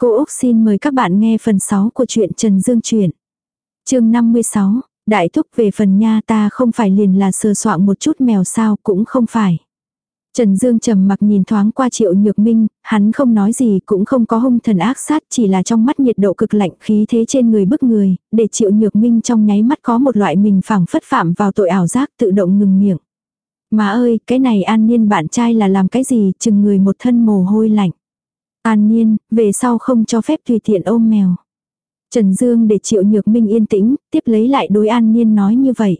Cô Úc xin mời các bạn nghe phần 6 của truyện Trần Dương truyện. chương 56, Đại Thúc về phần nha ta không phải liền là sờ soạn một chút mèo sao cũng không phải. Trần Dương trầm mặc nhìn thoáng qua triệu nhược minh, hắn không nói gì cũng không có hung thần ác sát chỉ là trong mắt nhiệt độ cực lạnh khí thế trên người bức người, để triệu nhược minh trong nháy mắt có một loại mình phẳng phất phạm vào tội ảo giác tự động ngừng miệng. Má ơi, cái này an niên bạn trai là làm cái gì, chừng người một thân mồ hôi lạnh. An Niên, về sau không cho phép tùy tiện ôm mèo. Trần Dương để Triệu Nhược Minh yên tĩnh, tiếp lấy lại đối An Niên nói như vậy.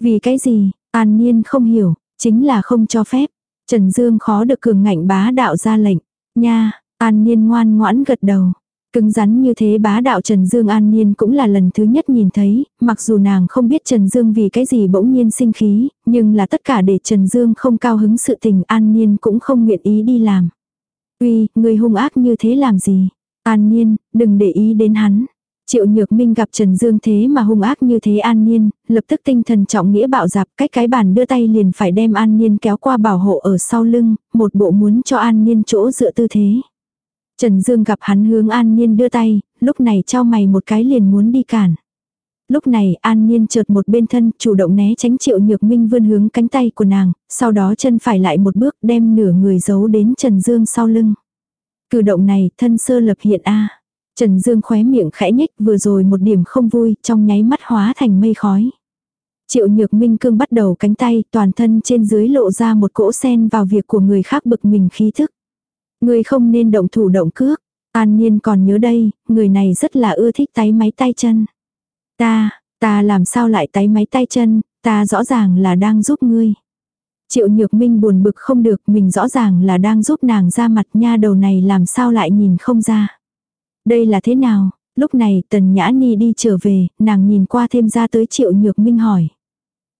Vì cái gì, An Niên không hiểu, chính là không cho phép. Trần Dương khó được cường ngạnh bá đạo ra lệnh. Nha, An Niên ngoan ngoãn gật đầu. Cứng rắn như thế bá đạo Trần Dương An Niên cũng là lần thứ nhất nhìn thấy, mặc dù nàng không biết Trần Dương vì cái gì bỗng nhiên sinh khí, nhưng là tất cả để Trần Dương không cao hứng sự tình An Niên cũng không nguyện ý đi làm. Uy, người hung ác như thế làm gì? An Niên, đừng để ý đến hắn. Triệu Nhược Minh gặp Trần Dương thế mà hung ác như thế An Niên, lập tức tinh thần trọng nghĩa bạo dạp cách cái bàn đưa tay liền phải đem An Niên kéo qua bảo hộ ở sau lưng, một bộ muốn cho An Niên chỗ dựa tư thế. Trần Dương gặp hắn hướng An Niên đưa tay, lúc này trao mày một cái liền muốn đi cản. Lúc này An nhiên chợt một bên thân chủ động né tránh Triệu Nhược Minh vươn hướng cánh tay của nàng, sau đó chân phải lại một bước đem nửa người giấu đến Trần Dương sau lưng. Cử động này thân sơ lập hiện A. Trần Dương khóe miệng khẽ nhếch vừa rồi một điểm không vui trong nháy mắt hóa thành mây khói. Triệu Nhược Minh cương bắt đầu cánh tay toàn thân trên dưới lộ ra một cỗ sen vào việc của người khác bực mình khí thức. Người không nên động thủ động cước. An nhiên còn nhớ đây, người này rất là ưa thích tay máy tay chân. Ta, ta làm sao lại tái máy tay chân, ta rõ ràng là đang giúp ngươi. Triệu Nhược Minh buồn bực không được, mình rõ ràng là đang giúp nàng ra mặt nha đầu này làm sao lại nhìn không ra. Đây là thế nào? Lúc này Tần Nhã Ni đi trở về, nàng nhìn qua thêm ra tới Triệu Nhược Minh hỏi.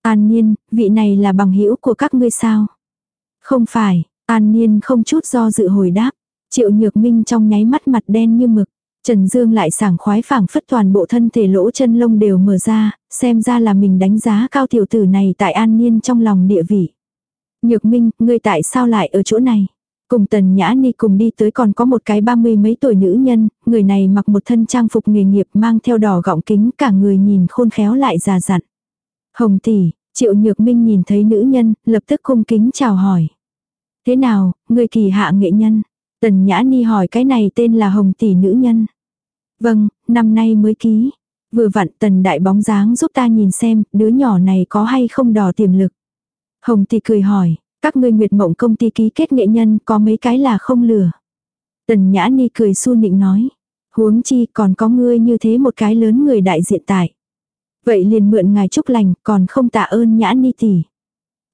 An Niên, vị này là bằng hữu của các ngươi sao? Không phải, An Niên không chút do dự hồi đáp. Triệu Nhược Minh trong nháy mắt mặt đen như mực. Trần Dương lại sảng khoái phảng phất toàn bộ thân thể lỗ chân lông đều mở ra, xem ra là mình đánh giá cao tiểu tử này tại An Niên trong lòng địa vị. Nhược Minh, ngươi tại sao lại ở chỗ này? Cùng Tần Nhã Ni cùng đi tới còn có một cái ba mươi mấy tuổi nữ nhân, người này mặc một thân trang phục nghề nghiệp mang theo đỏ gọng kính cả người nhìn khôn khéo lại già dặn. Hồng tỷ, Triệu Nhược Minh nhìn thấy nữ nhân, lập tức cung kính chào hỏi. Thế nào, người kỳ hạ nghệ nhân? Tần Nhã Ni hỏi cái này tên là Hồng tỷ nữ nhân. Vâng, năm nay mới ký. Vừa vặn tần đại bóng dáng giúp ta nhìn xem, đứa nhỏ này có hay không đỏ tiềm lực. Hồng tỷ cười hỏi, các ngươi nguyệt mộng công ty ký kết nghệ nhân có mấy cái là không lừa. Tần nhã ni cười su nịnh nói, huống chi còn có ngươi như thế một cái lớn người đại diện tại. Vậy liền mượn ngài chúc lành, còn không tạ ơn nhã ni tỷ.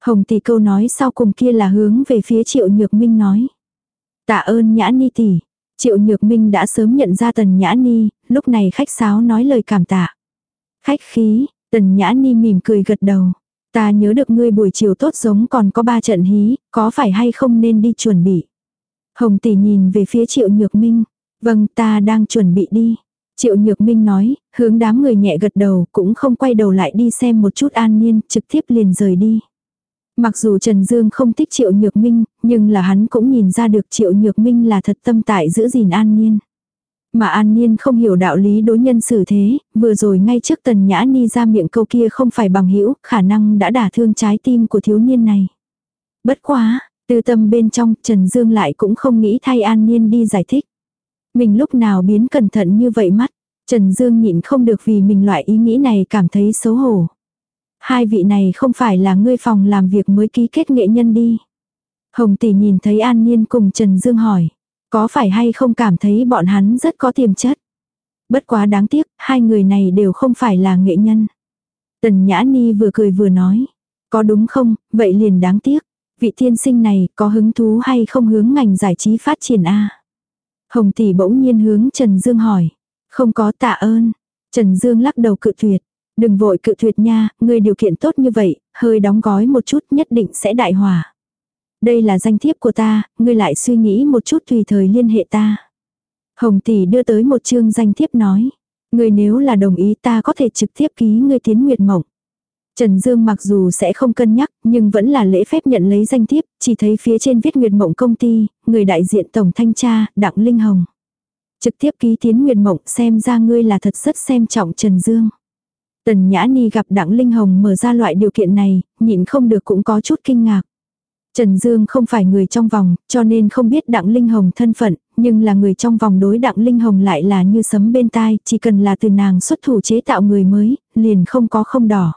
Hồng tỷ câu nói sau cùng kia là hướng về phía triệu nhược minh nói. Tạ ơn nhã ni tỷ. Triệu nhược minh đã sớm nhận ra tần nhã ni, lúc này khách sáo nói lời cảm tạ. Khách khí, tần nhã ni mỉm cười gật đầu. Ta nhớ được ngươi buổi chiều tốt giống còn có ba trận hí, có phải hay không nên đi chuẩn bị. Hồng tỷ nhìn về phía triệu nhược minh. Vâng ta đang chuẩn bị đi. Triệu nhược minh nói, hướng đám người nhẹ gật đầu cũng không quay đầu lại đi xem một chút an nhiên, trực tiếp liền rời đi. Mặc dù Trần Dương không thích Triệu Nhược Minh, nhưng là hắn cũng nhìn ra được Triệu Nhược Minh là thật tâm tại giữ gìn an niên Mà An Niên không hiểu đạo lý đối nhân xử thế, vừa rồi ngay trước Tần Nhã Ni ra miệng câu kia không phải bằng hữu khả năng đã đả thương trái tim của thiếu niên này. Bất quá, từ tâm bên trong Trần Dương lại cũng không nghĩ thay An Niên đi giải thích. Mình lúc nào biến cẩn thận như vậy mắt, Trần Dương nhịn không được vì mình loại ý nghĩ này cảm thấy xấu hổ. Hai vị này không phải là ngươi phòng làm việc mới ký kết nghệ nhân đi. Hồng tỷ nhìn thấy An Niên cùng Trần Dương hỏi. Có phải hay không cảm thấy bọn hắn rất có tiềm chất. Bất quá đáng tiếc, hai người này đều không phải là nghệ nhân. Tần Nhã Ni vừa cười vừa nói. Có đúng không, vậy liền đáng tiếc. Vị thiên sinh này có hứng thú hay không hướng ngành giải trí phát triển a Hồng tỷ bỗng nhiên hướng Trần Dương hỏi. Không có tạ ơn. Trần Dương lắc đầu cự tuyệt. Đừng vội cự tuyệt nha, người điều kiện tốt như vậy, hơi đóng gói một chút nhất định sẽ đại hòa. Đây là danh thiếp của ta, ngươi lại suy nghĩ một chút tùy thời liên hệ ta. Hồng tỷ đưa tới một chương danh thiếp nói. Ngươi nếu là đồng ý ta có thể trực tiếp ký ngươi tiến nguyệt mộng. Trần Dương mặc dù sẽ không cân nhắc, nhưng vẫn là lễ phép nhận lấy danh thiếp, chỉ thấy phía trên viết Nguyệt Mộng công ty, người đại diện tổng thanh tra, Đặng Linh Hồng. Trực tiếp ký tiến nguyệt mộng xem ra ngươi là thật rất xem trọng Trần Dương. Tần Nhã Ni gặp Đặng Linh Hồng mở ra loại điều kiện này, nhịn không được cũng có chút kinh ngạc. Trần Dương không phải người trong vòng, cho nên không biết Đặng Linh Hồng thân phận, nhưng là người trong vòng đối Đặng Linh Hồng lại là như sấm bên tai, chỉ cần là từ nàng xuất thủ chế tạo người mới, liền không có không đỏ.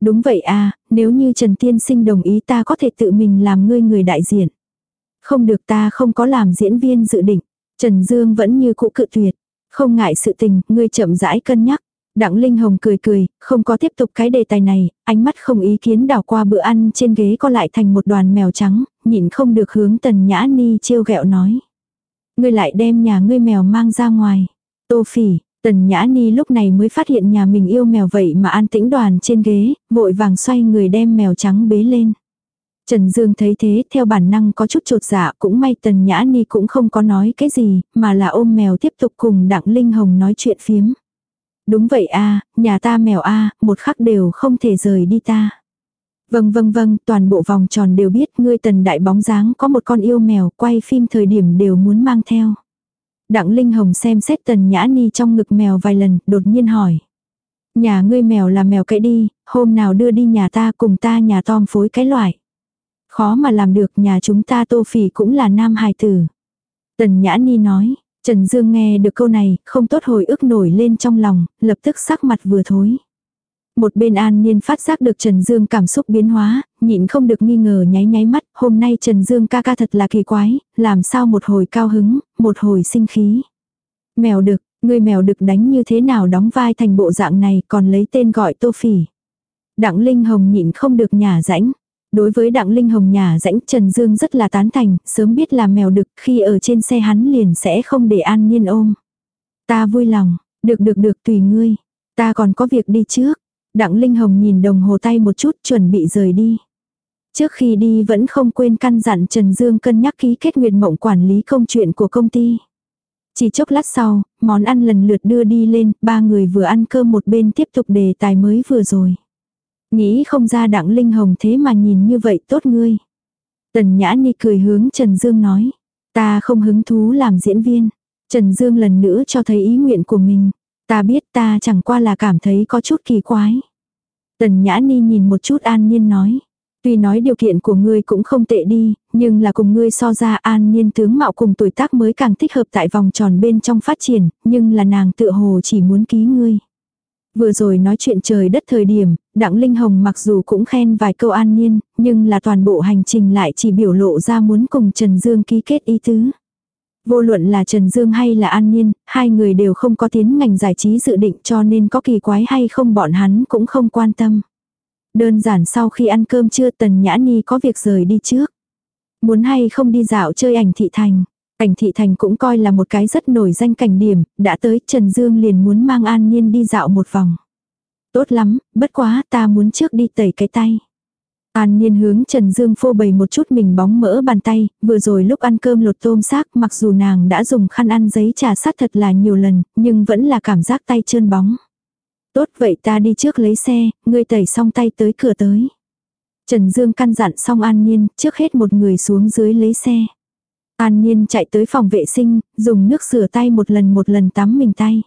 Đúng vậy à, nếu như Trần Tiên Sinh đồng ý ta có thể tự mình làm ngươi người đại diện. Không được ta không có làm diễn viên dự định. Trần Dương vẫn như cũ cự tuyệt. Không ngại sự tình, ngươi chậm rãi cân nhắc. Đặng Linh Hồng cười cười, không có tiếp tục cái đề tài này, ánh mắt không ý kiến đảo qua bữa ăn trên ghế còn lại thành một đoàn mèo trắng, nhịn không được hướng Tần Nhã Ni trêu ghẹo nói. Ngươi lại đem nhà ngươi mèo mang ra ngoài. Tô phỉ, Tần Nhã Ni lúc này mới phát hiện nhà mình yêu mèo vậy mà an tĩnh đoàn trên ghế, vội vàng xoay người đem mèo trắng bế lên. Trần Dương thấy thế theo bản năng có chút trột dạ cũng may Tần Nhã Ni cũng không có nói cái gì, mà là ôm mèo tiếp tục cùng Đặng Linh Hồng nói chuyện phiếm. Đúng vậy a nhà ta mèo a một khắc đều không thể rời đi ta. Vâng vâng vâng, toàn bộ vòng tròn đều biết ngươi tần đại bóng dáng có một con yêu mèo quay phim thời điểm đều muốn mang theo. Đặng Linh Hồng xem xét tần nhã ni trong ngực mèo vài lần, đột nhiên hỏi. Nhà ngươi mèo là mèo cậy đi, hôm nào đưa đi nhà ta cùng ta nhà Tom phối cái loại. Khó mà làm được nhà chúng ta tô phỉ cũng là nam hài tử. Tần nhã ni nói, Trần Dương nghe được câu này, không tốt hồi ức nổi lên trong lòng, lập tức sắc mặt vừa thối. Một bên an niên phát giác được Trần Dương cảm xúc biến hóa, nhịn không được nghi ngờ nháy nháy mắt, hôm nay Trần Dương ca ca thật là kỳ quái, làm sao một hồi cao hứng, một hồi sinh khí. Mèo đực, người mèo đực đánh như thế nào đóng vai thành bộ dạng này còn lấy tên gọi tô phỉ. Đặng Linh Hồng nhịn không được nhả rãnh. Đối với Đặng Linh Hồng nhà rãnh Trần Dương rất là tán thành, sớm biết là mèo đực khi ở trên xe hắn liền sẽ không để an nhiên ôm. Ta vui lòng, được được được tùy ngươi, ta còn có việc đi trước. Đặng Linh Hồng nhìn đồng hồ tay một chút chuẩn bị rời đi. Trước khi đi vẫn không quên căn dặn Trần Dương cân nhắc ký kết nguyện mộng quản lý công chuyện của công ty. Chỉ chốc lát sau, món ăn lần lượt đưa đi lên, ba người vừa ăn cơm một bên tiếp tục đề tài mới vừa rồi. Nghĩ không ra đặng linh hồng thế mà nhìn như vậy tốt ngươi. Tần Nhã Ni cười hướng Trần Dương nói. Ta không hứng thú làm diễn viên. Trần Dương lần nữa cho thấy ý nguyện của mình. Ta biết ta chẳng qua là cảm thấy có chút kỳ quái. Tần Nhã Ni nhìn một chút an nhiên nói. Tuy nói điều kiện của ngươi cũng không tệ đi, nhưng là cùng ngươi so ra an nhiên tướng mạo cùng tuổi tác mới càng thích hợp tại vòng tròn bên trong phát triển, nhưng là nàng tựa hồ chỉ muốn ký ngươi. Vừa rồi nói chuyện trời đất thời điểm, Đặng Linh Hồng mặc dù cũng khen vài câu an nhiên, nhưng là toàn bộ hành trình lại chỉ biểu lộ ra muốn cùng Trần Dương ký kết ý tứ. Vô luận là Trần Dương hay là An Nhiên, hai người đều không có tiến ngành giải trí dự định cho nên có kỳ quái hay không bọn hắn cũng không quan tâm. Đơn giản sau khi ăn cơm trưa Tần Nhã Ni có việc rời đi trước. Muốn hay không đi dạo chơi ảnh thị thành. Cảnh thị thành cũng coi là một cái rất nổi danh cảnh điểm, đã tới Trần Dương liền muốn mang An Nhiên đi dạo một vòng. Tốt lắm, bất quá ta muốn trước đi tẩy cái tay. An Nhiên hướng Trần Dương phô bày một chút mình bóng mỡ bàn tay, vừa rồi lúc ăn cơm lột tôm xác mặc dù nàng đã dùng khăn ăn giấy trà sát thật là nhiều lần, nhưng vẫn là cảm giác tay trơn bóng. Tốt vậy ta đi trước lấy xe, ngươi tẩy xong tay tới cửa tới. Trần Dương căn dặn xong An Nhiên, trước hết một người xuống dưới lấy xe. An Nhiên chạy tới phòng vệ sinh, dùng nước rửa tay một lần một lần tắm mình tay.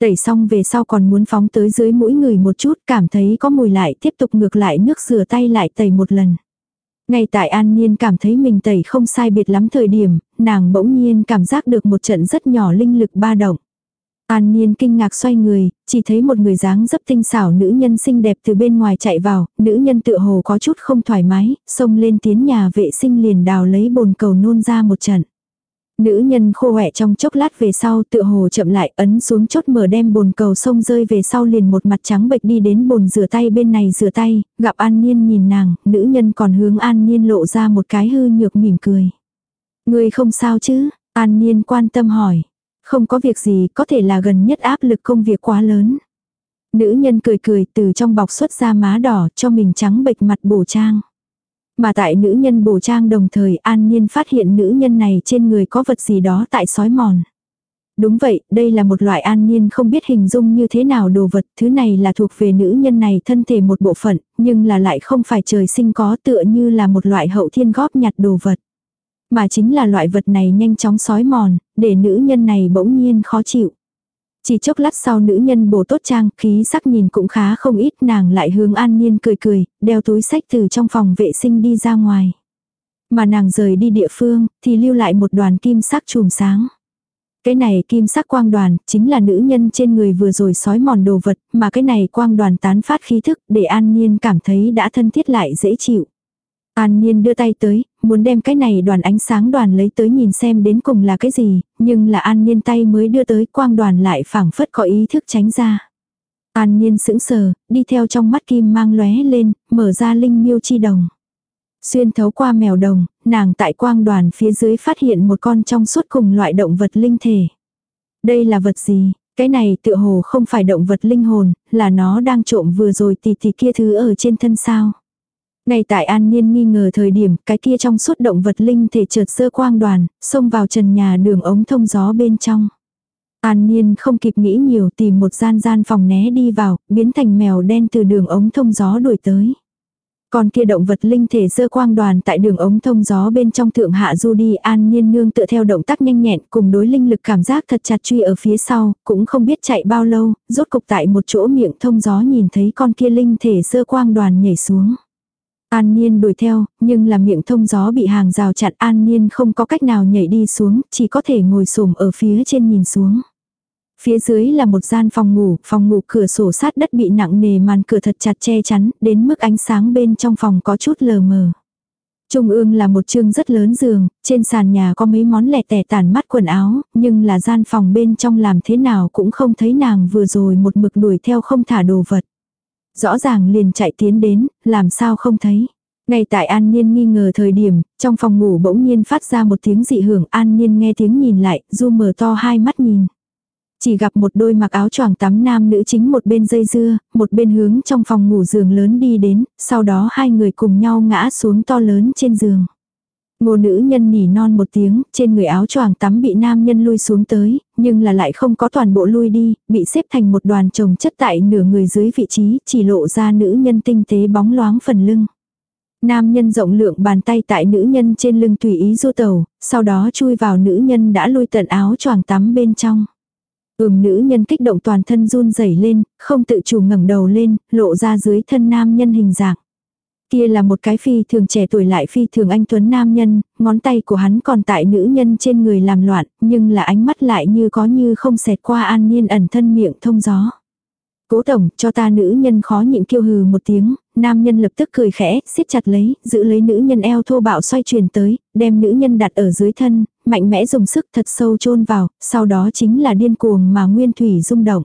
Tẩy xong về sau còn muốn phóng tới dưới mũi người một chút cảm thấy có mùi lại tiếp tục ngược lại nước rửa tay lại tẩy một lần. Ngay tại An Nhiên cảm thấy mình tẩy không sai biệt lắm thời điểm, nàng bỗng nhiên cảm giác được một trận rất nhỏ linh lực ba động. An Niên kinh ngạc xoay người, chỉ thấy một người dáng dấp tinh xảo nữ nhân xinh đẹp từ bên ngoài chạy vào, nữ nhân tựa hồ có chút không thoải mái, xông lên tiến nhà vệ sinh liền đào lấy bồn cầu nôn ra một trận. Nữ nhân khô hẹ trong chốc lát về sau tựa hồ chậm lại ấn xuống chốt mở đem bồn cầu sông rơi về sau liền một mặt trắng bệch đi đến bồn rửa tay bên này rửa tay, gặp An Niên nhìn nàng, nữ nhân còn hướng An Niên lộ ra một cái hư nhược mỉm cười. Người không sao chứ? An Niên quan tâm hỏi. Không có việc gì có thể là gần nhất áp lực công việc quá lớn. Nữ nhân cười cười từ trong bọc xuất ra má đỏ cho mình trắng bệch mặt bổ trang. Mà tại nữ nhân bổ trang đồng thời an nhiên phát hiện nữ nhân này trên người có vật gì đó tại sói mòn. Đúng vậy, đây là một loại an nhiên không biết hình dung như thế nào đồ vật, thứ này là thuộc về nữ nhân này thân thể một bộ phận, nhưng là lại không phải trời sinh có tựa như là một loại hậu thiên góp nhặt đồ vật. Mà chính là loại vật này nhanh chóng sói mòn, để nữ nhân này bỗng nhiên khó chịu. Chỉ chốc lát sau nữ nhân bổ tốt trang, khí sắc nhìn cũng khá không ít, nàng lại hướng an nhiên cười cười, đeo túi sách từ trong phòng vệ sinh đi ra ngoài. Mà nàng rời đi địa phương, thì lưu lại một đoàn kim sắc chùm sáng. Cái này kim sắc quang đoàn, chính là nữ nhân trên người vừa rồi sói mòn đồ vật, mà cái này quang đoàn tán phát khí thức, để an nhiên cảm thấy đã thân thiết lại dễ chịu. An Niên đưa tay tới, muốn đem cái này đoàn ánh sáng đoàn lấy tới nhìn xem đến cùng là cái gì, nhưng là An Niên tay mới đưa tới quang đoàn lại phảng phất có ý thức tránh ra. An Niên sững sờ, đi theo trong mắt kim mang lóe lên, mở ra linh miêu chi đồng. Xuyên thấu qua mèo đồng, nàng tại quang đoàn phía dưới phát hiện một con trong suốt cùng loại động vật linh thể. Đây là vật gì? Cái này tựa hồ không phải động vật linh hồn, là nó đang trộm vừa rồi tì tì kia thứ ở trên thân sao. Ngay tại An Niên nghi ngờ thời điểm, cái kia trong suốt động vật linh thể chợt sơ quang đoàn, xông vào trần nhà đường ống thông gió bên trong. An Niên không kịp nghĩ nhiều tìm một gian gian phòng né đi vào, biến thành mèo đen từ đường ống thông gió đuổi tới. Còn kia động vật linh thể sơ quang đoàn tại đường ống thông gió bên trong thượng hạ du đi an niên nương tựa theo động tác nhanh nhẹn cùng đối linh lực cảm giác thật chặt truy ở phía sau, cũng không biết chạy bao lâu, rốt cục tại một chỗ miệng thông gió nhìn thấy con kia linh thể sơ quang đoàn nhảy xuống. An Niên đuổi theo, nhưng là miệng thông gió bị hàng rào chặn An Niên không có cách nào nhảy đi xuống, chỉ có thể ngồi xổm ở phía trên nhìn xuống. Phía dưới là một gian phòng ngủ, phòng ngủ cửa sổ sát đất bị nặng nề màn cửa thật chặt che chắn, đến mức ánh sáng bên trong phòng có chút lờ mờ. Trung ương là một chương rất lớn giường, trên sàn nhà có mấy món lẻ tẻ tàn mắt quần áo, nhưng là gian phòng bên trong làm thế nào cũng không thấy nàng vừa rồi một mực đuổi theo không thả đồ vật rõ ràng liền chạy tiến đến, làm sao không thấy. Ngay tại An Niên nghi ngờ thời điểm, trong phòng ngủ bỗng nhiên phát ra một tiếng dị hưởng An Niên nghe tiếng nhìn lại, du mở to hai mắt nhìn. Chỉ gặp một đôi mặc áo choàng tắm nam nữ chính một bên dây dưa, một bên hướng trong phòng ngủ giường lớn đi đến, sau đó hai người cùng nhau ngã xuống to lớn trên giường. Ngô nữ nhân nỉ non một tiếng, trên người áo choàng tắm bị nam nhân lui xuống tới, nhưng là lại không có toàn bộ lui đi, bị xếp thành một đoàn chồng chất tại nửa người dưới vị trí, chỉ lộ ra nữ nhân tinh tế bóng loáng phần lưng. Nam nhân rộng lượng bàn tay tại nữ nhân trên lưng tùy ý du tàu, sau đó chui vào nữ nhân đã lui tận áo choàng tắm bên trong. Ừm nữ nhân kích động toàn thân run rẩy lên, không tự chủ ngẩng đầu lên, lộ ra dưới thân nam nhân hình dạng. Kia là một cái phi thường trẻ tuổi lại phi thường anh tuấn nam nhân, ngón tay của hắn còn tại nữ nhân trên người làm loạn, nhưng là ánh mắt lại như có như không xẹt qua an niên ẩn thân miệng thông gió. Cố tổng, cho ta nữ nhân khó nhịn kêu hừ một tiếng, nam nhân lập tức cười khẽ, siết chặt lấy, giữ lấy nữ nhân eo thô bạo xoay chuyển tới, đem nữ nhân đặt ở dưới thân, mạnh mẽ dùng sức thật sâu chôn vào, sau đó chính là điên cuồng mà nguyên thủy rung động.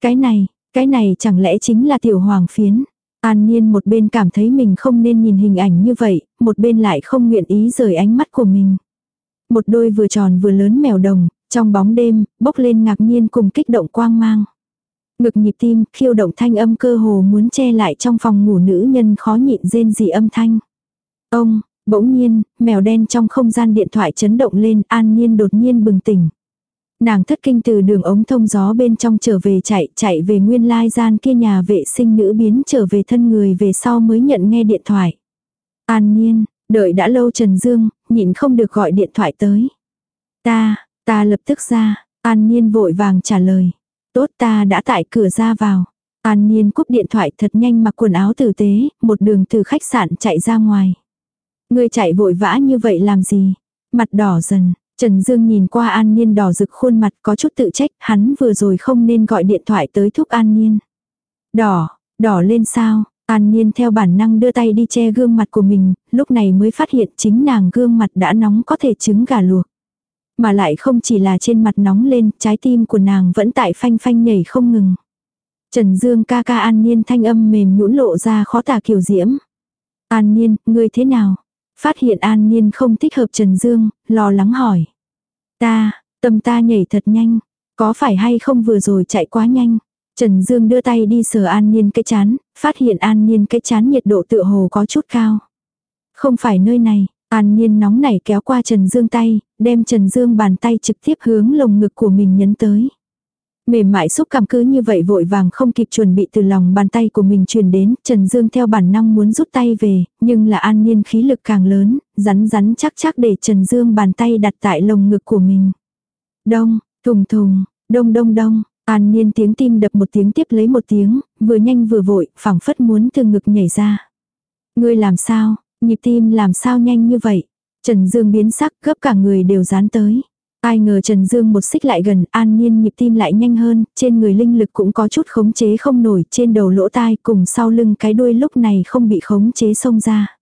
Cái này, cái này chẳng lẽ chính là tiểu hoàng phiến. An Niên một bên cảm thấy mình không nên nhìn hình ảnh như vậy, một bên lại không nguyện ý rời ánh mắt của mình. Một đôi vừa tròn vừa lớn mèo đồng, trong bóng đêm, bốc lên ngạc nhiên cùng kích động quang mang. Ngực nhịp tim, khiêu động thanh âm cơ hồ muốn che lại trong phòng ngủ nữ nhân khó nhịn rên gì âm thanh. Ông, bỗng nhiên, mèo đen trong không gian điện thoại chấn động lên, an nhiên đột nhiên bừng tỉnh. Nàng thất kinh từ đường ống thông gió bên trong trở về chạy, chạy về nguyên lai gian kia nhà vệ sinh nữ biến trở về thân người về sau mới nhận nghe điện thoại. An nhiên, đợi đã lâu Trần Dương, nhịn không được gọi điện thoại tới. Ta, ta lập tức ra, An nhiên vội vàng trả lời. Tốt ta đã tại cửa ra vào. An nhiên cúp điện thoại thật nhanh mặc quần áo tử tế, một đường từ khách sạn chạy ra ngoài. Người chạy vội vã như vậy làm gì? Mặt đỏ dần, Trần Dương nhìn qua An Niên đỏ rực khuôn mặt có chút tự trách, hắn vừa rồi không nên gọi điện thoại tới thúc An Niên. Đỏ, đỏ lên sao? An Niên theo bản năng đưa tay đi che gương mặt của mình, lúc này mới phát hiện chính nàng gương mặt đã nóng có thể trứng gà luộc. Mà lại không chỉ là trên mặt nóng lên, trái tim của nàng vẫn tại phanh phanh nhảy không ngừng. Trần Dương ca ca An Niên thanh âm mềm nhũn lộ ra khó tả kiều diễm. An Niên, ngươi thế nào? Phát hiện An Niên không thích hợp Trần Dương, lo lắng hỏi. Ta, tâm ta nhảy thật nhanh. Có phải hay không vừa rồi chạy quá nhanh? Trần Dương đưa tay đi sờ An Nhiên cái chán, phát hiện An Nhiên cái chán nhiệt độ tựa hồ có chút cao. Không phải nơi này, An Nhiên nóng nảy kéo qua Trần Dương tay, đem Trần Dương bàn tay trực tiếp hướng lồng ngực của mình nhấn tới. Mềm mại xúc cảm cứ như vậy vội vàng không kịp chuẩn bị từ lòng bàn tay của mình truyền đến, Trần Dương theo bản năng muốn rút tay về, nhưng là an nhiên khí lực càng lớn, rắn rắn chắc chắc để Trần Dương bàn tay đặt tại lồng ngực của mình. Đông, thùng thùng, đông đông đông, an nhiên tiếng tim đập một tiếng tiếp lấy một tiếng, vừa nhanh vừa vội, phảng phất muốn từ ngực nhảy ra. Ngươi làm sao, nhịp tim làm sao nhanh như vậy? Trần Dương biến sắc gấp cả người đều dán tới. Ai ngờ Trần Dương một xích lại gần, an nhiên nhịp tim lại nhanh hơn, trên người linh lực cũng có chút khống chế không nổi, trên đầu lỗ tai cùng sau lưng cái đuôi lúc này không bị khống chế xông ra.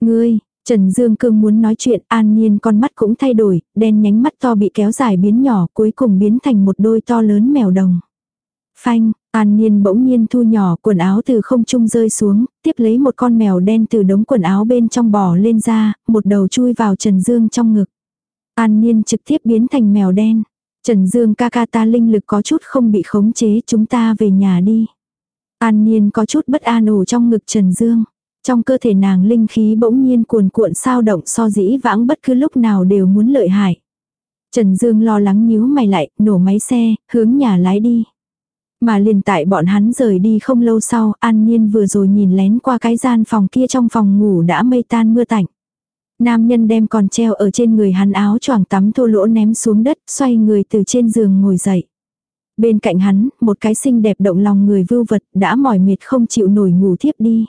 Ngươi, Trần Dương cương muốn nói chuyện, an nhiên con mắt cũng thay đổi, đen nhánh mắt to bị kéo dài biến nhỏ, cuối cùng biến thành một đôi to lớn mèo đồng. Phanh, an nhiên bỗng nhiên thu nhỏ quần áo từ không trung rơi xuống, tiếp lấy một con mèo đen từ đống quần áo bên trong bò lên ra, một đầu chui vào Trần Dương trong ngực. An Niên trực tiếp biến thành mèo đen. Trần Dương ca ca ta linh lực có chút không bị khống chế chúng ta về nhà đi. An Niên có chút bất an ủ trong ngực Trần Dương. Trong cơ thể nàng linh khí bỗng nhiên cuồn cuộn sao động so dĩ vãng bất cứ lúc nào đều muốn lợi hại. Trần Dương lo lắng nhíu mày lại, nổ máy xe, hướng nhà lái đi. Mà liền tại bọn hắn rời đi không lâu sau, An Niên vừa rồi nhìn lén qua cái gian phòng kia trong phòng ngủ đã mây tan mưa tạnh. Nam nhân đem còn treo ở trên người hắn áo choàng tắm thô lỗ ném xuống đất, xoay người từ trên giường ngồi dậy. Bên cạnh hắn, một cái xinh đẹp động lòng người vưu vật đã mỏi mệt không chịu nổi ngủ thiếp đi.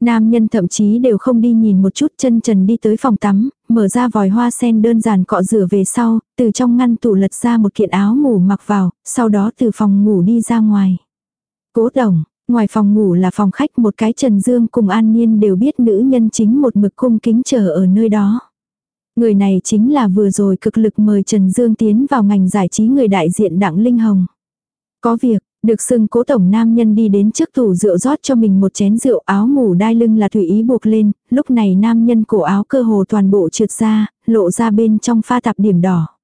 Nam nhân thậm chí đều không đi nhìn một chút chân trần đi tới phòng tắm, mở ra vòi hoa sen đơn giản cọ rửa về sau, từ trong ngăn tủ lật ra một kiện áo ngủ mặc vào, sau đó từ phòng ngủ đi ra ngoài. Cố đồng, Ngoài phòng ngủ là phòng khách một cái Trần Dương cùng An Niên đều biết nữ nhân chính một mực cung kính chờ ở nơi đó. Người này chính là vừa rồi cực lực mời Trần Dương tiến vào ngành giải trí người đại diện Đặng Linh Hồng. Có việc, được xưng cố tổng nam nhân đi đến trước tủ rượu rót cho mình một chén rượu áo ngủ đai lưng là thủy ý buộc lên, lúc này nam nhân cổ áo cơ hồ toàn bộ trượt ra, lộ ra bên trong pha tạp điểm đỏ.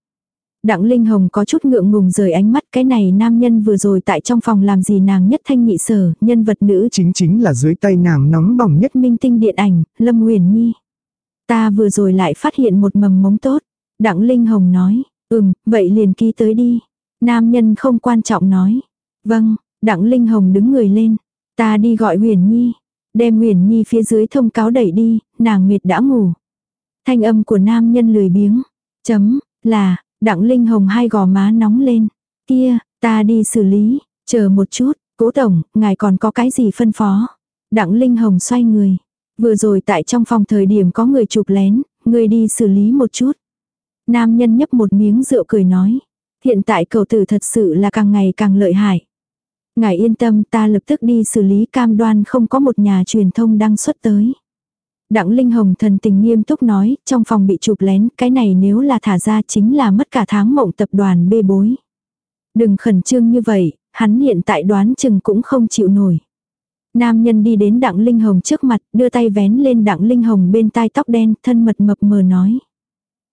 Đặng Linh Hồng có chút ngượng ngùng rời ánh mắt cái này nam nhân vừa rồi tại trong phòng làm gì nàng nhất thanh nhị sở, nhân vật nữ chính chính là dưới tay nàng nóng bỏng nhất minh tinh điện ảnh, Lâm Huyền Nhi. Ta vừa rồi lại phát hiện một mầm mống tốt. Đặng Linh Hồng nói, ừm, vậy liền ký tới đi. Nam nhân không quan trọng nói. Vâng, Đặng Linh Hồng đứng người lên. Ta đi gọi Huyền Nhi. Đem Huyền Nhi phía dưới thông cáo đẩy đi, nàng mệt đã ngủ. Thanh âm của nam nhân lười biếng. Chấm, là, Đặng Linh Hồng hai gò má nóng lên. Kia, ta đi xử lý, chờ một chút, cố tổng, ngài còn có cái gì phân phó. Đặng Linh Hồng xoay người. Vừa rồi tại trong phòng thời điểm có người chụp lén, người đi xử lý một chút. Nam nhân nhấp một miếng rượu cười nói. Hiện tại cầu tử thật sự là càng ngày càng lợi hại. Ngài yên tâm ta lập tức đi xử lý cam đoan không có một nhà truyền thông đăng xuất tới. Đặng Linh Hồng thần tình nghiêm túc nói, trong phòng bị chụp lén, cái này nếu là thả ra chính là mất cả tháng mộng tập đoàn bê bối. Đừng khẩn trương như vậy, hắn hiện tại đoán chừng cũng không chịu nổi. Nam nhân đi đến Đặng Linh Hồng trước mặt, đưa tay vén lên Đặng Linh Hồng bên tai tóc đen, thân mật mập mờ nói.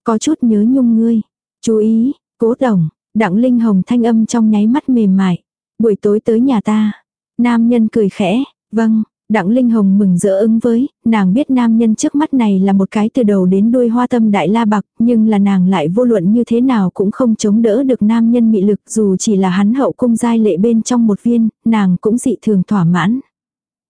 Có chút nhớ nhung ngươi. Chú ý, cố đồng, Đặng Linh Hồng thanh âm trong nháy mắt mềm mại. Buổi tối tới nhà ta. Nam nhân cười khẽ, vâng, Đặng Linh Hồng mừng rỡ ứng với, nàng biết nam nhân trước mắt này là một cái từ đầu đến đuôi hoa tâm đại la bạc, nhưng là nàng lại vô luận như thế nào cũng không chống đỡ được nam nhân mị lực dù chỉ là hắn hậu cung giai lệ bên trong một viên, nàng cũng dị thường thỏa mãn.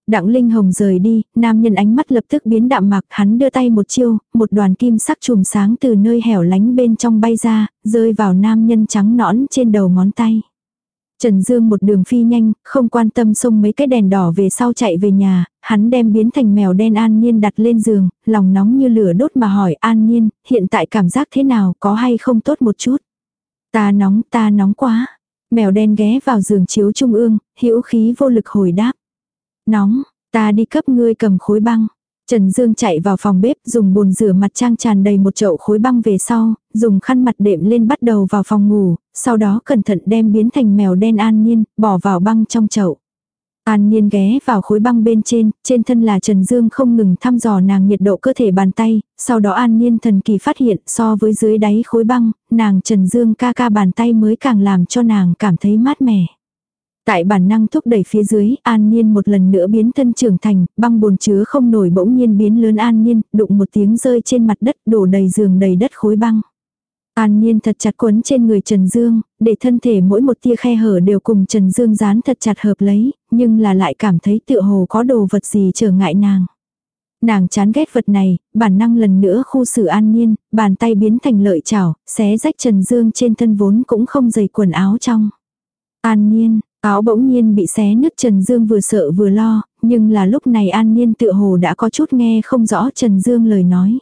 Đặng Linh Hồng rời đi, nam nhân ánh mắt lập tức biến đạm mạc, hắn đưa tay một chiêu, một đoàn kim sắc chùm sáng từ nơi hẻo lánh bên trong bay ra, rơi vào nam nhân trắng nõn trên đầu ngón tay. Trần Dương một đường phi nhanh, không quan tâm xông mấy cái đèn đỏ về sau chạy về nhà, hắn đem biến thành mèo đen An Nhiên đặt lên giường, lòng nóng như lửa đốt mà hỏi An Nhiên hiện tại cảm giác thế nào, có hay không tốt một chút. Ta nóng, ta nóng quá. Mèo đen ghé vào giường chiếu trung ương, hữu khí vô lực hồi đáp. Nóng, ta đi cấp ngươi cầm khối băng. Trần Dương chạy vào phòng bếp dùng bồn rửa mặt trang tràn đầy một chậu khối băng về sau, dùng khăn mặt đệm lên bắt đầu vào phòng ngủ, sau đó cẩn thận đem biến thành mèo đen an nhiên, bỏ vào băng trong chậu. An Nhiên ghé vào khối băng bên trên, trên thân là Trần Dương không ngừng thăm dò nàng nhiệt độ cơ thể bàn tay, sau đó An Nhiên thần kỳ phát hiện so với dưới đáy khối băng, nàng Trần Dương ca ca bàn tay mới càng làm cho nàng cảm thấy mát mẻ. Tại bản năng thúc đẩy phía dưới, An Niên một lần nữa biến thân trưởng thành, băng bồn chứa không nổi bỗng nhiên biến lớn An Niên, đụng một tiếng rơi trên mặt đất, đổ đầy giường đầy đất khối băng. An Niên thật chặt quấn trên người Trần Dương, để thân thể mỗi một tia khe hở đều cùng Trần Dương dán thật chặt hợp lấy, nhưng là lại cảm thấy tựa hồ có đồ vật gì trở ngại nàng. Nàng chán ghét vật này, bản năng lần nữa khu xử An Niên, bàn tay biến thành lợi chảo, xé rách Trần Dương trên thân vốn cũng không dày quần áo trong. An Niên, áo bỗng nhiên bị xé nứt Trần Dương vừa sợ vừa lo, nhưng là lúc này An Niên tựa hồ đã có chút nghe không rõ Trần Dương lời nói.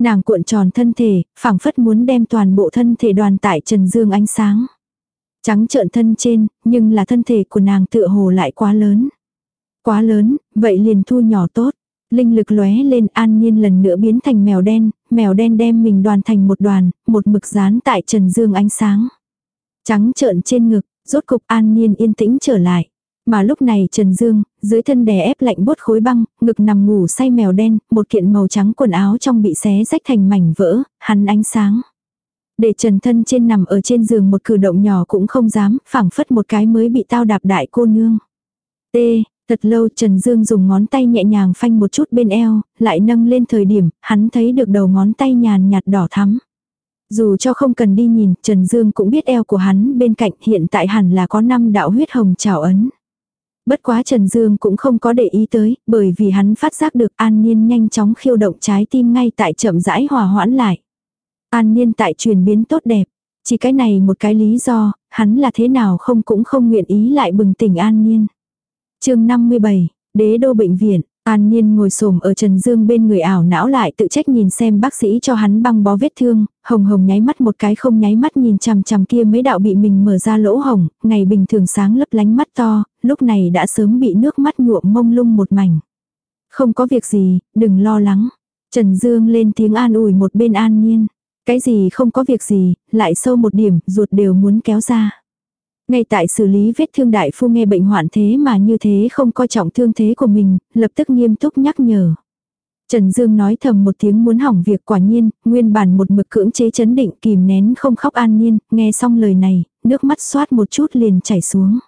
Nàng cuộn tròn thân thể, phảng phất muốn đem toàn bộ thân thể đoàn tại Trần Dương ánh sáng. Trắng trợn thân trên, nhưng là thân thể của nàng tựa hồ lại quá lớn. Quá lớn, vậy liền thu nhỏ tốt. Linh lực lóe lên an nhiên lần nữa biến thành mèo đen, mèo đen đem mình đoàn thành một đoàn, một mực dán tại Trần Dương ánh sáng. Trắng trợn trên ngực, rốt cục an nhiên yên tĩnh trở lại. Mà lúc này Trần Dương, dưới thân đè ép lạnh bốt khối băng, ngực nằm ngủ say mèo đen, một kiện màu trắng quần áo trong bị xé rách thành mảnh vỡ, hắn ánh sáng. Để trần thân trên nằm ở trên giường một cử động nhỏ cũng không dám, phảng phất một cái mới bị tao đạp đại cô nương. T, thật lâu Trần Dương dùng ngón tay nhẹ nhàng phanh một chút bên eo, lại nâng lên thời điểm, hắn thấy được đầu ngón tay nhàn nhạt đỏ thắm. Dù cho không cần đi nhìn, Trần Dương cũng biết eo của hắn bên cạnh hiện tại hẳn là có năm đạo huyết hồng trào ấn. Bất quá Trần Dương cũng không có để ý tới, bởi vì hắn phát giác được An Niên nhanh chóng khiêu động trái tim ngay tại chậm rãi hòa hoãn lại. An Niên tại chuyển biến tốt đẹp. Chỉ cái này một cái lý do, hắn là thế nào không cũng không nguyện ý lại bừng tỉnh An Niên. chương 57, Đế đô bệnh viện, An Niên ngồi xổm ở Trần Dương bên người ảo não lại tự trách nhìn xem bác sĩ cho hắn băng bó vết thương, hồng hồng nháy mắt một cái không nháy mắt nhìn chằm chằm kia mấy đạo bị mình mở ra lỗ hồng, ngày bình thường sáng lấp lánh mắt to, lúc này đã sớm bị nước mắt nhuộm mông lung một mảnh. Không có việc gì, đừng lo lắng. Trần Dương lên tiếng an ủi một bên An Niên. Cái gì không có việc gì, lại sâu một điểm, ruột đều muốn kéo ra. Ngay tại xử lý vết thương đại phu nghe bệnh hoạn thế mà như thế không coi trọng thương thế của mình, lập tức nghiêm túc nhắc nhở. Trần Dương nói thầm một tiếng muốn hỏng việc quả nhiên, nguyên bản một mực cưỡng chế chấn định kìm nén không khóc an nhiên, nghe xong lời này, nước mắt xoát một chút liền chảy xuống.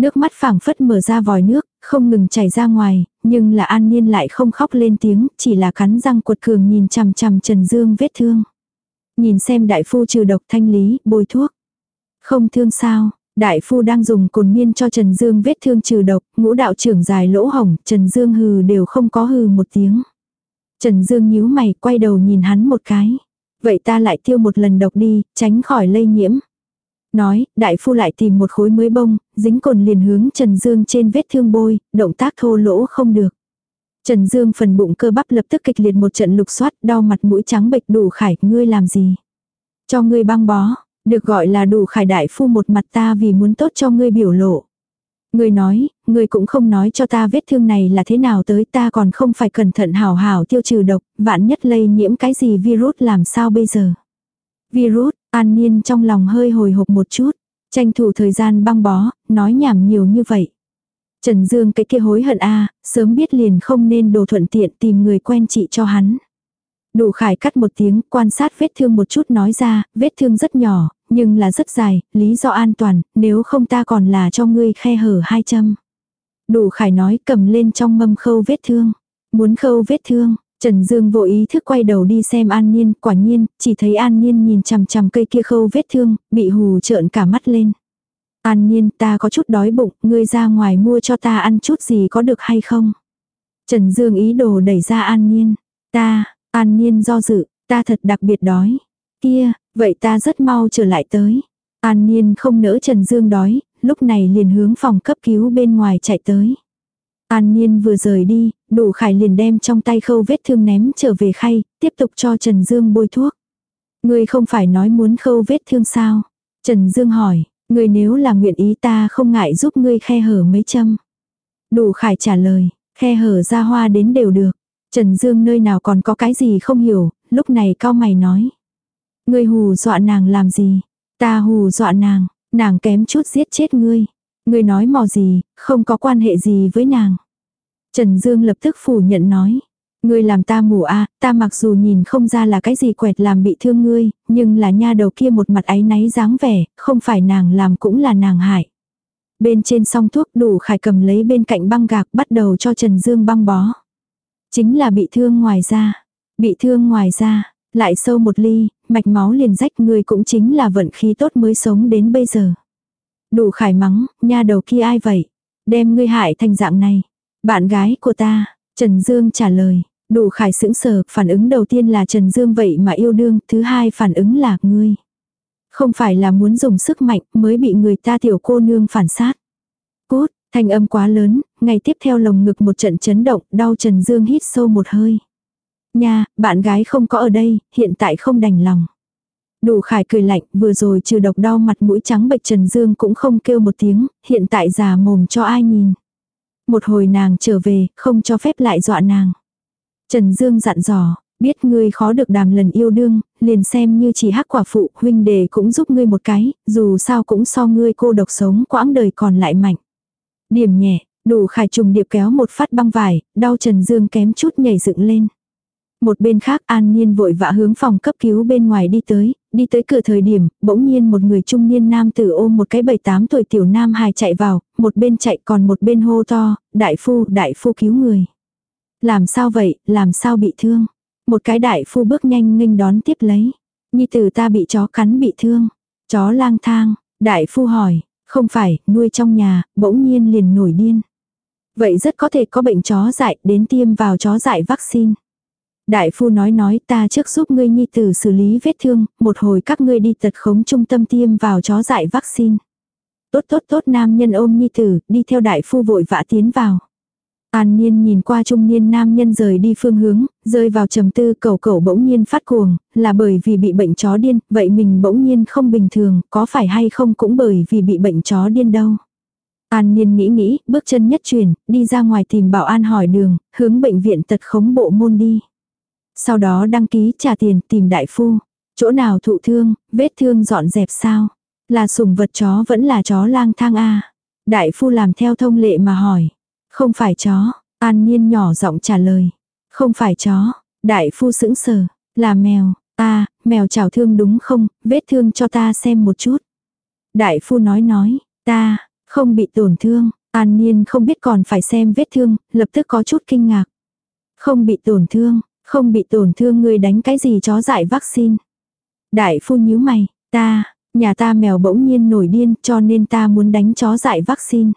Nước mắt phảng phất mở ra vòi nước, không ngừng chảy ra ngoài, nhưng là an nhiên lại không khóc lên tiếng, chỉ là cắn răng cuột cường nhìn chằm chằm Trần Dương vết thương. Nhìn xem đại phu trừ độc thanh lý, bôi thuốc. Không thương sao, đại phu đang dùng cồn miên cho Trần Dương vết thương trừ độc, ngũ đạo trưởng dài lỗ hồng, Trần Dương hừ đều không có hừ một tiếng. Trần Dương nhíu mày, quay đầu nhìn hắn một cái. Vậy ta lại tiêu một lần độc đi, tránh khỏi lây nhiễm. Nói, đại phu lại tìm một khối mới bông, dính cồn liền hướng Trần Dương trên vết thương bôi, động tác thô lỗ không được. Trần Dương phần bụng cơ bắp lập tức kịch liệt một trận lục soát, đau mặt mũi trắng bệch đủ khải, ngươi làm gì? Cho ngươi băng bó, được gọi là đủ khải đại phu một mặt ta vì muốn tốt cho ngươi biểu lộ. Ngươi nói, ngươi cũng không nói cho ta vết thương này là thế nào tới ta còn không phải cẩn thận hào hào tiêu trừ độc, vạn nhất lây nhiễm cái gì virus làm sao bây giờ. Virus, an niên trong lòng hơi hồi hộp một chút, tranh thủ thời gian băng bó, nói nhảm nhiều như vậy. Trần Dương cái kia hối hận a sớm biết liền không nên đồ thuận tiện tìm người quen trị cho hắn. Đủ khải cắt một tiếng, quan sát vết thương một chút nói ra, vết thương rất nhỏ, nhưng là rất dài, lý do an toàn, nếu không ta còn là cho ngươi khe hở hai châm. Đủ khải nói cầm lên trong mâm khâu vết thương. Muốn khâu vết thương, Trần Dương vô ý thức quay đầu đi xem An nhiên quả nhiên, chỉ thấy An nhiên nhìn chằm chằm cây kia khâu vết thương, bị hù trợn cả mắt lên. An nhiên ta có chút đói bụng, ngươi ra ngoài mua cho ta ăn chút gì có được hay không? Trần Dương ý đồ đẩy ra An nhiên Ta, An nhiên do dự, ta thật đặc biệt đói. Kia, vậy ta rất mau trở lại tới. An Niên không nỡ Trần Dương đói, lúc này liền hướng phòng cấp cứu bên ngoài chạy tới. An Niên vừa rời đi, đủ khải liền đem trong tay khâu vết thương ném trở về khay, tiếp tục cho Trần Dương bôi thuốc. Ngươi không phải nói muốn khâu vết thương sao? Trần Dương hỏi, ngươi nếu là nguyện ý ta không ngại giúp ngươi khe hở mấy châm. Đủ khải trả lời, khe hở ra hoa đến đều được. Trần Dương nơi nào còn có cái gì không hiểu, lúc này cao mày nói. Ngươi hù dọa nàng làm gì? Ta hù dọa nàng, nàng kém chút giết chết ngươi. Ngươi nói mò gì, không có quan hệ gì với nàng. Trần Dương lập tức phủ nhận nói. Ngươi làm ta mù a à, ta mặc dù nhìn không ra là cái gì quẹt làm bị thương ngươi, nhưng là nha đầu kia một mặt áy náy dáng vẻ, không phải nàng làm cũng là nàng hại. Bên trên song thuốc đủ khải cầm lấy bên cạnh băng gạc bắt đầu cho Trần Dương băng bó. Chính là bị thương ngoài da. Bị thương ngoài da, lại sâu một ly, mạch máu liền rách người cũng chính là vận khí tốt mới sống đến bây giờ. Đủ khải mắng, nha đầu kia ai vậy? Đem ngươi hại thành dạng này. Bạn gái của ta, Trần Dương trả lời. Đủ khải sững sờ, phản ứng đầu tiên là Trần Dương vậy mà yêu đương, thứ hai phản ứng là ngươi. Không phải là muốn dùng sức mạnh mới bị người ta tiểu cô nương phản sát. Cút, thanh âm quá lớn, ngay tiếp theo lồng ngực một trận chấn động, đau Trần Dương hít sâu một hơi. Nha, bạn gái không có ở đây, hiện tại không đành lòng. Đủ khải cười lạnh, vừa rồi trừ độc đau mặt mũi trắng bệch Trần Dương cũng không kêu một tiếng, hiện tại già mồm cho ai nhìn. Một hồi nàng trở về, không cho phép lại dọa nàng. Trần Dương dặn dò, biết ngươi khó được đàm lần yêu đương, liền xem như chỉ hắc quả phụ, huynh đề cũng giúp ngươi một cái, dù sao cũng so ngươi cô độc sống quãng đời còn lại mạnh. Điểm nhẹ, đủ khải trùng điệp kéo một phát băng vải, đau Trần Dương kém chút nhảy dựng lên. Một bên khác An Niên vội vã hướng phòng cấp cứu bên ngoài đi tới, đi tới cửa thời điểm, bỗng nhiên một người trung niên nam tử ôm một cái bảy tám tuổi tiểu nam hài chạy vào, một bên chạy còn một bên hô to, đại phu, đại phu cứu người. Làm sao vậy, làm sao bị thương? Một cái đại phu bước nhanh nghênh đón tiếp lấy. Nhi tử ta bị chó cắn bị thương. Chó lang thang, đại phu hỏi, không phải, nuôi trong nhà, bỗng nhiên liền nổi điên. Vậy rất có thể có bệnh chó dại, đến tiêm vào chó dại vaccine. Đại phu nói nói ta trước giúp ngươi nhi tử xử lý vết thương, một hồi các ngươi đi tật khống trung tâm tiêm vào chó dại vaccine. Tốt tốt tốt nam nhân ôm nhi tử, đi theo đại phu vội vã tiến vào. An Niên nhìn qua trung niên nam nhân rời đi phương hướng, rơi vào trầm tư cầu cầu bỗng nhiên phát cuồng, là bởi vì bị bệnh chó điên, vậy mình bỗng nhiên không bình thường, có phải hay không cũng bởi vì bị bệnh chó điên đâu. An Niên nghĩ nghĩ, bước chân nhất chuyển, đi ra ngoài tìm bảo an hỏi đường, hướng bệnh viện tật khống bộ môn đi. Sau đó đăng ký trả tiền tìm đại phu. Chỗ nào thụ thương, vết thương dọn dẹp sao? Là sủng vật chó vẫn là chó lang thang a Đại phu làm theo thông lệ mà hỏi. Không phải chó, an nhiên nhỏ giọng trả lời. Không phải chó, đại phu sững sờ, là mèo, ta, mèo chảo thương đúng không, vết thương cho ta xem một chút. Đại phu nói nói, ta, không bị tổn thương, an nhiên không biết còn phải xem vết thương, lập tức có chút kinh ngạc. Không bị tổn thương, không bị tổn thương ngươi đánh cái gì chó dại vaccine. Đại phu nhíu mày, ta, nhà ta mèo bỗng nhiên nổi điên cho nên ta muốn đánh chó dại vaccine.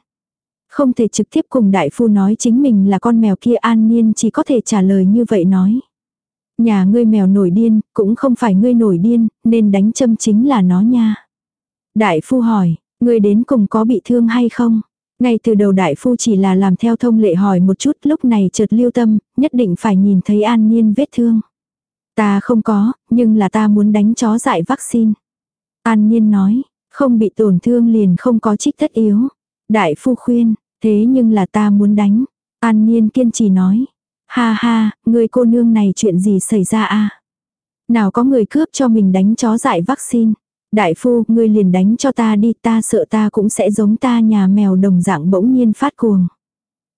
Không thể trực tiếp cùng đại phu nói chính mình là con mèo kia an niên chỉ có thể trả lời như vậy nói. Nhà ngươi mèo nổi điên, cũng không phải ngươi nổi điên, nên đánh châm chính là nó nha. Đại phu hỏi, ngươi đến cùng có bị thương hay không? Ngay từ đầu đại phu chỉ là làm theo thông lệ hỏi một chút lúc này chợt lưu tâm, nhất định phải nhìn thấy an niên vết thương. Ta không có, nhưng là ta muốn đánh chó dại vaccine. An niên nói, không bị tổn thương liền không có trích tất yếu. Đại phu khuyên, thế nhưng là ta muốn đánh. An Niên kiên trì nói. Ha ha, người cô nương này chuyện gì xảy ra a Nào có người cướp cho mình đánh chó dại vaccine. Đại phu, ngươi liền đánh cho ta đi, ta sợ ta cũng sẽ giống ta nhà mèo đồng dạng bỗng nhiên phát cuồng.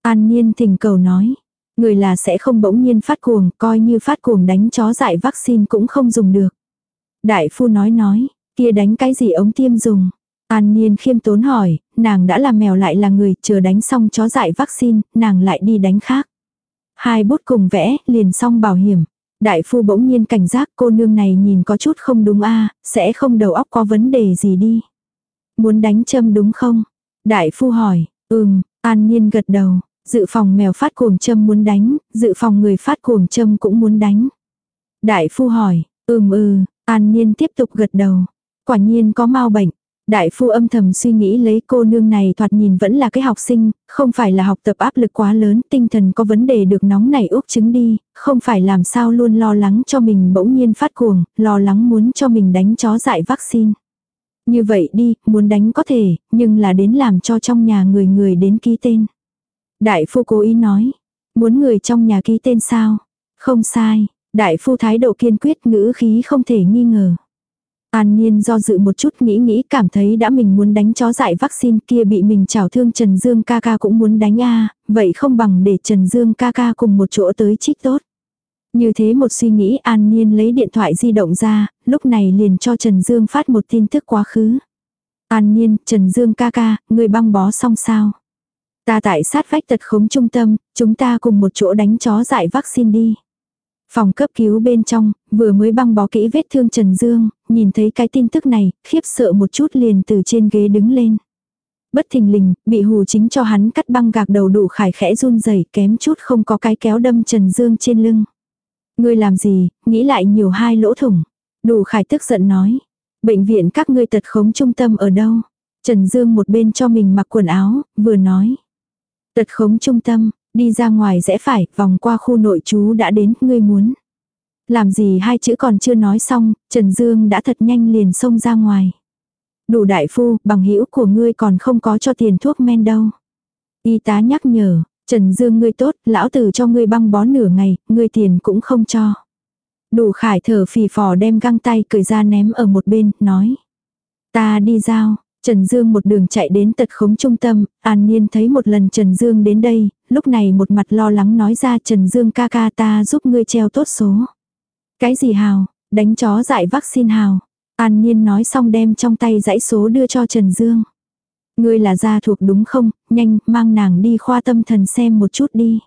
An Niên thỉnh cầu nói. Người là sẽ không bỗng nhiên phát cuồng, coi như phát cuồng đánh chó dại vaccine cũng không dùng được. Đại phu nói nói, kia đánh cái gì ống tiêm dùng. An Niên khiêm tốn hỏi, nàng đã là mèo lại là người, chờ đánh xong chó dại vaccine, nàng lại đi đánh khác. Hai bút cùng vẽ, liền xong bảo hiểm. Đại phu bỗng nhiên cảnh giác cô nương này nhìn có chút không đúng a sẽ không đầu óc có vấn đề gì đi. Muốn đánh châm đúng không? Đại phu hỏi, ừm, an nhiên gật đầu, dự phòng mèo phát cuồng châm muốn đánh, dự phòng người phát cuồng châm cũng muốn đánh. Đại phu hỏi, ừm ừ, an nhiên tiếp tục gật đầu. Quả nhiên có mau bệnh, Đại phu âm thầm suy nghĩ lấy cô nương này thoạt nhìn vẫn là cái học sinh, không phải là học tập áp lực quá lớn, tinh thần có vấn đề được nóng này úp chứng đi, không phải làm sao luôn lo lắng cho mình bỗng nhiên phát cuồng, lo lắng muốn cho mình đánh chó dại vaccine. Như vậy đi, muốn đánh có thể, nhưng là đến làm cho trong nhà người người đến ký tên. Đại phu cố ý nói, muốn người trong nhà ký tên sao? Không sai, đại phu thái độ kiên quyết ngữ khí không thể nghi ngờ. An Niên do dự một chút nghĩ nghĩ cảm thấy đã mình muốn đánh chó dại vaccine kia bị mình chảo thương Trần Dương ca ca cũng muốn đánh a vậy không bằng để Trần Dương ca ca cùng một chỗ tới trích tốt. Như thế một suy nghĩ An Niên lấy điện thoại di động ra, lúc này liền cho Trần Dương phát một tin tức quá khứ. An Niên, Trần Dương ca ca, người băng bó xong sao? Ta tại sát vách tật khống trung tâm, chúng ta cùng một chỗ đánh chó dại vaccine đi. Phòng cấp cứu bên trong, vừa mới băng bó kỹ vết thương Trần Dương, nhìn thấy cái tin tức này, khiếp sợ một chút liền từ trên ghế đứng lên. Bất thình lình, bị hù chính cho hắn cắt băng gạc đầu đủ khải khẽ run rẩy kém chút không có cái kéo đâm Trần Dương trên lưng. Ngươi làm gì, nghĩ lại nhiều hai lỗ thủng. Đủ khải tức giận nói. Bệnh viện các ngươi tật khống trung tâm ở đâu? Trần Dương một bên cho mình mặc quần áo, vừa nói. Tật khống trung tâm, đi ra ngoài rẽ phải, vòng qua khu nội chú đã đến, ngươi muốn. Làm gì hai chữ còn chưa nói xong, Trần Dương đã thật nhanh liền xông ra ngoài. Đủ đại phu, bằng hữu của ngươi còn không có cho tiền thuốc men đâu. Y tá nhắc nhở, Trần Dương ngươi tốt, lão tử cho ngươi băng bó nửa ngày, ngươi tiền cũng không cho. Đủ khải thở phì phò đem găng tay cười ra ném ở một bên, nói. Ta đi giao, Trần Dương một đường chạy đến tật khống trung tâm, An Niên thấy một lần Trần Dương đến đây, lúc này một mặt lo lắng nói ra Trần Dương ca ca ta giúp ngươi treo tốt số. Cái gì hào, đánh chó dại vaccine hào. An Niên nói xong đem trong tay dãy số đưa cho Trần Dương. Ngươi là gia thuộc đúng không, nhanh, mang nàng đi khoa tâm thần xem một chút đi.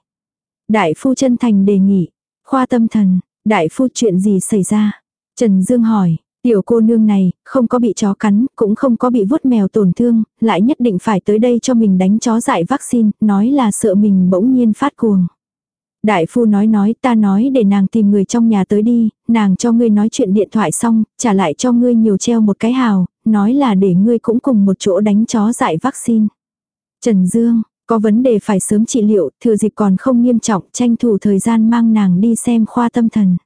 Đại phu chân thành đề nghị, khoa tâm thần, đại phu chuyện gì xảy ra? Trần Dương hỏi, tiểu cô nương này, không có bị chó cắn, cũng không có bị vuốt mèo tổn thương, lại nhất định phải tới đây cho mình đánh chó dại vaccine, nói là sợ mình bỗng nhiên phát cuồng. Đại phu nói nói ta nói để nàng tìm người trong nhà tới đi, nàng cho ngươi nói chuyện điện thoại xong, trả lại cho ngươi nhiều treo một cái hào, nói là để ngươi cũng cùng một chỗ đánh chó dại vaccine. Trần Dương, có vấn đề phải sớm trị liệu, thừa dịp còn không nghiêm trọng, tranh thủ thời gian mang nàng đi xem khoa tâm thần.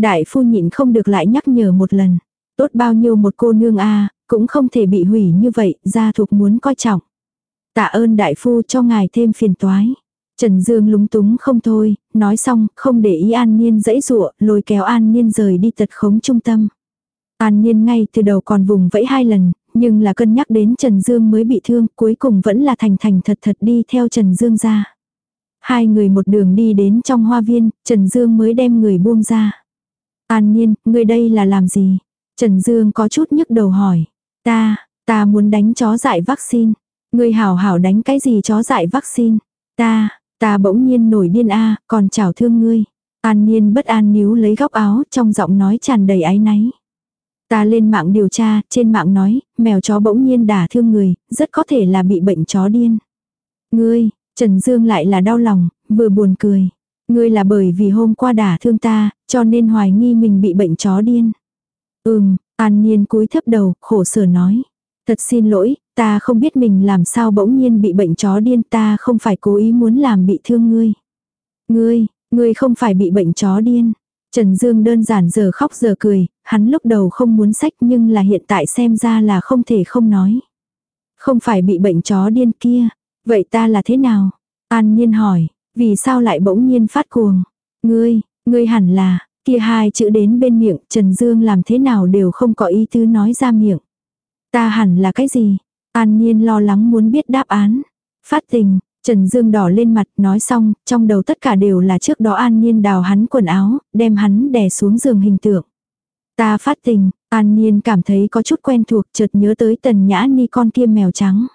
Đại phu nhịn không được lại nhắc nhở một lần. Tốt bao nhiêu một cô nương a cũng không thể bị hủy như vậy, gia thuộc muốn coi trọng. Tạ ơn đại phu cho ngài thêm phiền toái. Trần Dương lúng túng không thôi, nói xong, không để ý An Niên dãy dụa, lôi kéo An Niên rời đi tật khống trung tâm. An Niên ngay từ đầu còn vùng vẫy hai lần, nhưng là cân nhắc đến Trần Dương mới bị thương, cuối cùng vẫn là thành thành thật thật đi theo Trần Dương ra. Hai người một đường đi đến trong hoa viên, Trần Dương mới đem người buông ra. An Niên, ngươi đây là làm gì? Trần Dương có chút nhức đầu hỏi. Ta, ta muốn đánh chó dại vaccine. Ngươi hảo hảo đánh cái gì chó dại vaccine? Ta, Ta bỗng nhiên nổi điên a, còn chào thương ngươi. An Niên bất an níu lấy góc áo, trong giọng nói tràn đầy áy náy. Ta lên mạng điều tra, trên mạng nói, mèo chó bỗng nhiên đả thương người, rất có thể là bị bệnh chó điên. Ngươi, Trần Dương lại là đau lòng, vừa buồn cười. Ngươi là bởi vì hôm qua đả thương ta, cho nên hoài nghi mình bị bệnh chó điên. Ừm, An nhiên cúi thấp đầu, khổ sở nói. Thật xin lỗi, ta không biết mình làm sao bỗng nhiên bị bệnh chó điên ta không phải cố ý muốn làm bị thương ngươi. Ngươi, ngươi không phải bị bệnh chó điên. Trần Dương đơn giản giờ khóc giờ cười, hắn lúc đầu không muốn sách nhưng là hiện tại xem ra là không thể không nói. Không phải bị bệnh chó điên kia, vậy ta là thế nào? An Nhiên hỏi, vì sao lại bỗng nhiên phát cuồng? Ngươi, ngươi hẳn là, kia hai chữ đến bên miệng, Trần Dương làm thế nào đều không có ý tứ nói ra miệng. Ta hẳn là cái gì? An Nhiên lo lắng muốn biết đáp án. Phát tình, Trần Dương đỏ lên mặt nói xong, trong đầu tất cả đều là trước đó An Nhiên đào hắn quần áo, đem hắn đè xuống giường hình tượng. Ta phát tình, An Nhiên cảm thấy có chút quen thuộc chợt nhớ tới tần nhã ni con kia mèo trắng.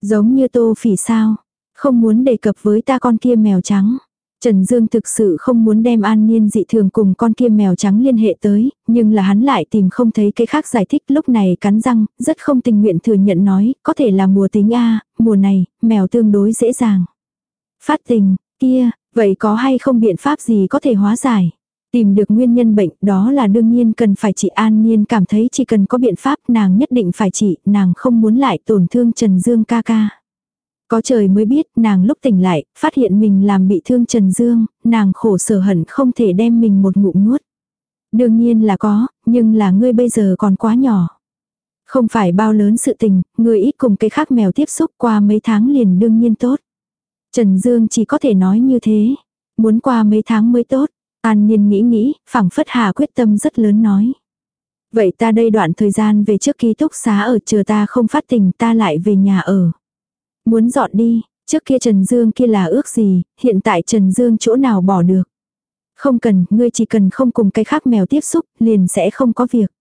Giống như tô phỉ sao, không muốn đề cập với ta con kia mèo trắng. Trần Dương thực sự không muốn đem an niên dị thường cùng con kia mèo trắng liên hệ tới, nhưng là hắn lại tìm không thấy cái khác giải thích lúc này cắn răng, rất không tình nguyện thừa nhận nói, có thể là mùa tính A, mùa này, mèo tương đối dễ dàng. Phát tình, kia, vậy có hay không biện pháp gì có thể hóa giải? Tìm được nguyên nhân bệnh đó là đương nhiên cần phải trị an niên cảm thấy chỉ cần có biện pháp nàng nhất định phải trị, nàng không muốn lại tổn thương Trần Dương ca ca. Có trời mới biết, nàng lúc tỉnh lại, phát hiện mình làm bị thương Trần Dương, nàng khổ sở hận không thể đem mình một ngụm nuốt. Đương nhiên là có, nhưng là ngươi bây giờ còn quá nhỏ. Không phải bao lớn sự tình, ngươi ít cùng cái khác mèo tiếp xúc qua mấy tháng liền đương nhiên tốt. Trần Dương chỉ có thể nói như thế. Muốn qua mấy tháng mới tốt. An nhiên nghĩ nghĩ, phẳng phất hà quyết tâm rất lớn nói. Vậy ta đây đoạn thời gian về trước ký túc xá ở chờ ta không phát tình ta lại về nhà ở. Muốn dọn đi, trước kia Trần Dương kia là ước gì, hiện tại Trần Dương chỗ nào bỏ được. Không cần, ngươi chỉ cần không cùng cái khác mèo tiếp xúc, liền sẽ không có việc.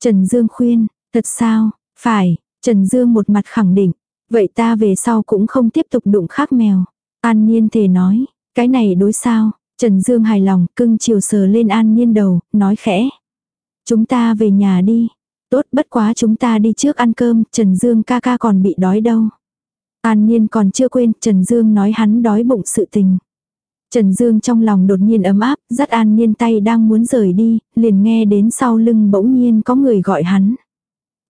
Trần Dương khuyên, thật sao, phải, Trần Dương một mặt khẳng định, vậy ta về sau cũng không tiếp tục đụng khác mèo. An Niên thề nói, cái này đối sao, Trần Dương hài lòng, cưng chiều sờ lên An Niên đầu, nói khẽ. Chúng ta về nhà đi. Tốt bất quá chúng ta đi trước ăn cơm, Trần Dương ca ca còn bị đói đâu. An Niên còn chưa quên, Trần Dương nói hắn đói bụng sự tình. Trần Dương trong lòng đột nhiên ấm áp, dắt An Niên tay đang muốn rời đi, liền nghe đến sau lưng bỗng nhiên có người gọi hắn.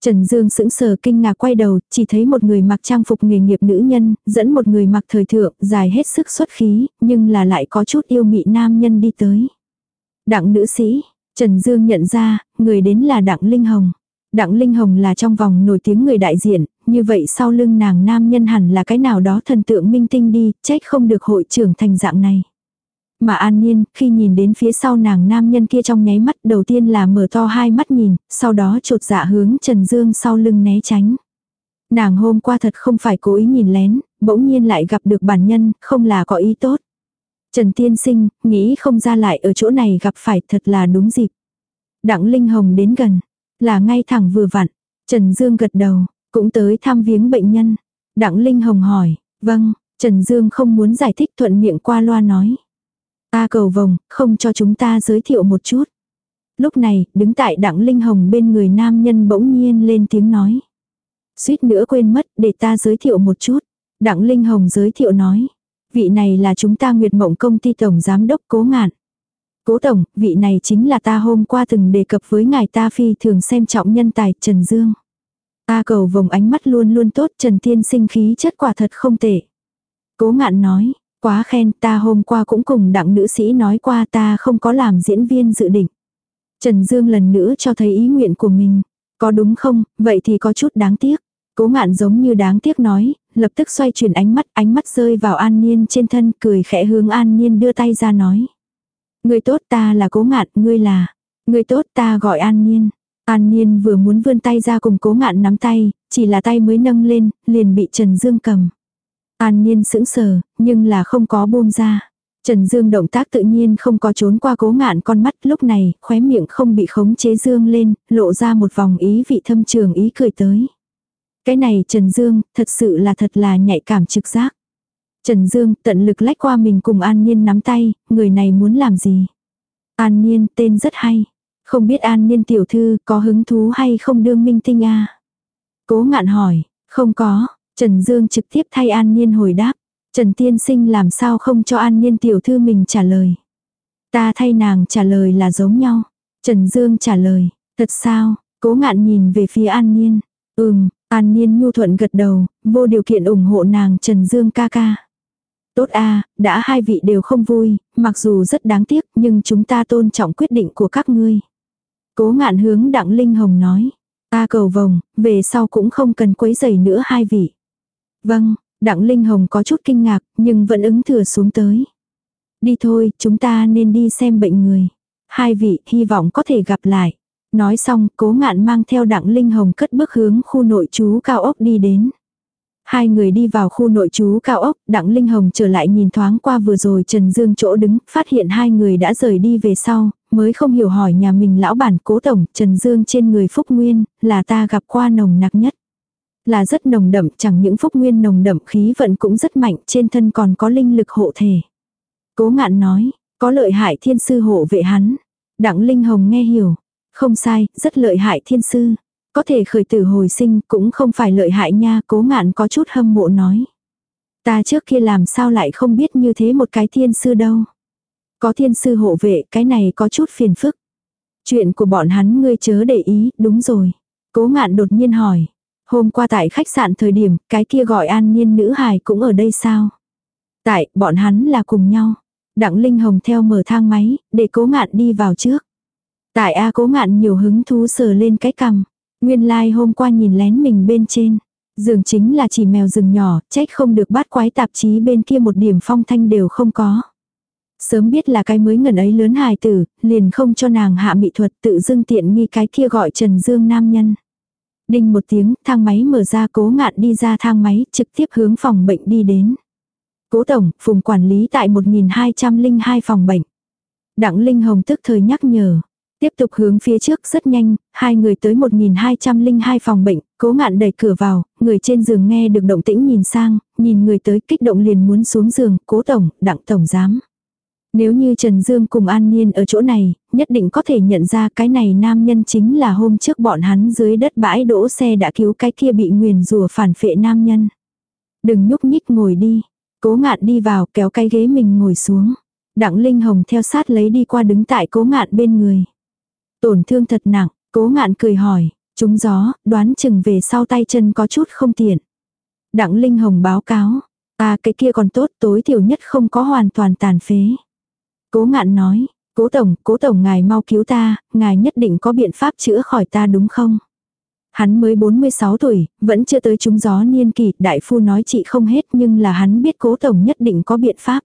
Trần Dương sững sờ kinh ngạc quay đầu, chỉ thấy một người mặc trang phục nghề nghiệp nữ nhân, dẫn một người mặc thời thượng, dài hết sức xuất khí, nhưng là lại có chút yêu mị nam nhân đi tới. Đặng nữ sĩ, Trần Dương nhận ra, người đến là Đặng Linh Hồng. Đặng Linh Hồng là trong vòng nổi tiếng người đại diện, như vậy sau lưng nàng nam nhân hẳn là cái nào đó thần tượng minh tinh đi, trách không được hội trưởng thành dạng này. Mà an nhiên, khi nhìn đến phía sau nàng nam nhân kia trong nháy mắt đầu tiên là mở to hai mắt nhìn, sau đó trột dạ hướng Trần Dương sau lưng né tránh. Nàng hôm qua thật không phải cố ý nhìn lén, bỗng nhiên lại gặp được bản nhân, không là có ý tốt. Trần Tiên Sinh, nghĩ không ra lại ở chỗ này gặp phải thật là đúng dịp. Đặng Linh Hồng đến gần, là ngay thẳng vừa vặn. Trần Dương gật đầu, cũng tới thăm viếng bệnh nhân. Đặng Linh Hồng hỏi, vâng, Trần Dương không muốn giải thích thuận miệng qua loa nói. Ta cầu vồng, không cho chúng ta giới thiệu một chút. Lúc này, đứng tại đặng Linh Hồng bên người nam nhân bỗng nhiên lên tiếng nói. Suýt nữa quên mất, để ta giới thiệu một chút. Đặng Linh Hồng giới thiệu nói. Vị này là chúng ta Nguyệt Mộng công ty tổng giám đốc Cố Ngạn. Cố tổng, vị này chính là ta hôm qua từng đề cập với ngài ta phi thường xem trọng nhân tài Trần Dương. Ta cầu vồng ánh mắt luôn luôn tốt Trần Thiên sinh khí chất quả thật không tệ. Cố ngạn nói, Quá khen ta hôm qua cũng cùng đặng nữ sĩ nói qua ta không có làm diễn viên dự định. Trần Dương lần nữa cho thấy ý nguyện của mình. Có đúng không, vậy thì có chút đáng tiếc. Cố ngạn giống như đáng tiếc nói, lập tức xoay chuyển ánh mắt, ánh mắt rơi vào An Niên trên thân, cười khẽ hướng An Niên đưa tay ra nói. Người tốt ta là cố ngạn, ngươi là. Người tốt ta gọi An nhiên An nhiên vừa muốn vươn tay ra cùng cố ngạn nắm tay, chỉ là tay mới nâng lên, liền bị Trần Dương cầm. An Nhiên sững sờ, nhưng là không có buông ra. Trần Dương động tác tự nhiên không có trốn qua cố ngạn con mắt lúc này, khóe miệng không bị khống chế dương lên, lộ ra một vòng ý vị thâm trường ý cười tới. Cái này Trần Dương, thật sự là thật là nhạy cảm trực giác. Trần Dương tận lực lách qua mình cùng An Niên nắm tay, người này muốn làm gì? An Niên tên rất hay. Không biết An Niên tiểu thư có hứng thú hay không đương minh tinh a Cố ngạn hỏi, không có, Trần Dương trực tiếp thay An Niên hồi đáp. Trần Tiên Sinh làm sao không cho An Niên tiểu thư mình trả lời. Ta thay nàng trả lời là giống nhau. Trần Dương trả lời, thật sao, cố ngạn nhìn về phía An Niên. Ừm, An Niên nhu thuận gật đầu, vô điều kiện ủng hộ nàng Trần Dương ca ca. Tốt a đã hai vị đều không vui, mặc dù rất đáng tiếc nhưng chúng ta tôn trọng quyết định của các ngươi. Cố ngạn hướng Đặng Linh Hồng nói. Ta cầu vồng, về sau cũng không cần quấy rầy nữa hai vị. Vâng, Đặng Linh Hồng có chút kinh ngạc, nhưng vẫn ứng thừa xuống tới. Đi thôi, chúng ta nên đi xem bệnh người. Hai vị, hy vọng có thể gặp lại. Nói xong, cố ngạn mang theo Đặng Linh Hồng cất bước hướng khu nội trú cao ốc đi đến. Hai người đi vào khu nội trú cao ốc, Đặng Linh Hồng trở lại nhìn thoáng qua vừa rồi Trần Dương chỗ đứng, phát hiện hai người đã rời đi về sau, mới không hiểu hỏi nhà mình lão bản cố tổng, Trần Dương trên người Phúc Nguyên, là ta gặp qua nồng nặc nhất là rất nồng đậm, chẳng những phúc nguyên nồng đậm khí vận cũng rất mạnh, trên thân còn có linh lực hộ thể. Cố ngạn nói, có lợi hại thiên sư hộ vệ hắn. Đặng Linh Hồng nghe hiểu, không sai, rất lợi hại thiên sư. Có thể khởi tử hồi sinh cũng không phải lợi hại nha, cố ngạn có chút hâm mộ nói. Ta trước kia làm sao lại không biết như thế một cái thiên sư đâu. Có thiên sư hộ vệ, cái này có chút phiền phức. Chuyện của bọn hắn ngươi chớ để ý, đúng rồi. Cố ngạn đột nhiên hỏi. Hôm qua tại khách sạn thời điểm, cái kia gọi an niên nữ hài cũng ở đây sao? Tại, bọn hắn là cùng nhau. Đặng Linh Hồng theo mở thang máy, để cố ngạn đi vào trước. Tại A cố ngạn nhiều hứng thú sờ lên cái cằm. Nguyên lai like hôm qua nhìn lén mình bên trên. Dường chính là chỉ mèo rừng nhỏ, trách không được bắt quái tạp chí bên kia một điểm phong thanh đều không có. Sớm biết là cái mới ngần ấy lớn hài tử, liền không cho nàng hạ mỹ thuật tự dưng tiện nghi cái kia gọi Trần Dương nam nhân. Đinh một tiếng, thang máy mở ra cố ngạn đi ra thang máy, trực tiếp hướng phòng bệnh đi đến. Cố tổng, phùng quản lý tại 1202 phòng bệnh. Đặng Linh Hồng tức thời nhắc nhở. Tiếp tục hướng phía trước rất nhanh, hai người tới 1202 phòng bệnh, cố ngạn đẩy cửa vào, người trên giường nghe được động tĩnh nhìn sang, nhìn người tới kích động liền muốn xuống giường, cố tổng, đặng tổng giám. Nếu như Trần Dương cùng An Niên ở chỗ này, nhất định có thể nhận ra cái này nam nhân chính là hôm trước bọn hắn dưới đất bãi đỗ xe đã cứu cái kia bị nguyền rùa phản phệ nam nhân. Đừng nhúc nhích ngồi đi. Cố ngạn đi vào kéo cái ghế mình ngồi xuống. Đặng Linh Hồng theo sát lấy đi qua đứng tại cố ngạn bên người. Tổn thương thật nặng, cố ngạn cười hỏi, trúng gió, đoán chừng về sau tay chân có chút không tiện. Đặng Linh Hồng báo cáo, à cái kia còn tốt tối thiểu nhất không có hoàn toàn tàn phế. Cố ngạn nói, cố tổng, cố tổng ngài mau cứu ta, ngài nhất định có biện pháp chữa khỏi ta đúng không? Hắn mới 46 tuổi, vẫn chưa tới trúng gió niên kỳ, đại phu nói chị không hết nhưng là hắn biết cố tổng nhất định có biện pháp.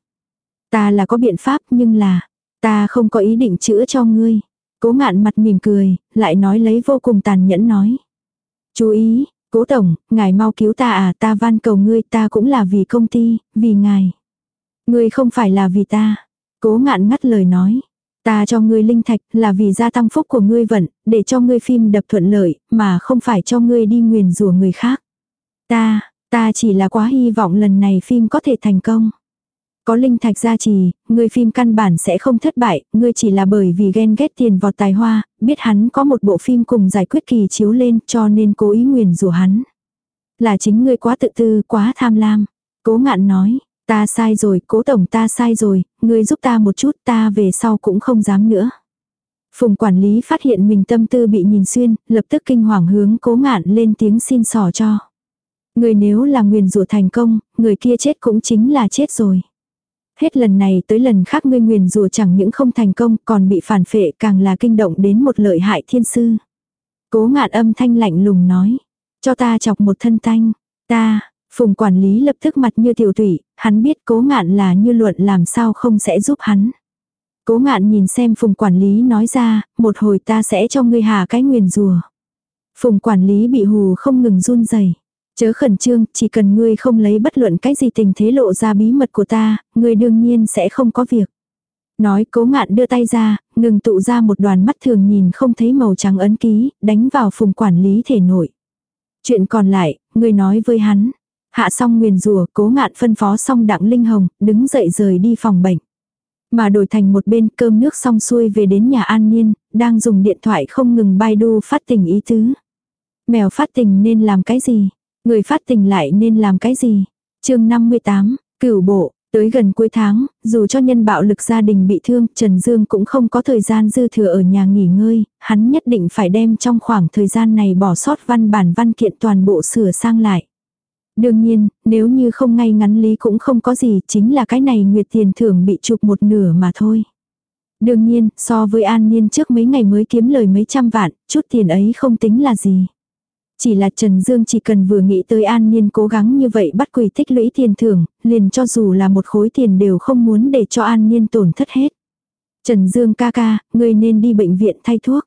Ta là có biện pháp nhưng là, ta không có ý định chữa cho ngươi. Cố ngạn mặt mỉm cười, lại nói lấy vô cùng tàn nhẫn nói. Chú ý, cố tổng, ngài mau cứu ta à ta van cầu ngươi ta cũng là vì công ty, vì ngài. Ngươi không phải là vì ta. Cố ngạn ngắt lời nói. Ta cho ngươi linh thạch là vì gia tăng phúc của ngươi vận, để cho ngươi phim đập thuận lợi, mà không phải cho ngươi đi nguyền rủa người khác. Ta, ta chỉ là quá hy vọng lần này phim có thể thành công. Có linh thạch gia trì, người phim căn bản sẽ không thất bại, ngươi chỉ là bởi vì ghen ghét tiền vọt tài hoa, biết hắn có một bộ phim cùng giải quyết kỳ chiếu lên cho nên cố ý nguyền rủa hắn. Là chính ngươi quá tự tư, quá tham lam. Cố ngạn nói, ta sai rồi, cố tổng ta sai rồi, ngươi giúp ta một chút ta về sau cũng không dám nữa. Phùng quản lý phát hiện mình tâm tư bị nhìn xuyên, lập tức kinh hoàng hướng cố ngạn lên tiếng xin sò cho. Người nếu là nguyền rủa thành công, người kia chết cũng chính là chết rồi. Hết lần này tới lần khác ngươi nguyền rủa chẳng những không thành công còn bị phản phệ càng là kinh động đến một lợi hại thiên sư. Cố ngạn âm thanh lạnh lùng nói. Cho ta chọc một thân tanh. Ta, phùng quản lý lập tức mặt như tiểu thủy, hắn biết cố ngạn là như luận làm sao không sẽ giúp hắn. Cố ngạn nhìn xem phùng quản lý nói ra, một hồi ta sẽ cho ngươi hà cái nguyền rùa. Phùng quản lý bị hù không ngừng run rẩy Chớ khẩn trương, chỉ cần ngươi không lấy bất luận cái gì tình thế lộ ra bí mật của ta, ngươi đương nhiên sẽ không có việc. Nói cố ngạn đưa tay ra, ngừng tụ ra một đoàn mắt thường nhìn không thấy màu trắng ấn ký, đánh vào phùng quản lý thể nội. Chuyện còn lại, ngươi nói với hắn. Hạ xong nguyền rùa, cố ngạn phân phó xong đặng linh hồng, đứng dậy rời đi phòng bệnh. Mà đổi thành một bên cơm nước xong xuôi về đến nhà an niên, đang dùng điện thoại không ngừng Baidu phát tình ý tứ. Mèo phát tình nên làm cái gì? Người phát tình lại nên làm cái gì? chương 58, cửu bộ, tới gần cuối tháng, dù cho nhân bạo lực gia đình bị thương, Trần Dương cũng không có thời gian dư thừa ở nhà nghỉ ngơi, hắn nhất định phải đem trong khoảng thời gian này bỏ sót văn bản văn kiện toàn bộ sửa sang lại. Đương nhiên, nếu như không ngay ngắn lý cũng không có gì, chính là cái này nguyệt tiền thưởng bị chụp một nửa mà thôi. Đương nhiên, so với an niên trước mấy ngày mới kiếm lời mấy trăm vạn, chút tiền ấy không tính là gì. Chỉ là Trần Dương chỉ cần vừa nghĩ tới an niên cố gắng như vậy bắt quỷ tích lũy tiền thưởng, liền cho dù là một khối tiền đều không muốn để cho an niên tổn thất hết. Trần Dương ca ca, ngươi nên đi bệnh viện thay thuốc.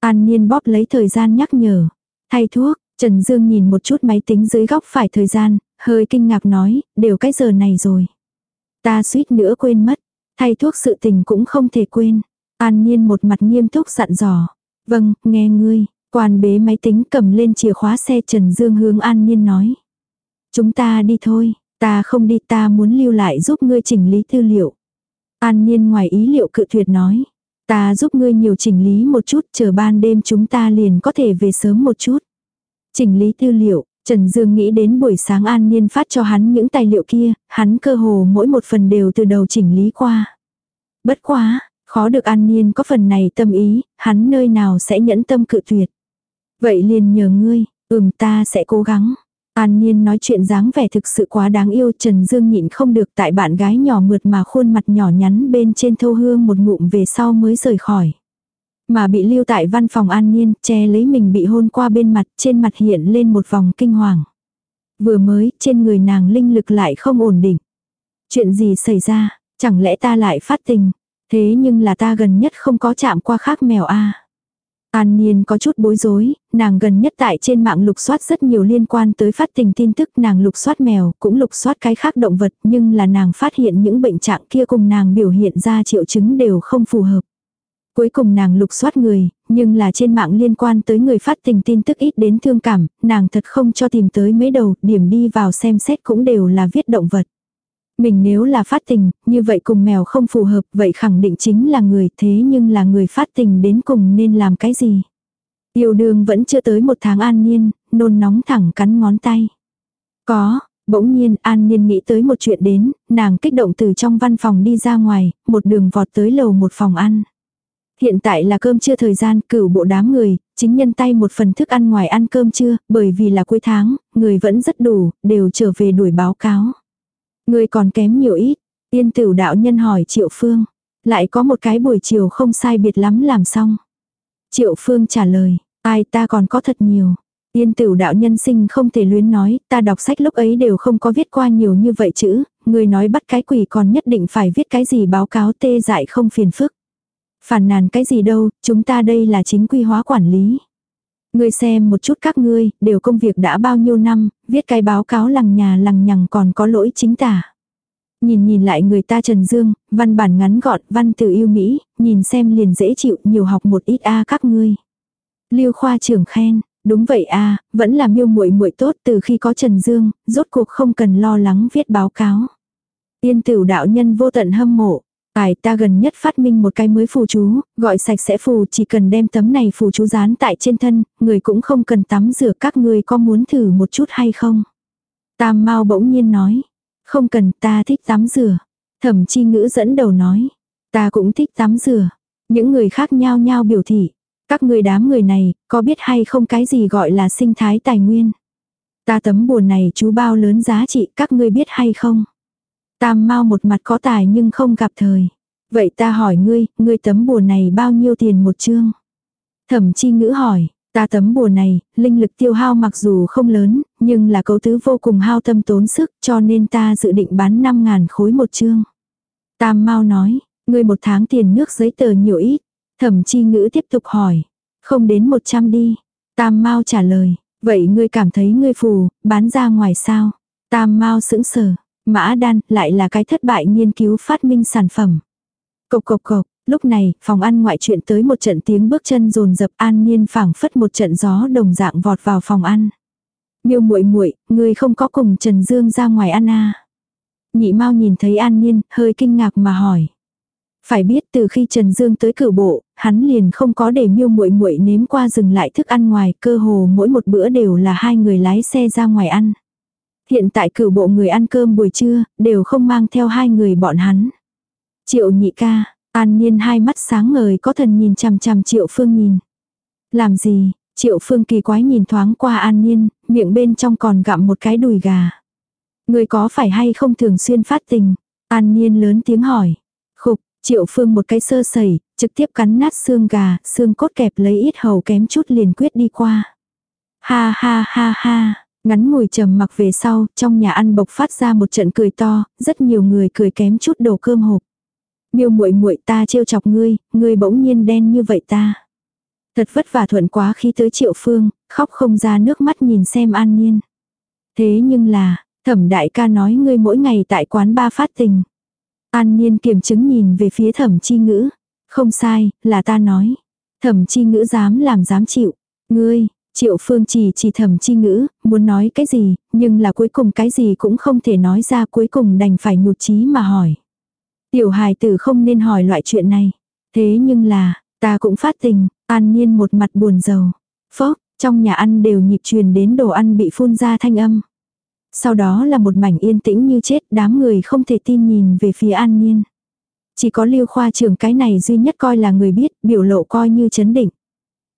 An niên bóp lấy thời gian nhắc nhở. Thay thuốc, Trần Dương nhìn một chút máy tính dưới góc phải thời gian, hơi kinh ngạc nói, đều cái giờ này rồi. Ta suýt nữa quên mất, thay thuốc sự tình cũng không thể quên. An Niên một mặt nghiêm túc dặn dò. Vâng, nghe ngươi, Quan bế máy tính cầm lên chìa khóa xe Trần Dương hướng an nhiên nói. Chúng ta đi thôi, ta không đi ta muốn lưu lại giúp ngươi chỉnh lý tư liệu. An nhiên ngoài ý liệu cự tuyệt nói. Ta giúp ngươi nhiều chỉnh lý một chút chờ ban đêm chúng ta liền có thể về sớm một chút. Chỉnh lý tư liệu, Trần Dương nghĩ đến buổi sáng An Niên phát cho hắn những tài liệu kia, hắn cơ hồ mỗi một phần đều từ đầu chỉnh lý qua. Bất quá, khó được An Niên có phần này tâm ý, hắn nơi nào sẽ nhẫn tâm cự tuyệt. Vậy liền nhờ ngươi, ừm ta sẽ cố gắng. An Niên nói chuyện dáng vẻ thực sự quá đáng yêu Trần Dương nhịn không được tại bạn gái nhỏ mượt mà khuôn mặt nhỏ nhắn bên trên thâu hương một ngụm về sau mới rời khỏi. Mà bị lưu tại văn phòng An Niên che lấy mình bị hôn qua bên mặt trên mặt hiện lên một vòng kinh hoàng. Vừa mới trên người nàng linh lực lại không ổn định. Chuyện gì xảy ra, chẳng lẽ ta lại phát tình. Thế nhưng là ta gần nhất không có chạm qua khác mèo a An Niên có chút bối rối, nàng gần nhất tại trên mạng lục soát rất nhiều liên quan tới phát tình tin tức nàng lục soát mèo, cũng lục soát cái khác động vật, nhưng là nàng phát hiện những bệnh trạng kia cùng nàng biểu hiện ra triệu chứng đều không phù hợp. Cuối cùng nàng lục soát người, nhưng là trên mạng liên quan tới người phát tình tin tức ít đến thương cảm, nàng thật không cho tìm tới mấy đầu, điểm đi vào xem xét cũng đều là viết động vật. Mình nếu là phát tình, như vậy cùng mèo không phù hợp, vậy khẳng định chính là người thế nhưng là người phát tình đến cùng nên làm cái gì. Yêu đương vẫn chưa tới một tháng an nhiên, nôn nóng thẳng cắn ngón tay. Có, bỗng nhiên an nhiên nghĩ tới một chuyện đến, nàng kích động từ trong văn phòng đi ra ngoài, một đường vọt tới lầu một phòng ăn. Hiện tại là cơm trưa thời gian, cửu bộ đám người, chính nhân tay một phần thức ăn ngoài ăn cơm trưa, bởi vì là cuối tháng, người vẫn rất đủ, đều trở về đuổi báo cáo. Người còn kém nhiều ít, tiên tử đạo nhân hỏi Triệu Phương. Lại có một cái buổi chiều không sai biệt lắm làm xong. Triệu Phương trả lời, ai ta còn có thật nhiều. Tiên tử đạo nhân sinh không thể luyến nói, ta đọc sách lúc ấy đều không có viết qua nhiều như vậy chữ, người nói bắt cái quỷ còn nhất định phải viết cái gì báo cáo tê dại không phiền phức. Phản nàn cái gì đâu, chúng ta đây là chính quy hóa quản lý. Ngươi xem một chút các ngươi, đều công việc đã bao nhiêu năm, viết cái báo cáo lằng nhà lằng nhằng còn có lỗi chính tả. Nhìn nhìn lại người ta Trần Dương, văn bản ngắn gọn, văn từ yêu Mỹ, nhìn xem liền dễ chịu, nhiều học một ít a các ngươi. Lưu khoa trưởng khen, đúng vậy a vẫn là miêu muội muội tốt từ khi có Trần Dương, rốt cuộc không cần lo lắng viết báo cáo. Tiên tử đạo nhân vô tận hâm mộ, Ai ta gần nhất phát minh một cái mới phù chú, gọi sạch sẽ phù chỉ cần đem tấm này phù chú dán tại trên thân, người cũng không cần tắm rửa các người có muốn thử một chút hay không. Tam mau bỗng nhiên nói, không cần ta thích tắm rửa. Thẩm chi ngữ dẫn đầu nói, ta cũng thích tắm rửa. Những người khác nhao nhao biểu thị, các người đám người này, có biết hay không cái gì gọi là sinh thái tài nguyên. Ta tấm buồn này chú bao lớn giá trị các ngươi biết hay không. Tam mau một mặt có tài nhưng không gặp thời. Vậy ta hỏi ngươi, ngươi tấm bùa này bao nhiêu tiền một chương? Thẩm chi ngữ hỏi, ta tấm bùa này, linh lực tiêu hao mặc dù không lớn, nhưng là cấu tứ vô cùng hao tâm tốn sức cho nên ta dự định bán 5.000 khối một chương. Tam mau nói, ngươi một tháng tiền nước giấy tờ nhiều ít. Thẩm chi ngữ tiếp tục hỏi, không đến 100 đi. Tam mau trả lời, vậy ngươi cảm thấy ngươi phù, bán ra ngoài sao? Tam mau sững sờ, Mã đan lại là cái thất bại nghiên cứu phát minh sản phẩm. Cộc cộc cộc, lúc này, phòng ăn ngoại chuyện tới một trận tiếng bước chân rồn dập an nhiên phảng phất một trận gió đồng dạng vọt vào phòng ăn. Miêu muội muội, người không có cùng Trần Dương ra ngoài ăn à. Nhị mau nhìn thấy an nhiên, hơi kinh ngạc mà hỏi. Phải biết từ khi Trần Dương tới cử bộ, hắn liền không có để miêu muội muội nếm qua dừng lại thức ăn ngoài, cơ hồ mỗi một bữa đều là hai người lái xe ra ngoài ăn. Hiện tại cử bộ người ăn cơm buổi trưa, đều không mang theo hai người bọn hắn. Triệu nhị ca, an nhiên hai mắt sáng ngời có thần nhìn chằm chằm triệu phương nhìn. Làm gì, triệu phương kỳ quái nhìn thoáng qua an nhiên, miệng bên trong còn gặm một cái đùi gà. Người có phải hay không thường xuyên phát tình? An nhiên lớn tiếng hỏi. Khục, triệu phương một cái sơ sẩy, trực tiếp cắn nát xương gà, xương cốt kẹp lấy ít hầu kém chút liền quyết đi qua. Ha ha ha ha, Ngắn ngồi trầm mặc về sau, trong nhà ăn bộc phát ra một trận cười to, rất nhiều người cười kém chút đổ cơm hộp. Miêu muội muội ta trêu chọc ngươi, ngươi bỗng nhiên đen như vậy ta. Thật vất vả thuận quá khi tới triệu phương, khóc không ra nước mắt nhìn xem an nhiên. Thế nhưng là, thẩm đại ca nói ngươi mỗi ngày tại quán ba phát tình. An nhiên kiểm chứng nhìn về phía thẩm chi ngữ. Không sai, là ta nói. Thẩm chi ngữ dám làm dám chịu. Ngươi, Triệu Phương chỉ chỉ thầm chi ngữ, muốn nói cái gì, nhưng là cuối cùng cái gì cũng không thể nói ra cuối cùng đành phải nhụt chí mà hỏi. Tiểu hài tử không nên hỏi loại chuyện này. Thế nhưng là, ta cũng phát tình, an nhiên một mặt buồn rầu. Phóc, trong nhà ăn đều nhịp truyền đến đồ ăn bị phun ra thanh âm. Sau đó là một mảnh yên tĩnh như chết, đám người không thể tin nhìn về phía an nhiên. Chỉ có lưu khoa trưởng cái này duy nhất coi là người biết, biểu lộ coi như chấn định.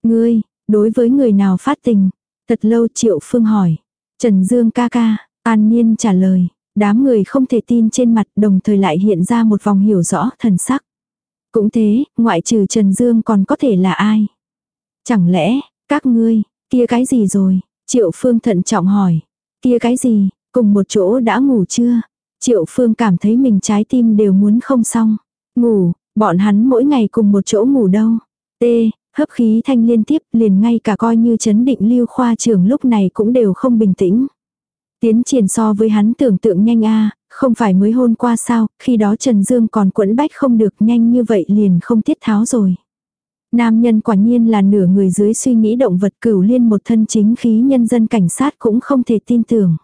Ngươi, Đối với người nào phát tình? Thật lâu Triệu Phương hỏi. Trần Dương ca ca, An Niên trả lời. Đám người không thể tin trên mặt đồng thời lại hiện ra một vòng hiểu rõ thần sắc. Cũng thế, ngoại trừ Trần Dương còn có thể là ai? Chẳng lẽ, các ngươi, kia cái gì rồi? Triệu Phương thận trọng hỏi. Kia cái gì, cùng một chỗ đã ngủ chưa? Triệu Phương cảm thấy mình trái tim đều muốn không xong. Ngủ, bọn hắn mỗi ngày cùng một chỗ ngủ đâu. tê Hấp khí thanh liên tiếp liền ngay cả coi như chấn định lưu khoa trưởng lúc này cũng đều không bình tĩnh. Tiến triển so với hắn tưởng tượng nhanh a không phải mới hôn qua sao, khi đó Trần Dương còn quẫn bách không được nhanh như vậy liền không tiết tháo rồi. Nam nhân quả nhiên là nửa người dưới suy nghĩ động vật cửu liên một thân chính khí nhân dân cảnh sát cũng không thể tin tưởng.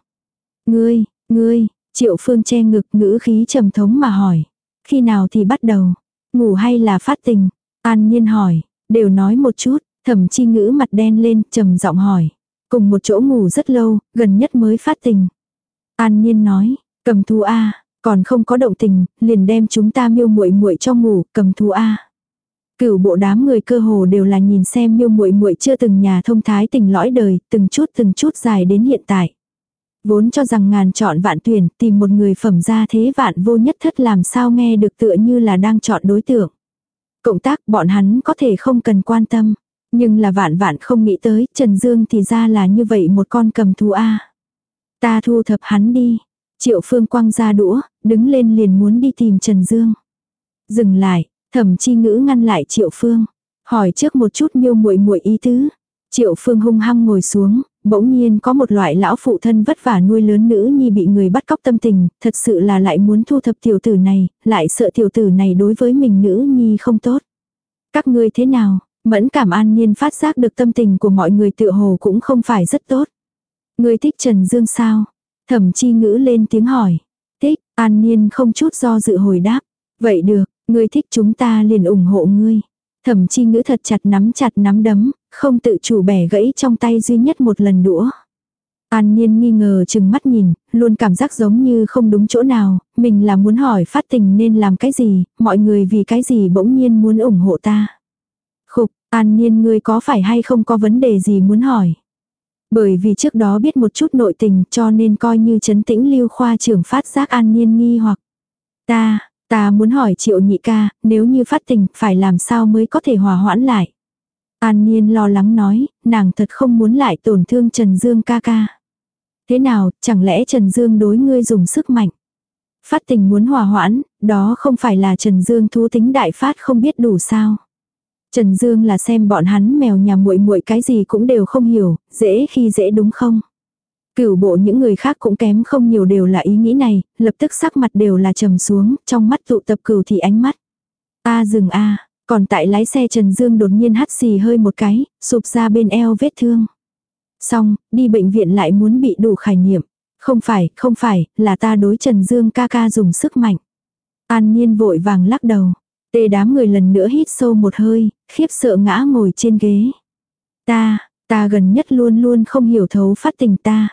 Ngươi, ngươi, Triệu Phương che ngực ngữ khí trầm thống mà hỏi. Khi nào thì bắt đầu? Ngủ hay là phát tình? An Nhiên hỏi. Đều nói một chút. Thẩm chi ngữ mặt đen lên trầm giọng hỏi. Cùng một chỗ ngủ rất lâu, gần nhất mới phát tình. An Nhiên nói. Cầm thú A. Còn không có động tình, liền đem chúng ta miêu muội muội cho ngủ, cầm thú A. Cửu bộ đám người cơ hồ đều là nhìn xem miêu muội muội chưa từng nhà thông thái tình lõi đời, từng chút từng chút dài đến hiện tại. Vốn cho rằng ngàn chọn vạn tuyển, tìm một người phẩm ra thế vạn vô nhất thất làm sao nghe được tựa như là đang chọn đối tượng. Cộng tác bọn hắn có thể không cần quan tâm. Nhưng là vạn vạn không nghĩ tới, Trần Dương thì ra là như vậy một con cầm thú A. Ta thu thập hắn đi. Triệu Phương quăng ra đũa, đứng lên liền muốn đi tìm Trần Dương. Dừng lại, thẩm chi ngữ ngăn lại Triệu Phương. Hỏi trước một chút miêu muội muội ý tứ. Triệu Phương hung hăng ngồi xuống, bỗng nhiên có một loại lão phụ thân vất vả nuôi lớn nữ nhi bị người bắt cóc tâm tình, thật sự là lại muốn thu thập tiểu tử này, lại sợ tiểu tử này đối với mình nữ nhi không tốt. Các ngươi thế nào? Mẫn cảm an nhiên phát giác được tâm tình của mọi người tựa hồ cũng không phải rất tốt. Ngươi thích Trần Dương sao? Thẩm chi ngữ lên tiếng hỏi. Thích, an nhiên không chút do dự hồi đáp. Vậy được, ngươi thích chúng ta liền ủng hộ ngươi. Thẩm chi ngữ thật chặt nắm chặt nắm đấm, không tự chủ bẻ gãy trong tay duy nhất một lần đũa. An Niên nghi ngờ chừng mắt nhìn, luôn cảm giác giống như không đúng chỗ nào, mình là muốn hỏi phát tình nên làm cái gì, mọi người vì cái gì bỗng nhiên muốn ủng hộ ta. Khục, An Niên ngươi có phải hay không có vấn đề gì muốn hỏi. Bởi vì trước đó biết một chút nội tình cho nên coi như chấn tĩnh lưu khoa trưởng phát giác An Niên nghi hoặc. Ta, ta muốn hỏi triệu nhị ca, nếu như phát tình phải làm sao mới có thể hòa hoãn lại. An Niên lo lắng nói, nàng thật không muốn lại tổn thương Trần Dương ca ca. Thế nào, chẳng lẽ Trần Dương đối ngươi dùng sức mạnh? Phát tình muốn hòa hoãn, đó không phải là Trần Dương thú tính đại phát không biết đủ sao. Trần Dương là xem bọn hắn mèo nhà muội muội cái gì cũng đều không hiểu, dễ khi dễ đúng không? Cửu bộ những người khác cũng kém không nhiều đều là ý nghĩ này, lập tức sắc mặt đều là trầm xuống, trong mắt tụ tập cửu thì ánh mắt. A dừng a, còn tại lái xe Trần Dương đột nhiên hắt xì hơi một cái, sụp ra bên eo vết thương. Xong, đi bệnh viện lại muốn bị đủ khải niệm. Không phải, không phải, là ta đối Trần Dương ca ca dùng sức mạnh. An Nhiên vội vàng lắc đầu. Tê đám người lần nữa hít sâu một hơi, khiếp sợ ngã ngồi trên ghế. Ta, ta gần nhất luôn luôn không hiểu thấu phát tình ta.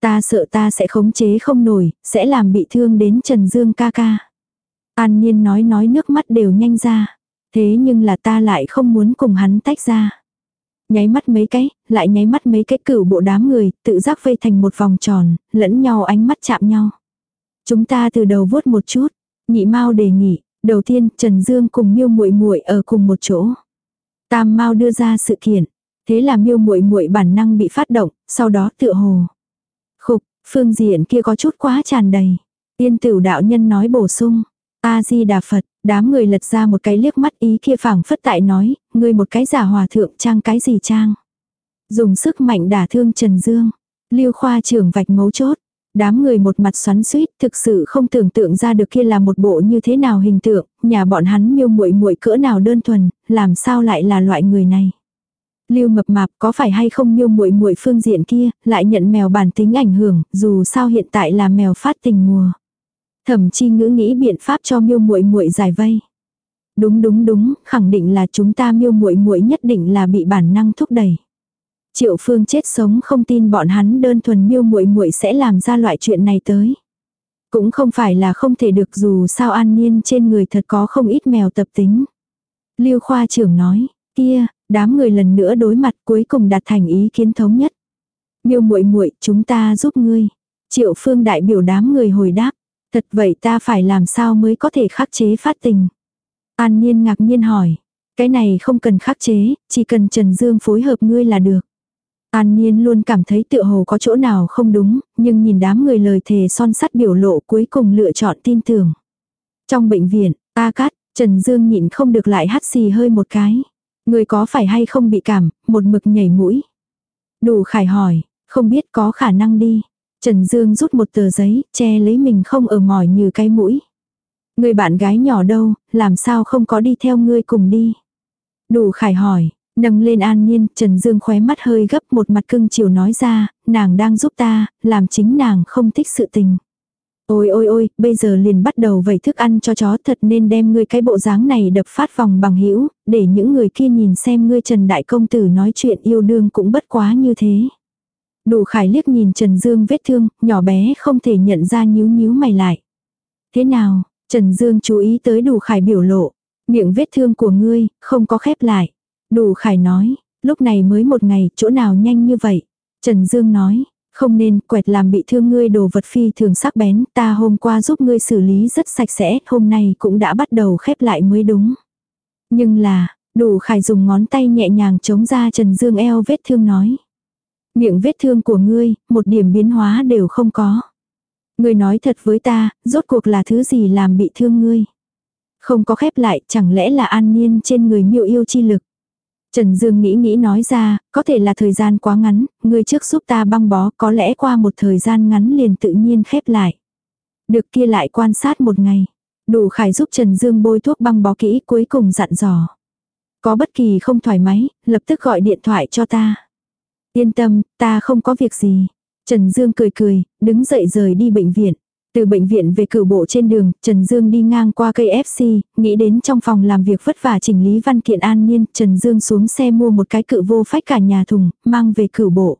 Ta sợ ta sẽ khống chế không nổi, sẽ làm bị thương đến Trần Dương ca ca. An Nhiên nói nói nước mắt đều nhanh ra. Thế nhưng là ta lại không muốn cùng hắn tách ra. Nháy mắt mấy cái, lại nháy mắt mấy cái cửu bộ đám người, tự giác vây thành một vòng tròn, lẫn nhau ánh mắt chạm nhau. Chúng ta từ đầu vuốt một chút, nhị mau đề nghị, đầu tiên Trần Dương cùng miêu muội muội ở cùng một chỗ. Tam mau đưa ra sự kiện, thế là miêu muội muội bản năng bị phát động, sau đó tựa hồ. Khục, phương diện kia có chút quá tràn đầy. Tiên tử đạo nhân nói bổ sung, A-di-đà Phật, đám người lật ra một cái liếc mắt ý kia phảng phất tại nói, ngươi một cái giả hòa thượng trang cái gì trang. Dùng sức mạnh đả thương Trần Dương. Lưu khoa trưởng vạch mấu chốt. Đám người một mặt xoắn suýt, thực sự không tưởng tượng ra được kia là một bộ như thế nào hình tượng, nhà bọn hắn miêu muội muội cỡ nào đơn thuần, làm sao lại là loại người này. Lưu mập mạp có phải hay không miêu muội muội phương diện kia, lại nhận mèo bản tính ảnh hưởng, dù sao hiện tại là mèo phát tình mùa. Thẩm chi ngữ nghĩ biện pháp cho miêu muội muội giải vây. Đúng đúng đúng, khẳng định là chúng ta miêu muội muội nhất định là bị bản năng thúc đẩy. Triệu Phương chết sống không tin bọn hắn đơn thuần miêu muội muội sẽ làm ra loại chuyện này tới. Cũng không phải là không thể được dù sao an niên trên người thật có không ít mèo tập tính. Lưu khoa trưởng nói, kia, đám người lần nữa đối mặt cuối cùng đạt thành ý kiến thống nhất. Miêu muội muội, chúng ta giúp ngươi. Triệu Phương đại biểu đám người hồi đáp, Thật vậy ta phải làm sao mới có thể khắc chế phát tình? An Nhiên ngạc nhiên hỏi. Cái này không cần khắc chế, chỉ cần Trần Dương phối hợp ngươi là được. An Niên luôn cảm thấy tựa hồ có chỗ nào không đúng, nhưng nhìn đám người lời thề son sắt biểu lộ cuối cùng lựa chọn tin tưởng. Trong bệnh viện, A Cát, Trần Dương nhịn không được lại hắt xì hơi một cái. Người có phải hay không bị cảm, một mực nhảy mũi. Đủ khải hỏi, không biết có khả năng đi. Trần Dương rút một tờ giấy, che lấy mình không ở mỏi như cái mũi. Người bạn gái nhỏ đâu, làm sao không có đi theo ngươi cùng đi. Đủ khải hỏi, nâng lên an nhiên, Trần Dương khóe mắt hơi gấp một mặt cưng chiều nói ra, nàng đang giúp ta, làm chính nàng không thích sự tình. Ôi ôi ôi, bây giờ liền bắt đầu vẩy thức ăn cho chó thật nên đem ngươi cái bộ dáng này đập phát vòng bằng hữu để những người kia nhìn xem ngươi Trần Đại Công Tử nói chuyện yêu đương cũng bất quá như thế. Đủ khải liếc nhìn Trần Dương vết thương, nhỏ bé không thể nhận ra nhíu nhíu mày lại. Thế nào, Trần Dương chú ý tới đủ khải biểu lộ. Miệng vết thương của ngươi, không có khép lại. Đủ khải nói, lúc này mới một ngày, chỗ nào nhanh như vậy. Trần Dương nói, không nên quẹt làm bị thương ngươi đồ vật phi thường sắc bén, ta hôm qua giúp ngươi xử lý rất sạch sẽ, hôm nay cũng đã bắt đầu khép lại mới đúng. Nhưng là, đủ khải dùng ngón tay nhẹ nhàng chống ra Trần Dương eo vết thương nói. Miệng vết thương của ngươi, một điểm biến hóa đều không có. Ngươi nói thật với ta, rốt cuộc là thứ gì làm bị thương ngươi. Không có khép lại, chẳng lẽ là an niên trên người miêu yêu chi lực. Trần Dương nghĩ nghĩ nói ra, có thể là thời gian quá ngắn, ngươi trước giúp ta băng bó, có lẽ qua một thời gian ngắn liền tự nhiên khép lại. Được kia lại quan sát một ngày. Đủ khải giúp Trần Dương bôi thuốc băng bó kỹ cuối cùng dặn dò. Có bất kỳ không thoải mái, lập tức gọi điện thoại cho ta. Yên tâm, ta không có việc gì. Trần Dương cười cười, đứng dậy rời đi bệnh viện. Từ bệnh viện về cửu bộ trên đường, Trần Dương đi ngang qua cây FC, nghĩ đến trong phòng làm việc vất vả chỉnh lý văn kiện an niên, Trần Dương xuống xe mua một cái cự vô phách cả nhà thùng, mang về cửu bộ.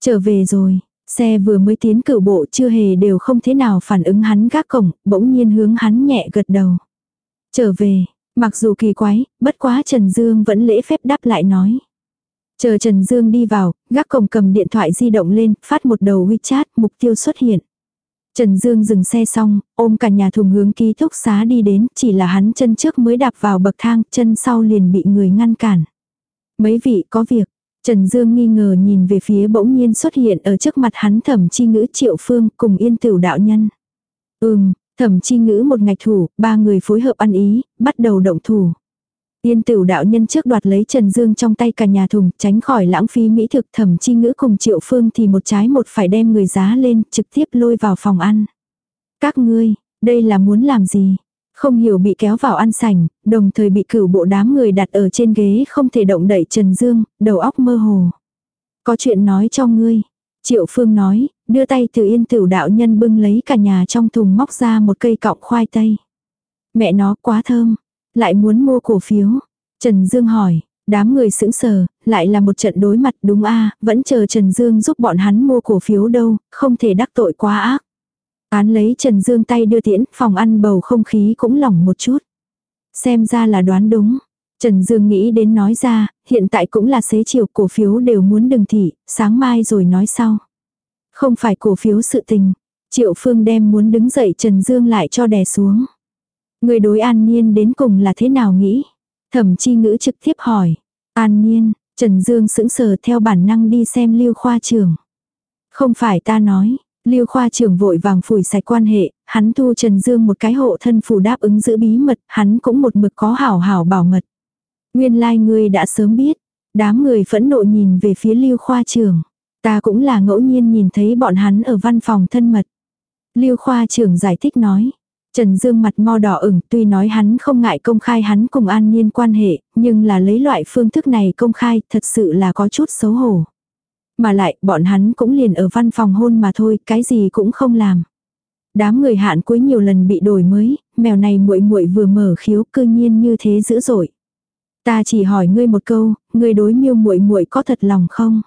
Trở về rồi, xe vừa mới tiến cửu bộ chưa hề đều không thế nào phản ứng hắn gác cổng, bỗng nhiên hướng hắn nhẹ gật đầu. Trở về, mặc dù kỳ quái, bất quá Trần Dương vẫn lễ phép đáp lại nói. Chờ Trần Dương đi vào, gác cổng cầm điện thoại di động lên, phát một đầu WeChat, mục tiêu xuất hiện. Trần Dương dừng xe xong, ôm cả nhà thùng hướng ký túc xá đi đến, chỉ là hắn chân trước mới đạp vào bậc thang, chân sau liền bị người ngăn cản. Mấy vị có việc, Trần Dương nghi ngờ nhìn về phía bỗng nhiên xuất hiện ở trước mặt hắn thẩm chi ngữ triệu phương cùng yên tửu đạo nhân. Ừm, thẩm chi ngữ một ngạch thủ, ba người phối hợp ăn ý, bắt đầu động thủ. Yên tửu đạo nhân trước đoạt lấy Trần Dương trong tay cả nhà thùng, tránh khỏi lãng phí mỹ thực thẩm chi ngữ cùng triệu phương thì một trái một phải đem người giá lên, trực tiếp lôi vào phòng ăn. Các ngươi, đây là muốn làm gì? Không hiểu bị kéo vào ăn sảnh, đồng thời bị cửu bộ đám người đặt ở trên ghế không thể động đậy Trần Dương, đầu óc mơ hồ. Có chuyện nói cho ngươi. Triệu Phương nói, đưa tay từ yên tửu đạo nhân bưng lấy cả nhà trong thùng móc ra một cây cọng khoai tây. Mẹ nó quá thơm, lại muốn mua cổ phiếu. Trần Dương hỏi, đám người sững sờ, lại là một trận đối mặt đúng a vẫn chờ Trần Dương giúp bọn hắn mua cổ phiếu đâu, không thể đắc tội quá ác. Án lấy Trần Dương tay đưa tiễn, phòng ăn bầu không khí cũng lỏng một chút. Xem ra là đoán đúng. Trần Dương nghĩ đến nói ra, hiện tại cũng là xế chiều cổ phiếu đều muốn đừng thị, sáng mai rồi nói sau. Không phải cổ phiếu sự tình. Triệu Phương đem muốn đứng dậy Trần Dương lại cho đè xuống. Người đối an niên đến cùng là thế nào nghĩ? Thẩm chi ngữ trực tiếp hỏi. An niên, Trần Dương sững sờ theo bản năng đi xem lưu khoa trưởng. Không phải ta nói, lưu khoa trưởng vội vàng phủi sạch quan hệ, hắn thu Trần Dương một cái hộ thân phù đáp ứng giữ bí mật, hắn cũng một mực có hảo hảo bảo mật. Nguyên lai like ngươi đã sớm biết, đám người phẫn nộ nhìn về phía lưu khoa trưởng. Ta cũng là ngẫu nhiên nhìn thấy bọn hắn ở văn phòng thân mật. Lưu khoa trưởng giải thích nói, Trần Dương mặt mo đỏ ửng, tuy nói hắn không ngại công khai hắn cùng An Niên quan hệ, nhưng là lấy loại phương thức này công khai thật sự là có chút xấu hổ. Mà lại, bọn hắn cũng liền ở văn phòng hôn mà thôi, cái gì cũng không làm. Đám người hạn cuối nhiều lần bị đổi mới, mèo này muội muội vừa mở khiếu cư nhiên như thế dữ dội. Ta chỉ hỏi ngươi một câu, ngươi đối miêu muội muội có thật lòng không?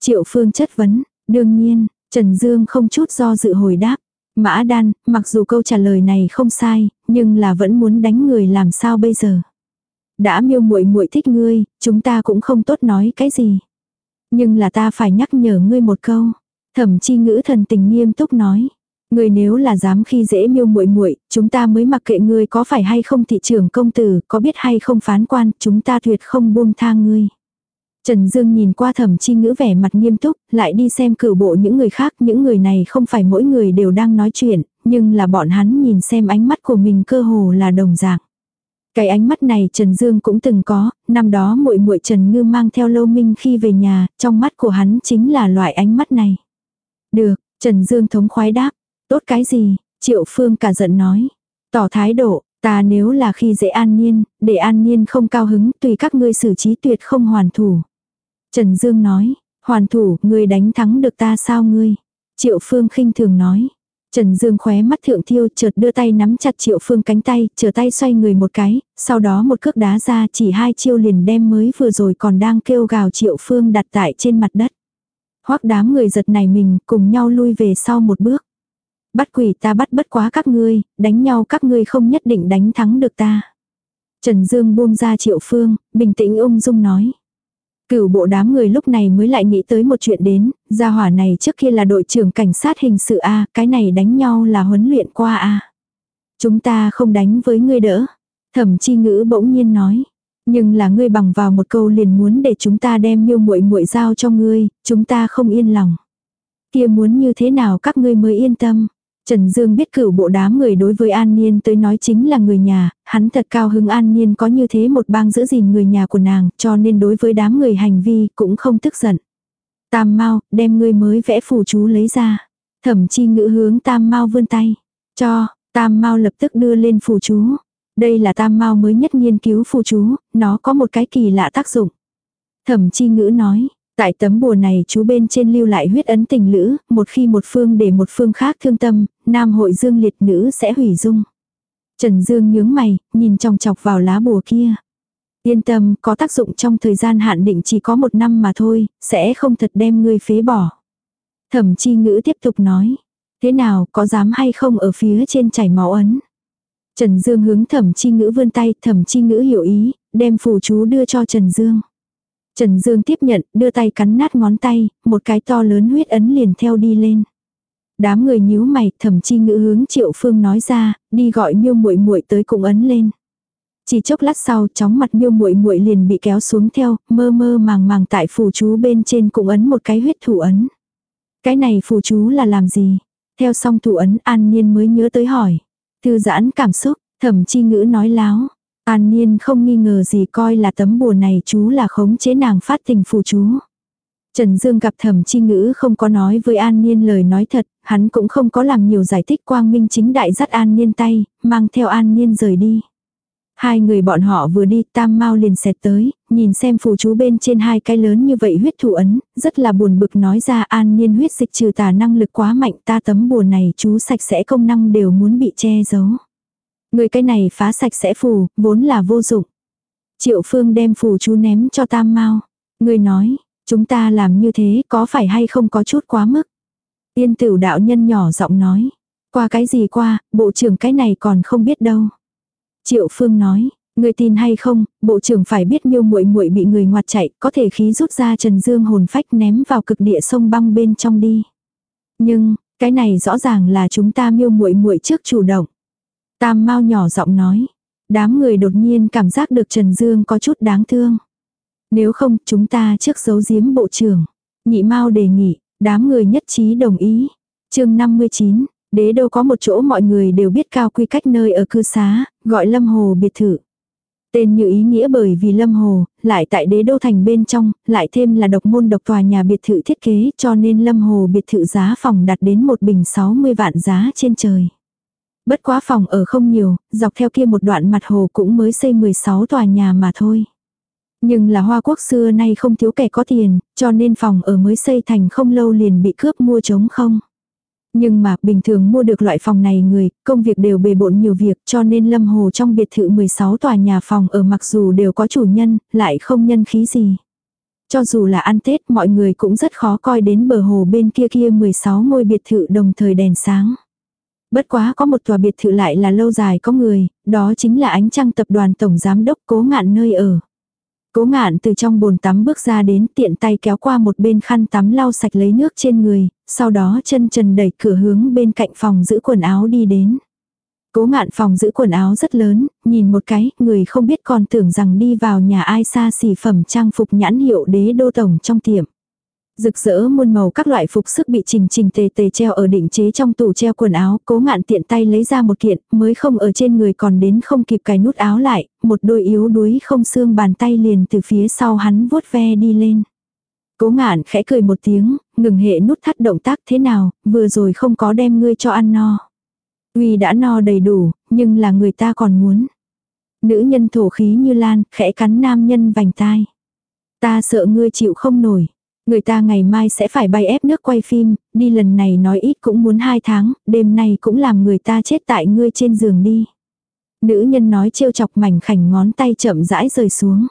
Triệu Phương chất vấn, đương nhiên, Trần Dương không chút do dự hồi đáp. Mã đan, mặc dù câu trả lời này không sai, nhưng là vẫn muốn đánh người làm sao bây giờ. Đã miêu muội muội thích ngươi, chúng ta cũng không tốt nói cái gì. Nhưng là ta phải nhắc nhở ngươi một câu. Thẩm chi ngữ thần tình nghiêm túc nói. Ngươi nếu là dám khi dễ miêu muội muội, chúng ta mới mặc kệ ngươi có phải hay không thị trưởng công tử, có biết hay không phán quan, chúng ta tuyệt không buông tha ngươi. Trần Dương nhìn qua thẩm chi ngữ vẻ mặt nghiêm túc, lại đi xem cử bộ những người khác, những người này không phải mỗi người đều đang nói chuyện, nhưng là bọn hắn nhìn xem ánh mắt của mình cơ hồ là đồng dạng. Cái ánh mắt này Trần Dương cũng từng có, năm đó muội muội Trần Ngư mang theo Lâu Minh khi về nhà, trong mắt của hắn chính là loại ánh mắt này. Được, Trần Dương thống khoái đáp, tốt cái gì, Triệu Phương cả giận nói, tỏ thái độ, ta nếu là khi dễ an nhiên, để an nhiên không cao hứng, tùy các ngươi xử trí tuyệt không hoàn thủ. Trần Dương nói, hoàn thủ, ngươi đánh thắng được ta sao ngươi? Triệu Phương khinh thường nói, Trần Dương khóe mắt thượng thiêu chợt đưa tay nắm chặt triệu phương cánh tay, chờ tay xoay người một cái, sau đó một cước đá ra chỉ hai chiêu liền đem mới vừa rồi còn đang kêu gào triệu phương đặt tại trên mặt đất. Hoắc đám người giật này mình cùng nhau lui về sau một bước. Bắt quỷ ta bắt bất quá các ngươi, đánh nhau các ngươi không nhất định đánh thắng được ta. Trần Dương buông ra triệu phương, bình tĩnh ung dung nói. Cửu bộ đám người lúc này mới lại nghĩ tới một chuyện đến, gia hỏa này trước kia là đội trưởng cảnh sát hình sự A, cái này đánh nhau là huấn luyện qua A. Chúng ta không đánh với ngươi đỡ. Thẩm chi ngữ bỗng nhiên nói. Nhưng là ngươi bằng vào một câu liền muốn để chúng ta đem miêu muội muội giao cho ngươi, chúng ta không yên lòng. Kia muốn như thế nào các ngươi mới yên tâm. Trần Dương biết cửu bộ đám người đối với An Niên tới nói chính là người nhà, hắn thật cao hứng An Niên có như thế một bang giữ gìn người nhà của nàng, cho nên đối với đám người hành vi cũng không tức giận. Tam Mao, đem ngươi mới vẽ phù chú lấy ra. Thẩm chi ngữ hướng Tam Mao vươn tay. Cho, Tam Mao lập tức đưa lên phù chú. Đây là Tam Mao mới nhất nghiên cứu phù chú, nó có một cái kỳ lạ tác dụng. Thẩm chi ngữ nói, Tại tấm bùa này chú bên trên lưu lại huyết ấn tình lữ, một khi một phương để một phương khác thương tâm, nam hội dương liệt nữ sẽ hủy dung. Trần Dương nhướng mày, nhìn trong chọc vào lá bùa kia. Yên tâm, có tác dụng trong thời gian hạn định chỉ có một năm mà thôi, sẽ không thật đem ngươi phế bỏ. Thẩm chi ngữ tiếp tục nói. Thế nào, có dám hay không ở phía trên chảy máu ấn? Trần Dương hướng thẩm chi ngữ vươn tay, thẩm chi ngữ hiểu ý, đem phù chú đưa cho Trần Dương. Trần Dương tiếp nhận, đưa tay cắn nát ngón tay, một cái to lớn huyết ấn liền theo đi lên. Đám người nhíu mày, thẩm chi ngữ hướng Triệu Phương nói ra, đi gọi Miêu Muội Muội tới cùng ấn lên. Chỉ chốc lát sau, chóng mặt Miêu Muội Muội liền bị kéo xuống theo, mơ mơ màng màng tại phù chú bên trên cùng ấn một cái huyết thủ ấn. Cái này phù chú là làm gì? Theo xong thủ ấn An Nhiên mới nhớ tới hỏi. Thư giãn cảm xúc, thẩm chi ngữ nói láo, An Niên không nghi ngờ gì coi là tấm bùa này chú là khống chế nàng phát tình phù chú. Trần Dương gặp thẩm chi ngữ không có nói với An Niên lời nói thật, hắn cũng không có làm nhiều giải thích quang minh chính đại dắt An Niên tay, mang theo An Niên rời đi. Hai người bọn họ vừa đi tam mau liền xẹt tới, nhìn xem phù chú bên trên hai cái lớn như vậy huyết thủ ấn, rất là buồn bực nói ra An Niên huyết dịch trừ tà năng lực quá mạnh ta tấm bùa này chú sạch sẽ công năng đều muốn bị che giấu. Người cái này phá sạch sẽ phù, vốn là vô dụng. Triệu Phương đem phù chú ném cho Tam Mao. Người nói, chúng ta làm như thế có phải hay không có chút quá mức. Tiên tử đạo nhân nhỏ giọng nói. Qua cái gì qua, bộ trưởng cái này còn không biết đâu. Triệu Phương nói, người tin hay không, bộ trưởng phải biết miêu muội muội bị người ngoặt chạy, có thể khí rút ra Trần Dương hồn phách ném vào cực địa sông băng bên trong đi. Nhưng, cái này rõ ràng là chúng ta miêu muội muội trước chủ động. Tam Mao nhỏ giọng nói. Đám người đột nhiên cảm giác được Trần Dương có chút đáng thương. Nếu không, chúng ta trước giấu giếm bộ trưởng. Nhị Mao đề nghị, đám người nhất trí đồng ý. chương 59, đế đâu có một chỗ mọi người đều biết cao quy cách nơi ở cư xá, gọi Lâm Hồ biệt thự. Tên như ý nghĩa bởi vì Lâm Hồ, lại tại đế đô thành bên trong, lại thêm là độc môn độc tòa nhà biệt thự thiết kế cho nên Lâm Hồ biệt thự giá phòng đặt đến một bình 60 vạn giá trên trời. Bất quá phòng ở không nhiều, dọc theo kia một đoạn mặt hồ cũng mới xây 16 tòa nhà mà thôi. Nhưng là Hoa Quốc xưa nay không thiếu kẻ có tiền, cho nên phòng ở mới xây thành không lâu liền bị cướp mua trống không. Nhưng mà bình thường mua được loại phòng này người, công việc đều bề bộn nhiều việc cho nên lâm hồ trong biệt thự 16 tòa nhà phòng ở mặc dù đều có chủ nhân, lại không nhân khí gì. Cho dù là ăn Tết mọi người cũng rất khó coi đến bờ hồ bên kia kia 16 ngôi biệt thự đồng thời đèn sáng. Bất quá có một tòa biệt thự lại là lâu dài có người, đó chính là ánh trăng tập đoàn tổng giám đốc cố ngạn nơi ở. Cố ngạn từ trong bồn tắm bước ra đến tiện tay kéo qua một bên khăn tắm lau sạch lấy nước trên người, sau đó chân trần đẩy cửa hướng bên cạnh phòng giữ quần áo đi đến. Cố ngạn phòng giữ quần áo rất lớn, nhìn một cái, người không biết còn tưởng rằng đi vào nhà ai xa xỉ phẩm trang phục nhãn hiệu đế đô tổng trong tiệm. Rực rỡ muôn màu các loại phục sức bị trình trình tề tề treo ở định chế trong tủ treo quần áo, cố ngạn tiện tay lấy ra một kiện, mới không ở trên người còn đến không kịp cài nút áo lại, một đôi yếu đuối không xương bàn tay liền từ phía sau hắn vuốt ve đi lên. Cố ngạn khẽ cười một tiếng, ngừng hệ nút thắt động tác thế nào, vừa rồi không có đem ngươi cho ăn no. Uy đã no đầy đủ, nhưng là người ta còn muốn. Nữ nhân thổ khí như lan, khẽ cắn nam nhân vành tai. Ta sợ ngươi chịu không nổi. Người ta ngày mai sẽ phải bay ép nước quay phim, đi lần này nói ít cũng muốn hai tháng, đêm nay cũng làm người ta chết tại ngươi trên giường đi. Nữ nhân nói trêu chọc mảnh khảnh ngón tay chậm rãi rời xuống.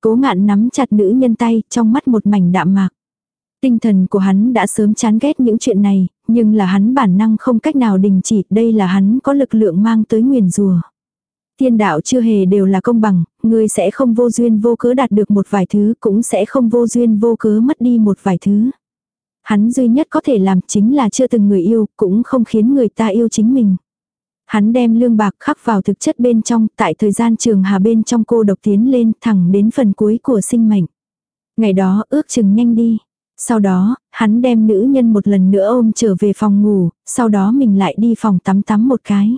Cố ngạn nắm chặt nữ nhân tay, trong mắt một mảnh đạm mạc. Tinh thần của hắn đã sớm chán ghét những chuyện này, nhưng là hắn bản năng không cách nào đình chỉ, đây là hắn có lực lượng mang tới nguyền rùa. Thiên đạo chưa hề đều là công bằng, ngươi sẽ không vô duyên vô cớ đạt được một vài thứ, cũng sẽ không vô duyên vô cớ mất đi một vài thứ. Hắn duy nhất có thể làm chính là chưa từng người yêu, cũng không khiến người ta yêu chính mình. Hắn đem lương bạc khắc vào thực chất bên trong, tại thời gian trường hà bên trong cô độc tiến lên thẳng đến phần cuối của sinh mệnh. Ngày đó ước chừng nhanh đi. Sau đó, hắn đem nữ nhân một lần nữa ôm trở về phòng ngủ, sau đó mình lại đi phòng tắm tắm một cái.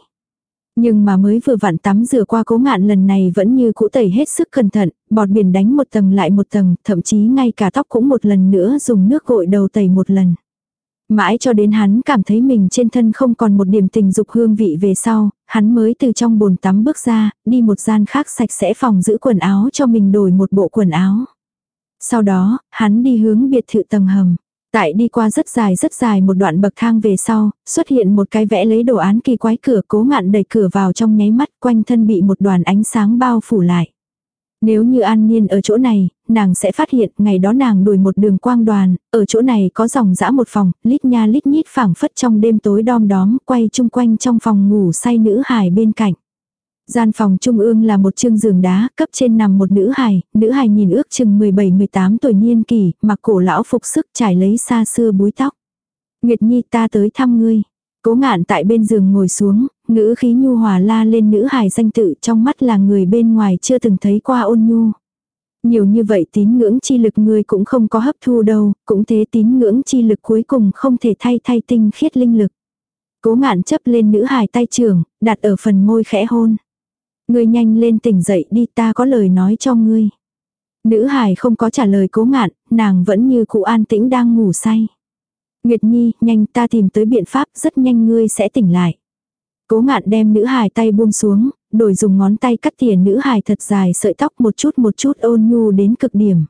Nhưng mà mới vừa vặn tắm rửa qua cố ngạn lần này vẫn như cũ tẩy hết sức cẩn thận, bọt biển đánh một tầng lại một tầng, thậm chí ngay cả tóc cũng một lần nữa dùng nước gội đầu tẩy một lần. Mãi cho đến hắn cảm thấy mình trên thân không còn một điểm tình dục hương vị về sau, hắn mới từ trong bồn tắm bước ra, đi một gian khác sạch sẽ phòng giữ quần áo cho mình đổi một bộ quần áo. Sau đó, hắn đi hướng biệt thự tầng hầm. Tại đi qua rất dài rất dài một đoạn bậc thang về sau, xuất hiện một cái vẽ lấy đồ án kỳ quái cửa cố ngạn đẩy cửa vào trong nháy mắt quanh thân bị một đoàn ánh sáng bao phủ lại. Nếu như an niên ở chỗ này, nàng sẽ phát hiện ngày đó nàng đuổi một đường quang đoàn, ở chỗ này có dòng dã một phòng, lít nha lít nhít phảng phất trong đêm tối đom đóm quay chung quanh trong phòng ngủ say nữ hài bên cạnh. Gian phòng trung ương là một chương giường đá, cấp trên nằm một nữ hài, nữ hài nhìn ước chừng 17-18 tuổi niên kỷ mặc cổ lão phục sức trải lấy xa xưa búi tóc. Nguyệt Nhi ta tới thăm ngươi. Cố ngạn tại bên giường ngồi xuống, ngữ khí nhu hòa la lên nữ hài danh tự trong mắt là người bên ngoài chưa từng thấy qua ôn nhu. Nhiều như vậy tín ngưỡng chi lực ngươi cũng không có hấp thu đâu, cũng thế tín ngưỡng chi lực cuối cùng không thể thay thay tinh khiết linh lực. Cố ngạn chấp lên nữ hài tay trường, đặt ở phần môi khẽ hôn. Ngươi nhanh lên tỉnh dậy đi ta có lời nói cho ngươi. Nữ hài không có trả lời cố ngạn, nàng vẫn như cụ an tĩnh đang ngủ say. Nguyệt Nhi, nhanh ta tìm tới biện pháp, rất nhanh ngươi sẽ tỉnh lại. Cố ngạn đem nữ hài tay buông xuống, đổi dùng ngón tay cắt tỉa nữ hài thật dài sợi tóc một chút một chút ôn nhu đến cực điểm.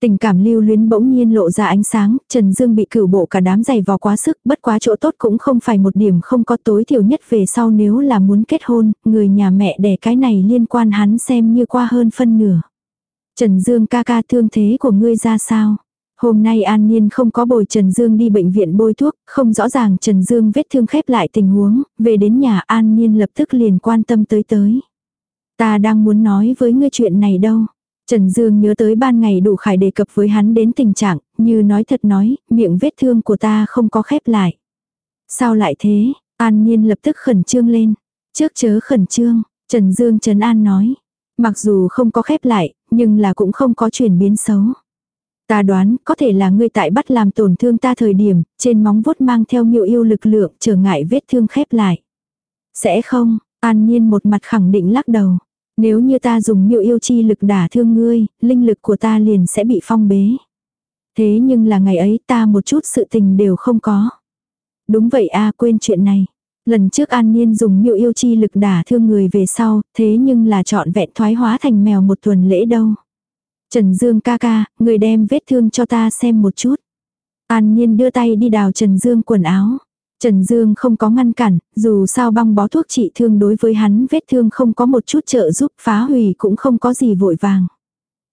Tình cảm lưu luyến bỗng nhiên lộ ra ánh sáng, Trần Dương bị cửu bộ cả đám giày vò quá sức, bất quá chỗ tốt cũng không phải một điểm không có tối thiểu nhất về sau nếu là muốn kết hôn, người nhà mẹ đẻ cái này liên quan hắn xem như qua hơn phân nửa. Trần Dương ca ca thương thế của ngươi ra sao? Hôm nay An Niên không có bồi Trần Dương đi bệnh viện bôi thuốc, không rõ ràng Trần Dương vết thương khép lại tình huống, về đến nhà An Niên lập tức liền quan tâm tới tới. Ta đang muốn nói với ngươi chuyện này đâu. Trần Dương nhớ tới ban ngày đủ khải đề cập với hắn đến tình trạng, như nói thật nói, miệng vết thương của ta không có khép lại. Sao lại thế? An Nhiên lập tức khẩn trương lên. Trước chớ khẩn trương, Trần Dương Trần An nói. Mặc dù không có khép lại, nhưng là cũng không có chuyển biến xấu. Ta đoán, có thể là ngươi tại bắt làm tổn thương ta thời điểm, trên móng vuốt mang theo miệu yêu lực lượng trở ngại vết thương khép lại. Sẽ không, an nhiên một mặt khẳng định lắc đầu. Nếu như ta dùng miêu yêu chi lực đả thương ngươi, linh lực của ta liền sẽ bị phong bế. Thế nhưng là ngày ấy ta một chút sự tình đều không có. Đúng vậy a quên chuyện này. Lần trước An Niên dùng miêu yêu chi lực đả thương người về sau, thế nhưng là chọn vẹn thoái hóa thành mèo một tuần lễ đâu. Trần Dương ca ca, người đem vết thương cho ta xem một chút. An Nhiên đưa tay đi đào Trần Dương quần áo. Trần Dương không có ngăn cản, dù sao băng bó thuốc trị thương đối với hắn vết thương không có một chút trợ giúp phá hủy cũng không có gì vội vàng.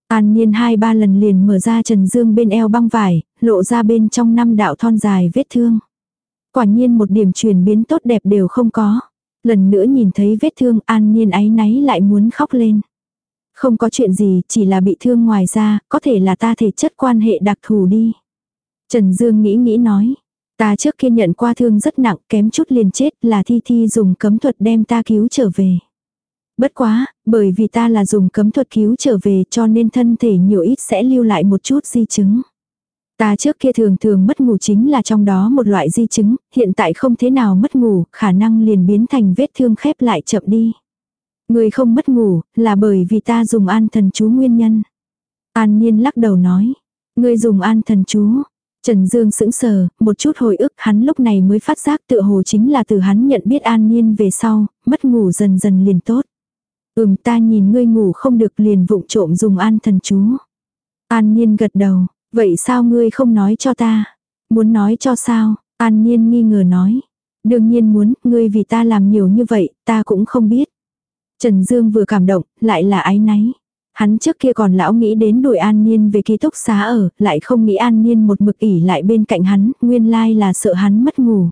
An Nhiên hai ba lần liền mở ra Trần Dương bên eo băng vải, lộ ra bên trong năm đạo thon dài vết thương. Quả nhiên một điểm chuyển biến tốt đẹp đều không có. Lần nữa nhìn thấy vết thương An Nhiên áy náy lại muốn khóc lên. Không có chuyện gì, chỉ là bị thương ngoài ra, có thể là ta thể chất quan hệ đặc thù đi. Trần Dương nghĩ nghĩ nói. Ta trước kia nhận qua thương rất nặng, kém chút liền chết, là Thi Thi dùng cấm thuật đem ta cứu trở về. Bất quá, bởi vì ta là dùng cấm thuật cứu trở về cho nên thân thể nhiều ít sẽ lưu lại một chút di chứng. Ta trước kia thường thường mất ngủ chính là trong đó một loại di chứng, hiện tại không thế nào mất ngủ, khả năng liền biến thành vết thương khép lại chậm đi. Người không mất ngủ, là bởi vì ta dùng an thần chú nguyên nhân. An Niên lắc đầu nói. Người dùng an thần chú. Trần Dương sững sờ, một chút hồi ức hắn lúc này mới phát giác tựa hồ chính là từ hắn nhận biết An nhiên về sau, mất ngủ dần dần liền tốt. Ừm ta nhìn ngươi ngủ không được liền vụng trộm dùng an thần chú. An nhiên gật đầu, Vậy sao ngươi không nói cho ta? Muốn nói cho sao? An nhiên nghi ngờ nói. Đương nhiên muốn, ngươi vì ta làm nhiều như vậy, ta cũng không biết. Trần Dương vừa cảm động, lại là ái náy. Hắn trước kia còn lão nghĩ đến đuổi An Niên về ký túc xá ở, lại không nghĩ An Niên một mực ỉ lại bên cạnh hắn, nguyên lai là sợ hắn mất ngủ.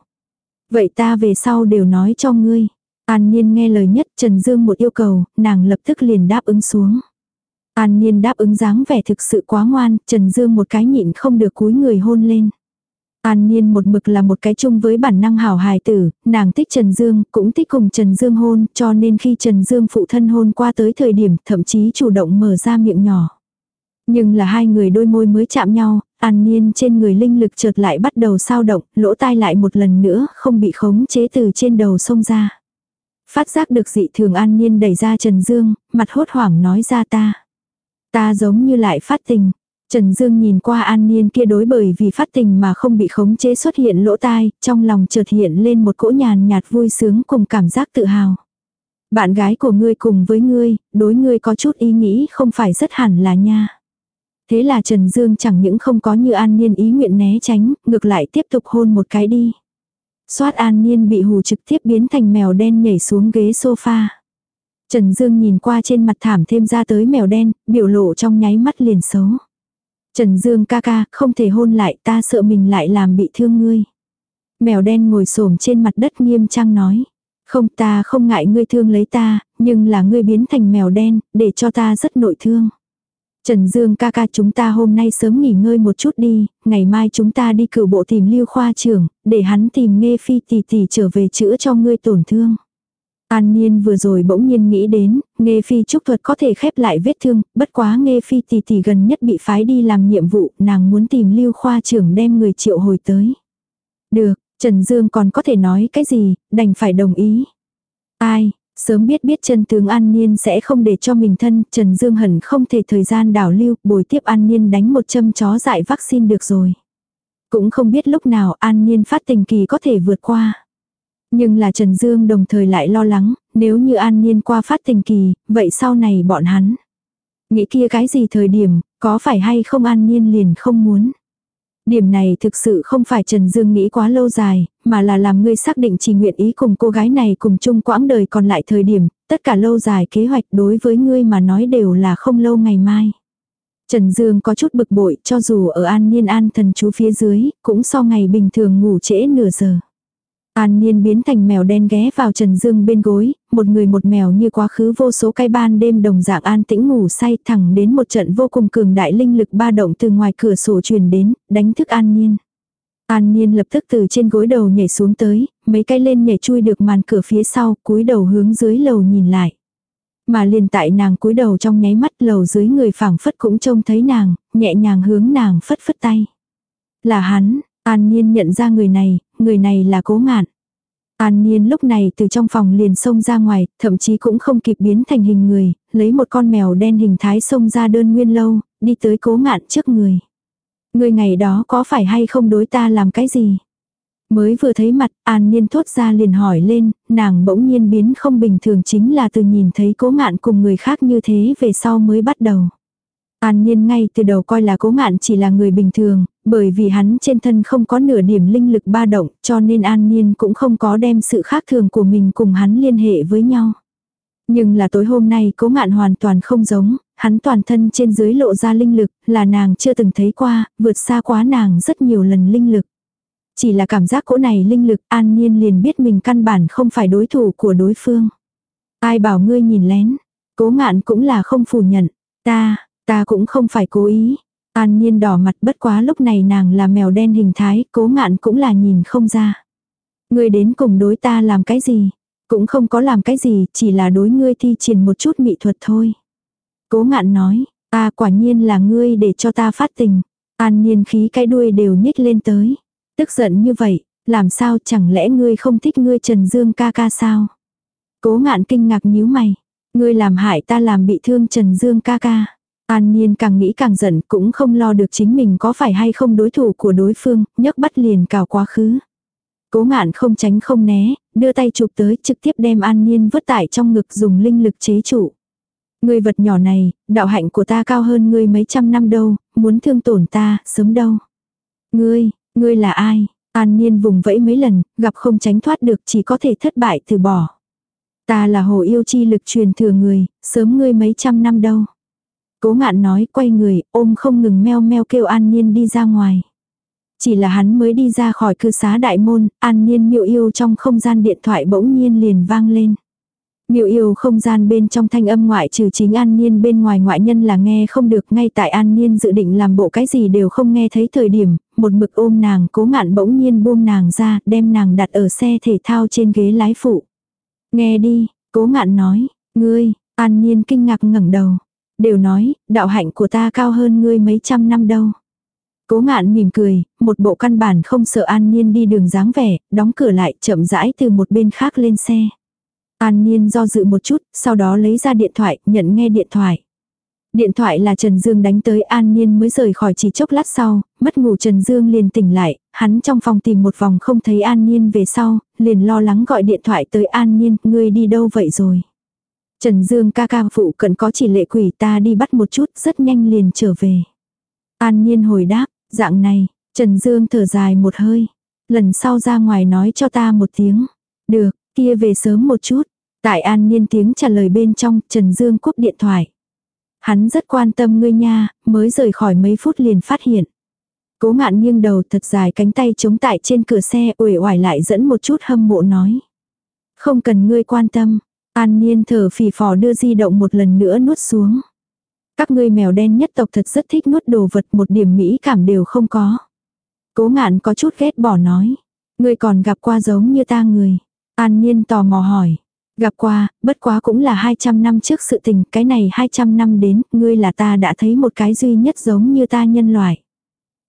Vậy ta về sau đều nói cho ngươi. An Niên nghe lời nhất Trần Dương một yêu cầu, nàng lập tức liền đáp ứng xuống. An Niên đáp ứng dáng vẻ thực sự quá ngoan, Trần Dương một cái nhịn không được cúi người hôn lên. An Niên một mực là một cái chung với bản năng hảo hài tử, nàng thích Trần Dương, cũng thích cùng Trần Dương hôn, cho nên khi Trần Dương phụ thân hôn qua tới thời điểm thậm chí chủ động mở ra miệng nhỏ. Nhưng là hai người đôi môi mới chạm nhau, An Niên trên người linh lực chợt lại bắt đầu sao động, lỗ tai lại một lần nữa không bị khống chế từ trên đầu sông ra. Phát giác được dị thường An Niên đẩy ra Trần Dương, mặt hốt hoảng nói ra ta. Ta giống như lại phát tình. Trần Dương nhìn qua an niên kia đối bởi vì phát tình mà không bị khống chế xuất hiện lỗ tai, trong lòng chợt hiện lên một cỗ nhàn nhạt vui sướng cùng cảm giác tự hào. Bạn gái của ngươi cùng với ngươi, đối ngươi có chút ý nghĩ không phải rất hẳn là nha. Thế là Trần Dương chẳng những không có như an niên ý nguyện né tránh, ngược lại tiếp tục hôn một cái đi. Xoát an niên bị hù trực tiếp biến thành mèo đen nhảy xuống ghế sofa. Trần Dương nhìn qua trên mặt thảm thêm ra tới mèo đen, biểu lộ trong nháy mắt liền xấu. Trần Dương ca ca, không thể hôn lại ta sợ mình lại làm bị thương ngươi. Mèo đen ngồi xổm trên mặt đất nghiêm trang nói. Không ta không ngại ngươi thương lấy ta, nhưng là ngươi biến thành mèo đen, để cho ta rất nội thương. Trần Dương ca ca chúng ta hôm nay sớm nghỉ ngơi một chút đi, ngày mai chúng ta đi cửu bộ tìm lưu khoa trưởng, để hắn tìm nghe phi tỷ tỷ trở về chữa cho ngươi tổn thương. An Niên vừa rồi bỗng nhiên nghĩ đến, Nghê Phi trúc thuật có thể khép lại vết thương, bất quá Nghê Phi tỷ tỷ gần nhất bị phái đi làm nhiệm vụ, nàng muốn tìm lưu khoa trưởng đem người triệu hồi tới. Được, Trần Dương còn có thể nói cái gì, đành phải đồng ý. Ai, sớm biết biết chân tướng An Niên sẽ không để cho mình thân, Trần Dương hẳn không thể thời gian đảo lưu, bồi tiếp An Niên đánh một châm chó dại vaccine được rồi. Cũng không biết lúc nào An Niên phát tình kỳ có thể vượt qua. Nhưng là Trần Dương đồng thời lại lo lắng, nếu như An Niên qua phát tình kỳ, vậy sau này bọn hắn. Nghĩ kia cái gì thời điểm, có phải hay không An Niên liền không muốn. Điểm này thực sự không phải Trần Dương nghĩ quá lâu dài, mà là làm ngươi xác định chỉ nguyện ý cùng cô gái này cùng chung quãng đời còn lại thời điểm, tất cả lâu dài kế hoạch đối với ngươi mà nói đều là không lâu ngày mai. Trần Dương có chút bực bội cho dù ở an niên an thần chú phía dưới, cũng so ngày bình thường ngủ trễ nửa giờ. An Niên biến thành mèo đen ghé vào Trần Dương bên gối, một người một mèo như quá khứ vô số cái ban đêm đồng dạng an tĩnh ngủ say thẳng đến một trận vô cùng cường đại linh lực ba động từ ngoài cửa sổ truyền đến, đánh thức An Niên. An Niên lập tức từ trên gối đầu nhảy xuống tới, mấy cái lên nhảy chui được màn cửa phía sau, cúi đầu hướng dưới lầu nhìn lại. Mà liền tại nàng cúi đầu trong nháy mắt lầu dưới người phảng phất cũng trông thấy nàng, nhẹ nhàng hướng nàng phất phất tay. Là hắn, An Niên nhận ra người này, người này là cố ngạn. An Niên lúc này từ trong phòng liền xông ra ngoài, thậm chí cũng không kịp biến thành hình người, lấy một con mèo đen hình thái xông ra đơn nguyên lâu, đi tới cố ngạn trước người. Người ngày đó có phải hay không đối ta làm cái gì? Mới vừa thấy mặt, An Niên thốt ra liền hỏi lên, nàng bỗng nhiên biến không bình thường chính là từ nhìn thấy cố ngạn cùng người khác như thế về sau mới bắt đầu. An Nhiên ngay từ đầu coi là cố ngạn chỉ là người bình thường, bởi vì hắn trên thân không có nửa điểm linh lực ba động, cho nên An Nhiên cũng không có đem sự khác thường của mình cùng hắn liên hệ với nhau. Nhưng là tối hôm nay cố ngạn hoàn toàn không giống, hắn toàn thân trên dưới lộ ra linh lực, là nàng chưa từng thấy qua, vượt xa quá nàng rất nhiều lần linh lực. Chỉ là cảm giác cỗ này linh lực an nhiên liền biết mình căn bản không phải đối thủ của đối phương. Ai bảo ngươi nhìn lén, cố ngạn cũng là không phủ nhận, ta, ta cũng không phải cố ý, An Nhiên đỏ mặt bất quá lúc này nàng là mèo đen hình thái, cố ngạn cũng là nhìn không ra. Ngươi đến cùng đối ta làm cái gì? Cũng không có làm cái gì, chỉ là đối ngươi thi triển một chút mỹ thuật thôi. Cố ngạn nói, ta quả nhiên là ngươi để cho ta phát tình. An Nhiên khí cái đuôi đều nhích lên tới. Tức giận như vậy, làm sao chẳng lẽ ngươi không thích ngươi Trần Dương ca ca sao? Cố ngạn kinh ngạc nhíu mày. Ngươi làm hại ta làm bị thương Trần Dương ca ca. An Niên càng nghĩ càng giận cũng không lo được chính mình có phải hay không đối thủ của đối phương, nhấc bắt liền cào quá khứ. Cố ngạn không tránh không né, đưa tay chụp tới trực tiếp đem An Niên vứt tại trong ngực dùng linh lực chế trụ. Người vật nhỏ này, đạo hạnh của ta cao hơn ngươi mấy trăm năm đâu, muốn thương tổn ta, sớm đâu. Ngươi, ngươi là ai? An Niên vùng vẫy mấy lần, gặp không tránh thoát được chỉ có thể thất bại từ bỏ. Ta là hồ yêu chi lực truyền thừa người, sớm ngươi mấy trăm năm đâu. Cố ngạn nói quay người, ôm không ngừng meo meo kêu An Niên đi ra ngoài. Chỉ là hắn mới đi ra khỏi cư xá đại môn, An Niên miệu yêu trong không gian điện thoại bỗng nhiên liền vang lên. Miêu yêu không gian bên trong thanh âm ngoại trừ chính An Niên bên ngoài ngoại nhân là nghe không được ngay tại An Niên dự định làm bộ cái gì đều không nghe thấy thời điểm, một mực ôm nàng cố ngạn bỗng nhiên buông nàng ra đem nàng đặt ở xe thể thao trên ghế lái phụ. Nghe đi, cố ngạn nói, ngươi, An Niên kinh ngạc ngẩng đầu. Đều nói, đạo hạnh của ta cao hơn ngươi mấy trăm năm đâu. Cố ngạn mỉm cười, một bộ căn bản không sợ An Niên đi đường dáng vẻ, đóng cửa lại chậm rãi từ một bên khác lên xe. An Niên do dự một chút, sau đó lấy ra điện thoại, nhận nghe điện thoại. Điện thoại là Trần Dương đánh tới An Niên mới rời khỏi chỉ chốc lát sau, mất ngủ Trần Dương liền tỉnh lại, hắn trong phòng tìm một vòng không thấy An Niên về sau, liền lo lắng gọi điện thoại tới An Niên, ngươi đi đâu vậy rồi. Trần Dương ca ca phụ cận có chỉ lệ quỷ ta đi bắt một chút, rất nhanh liền trở về. An Nhiên hồi đáp, dạng này, Trần Dương thở dài một hơi. Lần sau ra ngoài nói cho ta một tiếng. Được, kia về sớm một chút. Tại An Nhiên tiếng trả lời bên trong, Trần Dương cúp điện thoại. Hắn rất quan tâm ngươi nha, mới rời khỏi mấy phút liền phát hiện. Cố ngạn nghiêng đầu thật dài cánh tay chống tại trên cửa xe uể oải lại dẫn một chút hâm mộ nói. Không cần ngươi quan tâm. An Niên thở phì phò đưa di động một lần nữa nuốt xuống. Các ngươi mèo đen nhất tộc thật rất thích nuốt đồ vật một điểm mỹ cảm đều không có. Cố ngạn có chút ghét bỏ nói. Ngươi còn gặp qua giống như ta người. An Niên tò mò hỏi. Gặp qua, bất quá cũng là 200 năm trước sự tình, cái này 200 năm đến, ngươi là ta đã thấy một cái duy nhất giống như ta nhân loại.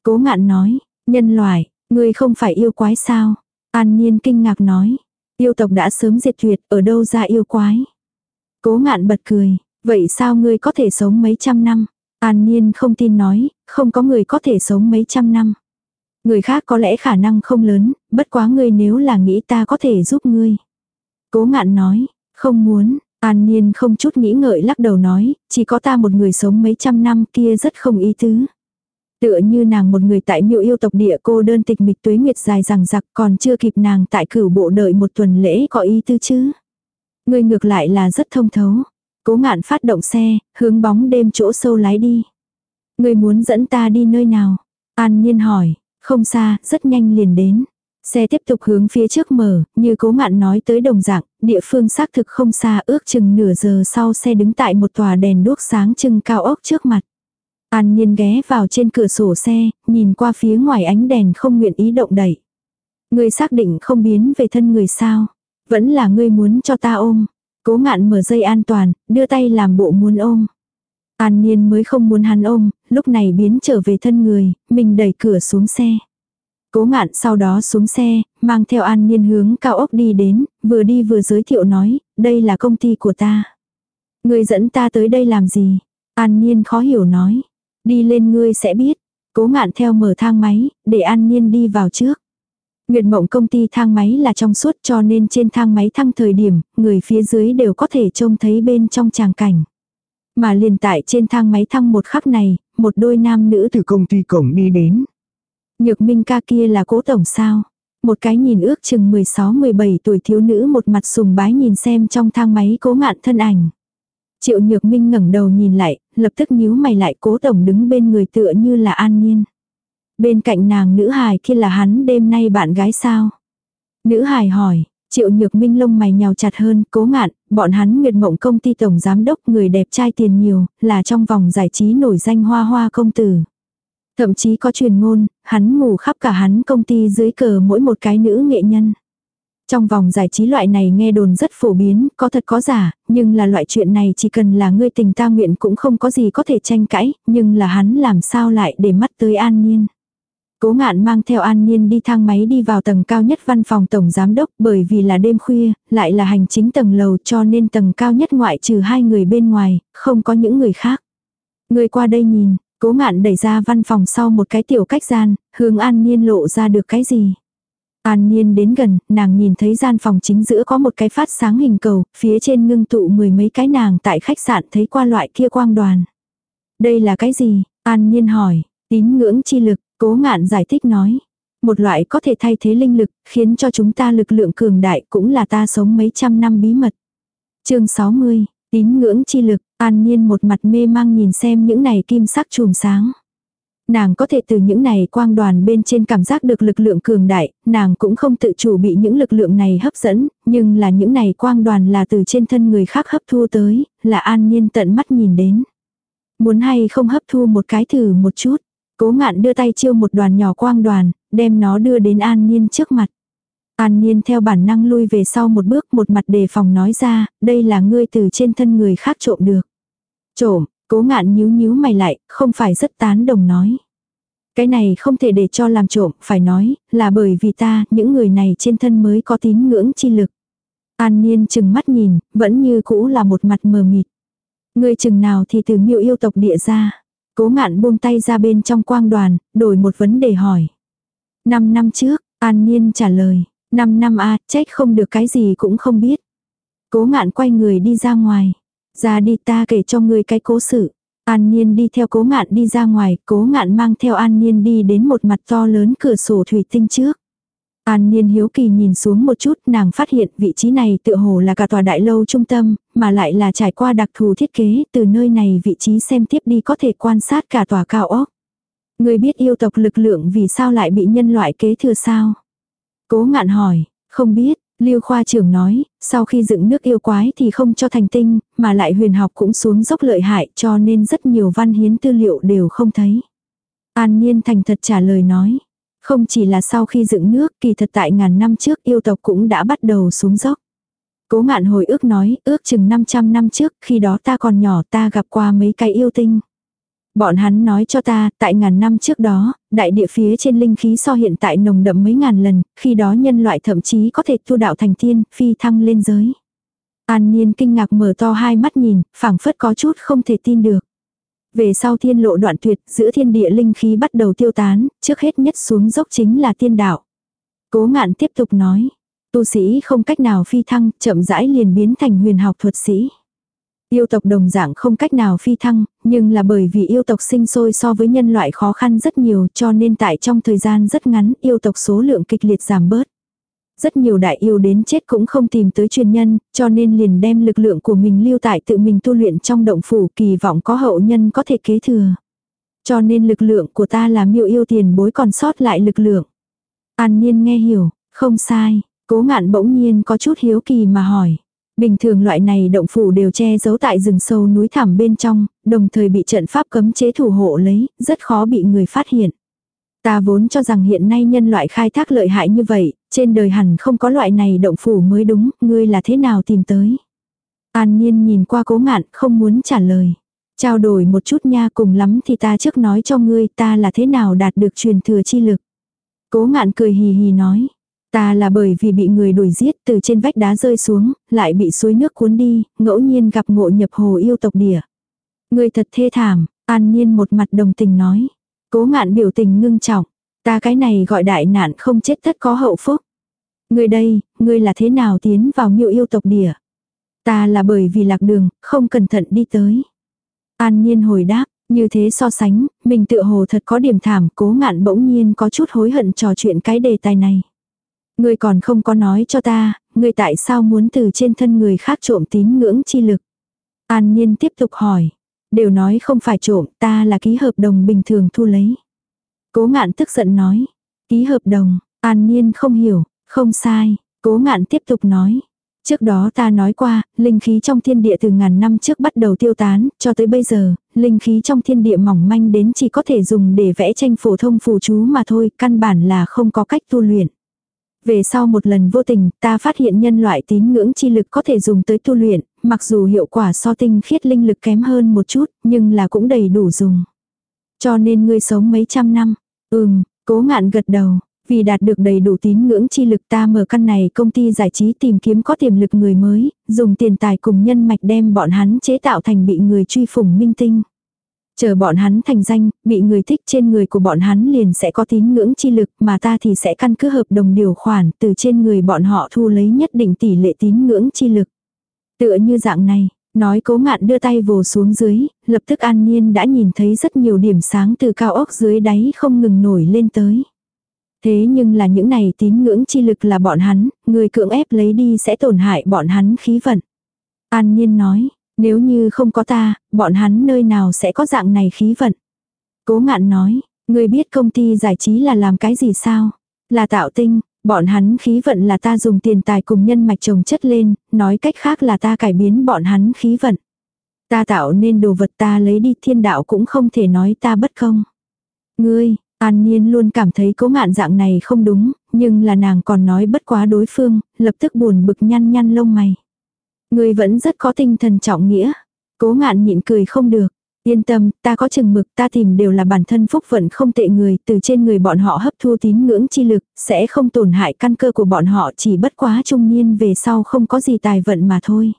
Cố ngạn nói, nhân loại, ngươi không phải yêu quái sao? An Niên kinh ngạc nói, yêu tộc đã sớm diệt tuyệt, ở đâu ra yêu quái? Cố ngạn bật cười, vậy sao ngươi có thể sống mấy trăm năm? An Niên không tin nói, không có người có thể sống mấy trăm năm. Người khác có lẽ khả năng không lớn, bất quá ngươi nếu là nghĩ ta có thể giúp ngươi. Cố ngạn nói, không muốn, An Niên không chút nghĩ ngợi lắc đầu nói, chỉ có ta một người sống mấy trăm năm kia rất không ý tứ. Tựa như nàng một người tại miệu yêu tộc địa cô đơn tịch mịch tuế nguyệt dài rằng giặc còn chưa kịp nàng tại cửu bộ đợi một tuần lễ có ý tư chứ. Người ngược lại là rất thông thấu. Cố ngạn phát động xe, hướng bóng đêm chỗ sâu lái đi. Người muốn dẫn ta đi nơi nào? An Nhiên hỏi, không xa, rất nhanh liền đến. Xe tiếp tục hướng phía trước mở, như cố ngạn nói tới đồng dạng, địa phương xác thực không xa ước chừng nửa giờ sau xe đứng tại một tòa đèn đuốc sáng trưng cao ốc trước mặt. An nhiên ghé vào trên cửa sổ xe, nhìn qua phía ngoài ánh đèn không nguyện ý động đẩy. Ngươi xác định không biến về thân người sao. Vẫn là ngươi muốn cho ta ôm. Cố ngạn mở dây an toàn, đưa tay làm bộ muốn ôm. An Niên mới không muốn hắn ôm, lúc này biến trở về thân người, mình đẩy cửa xuống xe. Cố ngạn sau đó xuống xe, mang theo An Niên hướng cao ốc đi đến, vừa đi vừa giới thiệu nói, đây là công ty của ta. Người dẫn ta tới đây làm gì? An Niên khó hiểu nói. Đi lên ngươi sẽ biết. Cố ngạn theo mở thang máy, để An nhiên đi vào trước. Nguyệt mộng công ty thang máy là trong suốt cho nên trên thang máy thăng thời điểm, người phía dưới đều có thể trông thấy bên trong tràng cảnh. Mà liền tại trên thang máy thăng một khắc này, một đôi nam nữ từ công ty cổng đi đến. Nhược minh ca kia là cố tổng sao. Một cái nhìn ước chừng 16-17 tuổi thiếu nữ một mặt sùng bái nhìn xem trong thang máy cố ngạn thân ảnh. Triệu nhược minh ngẩng đầu nhìn lại, lập tức nhíu mày lại cố tổng đứng bên người tựa như là an nhiên. Bên cạnh nàng nữ hài kia là hắn đêm nay bạn gái sao? Nữ hài hỏi, triệu nhược minh lông mày nhào chặt hơn, cố ngạn, bọn hắn nguyệt mộng công ty tổng giám đốc người đẹp trai tiền nhiều, là trong vòng giải trí nổi danh hoa hoa công tử. Thậm chí có truyền ngôn, hắn ngủ khắp cả hắn công ty dưới cờ mỗi một cái nữ nghệ nhân. Trong vòng giải trí loại này nghe đồn rất phổ biến, có thật có giả, nhưng là loại chuyện này chỉ cần là ngươi tình ta nguyện cũng không có gì có thể tranh cãi, nhưng là hắn làm sao lại để mắt tới an nhiên. Cố ngạn mang theo an nhiên đi thang máy đi vào tầng cao nhất văn phòng tổng giám đốc bởi vì là đêm khuya, lại là hành chính tầng lầu cho nên tầng cao nhất ngoại trừ hai người bên ngoài, không có những người khác. Người qua đây nhìn, cố ngạn đẩy ra văn phòng sau một cái tiểu cách gian, hướng an nhiên lộ ra được cái gì. An Niên đến gần, nàng nhìn thấy gian phòng chính giữa có một cái phát sáng hình cầu, phía trên ngưng tụ mười mấy cái nàng tại khách sạn thấy qua loại kia quang đoàn. Đây là cái gì? An Nhiên hỏi, tín ngưỡng chi lực, cố ngạn giải thích nói. Một loại có thể thay thế linh lực, khiến cho chúng ta lực lượng cường đại cũng là ta sống mấy trăm năm bí mật. chương 60, tín ngưỡng chi lực, An Nhiên một mặt mê mang nhìn xem những này kim sắc chùm sáng. Nàng có thể từ những này quang đoàn bên trên cảm giác được lực lượng cường đại, nàng cũng không tự chủ bị những lực lượng này hấp dẫn, nhưng là những này quang đoàn là từ trên thân người khác hấp thu tới, là an nhiên tận mắt nhìn đến. Muốn hay không hấp thu một cái thử một chút. Cố ngạn đưa tay chiêu một đoàn nhỏ quang đoàn, đem nó đưa đến an nhiên trước mặt. An Nhiên theo bản năng lui về sau một bước một mặt đề phòng nói ra, đây là ngươi từ trên thân người khác trộm được. Trộm, cố ngạn nhíu nhíu mày lại, không phải rất tán đồng nói. Cái này không thể để cho làm trộm, phải nói, là bởi vì ta, những người này trên thân mới có tín ngưỡng chi lực. An Niên chừng mắt nhìn, vẫn như cũ là một mặt mờ mịt. Người chừng nào thì từ miêu yêu tộc địa ra. Cố ngạn buông tay ra bên trong quang đoàn, đổi một vấn đề hỏi. Năm năm trước, An Niên trả lời. Năm năm a trách không được cái gì cũng không biết. Cố ngạn quay người đi ra ngoài. Ra đi ta kể cho ngươi cái cố sự. An Niên đi theo cố ngạn đi ra ngoài, cố ngạn mang theo An Niên đi đến một mặt to lớn cửa sổ thủy tinh trước. An Niên hiếu kỳ nhìn xuống một chút, nàng phát hiện vị trí này tựa hồ là cả tòa đại lâu trung tâm, mà lại là trải qua đặc thù thiết kế, từ nơi này vị trí xem tiếp đi có thể quan sát cả tòa cao ốc. Người biết yêu tộc lực lượng vì sao lại bị nhân loại kế thừa sao? Cố ngạn hỏi, không biết, Lưu khoa trưởng nói, sau khi dựng nước yêu quái thì không cho thành tinh, mà lại huyền học cũng xuống dốc lợi hại cho nên rất nhiều văn hiến tư liệu đều không thấy. An Niên thành thật trả lời nói, không chỉ là sau khi dựng nước kỳ thật tại ngàn năm trước yêu tộc cũng đã bắt đầu xuống dốc. Cố ngạn hồi ước nói, ước chừng 500 năm trước, khi đó ta còn nhỏ ta gặp qua mấy cái yêu tinh. Bọn hắn nói cho ta, tại ngàn năm trước đó, đại địa phía trên linh khí so hiện tại nồng đậm mấy ngàn lần, khi đó nhân loại thậm chí có thể tu đạo thành thiên, phi thăng lên giới. An Niên kinh ngạc mở to hai mắt nhìn, phảng phất có chút không thể tin được. Về sau thiên lộ đoạn tuyệt, giữa thiên địa linh khí bắt đầu tiêu tán, trước hết nhất xuống dốc chính là tiên đạo. Cố ngạn tiếp tục nói, tu sĩ không cách nào phi thăng, chậm rãi liền biến thành huyền học thuật sĩ. Yêu tộc đồng dạng không cách nào phi thăng, nhưng là bởi vì yêu tộc sinh sôi so với nhân loại khó khăn rất nhiều cho nên tại trong thời gian rất ngắn yêu tộc số lượng kịch liệt giảm bớt. Rất nhiều đại yêu đến chết cũng không tìm tới truyền nhân, cho nên liền đem lực lượng của mình lưu tại tự mình tu luyện trong động phủ kỳ vọng có hậu nhân có thể kế thừa. Cho nên lực lượng của ta là miêu yêu tiền bối còn sót lại lực lượng. An Niên nghe hiểu, không sai, cố ngạn bỗng nhiên có chút hiếu kỳ mà hỏi. Bình thường loại này động phủ đều che giấu tại rừng sâu núi thẳm bên trong, đồng thời bị trận pháp cấm chế thủ hộ lấy, rất khó bị người phát hiện. Ta vốn cho rằng hiện nay nhân loại khai thác lợi hại như vậy, trên đời hẳn không có loại này động phủ mới đúng, ngươi là thế nào tìm tới. An Nhiên nhìn qua cố ngạn không muốn trả lời. Trao đổi một chút nha cùng lắm thì ta trước nói cho ngươi ta là thế nào đạt được truyền thừa chi lực. Cố ngạn cười hì hì nói. Ta là bởi vì bị người đuổi giết từ trên vách đá rơi xuống, lại bị suối nước cuốn đi, ngẫu nhiên gặp ngộ nhập hồ yêu tộc địa. Người thật thê thảm, an nhiên một mặt đồng tình nói. Cố ngạn biểu tình ngưng trọng. Ta cái này gọi đại nạn không chết tất có hậu phúc. Người đây, người là thế nào tiến vào miêu yêu tộc địa? Ta là bởi vì lạc đường, không cẩn thận đi tới. An nhiên hồi đáp, như thế so sánh, mình tự hồ thật có điểm thảm, cố ngạn bỗng nhiên có chút hối hận trò chuyện cái đề tài này. Ngươi còn không có nói cho ta, ngươi tại sao muốn từ trên thân người khác trộm tín ngưỡng chi lực. An Nhiên tiếp tục hỏi. Đều nói không phải trộm, ta là ký hợp đồng bình thường thu lấy. Cố ngạn tức giận nói. Ký hợp đồng, An Nhiên không hiểu, không sai. Cố ngạn tiếp tục nói. Trước đó ta nói qua, linh khí trong thiên địa từ ngàn năm trước bắt đầu tiêu tán, cho tới bây giờ, linh khí trong thiên địa mỏng manh đến chỉ có thể dùng để vẽ tranh phổ thông phù chú mà thôi, căn bản là không có cách tu luyện. Về sau một lần vô tình, ta phát hiện nhân loại tín ngưỡng chi lực có thể dùng tới tu luyện, mặc dù hiệu quả so tinh khiết linh lực kém hơn một chút, nhưng là cũng đầy đủ dùng. Cho nên ngươi sống mấy trăm năm. Ừm, cố ngạn gật đầu. Vì đạt được đầy đủ tín ngưỡng chi lực ta mở căn này công ty giải trí tìm kiếm có tiềm lực người mới, dùng tiền tài cùng nhân mạch đem bọn hắn chế tạo thành bị người truy phủng minh tinh. Chờ bọn hắn thành danh, bị người thích trên người của bọn hắn liền sẽ có tín ngưỡng chi lực mà ta thì sẽ căn cứ hợp đồng điều khoản từ trên người bọn họ thu lấy nhất định tỷ lệ tín ngưỡng chi lực. Tựa như dạng này, Nói cố ngạn đưa tay vồ xuống dưới, lập tức an nhiên đã nhìn thấy rất nhiều điểm sáng từ cao ốc dưới đáy không ngừng nổi lên tới. Thế nhưng là những này tín ngưỡng chi lực là bọn hắn, người cưỡng ép lấy đi sẽ tổn hại bọn hắn khí vận. An nhiên nói, nếu như không có ta, bọn hắn nơi nào sẽ có dạng này khí vận. Cố ngạn nói, ngươi biết công ty giải trí là làm cái gì sao? Là tạo tinh, bọn hắn khí vận là ta dùng tiền tài cùng nhân mạch trồng chất lên, nói cách khác là ta cải biến bọn hắn khí vận. Ta tạo nên đồ vật ta lấy đi thiên đạo cũng không thể nói ta bất công. Ngươi, An Niên luôn cảm thấy cố ngạn dạng này không đúng, nhưng là nàng còn nói bất quá đối phương, lập tức buồn bực nhăn nhăn lông mày. Ngươi vẫn rất có tinh thần trọng nghĩa. Cố ngạn nhịn cười không được. Yên tâm, ta có chừng mực, ta tìm đều là bản thân phúc vận không tệ người, từ trên người bọn họ hấp thu tín ngưỡng chi lực, sẽ không tổn hại căn cơ của bọn họ chỉ bất quá trung niên về sau không có gì tài vận mà thôi.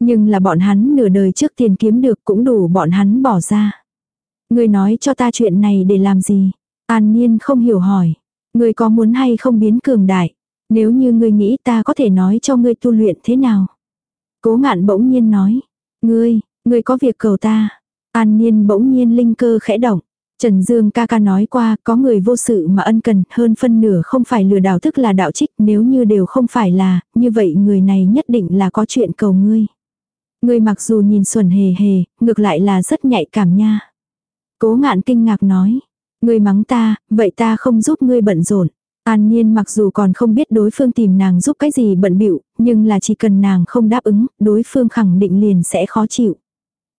Nhưng là bọn hắn nửa đời trước tiền kiếm được cũng đủ bọn hắn bỏ ra. Người nói cho ta chuyện này để làm gì? An Niên không hiểu hỏi. Người có muốn hay không biến cường đại? Nếu như người nghĩ ta có thể nói cho người tu luyện thế nào? Cố ngạn bỗng nhiên nói. Ngươi, ngươi có việc cầu ta. An Niên bỗng nhiên linh cơ khẽ động. Trần Dương ca ca nói qua, có người vô sự mà ân cần, hơn phân nửa không phải lừa đảo thức là đạo trích, nếu như đều không phải là, như vậy người này nhất định là có chuyện cầu ngươi. Ngươi mặc dù nhìn xuẩn hề hề, ngược lại là rất nhạy cảm nha. Cố ngạn kinh ngạc nói, ngươi mắng ta, vậy ta không giúp ngươi bận rộn. An Nhiên mặc dù còn không biết đối phương tìm nàng giúp cái gì bận bịu, nhưng là chỉ cần nàng không đáp ứng, đối phương khẳng định liền sẽ khó chịu.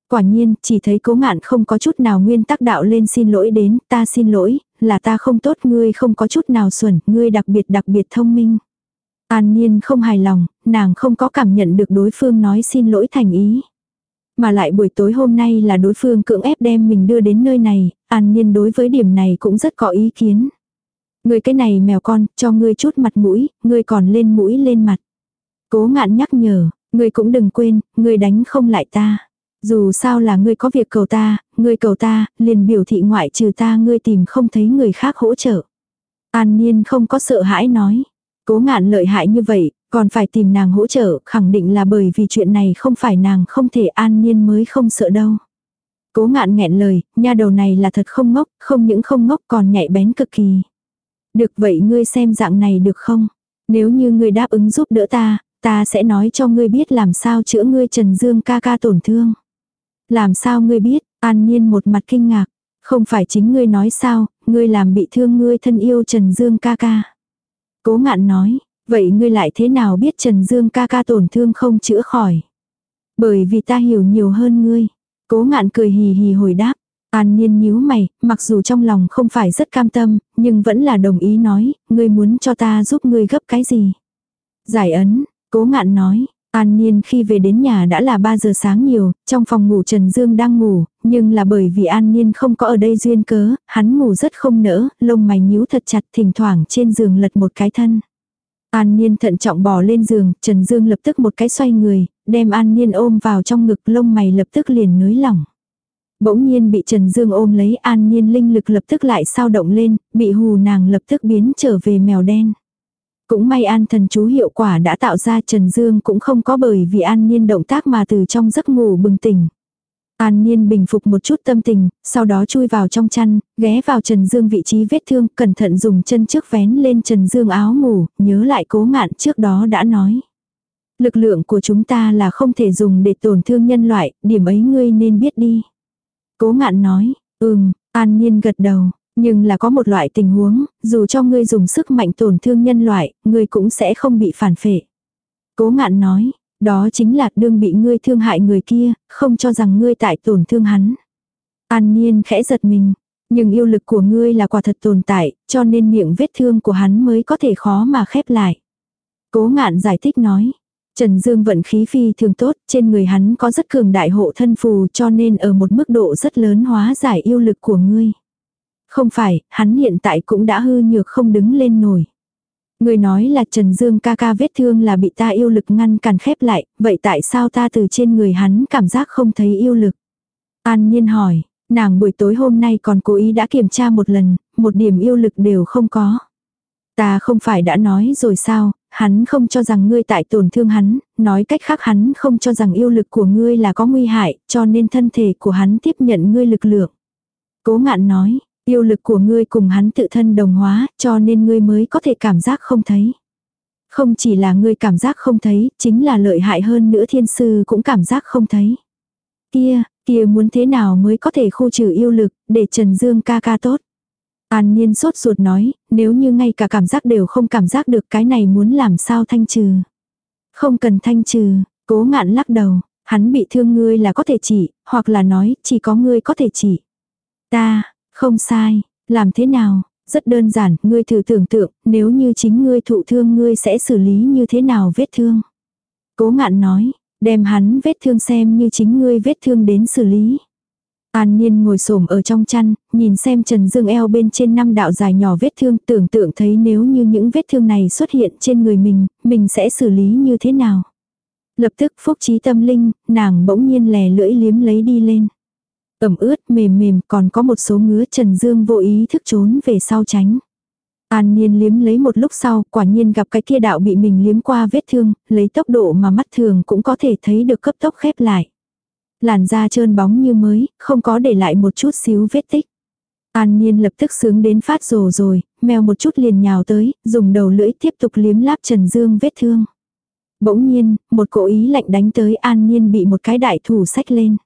Quả nhiên, chỉ thấy cố ngạn không có chút nào nguyên tắc đạo lên xin lỗi đến, ta xin lỗi, là ta không tốt, ngươi không có chút nào xuẩn, ngươi đặc biệt đặc biệt thông minh. An Nhiên không hài lòng, nàng không có cảm nhận được đối phương nói xin lỗi thành ý. Mà lại buổi tối hôm nay là đối phương cưỡng ép đem mình đưa đến nơi này, An Nhiên đối với điểm này cũng rất có ý kiến. Ngươi cái này mèo con, cho ngươi chút mặt mũi, ngươi còn lên mũi lên mặt. Cố ngạn nhắc nhở, ngươi cũng đừng quên, ngươi đánh không lại ta. Dù sao là ngươi có việc cầu ta, ngươi cầu ta, liền biểu thị ngoại trừ ta ngươi tìm không thấy người khác hỗ trợ. An Niên không có sợ hãi nói. Cố ngạn lợi hại như vậy, còn phải tìm nàng hỗ trợ, khẳng định là bởi vì chuyện này không phải nàng không thể an niên mới không sợ đâu. Cố ngạn nghẹn lời, nha đầu này là thật không ngốc, không những không ngốc còn nhạy bén cực kỳ. Được vậy ngươi xem dạng này được không? Nếu như ngươi đáp ứng giúp đỡ ta, ta sẽ nói cho ngươi biết làm sao chữa ngươi Trần Dương ca ca tổn thương. Làm sao ngươi biết, an nhiên một mặt kinh ngạc. Không phải chính ngươi nói sao, ngươi làm bị thương ngươi thân yêu Trần Dương ca ca. Cố ngạn nói, vậy ngươi lại thế nào biết Trần Dương ca ca tổn thương không chữa khỏi. Bởi vì ta hiểu nhiều hơn ngươi. Cố ngạn cười hì hì hồi đáp. An Niên nhíu mày, mặc dù trong lòng không phải rất cam tâm, nhưng vẫn là đồng ý nói, ngươi muốn cho ta giúp ngươi gấp cái gì. Giải ấn, cố ngạn nói, An Niên khi về đến nhà đã là 3 giờ sáng nhiều, trong phòng ngủ Trần Dương đang ngủ, nhưng là bởi vì An Niên không có ở đây duyên cớ, hắn ngủ rất không nỡ, lông mày nhíu thật chặt thỉnh thoảng trên giường lật một cái thân. An Niên thận trọng bò lên giường, Trần Dương lập tức một cái xoay người, đem An Niên ôm vào trong ngực lông mày lập tức liền nới lỏng. Bỗng nhiên bị Trần Dương ôm lấy An Nhiên linh lực lập tức lại sao động lên, bị hù nàng lập tức biến trở về mèo đen. Cũng may an thần chú hiệu quả đã tạo ra Trần Dương cũng không có bởi vì an nhiên động tác mà từ trong giấc ngủ bừng tỉnh. An Niên bình phục một chút tâm tình, sau đó chui vào trong chăn, ghé vào Trần Dương vị trí vết thương, cẩn thận dùng chân trước vén lên Trần Dương áo ngủ, nhớ lại cố ngạn trước đó đã nói. Lực lượng của chúng ta là không thể dùng để tổn thương nhân loại, điểm ấy ngươi nên biết đi. Cố ngạn nói, ừm, An nhiên gật đầu, nhưng là có một loại tình huống, dù cho ngươi dùng sức mạnh tổn thương nhân loại, ngươi cũng sẽ không bị phản phệ. Cố ngạn nói, đó chính là đương bị ngươi thương hại người kia, không cho rằng ngươi tại tổn thương hắn. An Niên khẽ giật mình, nhưng yêu lực của ngươi là quả thật tồn tại, cho nên miệng vết thương của hắn mới có thể khó mà khép lại. Cố ngạn giải thích nói, Trần Dương vận khí phi thường tốt, trên người hắn có rất cường đại hộ thân phù cho nên ở một mức độ rất lớn hóa giải yêu lực của ngươi. Không phải, hắn hiện tại cũng đã hư nhược không đứng lên nổi. Ngươi nói là Trần Dương ca ca vết thương là bị ta yêu lực ngăn cản khép lại, vậy tại sao ta từ trên người hắn cảm giác không thấy yêu lực? An Nhiên hỏi, nàng buổi tối hôm nay còn cố ý đã kiểm tra một lần, một điểm yêu lực đều không có. Ta không phải đã nói rồi sao, hắn không cho rằng ngươi tại tổn thương hắn, nói cách khác hắn không cho rằng yêu lực của ngươi là có nguy hại, cho nên thân thể của hắn tiếp nhận ngươi lực lượng. Cố ngạn nói, yêu lực của ngươi cùng hắn tự thân đồng hóa, cho nên ngươi mới có thể cảm giác không thấy. Không chỉ là ngươi cảm giác không thấy, chính là lợi hại hơn nữa thiên sư cũng cảm giác không thấy. Kia, kia muốn thế nào mới có thể khu trừ yêu lực, để Trần Dương ca ca tốt. An Niên sốt ruột nói, nếu như ngay cả cảm giác đều không cảm giác được cái này muốn làm sao thanh trừ. Không cần thanh trừ, cố ngạn lắc đầu, hắn bị thương ngươi là có thể chỉ, hoặc là nói chỉ có ngươi có thể chỉ. Ta, không sai, làm thế nào, rất đơn giản, ngươi thử tưởng tượng, nếu như chính ngươi thụ thương ngươi sẽ xử lý như thế nào vết thương. Cố ngạn nói, đem hắn vết thương xem như chính ngươi vết thương đến xử lý. An Niên ngồi xổm ở trong chăn, nhìn xem Trần Dương eo bên trên năm đạo dài nhỏ vết thương, tưởng tượng thấy nếu như những vết thương này xuất hiện trên người mình, mình sẽ xử lý như thế nào. Lập tức phúc trí tâm linh, nàng bỗng nhiên lè lưỡi liếm lấy đi lên. Ẩm ướt mềm mềm còn có một số ngứa Trần Dương vô ý thức trốn về sau tránh. An Niên liếm lấy một lúc sau, quả nhiên gặp cái kia đạo bị mình liếm qua vết thương, lấy tốc độ mà mắt thường cũng có thể thấy được cấp tốc khép lại làn da trơn bóng như mới, không có để lại một chút xíu vết tích. An Niên lập tức sướng đến phát rồ rồi, mèo một chút liền nhào tới, dùng đầu lưỡi tiếp tục liếm láp Trần Dương vết thương. Bỗng nhiên, một cỗ ý lạnh đánh tới An Niên bị một cái đại thủ sách lên.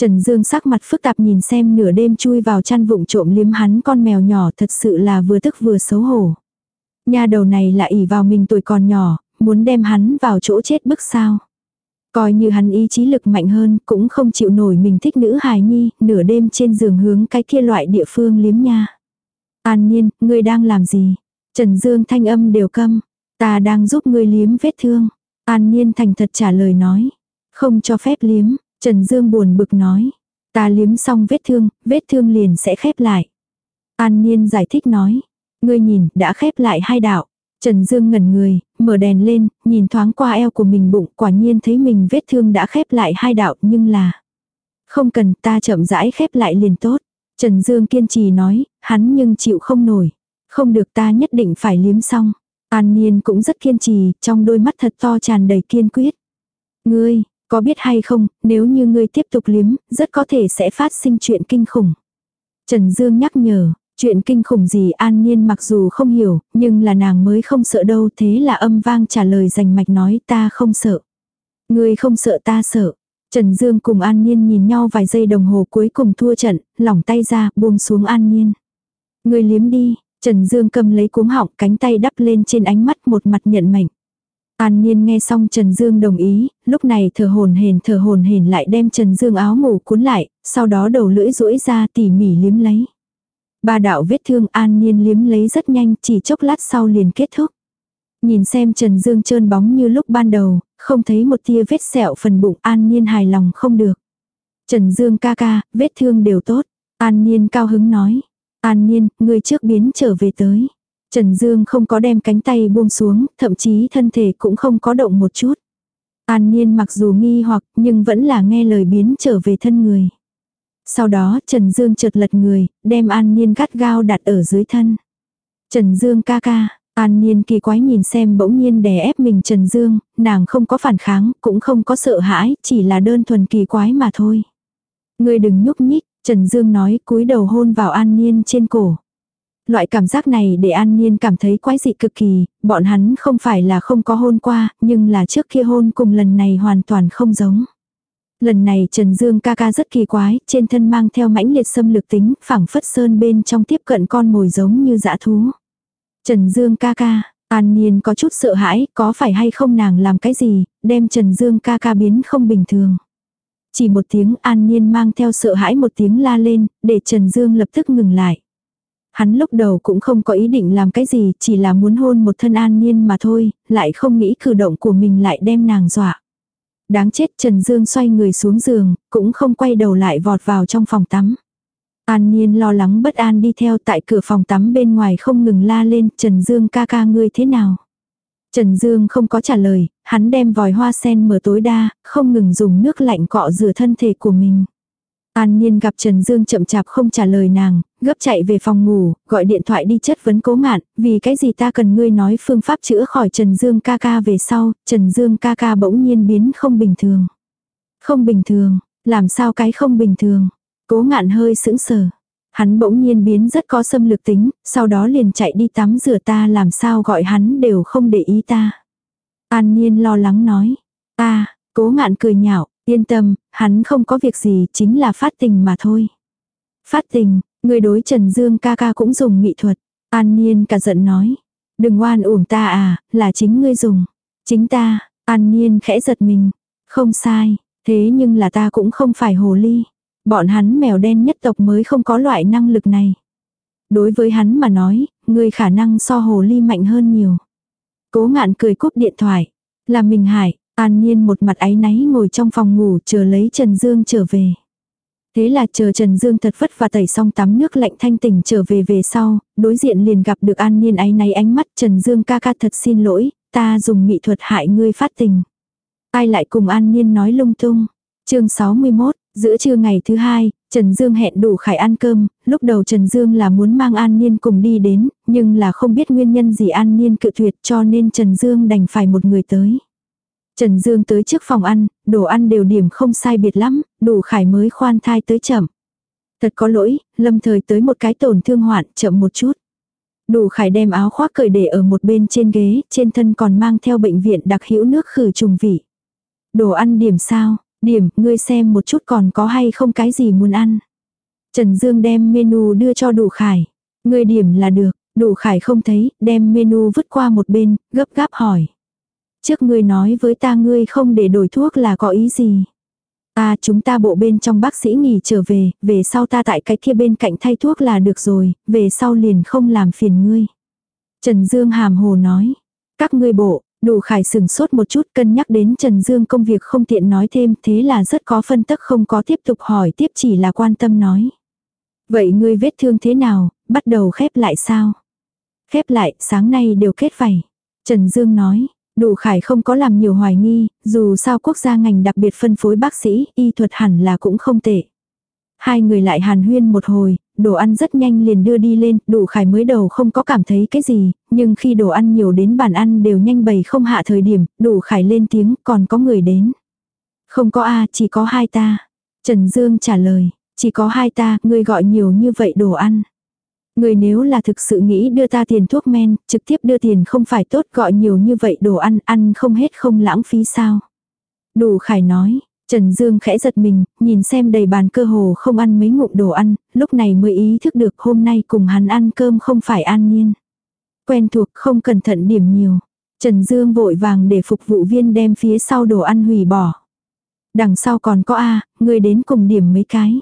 Trần Dương sắc mặt phức tạp nhìn xem nửa đêm chui vào chăn vụng trộm liếm hắn con mèo nhỏ thật sự là vừa tức vừa xấu hổ. Nhà đầu này là ỉ vào mình tuổi còn nhỏ, muốn đem hắn vào chỗ chết bức sao. Coi như hắn ý chí lực mạnh hơn, cũng không chịu nổi mình thích nữ hài nhi, nửa đêm trên giường hướng cái kia loại địa phương liếm nha. An nhiên, ngươi đang làm gì? Trần Dương thanh âm đều câm. Ta đang giúp ngươi liếm vết thương. An nhiên thành thật trả lời nói. Không cho phép liếm. Trần Dương buồn bực nói. Ta liếm xong vết thương, vết thương liền sẽ khép lại. An nhiên giải thích nói. Ngươi nhìn, đã khép lại hai đạo. Trần Dương ngẩn người, mở đèn lên, nhìn thoáng qua eo của mình bụng, quả nhiên thấy mình vết thương đã khép lại hai đạo, nhưng là... Không cần, ta chậm rãi khép lại liền tốt. Trần Dương kiên trì nói, hắn nhưng chịu không nổi. Không được ta nhất định phải liếm xong. An Niên cũng rất kiên trì, trong đôi mắt thật to tràn đầy kiên quyết. Ngươi, có biết hay không, nếu như ngươi tiếp tục liếm, rất có thể sẽ phát sinh chuyện kinh khủng. Trần Dương nhắc nhở, Chuyện kinh khủng gì an nhiên mặc dù không hiểu, nhưng là nàng mới không sợ đâu thế là âm vang trả lời rành mạch nói ta không sợ. Người không sợ ta sợ. Trần Dương cùng An Nhiên nhìn nhau vài giây đồng hồ cuối cùng thua trận, lỏng tay ra, buông xuống An Nhiên. Người liếm đi, Trần Dương cầm lấy cuống họng cánh tay đắp lên trên ánh mắt một mặt nhận mệnh. An Nhiên nghe xong Trần Dương đồng ý, lúc này thở hồn hển thở hồn hển lại đem Trần Dương áo ngủ cuốn lại, sau đó đầu lưỡi duỗi ra tỉ mỉ liếm lấy. Ba đạo vết thương an nhiên liếm lấy rất nhanh chỉ chốc lát sau liền kết thúc. Nhìn xem Trần Dương trơn bóng như lúc ban đầu, không thấy một tia vết sẹo phần bụng an nhiên hài lòng không được. Trần Dương ca ca, vết thương đều tốt. An nhiên cao hứng nói. An nhiên, người trước biến trở về tới. Trần Dương không có đem cánh tay buông xuống, thậm chí thân thể cũng không có động một chút. An Niên mặc dù nghi hoặc nhưng vẫn là nghe lời biến trở về thân người. Sau đó Trần Dương chợt lật người, đem An Niên gắt gao đặt ở dưới thân. Trần Dương ca ca, An Niên kỳ quái nhìn xem bỗng nhiên đè ép mình Trần Dương, nàng không có phản kháng, cũng không có sợ hãi, chỉ là đơn thuần kỳ quái mà thôi. Ngươi đừng nhúc nhích, Trần Dương nói cúi đầu hôn vào An Niên trên cổ. Loại cảm giác này để An Niên cảm thấy quái dị cực kỳ, bọn hắn không phải là không có hôn qua, nhưng là trước kia hôn cùng lần này hoàn toàn không giống. Lần này Trần Dương ca ca rất kỳ quái, trên thân mang theo mãnh liệt xâm lược tính, phẳng phất sơn bên trong tiếp cận con mồi giống như dã thú. Trần Dương ca ca, An Niên có chút sợ hãi, có phải hay không nàng làm cái gì, đem Trần Dương ca ca biến không bình thường. Chỉ một tiếng An Niên mang theo sợ hãi một tiếng la lên, để Trần Dương lập tức ngừng lại. Hắn lúc đầu cũng không có ý định làm cái gì, chỉ là muốn hôn một thân An Niên mà thôi, lại không nghĩ cử động của mình lại đem nàng dọa. Đáng chết Trần Dương xoay người xuống giường, cũng không quay đầu lại vọt vào trong phòng tắm. An Niên lo lắng bất an đi theo tại cửa phòng tắm bên ngoài không ngừng la lên Trần Dương ca ca ngươi thế nào. Trần Dương không có trả lời, hắn đem vòi hoa sen mở tối đa, không ngừng dùng nước lạnh cọ rửa thân thể của mình. An Niên gặp Trần Dương chậm chạp không trả lời nàng, gấp chạy về phòng ngủ, gọi điện thoại đi chất vấn cố ngạn, vì cái gì ta cần ngươi nói phương pháp chữa khỏi Trần Dương ca ca về sau, Trần Dương ca ca bỗng nhiên biến không bình thường. Không bình thường, làm sao cái không bình thường? Cố ngạn hơi sững sờ. Hắn bỗng nhiên biến rất có xâm lược tính, sau đó liền chạy đi tắm rửa ta làm sao gọi hắn đều không để ý ta. An Niên lo lắng nói. Ta, cố ngạn cười nhạo, yên tâm, hắn không có việc gì chính là phát tình mà thôi. Phát tình, người đối Trần Dương ca ca cũng dùng mỹ thuật. An Niên cả giận nói. Đừng oan uổng ta à, là chính ngươi dùng. Chính ta, An Niên khẽ giật mình. Không sai, thế nhưng là ta cũng không phải hồ ly. Bọn hắn mèo đen nhất tộc mới không có loại năng lực này. Đối với hắn mà nói, người khả năng so hồ ly mạnh hơn nhiều. Cố ngạn cười cúp điện thoại. Là mình hải an nhiên một mặt áy náy ngồi trong phòng ngủ chờ lấy Trần Dương trở về. Thế là chờ Trần Dương thật vất và tẩy xong tắm nước lạnh thanh tỉnh trở về về sau, đối diện liền gặp được an nhiên áy náy ánh mắt Trần Dương ca ca thật xin lỗi, ta dùng mỹ thuật hại ngươi phát tình. Ai lại cùng an nhiên nói lung tung. chương 61, Giữa trưa ngày thứ hai, Trần Dương hẹn đủ khải ăn cơm, lúc đầu Trần Dương là muốn mang An Niên cùng đi đến, nhưng là không biết nguyên nhân gì An Niên cự tuyệt cho nên Trần Dương đành phải một người tới. Trần Dương tới trước phòng ăn, đồ ăn đều điểm không sai biệt lắm, đủ khải mới khoan thai tới chậm. Thật có lỗi, lâm thời tới một cái tổn thương hoạn, chậm một chút. Đủ khải đem áo khoác cởi để ở một bên trên ghế, trên thân còn mang theo bệnh viện đặc hữu nước khử trùng vị. Đồ ăn điểm sao, Điểm, ngươi xem một chút còn có hay không cái gì muốn ăn. Trần Dương đem menu đưa cho đủ khải. Ngươi điểm là được, đủ khải không thấy, đem menu vứt qua một bên, gấp gáp hỏi. Trước ngươi nói với ta ngươi không để đổi thuốc là có ý gì. À chúng ta bộ bên trong bác sĩ nghỉ trở về, về sau ta tại cái kia bên cạnh thay thuốc là được rồi, về sau liền không làm phiền ngươi. Trần Dương hàm hồ nói. Các ngươi bộ, Đủ khải sừng sốt một chút cân nhắc đến Trần Dương công việc không tiện nói thêm thế là rất có phân tức không có tiếp tục hỏi tiếp chỉ là quan tâm nói. Vậy ngươi vết thương thế nào, bắt đầu khép lại sao? Khép lại, sáng nay đều kết vảy. Trần Dương nói, đủ khải không có làm nhiều hoài nghi, dù sao quốc gia ngành đặc biệt phân phối bác sĩ, y thuật hẳn là cũng không tệ. Hai người lại hàn huyên một hồi, đồ ăn rất nhanh liền đưa đi lên, đủ khải mới đầu không có cảm thấy cái gì, nhưng khi đồ ăn nhiều đến bàn ăn đều nhanh bày không hạ thời điểm, đủ khải lên tiếng, còn có người đến. Không có a chỉ có hai ta. Trần Dương trả lời, chỉ có hai ta, ngươi gọi nhiều như vậy đồ ăn. Người nếu là thực sự nghĩ đưa ta tiền thuốc men, trực tiếp đưa tiền không phải tốt gọi nhiều như vậy đồ ăn, ăn không hết không lãng phí sao. Đủ khải nói, Trần Dương khẽ giật mình, nhìn xem đầy bàn cơ hồ không ăn mấy ngụm đồ ăn, lúc này mới ý thức được hôm nay cùng hắn ăn cơm không phải an nhiên. Quen thuộc không cẩn thận điểm nhiều. Trần Dương vội vàng để phục vụ viên đem phía sau đồ ăn hủy bỏ. Đằng sau còn có A, người đến cùng điểm mấy cái.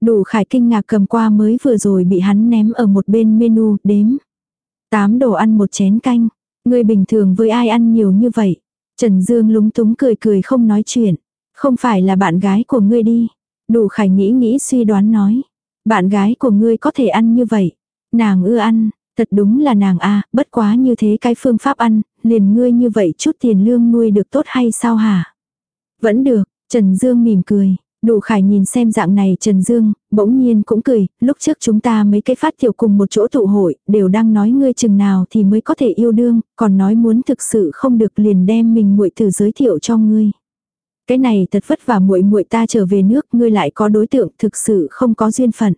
Đủ khải kinh ngạc cầm qua mới vừa rồi bị hắn ném ở một bên menu, đếm. Tám đồ ăn một chén canh. Người bình thường với ai ăn nhiều như vậy. Trần Dương lúng túng cười cười không nói chuyện. Không phải là bạn gái của ngươi đi. Đủ khải nghĩ nghĩ suy đoán nói. Bạn gái của ngươi có thể ăn như vậy. Nàng ưa ăn, thật đúng là nàng a bất quá như thế cái phương pháp ăn, liền ngươi như vậy chút tiền lương nuôi được tốt hay sao hả? Vẫn được, Trần Dương mỉm cười. Đủ khải nhìn xem dạng này Trần Dương, bỗng nhiên cũng cười, lúc trước chúng ta mấy cái phát tiểu cùng một chỗ tụ hội, đều đang nói ngươi chừng nào thì mới có thể yêu đương, còn nói muốn thực sự không được liền đem mình muội tử giới thiệu cho ngươi cái này thật vất vả muội muội ta trở về nước, ngươi lại có đối tượng thực sự không có duyên phận.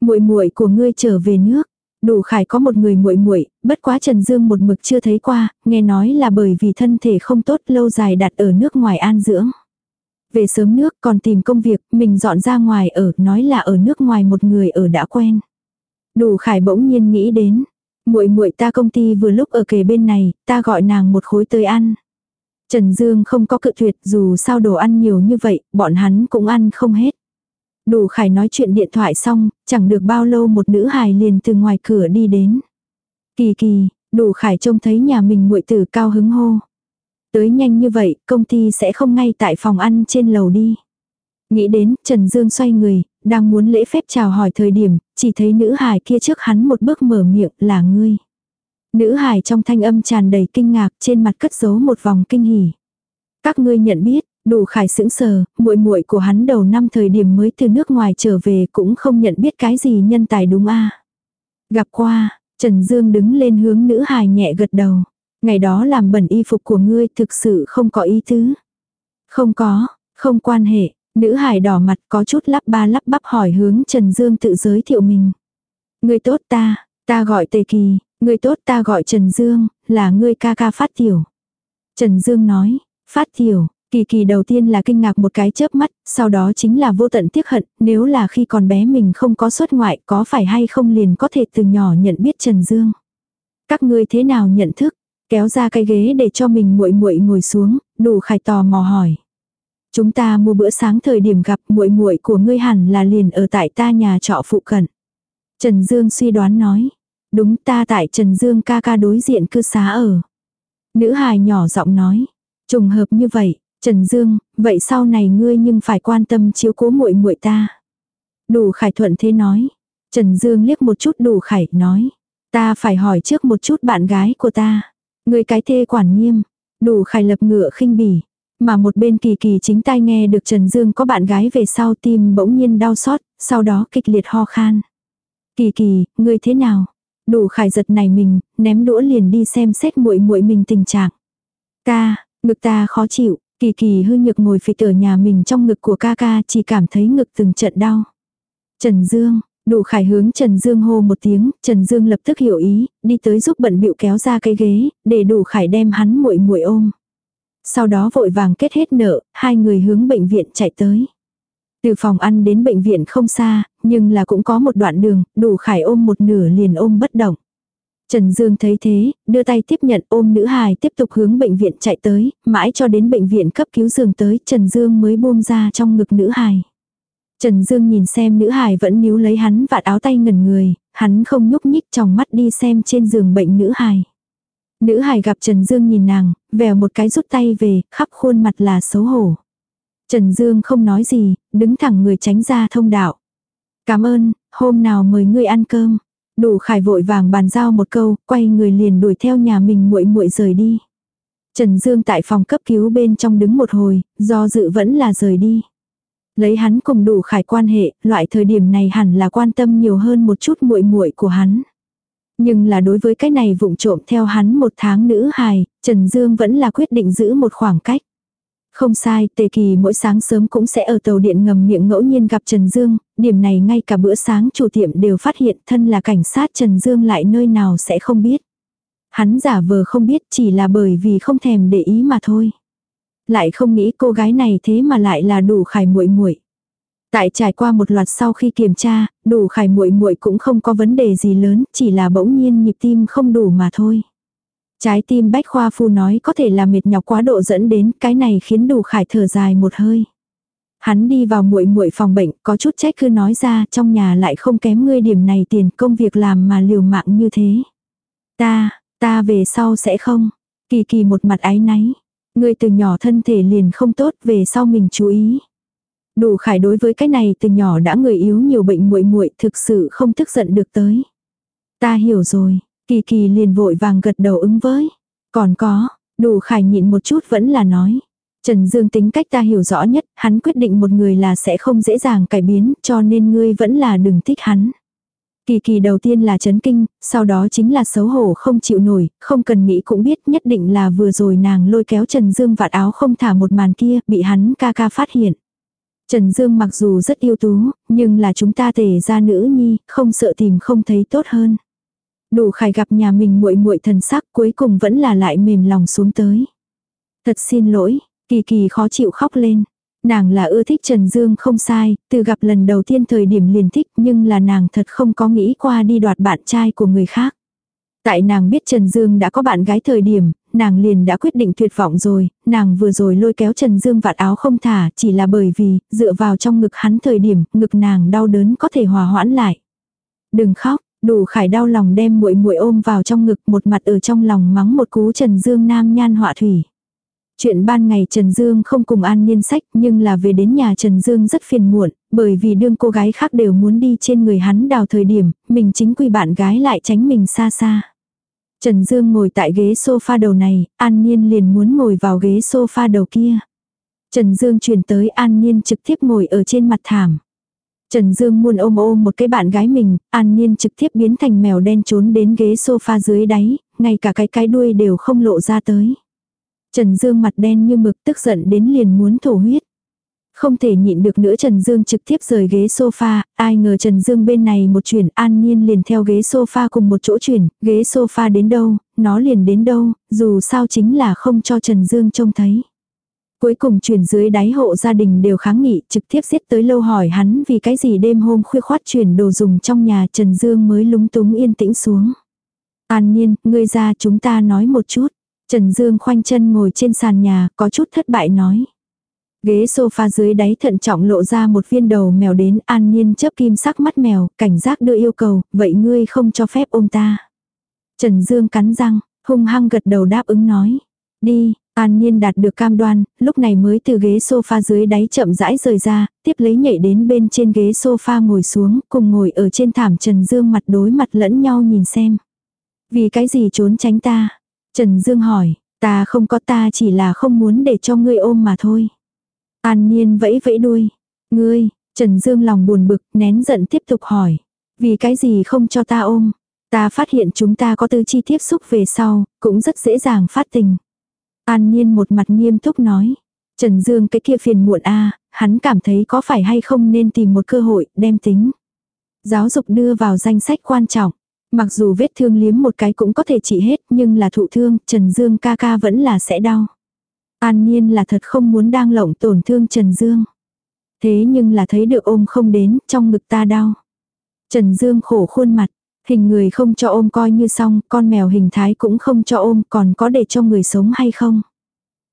Muội muội của ngươi trở về nước, đủ khải có một người muội muội, bất quá Trần Dương một mực chưa thấy qua, nghe nói là bởi vì thân thể không tốt lâu dài đặt ở nước ngoài an dưỡng. Về sớm nước còn tìm công việc, mình dọn ra ngoài ở, nói là ở nước ngoài một người ở đã quen. Đủ khải bỗng nhiên nghĩ đến, muội muội ta công ty vừa lúc ở kề bên này, ta gọi nàng một khối tới ăn. Trần Dương không có cự tuyệt dù sao đồ ăn nhiều như vậy, bọn hắn cũng ăn không hết. Đủ khải nói chuyện điện thoại xong, chẳng được bao lâu một nữ hài liền từ ngoài cửa đi đến. Kỳ kỳ, đủ khải trông thấy nhà mình muội tử cao hứng hô. Tới nhanh như vậy, công ty sẽ không ngay tại phòng ăn trên lầu đi. Nghĩ đến, Trần Dương xoay người, đang muốn lễ phép chào hỏi thời điểm, chỉ thấy nữ hài kia trước hắn một bước mở miệng là ngươi. Nữ hài trong thanh âm tràn đầy kinh ngạc trên mặt cất giấu một vòng kinh hỉ. Các ngươi nhận biết, Đủ khải sững sờ, muội muội của hắn đầu năm thời điểm mới từ nước ngoài trở về cũng không nhận biết cái gì nhân tài đúng a Gặp qua, Trần Dương đứng lên hướng nữ hài nhẹ gật đầu. Ngày đó làm bẩn y phục của ngươi thực sự không có ý tứ. Không có, không quan hệ, nữ hài đỏ mặt có chút lắp ba lắp bắp hỏi hướng Trần Dương tự giới thiệu mình. Ngươi tốt ta, ta gọi Tề Kỳ, ngươi tốt ta gọi Trần Dương, là ngươi ca ca phát tiểu. Trần Dương nói, phát tiểu, Kỳ kỳ đầu tiên là kinh ngạc một cái chớp mắt, sau đó chính là vô tận tiếc hận, nếu là khi còn bé mình không có xuất ngoại có phải hay không liền có thể từ nhỏ nhận biết Trần Dương. Các ngươi thế nào nhận thức, kéo ra cái ghế để cho mình muội muội ngồi xuống, đủ khải tò mò hỏi. Chúng ta mua bữa sáng thời điểm gặp muội muội của ngươi hẳn là liền ở tại ta nhà trọ phụ cận. Trần Dương suy đoán nói. Đúng ta tại Trần Dương ca ca đối diện cư xá ở. Nữ hài nhỏ giọng nói. Trùng hợp như vậy, Trần Dương, vậy sau này ngươi nhưng phải quan tâm chiếu cố muội muội ta. Đủ khải thuận thế nói. Trần Dương liếc một chút đủ khải, nói. Ta phải hỏi trước một chút bạn gái của ta người cái thê quản nghiêm. Đủ khải lập ngựa khinh bỉ. Mà một bên kỳ kỳ chính tai nghe được Trần Dương có bạn gái về sau tim bỗng nhiên đau xót, sau đó kịch liệt ho khan. Kỳ kỳ, người thế nào? Đủ khải giật này mình, ném đũa liền đi xem xét muội muội mình tình trạng. Ca, ngực ta khó chịu, Kỳ kỳ hư nhược ngồi phịch ở nhà mình trong ngực của ca ca chỉ cảm thấy ngực từng trận đau. Trần Dương, đủ khải hướng Trần Dương hô một tiếng, Trần Dương lập tức hiểu ý, đi tới giúp bận bịu kéo ra cái ghế, để đủ khải đem hắn muội muội ôm. Sau đó vội vàng kết hết nợ, hai người hướng bệnh viện chạy tới. Từ phòng ăn đến bệnh viện không xa, nhưng là cũng có một đoạn đường, đủ khải ôm một nửa liền ôm bất động. Trần Dương thấy thế, đưa tay tiếp nhận ôm nữ hài tiếp tục hướng bệnh viện chạy tới, mãi cho đến bệnh viện cấp cứu giường tới, Trần Dương mới buông ra trong ngực nữ hài. Trần Dương nhìn xem nữ hài vẫn níu lấy hắn vạt áo tay ngẩn người, hắn không nhúc nhích trong mắt đi xem trên giường bệnh nữ hài. Nữ hài gặp Trần Dương nhìn nàng, vèo một cái rút tay về, khắp khuôn mặt là xấu hổ. Trần Dương không nói gì, đứng thẳng người tránh ra thông đạo. Cảm ơn, hôm nào mời ngươi ăn cơm. Đủ khải vội vàng bàn giao một câu, quay người liền đuổi theo nhà mình muội muội rời đi. Trần Dương tại phòng cấp cứu bên trong đứng một hồi, do dự vẫn là rời đi. Lấy hắn cùng đủ khải quan hệ, loại thời điểm này hẳn là quan tâm nhiều hơn một chút muội muội của hắn. Nhưng là đối với cái này vụng trộm theo hắn một tháng nữ hài, Trần Dương vẫn là quyết định giữ một khoảng cách. Không sai, Tề Kỳ mỗi sáng sớm cũng sẽ ở tàu điện ngầm miệng ngẫu nhiên gặp Trần Dương, điểm này ngay cả bữa sáng chủ tiệm đều phát hiện thân là cảnh sát Trần Dương lại nơi nào sẽ không biết. Hắn giả vờ không biết chỉ là bởi vì không thèm để ý mà thôi. Lại không nghĩ cô gái này thế mà lại là đủ khải muội muội. Tại trải qua một loạt sau khi kiểm tra, đủ khải muội muội cũng không có vấn đề gì lớn, chỉ là bỗng nhiên nhịp tim không đủ mà thôi. Trái tim bách khoa phu nói có thể là mệt nhọc quá độ dẫn đến cái này khiến đủ khải thở dài một hơi. Hắn đi vào muội muội phòng bệnh, có chút trách cứ nói ra trong nhà lại không kém ngươi điểm này tiền công việc làm mà liều mạng như thế. Ta, ta về sau sẽ không. Kỳ kỳ một mặt ái náy người từ nhỏ thân thể liền không tốt về sau mình chú ý. Đủ khải đối với cái này từ nhỏ đã người yếu nhiều bệnh muội muội thực sự không tức giận được tới. Ta hiểu rồi, Kỳ kỳ liền vội vàng gật đầu ứng với. Còn có, đủ khải nhịn một chút vẫn là nói. Trần Dương tính cách ta hiểu rõ nhất, hắn quyết định một người là sẽ không dễ dàng cải biến, cho nên ngươi vẫn là đừng thích hắn. Kỳ kỳ đầu tiên là chấn kinh, sau đó chính là xấu hổ không chịu nổi, không cần nghĩ cũng biết nhất định là vừa rồi nàng lôi kéo Trần Dương vạt áo không thả một màn kia, bị hắn ca ca phát hiện. Trần Dương mặc dù rất yêu tú, nhưng là chúng ta tề ra nữ nhi, không sợ tìm không thấy tốt hơn. Đủ khải gặp nhà mình muội muội thần sắc cuối cùng vẫn là lại mềm lòng xuống tới. Thật xin lỗi, kỳ kỳ khó chịu khóc lên. Nàng là ưa thích Trần Dương không sai, từ gặp lần đầu tiên thời điểm liền thích nhưng là nàng thật không có nghĩ qua đi đoạt bạn trai của người khác. Tại nàng biết Trần Dương đã có bạn gái thời điểm, nàng liền đã quyết định tuyệt vọng rồi, nàng vừa rồi lôi kéo Trần Dương vạt áo không thả chỉ là bởi vì, dựa vào trong ngực hắn thời điểm, ngực nàng đau đớn có thể hòa hoãn lại. Đừng khóc, Đủ khải đau lòng đem muội muội ôm vào trong ngực một mặt ở trong lòng mắng một cú Trần Dương nam nhan họa thủy. Chuyện ban ngày Trần Dương không cùng An Niên sách nhưng là về đến nhà Trần Dương rất phiền muộn, bởi vì đương cô gái khác đều muốn đi trên người hắn đào thời điểm, mình chính quy bạn gái lại tránh mình xa xa. Trần Dương ngồi tại ghế sofa đầu này, An Niên liền muốn ngồi vào ghế sofa đầu kia. Trần Dương chuyển tới An Niên trực tiếp ngồi ở trên mặt thảm. Trần Dương muốn ôm ôm một cái bạn gái mình, An Niên trực tiếp biến thành mèo đen trốn đến ghế sofa dưới đáy, ngay cả cái cái đuôi đều không lộ ra tới. Trần Dương mặt đen như mực tức giận đến liền muốn thổ huyết. Không thể nhịn được nữa Trần Dương trực tiếp rời ghế sofa, ai ngờ Trần Dương bên này một chuyển an nhiên liền theo ghế sofa cùng một chỗ chuyển, ghế sofa đến đâu, nó liền đến đâu, dù sao chính là không cho Trần Dương trông thấy. Cuối cùng chuyển dưới đáy hộ gia đình đều kháng nghị trực tiếp giết tới lâu hỏi hắn vì cái gì đêm hôm khuya khoát chuyển đồ dùng trong nhà Trần Dương mới lúng túng yên tĩnh xuống. An nhiên, ngươi ra chúng ta nói một chút. Trần Dương khoanh chân ngồi trên sàn nhà, có chút thất bại nói. Ghế sofa dưới đáy thận trọng lộ ra một viên đầu mèo đến an nhiên chớp kim sắc mắt mèo, cảnh giác đưa yêu cầu, vậy ngươi không cho phép ôm ta. Trần Dương cắn răng, hung hăng gật đầu đáp ứng nói. Đi, An Nhiên đạt được cam đoan, lúc này mới từ ghế sofa dưới đáy chậm rãi rời ra, tiếp lấy nhảy đến bên trên ghế sofa ngồi xuống, cùng ngồi ở trên thảm Trần Dương mặt đối mặt lẫn nhau nhìn xem. Vì cái gì trốn tránh ta? Trần Dương hỏi, ta không có ta chỉ là không muốn để cho ngươi ôm mà thôi. An Niên vẫy vẫy đuôi. Ngươi, Trần Dương lòng buồn bực, nén giận tiếp tục hỏi. Vì cái gì không cho ta ôm? Ta phát hiện chúng ta có tư chi tiếp xúc về sau, cũng rất dễ dàng phát tình. An Niên một mặt nghiêm túc nói. Trần Dương cái kia phiền muộn a hắn cảm thấy có phải hay không nên tìm một cơ hội đem tính. Giáo dục đưa vào danh sách quan trọng. Mặc dù vết thương liếm một cái cũng có thể trị hết nhưng là thụ thương, Trần Dương ca ca vẫn là sẽ đau. An Nhiên là thật không muốn đang lộng tổn thương Trần Dương. Thế nhưng là thấy được ôm không đến, trong ngực ta đau. Trần Dương khổ khuôn mặt, hình người không cho ôm coi như xong, con mèo hình thái cũng không cho ôm, còn có để cho người sống hay không?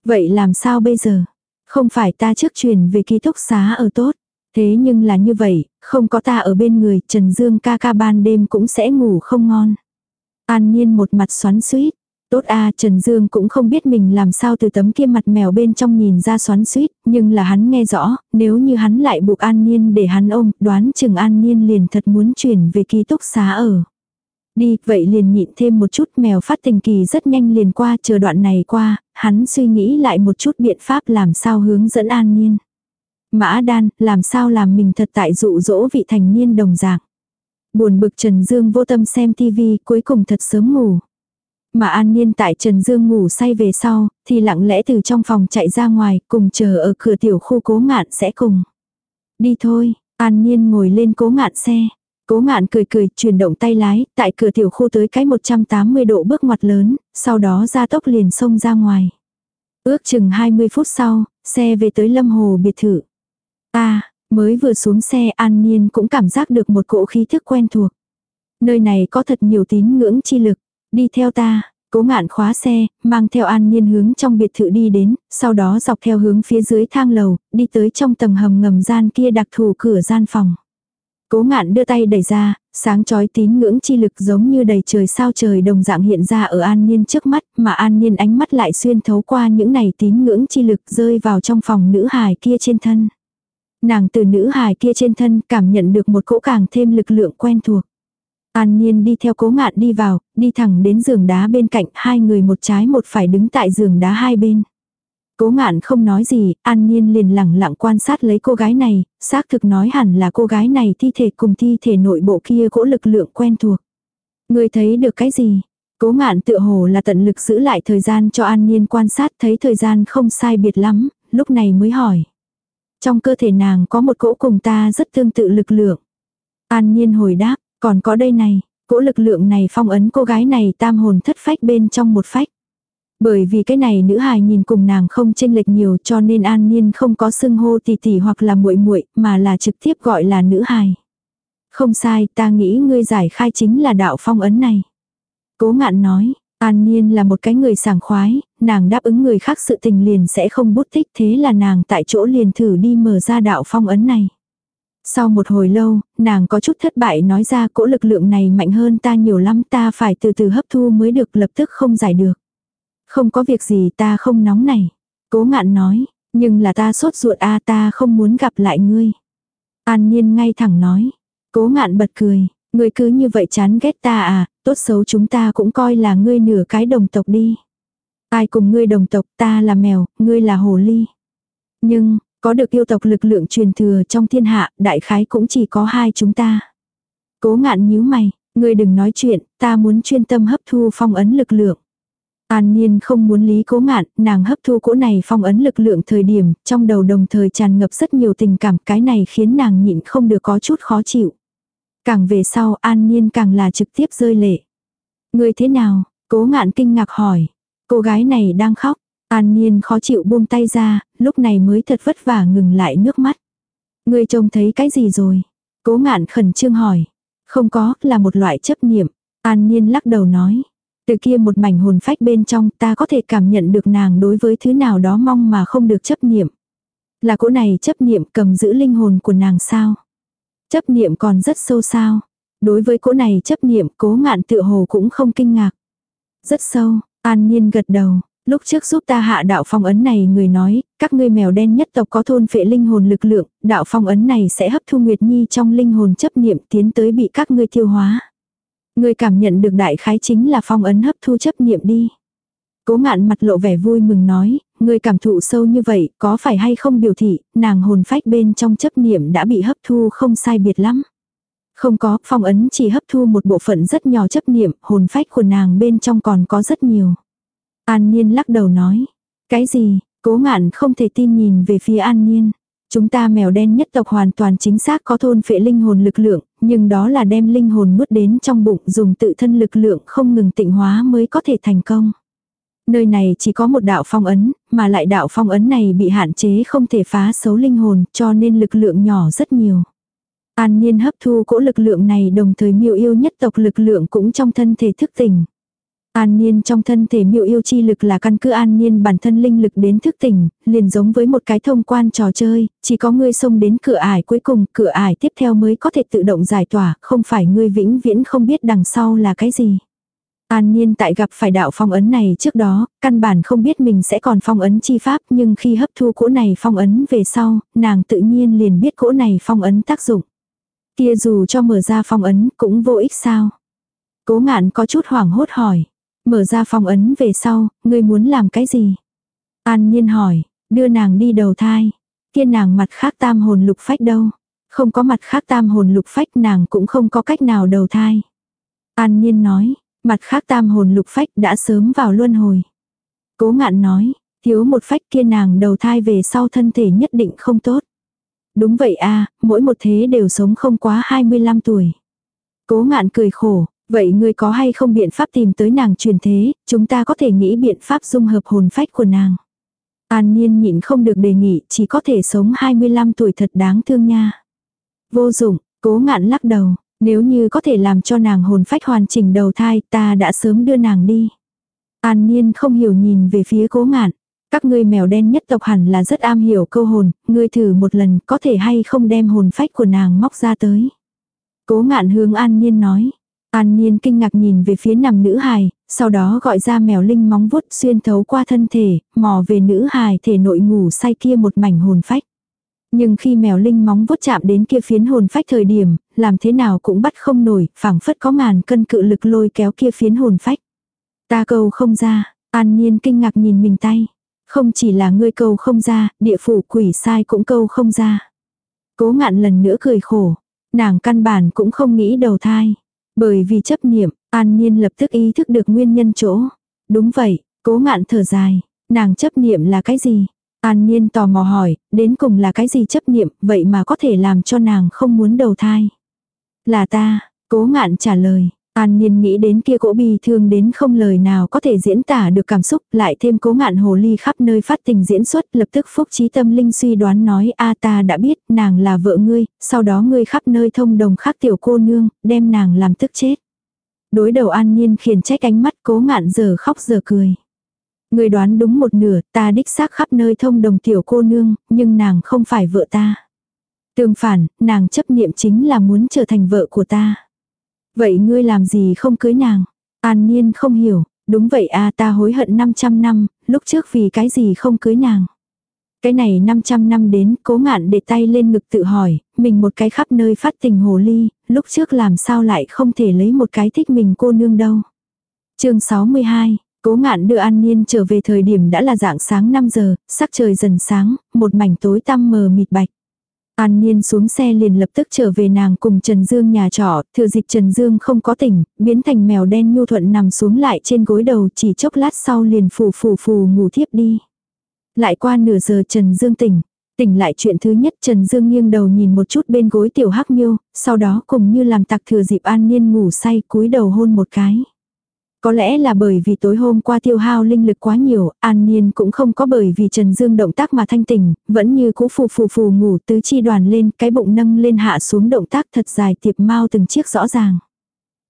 Vậy làm sao bây giờ? Không phải ta trước truyền về ký túc xá ở tốt. Thế nhưng là như vậy, không có ta ở bên người, Trần Dương ca ca ban đêm cũng sẽ ngủ không ngon. An Nhiên một mặt xoắn suýt, Tốt a Trần Dương cũng không biết mình làm sao từ tấm kia mặt mèo bên trong nhìn ra xoắn suýt, nhưng là hắn nghe rõ, nếu như hắn lại buộc An Nhiên để hắn ôm, đoán chừng An Nhiên liền thật muốn chuyển về ký túc xá ở. Đi, vậy liền nhịn thêm một chút mèo phát tình kỳ rất nhanh liền qua, chờ đoạn này qua, hắn suy nghĩ lại một chút biện pháp làm sao hướng dẫn An Nhiên. Mã đan, làm sao làm mình thật tại dụ dỗ vị thành niên đồng dạng. Buồn bực Trần Dương vô tâm xem tivi, cuối cùng thật sớm ngủ. Mà An Niên tại Trần Dương ngủ say về sau, thì lặng lẽ từ trong phòng chạy ra ngoài, cùng chờ ở cửa tiểu khu cố ngạn sẽ cùng. Đi thôi, An Niên ngồi lên cố ngạn xe. Cố ngạn cười cười, chuyển động tay lái, tại cửa tiểu khu tới cái 180 độ bước ngoặt lớn, sau đó ra tốc liền xông ra ngoài. Ước chừng 20 phút sau, xe về tới Lâm Hồ biệt thự. Ta, mới vừa xuống xe An Niên cũng cảm giác được một cỗ khí thức quen thuộc. Nơi này có thật nhiều tín ngưỡng chi lực. Đi theo ta, cố ngạn khóa xe, mang theo an nhiên hướng trong biệt thự đi đến, sau đó dọc theo hướng phía dưới thang lầu, đi tới trong tầng hầm ngầm gian kia đặc thù cửa gian phòng. Cố ngạn đưa tay đẩy ra, sáng chói tín ngưỡng chi lực giống như đầy trời sao trời đồng dạng hiện ra ở an nhiên trước mắt, mà an nhiên ánh mắt lại xuyên thấu qua những này tín ngưỡng chi lực rơi vào trong phòng nữ hài kia trên thân. Nàng từ nữ hài kia trên thân cảm nhận được một cỗ càng thêm lực lượng quen thuộc. An Nhiên đi theo cố ngạn đi vào, đi thẳng đến giường đá bên cạnh, hai người một trái một phải đứng tại giường đá hai bên. Cố ngạn không nói gì, An Nhiên liền lẳng lặng quan sát lấy cô gái này, xác thực nói hẳn là cô gái này thi thể cùng thi thể nội bộ kia cỗ lực lượng quen thuộc. Người thấy được cái gì? Cố ngạn tựa hồ là tận lực giữ lại thời gian cho An Nhiên quan sát thấy thời gian không sai biệt lắm, lúc này mới hỏi. Trong cơ thể nàng có một cỗ cùng ta rất tương tự lực lượng. An Nhiên hồi đáp, còn có đây này, cỗ lực lượng này phong ấn cô gái này tam hồn thất phách bên trong một phách. Bởi vì cái này nữ hài nhìn cùng nàng không chênh lệch nhiều cho nên an nhiên không có xưng hô tỷ tỷ hoặc là muội muội mà là trực tiếp gọi là nữ hài. Không sai, ta nghĩ ngươi giải khai chính là đạo phong ấn này. Cố ngạn nói, An Nhiên là một cái người sảng khoái, nàng đáp ứng người khác sự tình liền sẽ không bút tích thế là nàng tại chỗ liền thử đi mở ra đạo phong ấn này. Sau một hồi lâu, nàng có chút thất bại nói ra cỗ lực lượng này mạnh hơn ta nhiều lắm ta phải từ từ hấp thu mới được lập tức không giải được. Không có việc gì ta không nóng này. Cố ngạn nói, nhưng là ta sốt ruột a ta không muốn gặp lại ngươi. An Nhiên ngay thẳng nói. Cố ngạn bật cười, ngươi cứ như vậy chán ghét ta à, tốt xấu chúng ta cũng coi là ngươi nửa cái đồng tộc đi. Ai cùng ngươi đồng tộc ta là mèo, ngươi là hồ ly. Nhưng, có được yêu tộc lực lượng truyền thừa trong thiên hạ, đại khái cũng chỉ có hai chúng ta. Cố ngạn nhíu mày, ngươi đừng nói chuyện, ta muốn chuyên tâm hấp thu phong ấn lực lượng. An Niên không muốn lý cố ngạn, nàng hấp thu cỗ này phong ấn lực lượng thời điểm, trong đầu đồng thời tràn ngập rất nhiều tình cảm, cái này khiến nàng nhịn không được có chút khó chịu. Càng về sau An Niên càng là trực tiếp rơi lệ. Người thế nào? Cố ngạn kinh ngạc hỏi. Cô gái này đang khóc. An Niên khó chịu buông tay ra, lúc này mới thật vất vả ngừng lại nước mắt. Người trông thấy cái gì rồi? Cố ngạn khẩn trương hỏi. Không có, là một loại chấp niệm. An Niên lắc đầu nói. Từ kia một mảnh hồn phách bên trong ta có thể cảm nhận được nàng đối với thứ nào đó mong mà không được chấp niệm. Là cỗ này chấp niệm cầm giữ linh hồn của nàng sao? Chấp niệm còn rất sâu sao? Đối với cỗ này chấp niệm cố ngạn tựa hồ cũng không kinh ngạc. Rất sâu, an nhiên gật đầu. Lúc trước giúp ta hạ đạo phong ấn này người nói, các ngươi mèo đen nhất tộc có thôn phệ linh hồn lực lượng, đạo phong ấn này sẽ hấp thu Nguyệt Nhi trong linh hồn chấp niệm tiến tới bị các ngươi tiêu hóa. Ngươi cảm nhận được đại khái chính là phong ấn hấp thu chấp niệm đi. Cố ngạn mặt lộ vẻ vui mừng nói, ngươi cảm thụ sâu như vậy, có phải hay không biểu thị, nàng hồn phách bên trong chấp niệm đã bị hấp thu không sai biệt lắm. Không có, phong ấn chỉ hấp thu một bộ phận rất nhỏ chấp niệm, hồn phách của nàng bên trong còn có rất nhiều. An Niên lắc đầu nói, cái gì, cố ngạn không thể tin nhìn về phía An Niên. Chúng ta mèo đen nhất tộc hoàn toàn chính xác có thôn phệ linh hồn lực lượng, nhưng đó là đem linh hồn nuốt đến trong bụng dùng tự thân lực lượng không ngừng tịnh hóa mới có thể thành công. Nơi này chỉ có một đạo phong ấn, mà lại đạo phong ấn này bị hạn chế không thể phá xấu linh hồn cho nên lực lượng nhỏ rất nhiều. An Niên hấp thu cỗ lực lượng này đồng thời miêu yêu nhất tộc lực lượng cũng trong thân thể thức tỉnh. An Niên trong thân thể miêu yêu chi lực là căn cứ An Niên bản thân linh lực đến thức tỉnh, liền giống với một cái thông quan trò chơi, chỉ có ngươi xông đến cửa ải cuối cùng, cửa ải tiếp theo mới có thể tự động giải tỏa, không phải ngươi vĩnh viễn không biết đằng sau là cái gì. An Niên tại gặp phải đạo phong ấn này trước đó, căn bản không biết mình sẽ còn phong ấn chi pháp nhưng khi hấp thu cỗ này phong ấn về sau, nàng tự nhiên liền biết cỗ này phong ấn tác dụng. Kia dù cho mở ra phong ấn cũng vô ích sao. Cố ngạn có chút hoảng hốt hỏi. Mở ra phong ấn về sau, ngươi muốn làm cái gì? An Nhiên hỏi, đưa nàng đi đầu thai. Kia nàng mặt khác tam hồn lục phách đâu? Không có mặt khác tam hồn lục phách nàng cũng không có cách nào đầu thai. An Nhiên nói, mặt khác tam hồn lục phách đã sớm vào luân hồi. Cố ngạn nói, thiếu một phách kia nàng đầu thai về sau thân thể nhất định không tốt. Đúng vậy a mỗi một thế đều sống không quá 25 tuổi. Cố ngạn cười khổ, Vậy ngươi có hay không biện pháp tìm tới nàng truyền thế, chúng ta có thể nghĩ biện pháp dung hợp hồn phách của nàng. An Niên nhịn không được đề nghị, chỉ có thể sống 25 tuổi thật đáng thương nha. Vô dụng, cố ngạn lắc đầu, nếu như có thể làm cho nàng hồn phách hoàn chỉnh đầu thai, ta đã sớm đưa nàng đi. An Niên không hiểu nhìn về phía cố ngạn. Các ngươi mèo đen nhất tộc hẳn là rất am hiểu câu hồn, ngươi thử một lần có thể hay không đem hồn phách của nàng móc ra tới. Cố ngạn hướng An Niên nói, An Niên kinh ngạc nhìn về phía nằm nữ hài, sau đó gọi ra mèo linh móng vuốt xuyên thấu qua thân thể, mò về nữ hài thể nội ngủ say kia một mảnh hồn phách. Nhưng khi mèo linh móng vuốt chạm đến kia phiến hồn phách thời điểm, làm thế nào cũng bắt không nổi, phảng phất có ngàn cân cự lực lôi kéo kia phiến hồn phách. Ta cầu không ra, An nhiên kinh ngạc nhìn mình tay. Không chỉ là ngươi cầu không ra, địa phủ quỷ sai cũng câu không ra. Cố ngạn lần nữa cười khổ. Nàng căn bản cũng không nghĩ đầu thai. Bởi vì chấp niệm, An nhiên lập tức ý thức được nguyên nhân chỗ. Đúng vậy, cố ngạn thở dài. Nàng chấp niệm là cái gì? An Niên tò mò hỏi, đến cùng là cái gì chấp niệm, vậy mà có thể làm cho nàng không muốn đầu thai? Là ta, cố ngạn trả lời. An Niên nghĩ đến kia cỗ bi thương đến không lời nào có thể diễn tả được cảm xúc, lại thêm cố ngạn hồ ly khắp nơi phát tình diễn xuất, lập tức phúc trí tâm linh suy đoán nói a ta đã biết, nàng là vợ ngươi, sau đó ngươi khắp nơi thông đồng khác tiểu cô nương, đem nàng làm tức chết. Đối đầu An Niên khiển trách ánh mắt cố ngạn giờ khóc giờ cười. Ngươi đoán đúng một nửa, ta đích xác khắp nơi thông đồng tiểu cô nương, nhưng nàng không phải vợ ta. Tương phản, nàng chấp niệm chính là muốn trở thành vợ của ta. Vậy ngươi làm gì không cưới nàng? An Niên không hiểu, đúng vậy à ta hối hận 500 năm, lúc trước vì cái gì không cưới nàng. Cái này 500 năm đến, cố ngạn để tay lên ngực tự hỏi, mình một cái khắp nơi phát tình hồ ly, lúc trước làm sao lại không thể lấy một cái thích mình cô nương đâu. chương 62, Cố ngạn đưa An Niên trở về thời điểm đã là dạng sáng 5 giờ, sắc trời dần sáng, một mảnh tối tăm mờ mịt bạch. An Niên xuống xe liền lập tức trở về nàng cùng Trần Dương nhà trọ, thừa dịp Trần Dương không có tỉnh, biến thành mèo đen nhu thuận nằm xuống lại trên gối đầu chỉ chốc lát sau liền phù phù phù ngủ thiếp đi. Lại qua nửa giờ Trần Dương tỉnh. Tỉnh lại chuyện thứ nhất Trần Dương nghiêng đầu nhìn một chút bên gối tiểu hắc miêu, sau đó cùng như làm tặc thừa dịp An Niên ngủ say cúi đầu hôn một cái. Có lẽ là bởi vì tối hôm qua tiêu hao linh lực quá nhiều, An Niên cũng không có bởi vì Trần Dương động tác mà thanh tỉnh, vẫn như cũ phù phù phù ngủ tứ chi đoàn lên, cái bụng nâng lên hạ xuống động tác thật dài tiệp mau từng chiếc rõ ràng.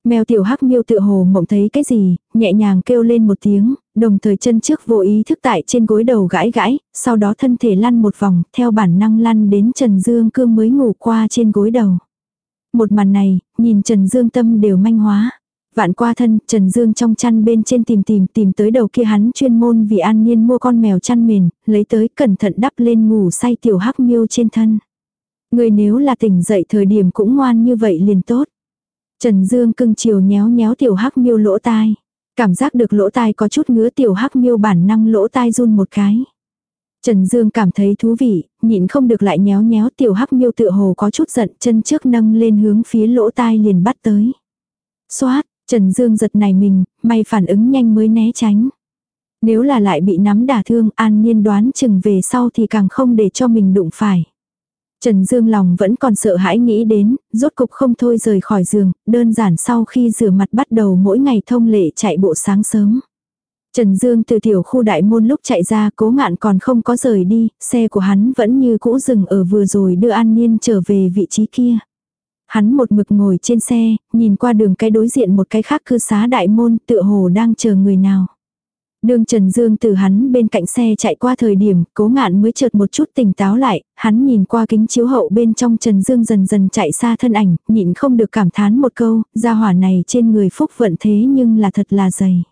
Mèo tiểu hắc miêu tựa hồ mộng thấy cái gì, nhẹ nhàng kêu lên một tiếng, đồng thời chân trước vô ý thức tại trên gối đầu gãi gãi, sau đó thân thể lăn một vòng, theo bản năng lăn đến Trần Dương cương mới ngủ qua trên gối đầu. Một màn này, nhìn Trần Dương tâm đều manh hóa. Vạn qua thân, Trần Dương trong chăn bên trên tìm tìm tìm tới đầu kia hắn chuyên môn vì an niên mua con mèo chăn mền, lấy tới cẩn thận đắp lên ngủ say tiểu hắc miêu trên thân. Người nếu là tỉnh dậy thời điểm cũng ngoan như vậy liền tốt. Trần Dương cưng chiều nhéo nhéo tiểu hắc miêu lỗ tai. Cảm giác được lỗ tai có chút ngứa tiểu hắc miêu bản năng lỗ tai run một cái. Trần Dương cảm thấy thú vị, nhịn không được lại nhéo nhéo tiểu hắc miêu tựa hồ có chút giận chân trước nâng lên hướng phía lỗ tai liền bắt tới. Xoát, Trần Dương giật này mình, may phản ứng nhanh mới né tránh. Nếu là lại bị nắm đả thương an nhiên đoán chừng về sau thì càng không để cho mình đụng phải. Trần Dương lòng vẫn còn sợ hãi nghĩ đến, rốt cục không thôi rời khỏi giường, đơn giản sau khi rửa mặt bắt đầu mỗi ngày thông lệ chạy bộ sáng sớm. Trần Dương từ tiểu khu đại môn lúc chạy ra cố ngạn còn không có rời đi, xe của hắn vẫn như cũ dừng ở vừa rồi đưa An Niên trở về vị trí kia. Hắn một mực ngồi trên xe, nhìn qua đường cái đối diện một cái khác cư xá đại môn tựa hồ đang chờ người nào. Đường Trần Dương từ hắn bên cạnh xe chạy qua thời điểm, cố ngạn mới chợt một chút tỉnh táo lại, hắn nhìn qua kính chiếu hậu bên trong Trần Dương dần dần chạy xa thân ảnh, nhịn không được cảm thán một câu, gia hỏa này trên người phúc vận thế nhưng là thật là dày.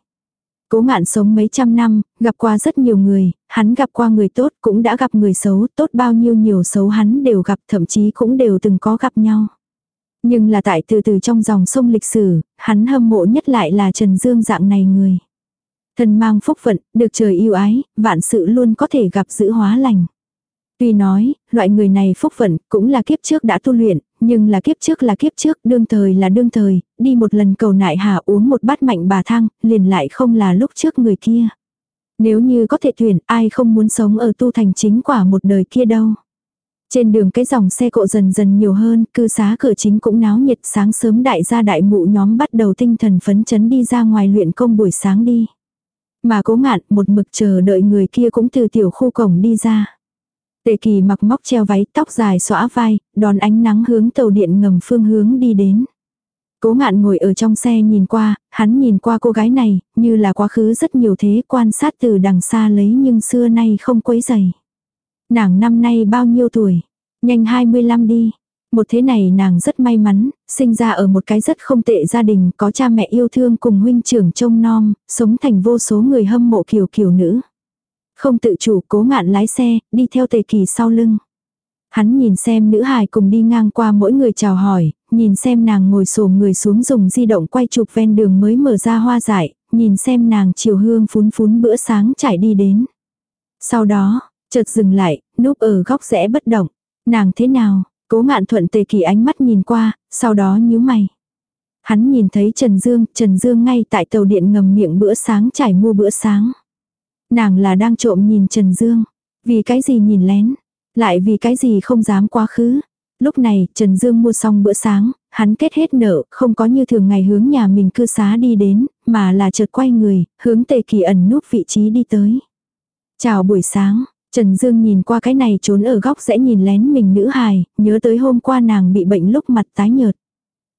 Cố ngạn sống mấy trăm năm, gặp qua rất nhiều người, hắn gặp qua người tốt cũng đã gặp người xấu, tốt bao nhiêu nhiều xấu hắn đều gặp thậm chí cũng đều từng có gặp nhau. Nhưng là tại từ từ trong dòng sông lịch sử, hắn hâm mộ nhất lại là Trần Dương dạng này người. Thân mang phúc vận, được trời yêu ái, vạn sự luôn có thể gặp giữ hóa lành. Tuy nói, loại người này phúc vận cũng là kiếp trước đã tu luyện, nhưng là kiếp trước là kiếp trước, đương thời là đương thời, đi một lần cầu nại hà uống một bát mạnh bà thang, liền lại không là lúc trước người kia. Nếu như có thể tuyển, ai không muốn sống ở tu thành chính quả một đời kia đâu. Trên đường cái dòng xe cộ dần dần nhiều hơn, cư xá cửa chính cũng náo nhiệt sáng sớm đại gia đại mụ nhóm bắt đầu tinh thần phấn chấn đi ra ngoài luyện công buổi sáng đi. Mà cố ngạn một mực chờ đợi người kia cũng từ tiểu khu cổng đi ra. Tề kỳ mặc móc treo váy tóc dài xõa vai, đón ánh nắng hướng tàu điện ngầm phương hướng đi đến. Cố ngạn ngồi ở trong xe nhìn qua, hắn nhìn qua cô gái này, như là quá khứ rất nhiều thế quan sát từ đằng xa lấy nhưng xưa nay không quấy dày. Nàng năm nay bao nhiêu tuổi? Nhanh 25 đi. Một thế này nàng rất may mắn, sinh ra ở một cái rất không tệ gia đình, có cha mẹ yêu thương cùng huynh trưởng trông nom, sống thành vô số người hâm mộ kiều kiều nữ. Không tự chủ cố ngạn lái xe, đi theo tề kỳ sau lưng. Hắn nhìn xem nữ hài cùng đi ngang qua mỗi người chào hỏi, nhìn xem nàng ngồi xổm người xuống dùng di động quay chụp ven đường mới mở ra hoa dại, nhìn xem nàng chiều hương phún phún bữa sáng trải đi đến. Sau đó, chợt dừng lại, núp ở góc rẽ bất động. Nàng thế nào? Cố ngạn thuận tề kỳ ánh mắt nhìn qua, sau đó nhíu mày. Hắn nhìn thấy Trần Dương, Trần Dương ngay tại tàu điện ngầm miệng bữa sáng trải mua bữa sáng. Nàng là đang trộm nhìn Trần Dương. Vì cái gì nhìn lén? Lại vì cái gì không dám quá khứ? Lúc này, Trần Dương mua xong bữa sáng, hắn kết hết nợ, không có như thường ngày hướng nhà mình cư xá đi đến, mà là chợt quay người, hướng tề kỳ ẩn núp vị trí đi tới. Chào buổi sáng, Trần Dương nhìn qua cái này trốn ở góc sẽ nhìn lén mình nữ hài, nhớ tới hôm qua nàng bị bệnh lúc mặt tái nhợt.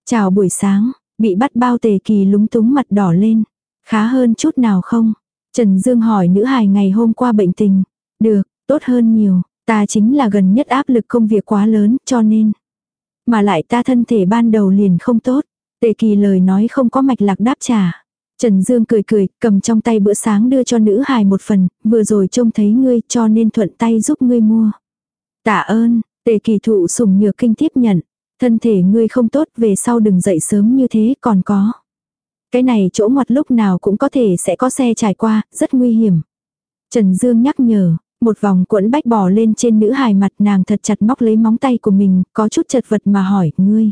Chào buổi sáng, bị bắt bao tề kỳ lúng túng mặt đỏ lên. Khá hơn chút nào không? Trần Dương hỏi nữ hài ngày hôm qua bệnh tình. Được, tốt hơn nhiều, ta chính là gần nhất áp lực công việc quá lớn cho nên. Mà lại ta thân thể ban đầu liền không tốt. Tề kỳ lời nói không có mạch lạc đáp trả. Trần Dương cười cười, cầm trong tay bữa sáng đưa cho nữ hài một phần, vừa rồi trông thấy ngươi cho nên thuận tay giúp ngươi mua. Tạ ơn, tề kỳ thụ sùng nhược kinh tiếp nhận. Thân thể ngươi không tốt về sau đừng dậy sớm như thế còn có. Cái này chỗ ngoặt lúc nào cũng có thể sẽ có xe trải qua, rất nguy hiểm. Trần Dương nhắc nhở, một vòng cuộn bách bò lên trên nữ hài mặt nàng thật chặt móc lấy móng tay của mình, có chút chật vật mà hỏi, ngươi.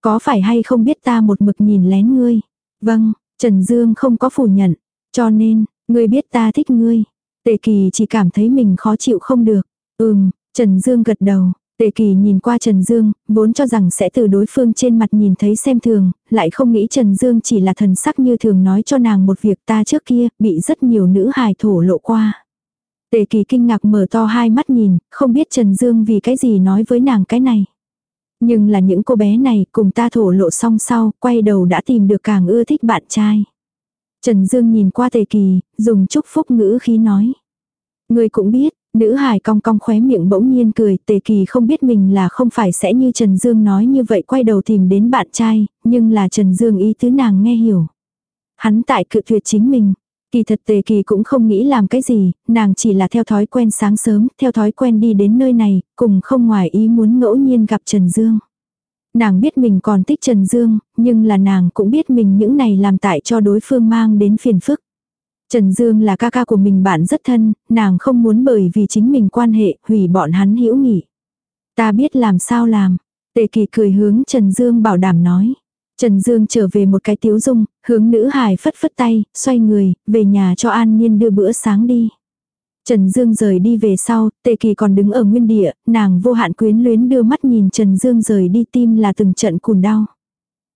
Có phải hay không biết ta một mực nhìn lén ngươi? Vâng, Trần Dương không có phủ nhận. Cho nên, ngươi biết ta thích ngươi. Tề kỳ chỉ cảm thấy mình khó chịu không được. Ừm, Trần Dương gật đầu. Tề kỳ nhìn qua Trần Dương, vốn cho rằng sẽ từ đối phương trên mặt nhìn thấy xem thường, lại không nghĩ Trần Dương chỉ là thần sắc như thường nói cho nàng một việc ta trước kia, bị rất nhiều nữ hài thổ lộ qua. Tề kỳ kinh ngạc mở to hai mắt nhìn, không biết Trần Dương vì cái gì nói với nàng cái này. Nhưng là những cô bé này cùng ta thổ lộ song sau, quay đầu đã tìm được càng ưa thích bạn trai. Trần Dương nhìn qua tề kỳ, dùng chúc phúc ngữ khí nói. Người cũng biết, nữ hài cong cong khóe miệng bỗng nhiên cười, tề kỳ không biết mình là không phải sẽ như Trần Dương nói như vậy quay đầu tìm đến bạn trai, nhưng là Trần Dương ý tứ nàng nghe hiểu. Hắn tại cự tuyệt chính mình. Kỳ thật tề kỳ cũng không nghĩ làm cái gì, nàng chỉ là theo thói quen sáng sớm, theo thói quen đi đến nơi này, cùng không ngoài ý muốn ngẫu nhiên gặp Trần Dương. Nàng biết mình còn thích Trần Dương, nhưng là nàng cũng biết mình những này làm tại cho đối phương mang đến phiền phức. Trần Dương là ca ca của mình bạn rất thân, nàng không muốn bởi vì chính mình quan hệ hủy bọn hắn hữu nghị. Ta biết làm sao làm. Tề kỳ cười hướng Trần Dương bảo đảm nói. Trần Dương trở về một cái tiếu dung, hướng nữ hài phất phất tay, xoay người, về nhà cho An Nhiên đưa bữa sáng đi. Trần Dương rời đi về sau, Tề Kỳ còn đứng ở nguyên địa, nàng vô hạn quyến luyến đưa mắt nhìn Trần Dương rời đi tim là từng trận cùn đau.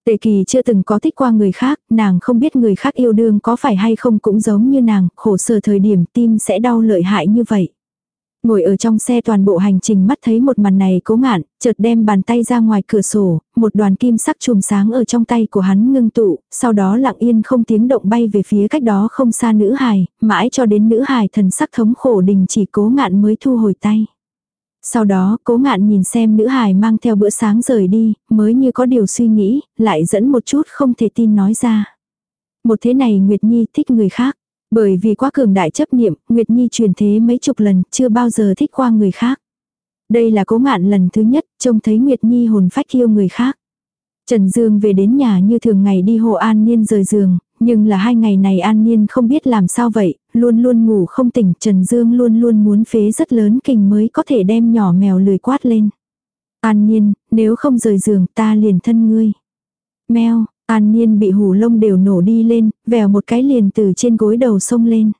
Tề Kỳ chưa từng có thích qua người khác, nàng không biết người khác yêu đương có phải hay không cũng giống như nàng, khổ sở thời điểm tim sẽ đau lợi hại như vậy. Ngồi ở trong xe toàn bộ hành trình mắt thấy một màn này cố ngạn, chợt đem bàn tay ra ngoài cửa sổ, một đoàn kim sắc chùm sáng ở trong tay của hắn ngưng tụ, sau đó lặng yên không tiếng động bay về phía cách đó không xa nữ hài, mãi cho đến nữ hài thần sắc thống khổ đình chỉ cố ngạn mới thu hồi tay. Sau đó cố ngạn nhìn xem nữ hài mang theo bữa sáng rời đi, mới như có điều suy nghĩ, lại dẫn một chút không thể tin nói ra. Một thế này Nguyệt Nhi thích người khác. Bởi vì quá cường đại chấp niệm, Nguyệt Nhi truyền thế mấy chục lần, chưa bao giờ thích qua người khác. Đây là cố ngạn lần thứ nhất, trông thấy Nguyệt Nhi hồn phách yêu người khác. Trần Dương về đến nhà như thường ngày đi hộ An Niên rời giường, nhưng là hai ngày này An Niên không biết làm sao vậy, luôn luôn ngủ không tỉnh, Trần Dương luôn luôn muốn phế rất lớn kình mới có thể đem nhỏ mèo lười quát lên. An Niên, nếu không rời giường ta liền thân ngươi. Mèo, An Niên bị hù lông đều nổ đi lên, vèo một cái liền từ trên gối đầu sông lên.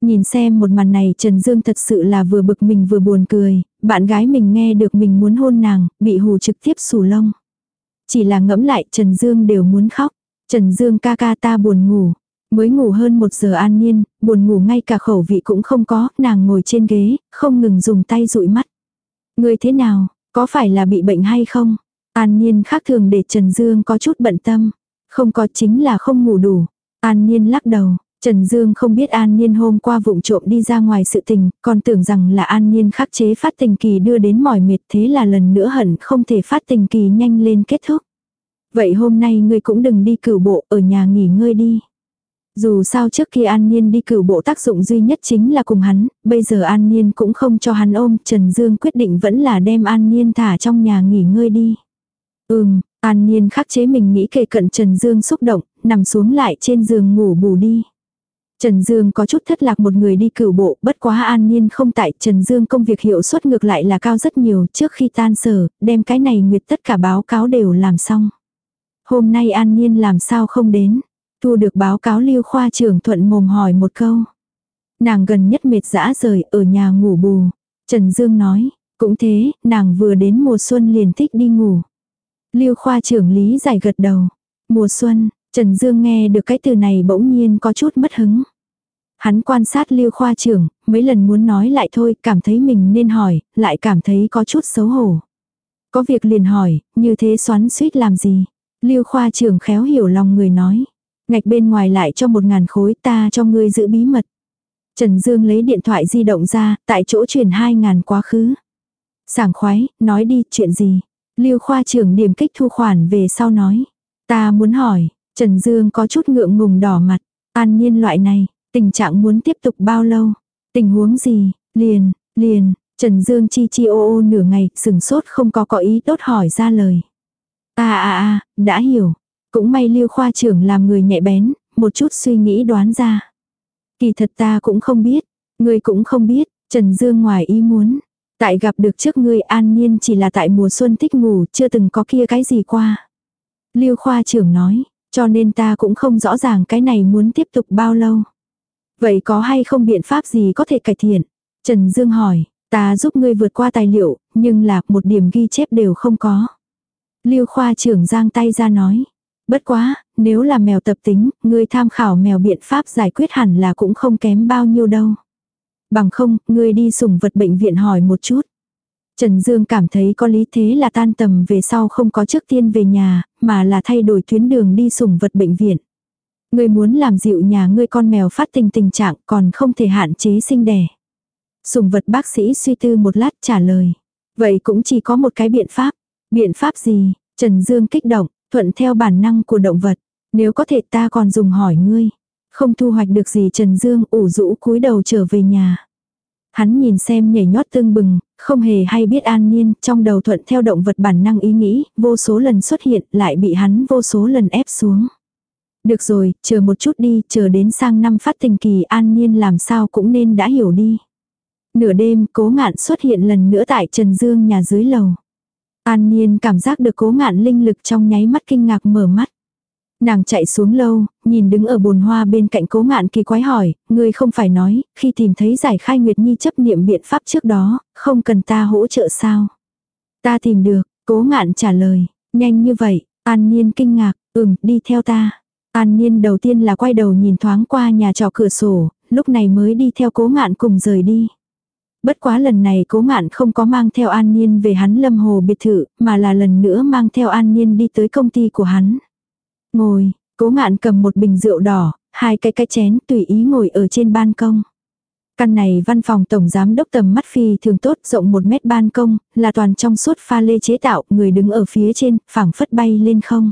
Nhìn xem một màn này Trần Dương thật sự là vừa bực mình vừa buồn cười, bạn gái mình nghe được mình muốn hôn nàng, bị hù trực tiếp sù lông. Chỉ là ngẫm lại Trần Dương đều muốn khóc. Trần Dương ca ca ta buồn ngủ. Mới ngủ hơn một giờ an nhiên, buồn ngủ ngay cả khẩu vị cũng không có, nàng ngồi trên ghế, không ngừng dùng tay dụi mắt. Người thế nào, có phải là bị bệnh hay không? An Niên khác thường để Trần Dương có chút bận tâm. Không có chính là không ngủ đủ. An Niên lắc đầu. Trần Dương không biết An Niên hôm qua vụng trộm đi ra ngoài sự tình, còn tưởng rằng là An Niên khắc chế phát tình kỳ đưa đến mỏi mệt thế là lần nữa hận không thể phát tình kỳ nhanh lên kết thúc. Vậy hôm nay ngươi cũng đừng đi cửu bộ, ở nhà nghỉ ngơi đi. Dù sao trước khi An Niên đi cửu bộ tác dụng duy nhất chính là cùng hắn, bây giờ An Niên cũng không cho hắn ôm, Trần Dương quyết định vẫn là đem An Niên thả trong nhà nghỉ ngơi đi. Ừm, An Niên khắc chế mình nghĩ kề cận Trần Dương xúc động, nằm xuống lại trên giường ngủ bù đi. Trần Dương có chút thất lạc một người đi cửu bộ, bất quá An Niên không tại, Trần Dương công việc hiệu suất ngược lại là cao rất nhiều, trước khi tan sở, đem cái này nguyệt tất cả báo cáo đều làm xong. Hôm nay An Niên làm sao không đến, thu được báo cáo lưu khoa trưởng thuận mồm hỏi một câu. Nàng gần nhất mệt dã rời, ở nhà ngủ bù. Trần Dương nói, cũng thế, nàng vừa đến mùa xuân liền thích đi ngủ. Lưu khoa trưởng lý giải gật đầu. Mùa xuân, Trần Dương nghe được cái từ này bỗng nhiên có chút mất hứng. Hắn quan sát lưu khoa trưởng, mấy lần muốn nói lại thôi, cảm thấy mình nên hỏi, lại cảm thấy có chút xấu hổ. Có việc liền hỏi, như thế xoắn suýt làm gì? Lưu khoa trưởng khéo hiểu lòng người nói. Ngạch bên ngoài lại cho một ngàn khối ta cho ngươi giữ bí mật. Trần Dương lấy điện thoại di động ra, tại chỗ chuyển hai ngàn quá khứ. Sảng khoái, nói đi, chuyện gì? Lưu khoa trưởng điểm kích thu khoản về sau nói. Ta muốn hỏi, Trần Dương có chút ngượng ngùng đỏ mặt. An nhiên loại này, tình trạng muốn tiếp tục bao lâu? Tình huống gì? Liền, liền, Trần Dương chi chi ô ô nửa ngày, sừng sốt không có có ý tốt hỏi ra lời. À à à, đã hiểu. Cũng may lưu khoa trưởng làm người nhạy bén, một chút suy nghĩ đoán ra. Kỳ thật ta cũng không biết, ngươi cũng không biết, Trần Dương ngoài ý muốn. Tại gặp được trước ngươi an nhiên chỉ là tại mùa xuân thích ngủ, chưa từng có kia cái gì qua. Lưu khoa trưởng nói, cho nên ta cũng không rõ ràng cái này muốn tiếp tục bao lâu. Vậy có hay không biện pháp gì có thể cải thiện? Trần Dương hỏi, ta giúp ngươi vượt qua tài liệu, nhưng là một điểm ghi chép đều không có. Lưu khoa trưởng giang tay ra nói. Bất quá, nếu là mèo tập tính, ngươi tham khảo mèo biện pháp giải quyết hẳn là cũng không kém bao nhiêu đâu. Bằng không, ngươi đi sủng vật bệnh viện hỏi một chút. Trần Dương cảm thấy có lý thế là tan tầm về sau không có trước tiên về nhà, mà là thay đổi tuyến đường đi sủng vật bệnh viện. Ngươi muốn làm dịu nhà ngươi con mèo phát tình tình trạng còn không thể hạn chế sinh đẻ. Sủng vật bác sĩ suy tư một lát trả lời. Vậy cũng chỉ có một cái biện pháp. Biện pháp gì? Trần Dương kích động, thuận theo bản năng của động vật. Nếu có thể ta còn dùng hỏi ngươi. Không thu hoạch được gì Trần Dương ủ rũ cúi đầu trở về nhà. Hắn nhìn xem nhảy nhót tương bừng, không hề hay biết an nhiên, trong đầu thuận theo động vật bản năng ý nghĩ, vô số lần xuất hiện, lại bị hắn vô số lần ép xuống. Được rồi, chờ một chút đi, chờ đến sang năm phát tình kỳ an nhiên làm sao cũng nên đã hiểu đi. Nửa đêm, cố ngạn xuất hiện lần nữa tại Trần Dương nhà dưới lầu. An Niên cảm giác được cố ngạn linh lực trong nháy mắt kinh ngạc mở mắt. Nàng chạy xuống lâu, nhìn đứng ở bồn hoa bên cạnh cố ngạn kỳ quái hỏi, ngươi không phải nói, khi tìm thấy giải khai Nguyệt Nhi chấp niệm biện pháp trước đó, không cần ta hỗ trợ sao? Ta tìm được, cố ngạn trả lời, nhanh như vậy, An Niên kinh ngạc, ừm, đi theo ta. An Niên đầu tiên là quay đầu nhìn thoáng qua nhà trọ cửa sổ, lúc này mới đi theo cố ngạn cùng rời đi. Bất quá lần này cố ngạn không có mang theo An Niên về hắn lâm hồ biệt thự, mà là lần nữa mang theo An Niên đi tới công ty của hắn. Ngồi, cố ngạn cầm một bình rượu đỏ, hai cái cái chén tùy ý ngồi ở trên ban công. Căn này văn phòng tổng giám đốc tầm mắt phi thường tốt rộng một mét ban công, là toàn trong suốt pha lê chế tạo, người đứng ở phía trên, phẳng phất bay lên không.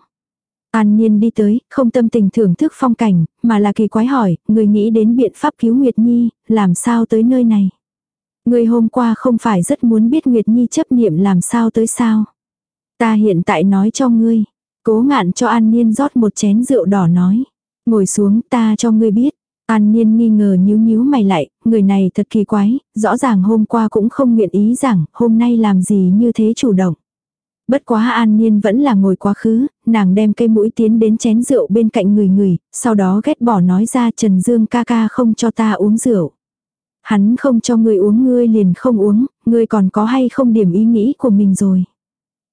An Nhiên đi tới, không tâm tình thưởng thức phong cảnh, mà là kỳ quái hỏi, người nghĩ đến biện pháp cứu Nguyệt Nhi, làm sao tới nơi này. Người hôm qua không phải rất muốn biết Nguyệt Nhi chấp niệm làm sao tới sao. Ta hiện tại nói cho ngươi. Cố ngạn cho An Niên rót một chén rượu đỏ nói. Ngồi xuống ta cho ngươi biết. An Niên nghi ngờ nhíu nhíu mày lại, người này thật kỳ quái, rõ ràng hôm qua cũng không nguyện ý rằng hôm nay làm gì như thế chủ động. Bất quá An Niên vẫn là ngồi quá khứ, nàng đem cây mũi tiến đến chén rượu bên cạnh người người, sau đó ghét bỏ nói ra Trần Dương ca ca không cho ta uống rượu. Hắn không cho ngươi uống ngươi liền không uống, ngươi còn có hay không điểm ý nghĩ của mình rồi.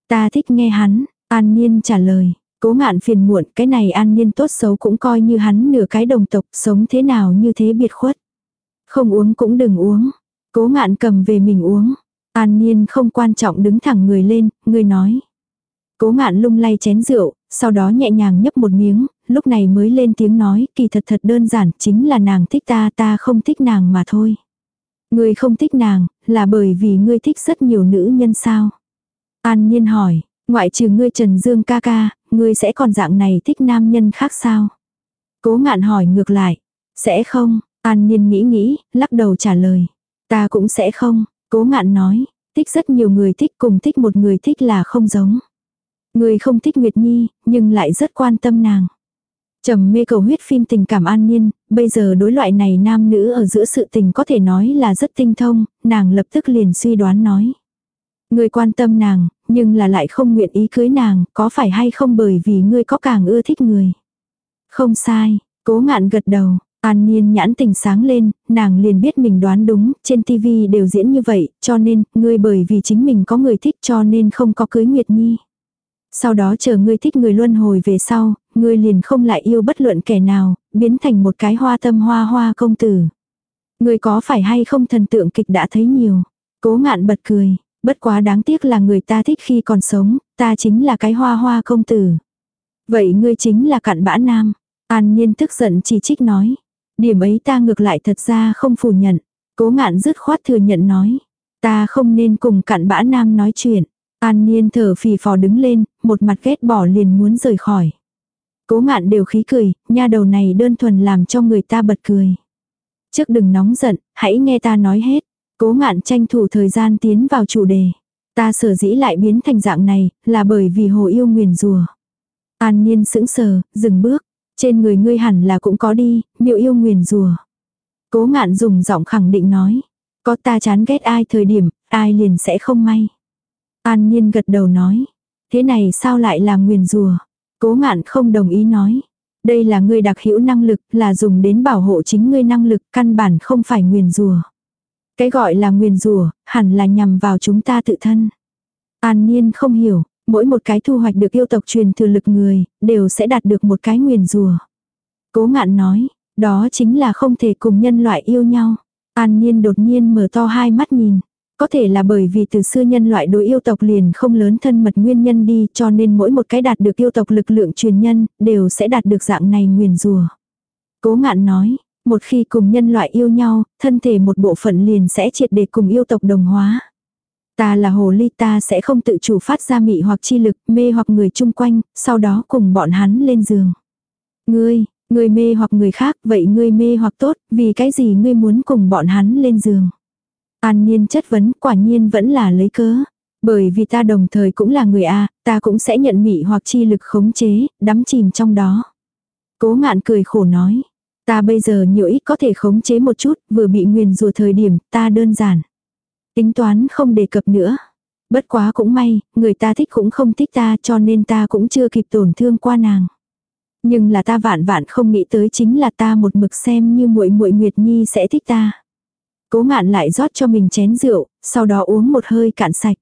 Ta thích nghe hắn, An Niên trả lời. Cố ngạn phiền muộn, cái này An Niên tốt xấu cũng coi như hắn nửa cái đồng tộc, sống thế nào như thế biệt khuất. Không uống cũng đừng uống. Cố ngạn cầm về mình uống. An Niên không quan trọng đứng thẳng người lên, người nói. Cố ngạn lung lay chén rượu, sau đó nhẹ nhàng nhấp một miếng, lúc này mới lên tiếng nói, kỳ thật thật đơn giản, chính là nàng thích ta, ta không thích nàng mà thôi. Ngươi không thích nàng, là bởi vì ngươi thích rất nhiều nữ nhân sao? An Nhiên hỏi, ngoại trừ ngươi Trần Dương ca ca, ngươi sẽ còn dạng này thích nam nhân khác sao? Cố ngạn hỏi ngược lại, sẽ không, An Nhiên nghĩ nghĩ, lắc đầu trả lời. Ta cũng sẽ không, cố ngạn nói, thích rất nhiều người thích cùng thích một người thích là không giống. Người không thích Nguyệt Nhi, nhưng lại rất quan tâm nàng. Trầm mê cầu huyết phim tình cảm an nhiên, bây giờ đối loại này nam nữ ở giữa sự tình có thể nói là rất tinh thông, nàng lập tức liền suy đoán nói ngươi quan tâm nàng, nhưng là lại không nguyện ý cưới nàng, có phải hay không bởi vì ngươi có càng ưa thích người. Không sai, cố ngạn gật đầu, an nhiên nhãn tình sáng lên, nàng liền biết mình đoán đúng, trên tivi đều diễn như vậy, cho nên, ngươi bởi vì chính mình có người thích cho nên không có cưới Nguyệt Nhi. Sau đó chờ ngươi thích người luân hồi về sau, ngươi liền không lại yêu bất luận kẻ nào, biến thành một cái hoa tâm hoa hoa công tử. Ngươi có phải hay không thần tượng kịch đã thấy nhiều. Cố ngạn bật cười, bất quá đáng tiếc là người ta thích khi còn sống, ta chính là cái hoa hoa công tử. Vậy ngươi chính là cặn bã nam. An nhiên tức giận chỉ trích nói. Điểm ấy ta ngược lại thật ra không phủ nhận. Cố ngạn dứt khoát thừa nhận nói. Ta không nên cùng cặn bã nam nói chuyện. An nhiên thở phì phò đứng lên, một mặt ghét bỏ liền muốn rời khỏi. Cố ngạn đều khí cười, nha đầu này đơn thuần làm cho người ta bật cười. Trước đừng nóng giận, hãy nghe ta nói hết. Cố ngạn tranh thủ thời gian tiến vào chủ đề. Ta sở dĩ lại biến thành dạng này, là bởi vì hồ yêu nguyền rùa. An Niên sững sờ, dừng bước. Trên người ngươi hẳn là cũng có đi, miệu yêu nguyền rùa. Cố ngạn dùng giọng khẳng định nói. Có ta chán ghét ai thời điểm, ai liền sẽ không may. An Niên gật đầu nói. Thế này sao lại là nguyền rùa? Cố ngạn không đồng ý nói. Đây là ngươi đặc hữu năng lực, là dùng đến bảo hộ chính ngươi năng lực, căn bản không phải nguyền rùa. Cái gọi là nguyền rùa, hẳn là nhằm vào chúng ta tự thân. An nhiên không hiểu, mỗi một cái thu hoạch được yêu tộc truyền thừa lực người, đều sẽ đạt được một cái nguyền rùa. Cố ngạn nói, đó chính là không thể cùng nhân loại yêu nhau. An nhiên đột nhiên mở to hai mắt nhìn. Có thể là bởi vì từ xưa nhân loại đối yêu tộc liền không lớn thân mật nguyên nhân đi cho nên mỗi một cái đạt được yêu tộc lực lượng truyền nhân đều sẽ đạt được dạng này nguyền rùa. Cố ngạn nói, một khi cùng nhân loại yêu nhau, thân thể một bộ phận liền sẽ triệt để cùng yêu tộc đồng hóa. Ta là hồ ly ta sẽ không tự chủ phát ra mị hoặc chi lực, mê hoặc người chung quanh, sau đó cùng bọn hắn lên giường. Ngươi, ngươi mê hoặc người khác, vậy ngươi mê hoặc tốt, vì cái gì ngươi muốn cùng bọn hắn lên giường. An Niên chất vấn quả nhiên vẫn là lấy cớ. Bởi vì ta đồng thời cũng là người A, ta cũng sẽ nhận mị hoặc chi lực khống chế, đắm chìm trong đó. Cố ngạn cười khổ nói. Ta bây giờ nhiều ít có thể khống chế một chút, vừa bị nguyền rùa thời điểm, ta đơn giản. Tính toán không đề cập nữa. Bất quá cũng may, người ta thích cũng không thích ta cho nên ta cũng chưa kịp tổn thương qua nàng. Nhưng là ta vạn vạn không nghĩ tới chính là ta một mực xem như muội muội Nguyệt Nhi sẽ thích ta. Cố ngạn lại rót cho mình chén rượu, sau đó uống một hơi cạn sạch.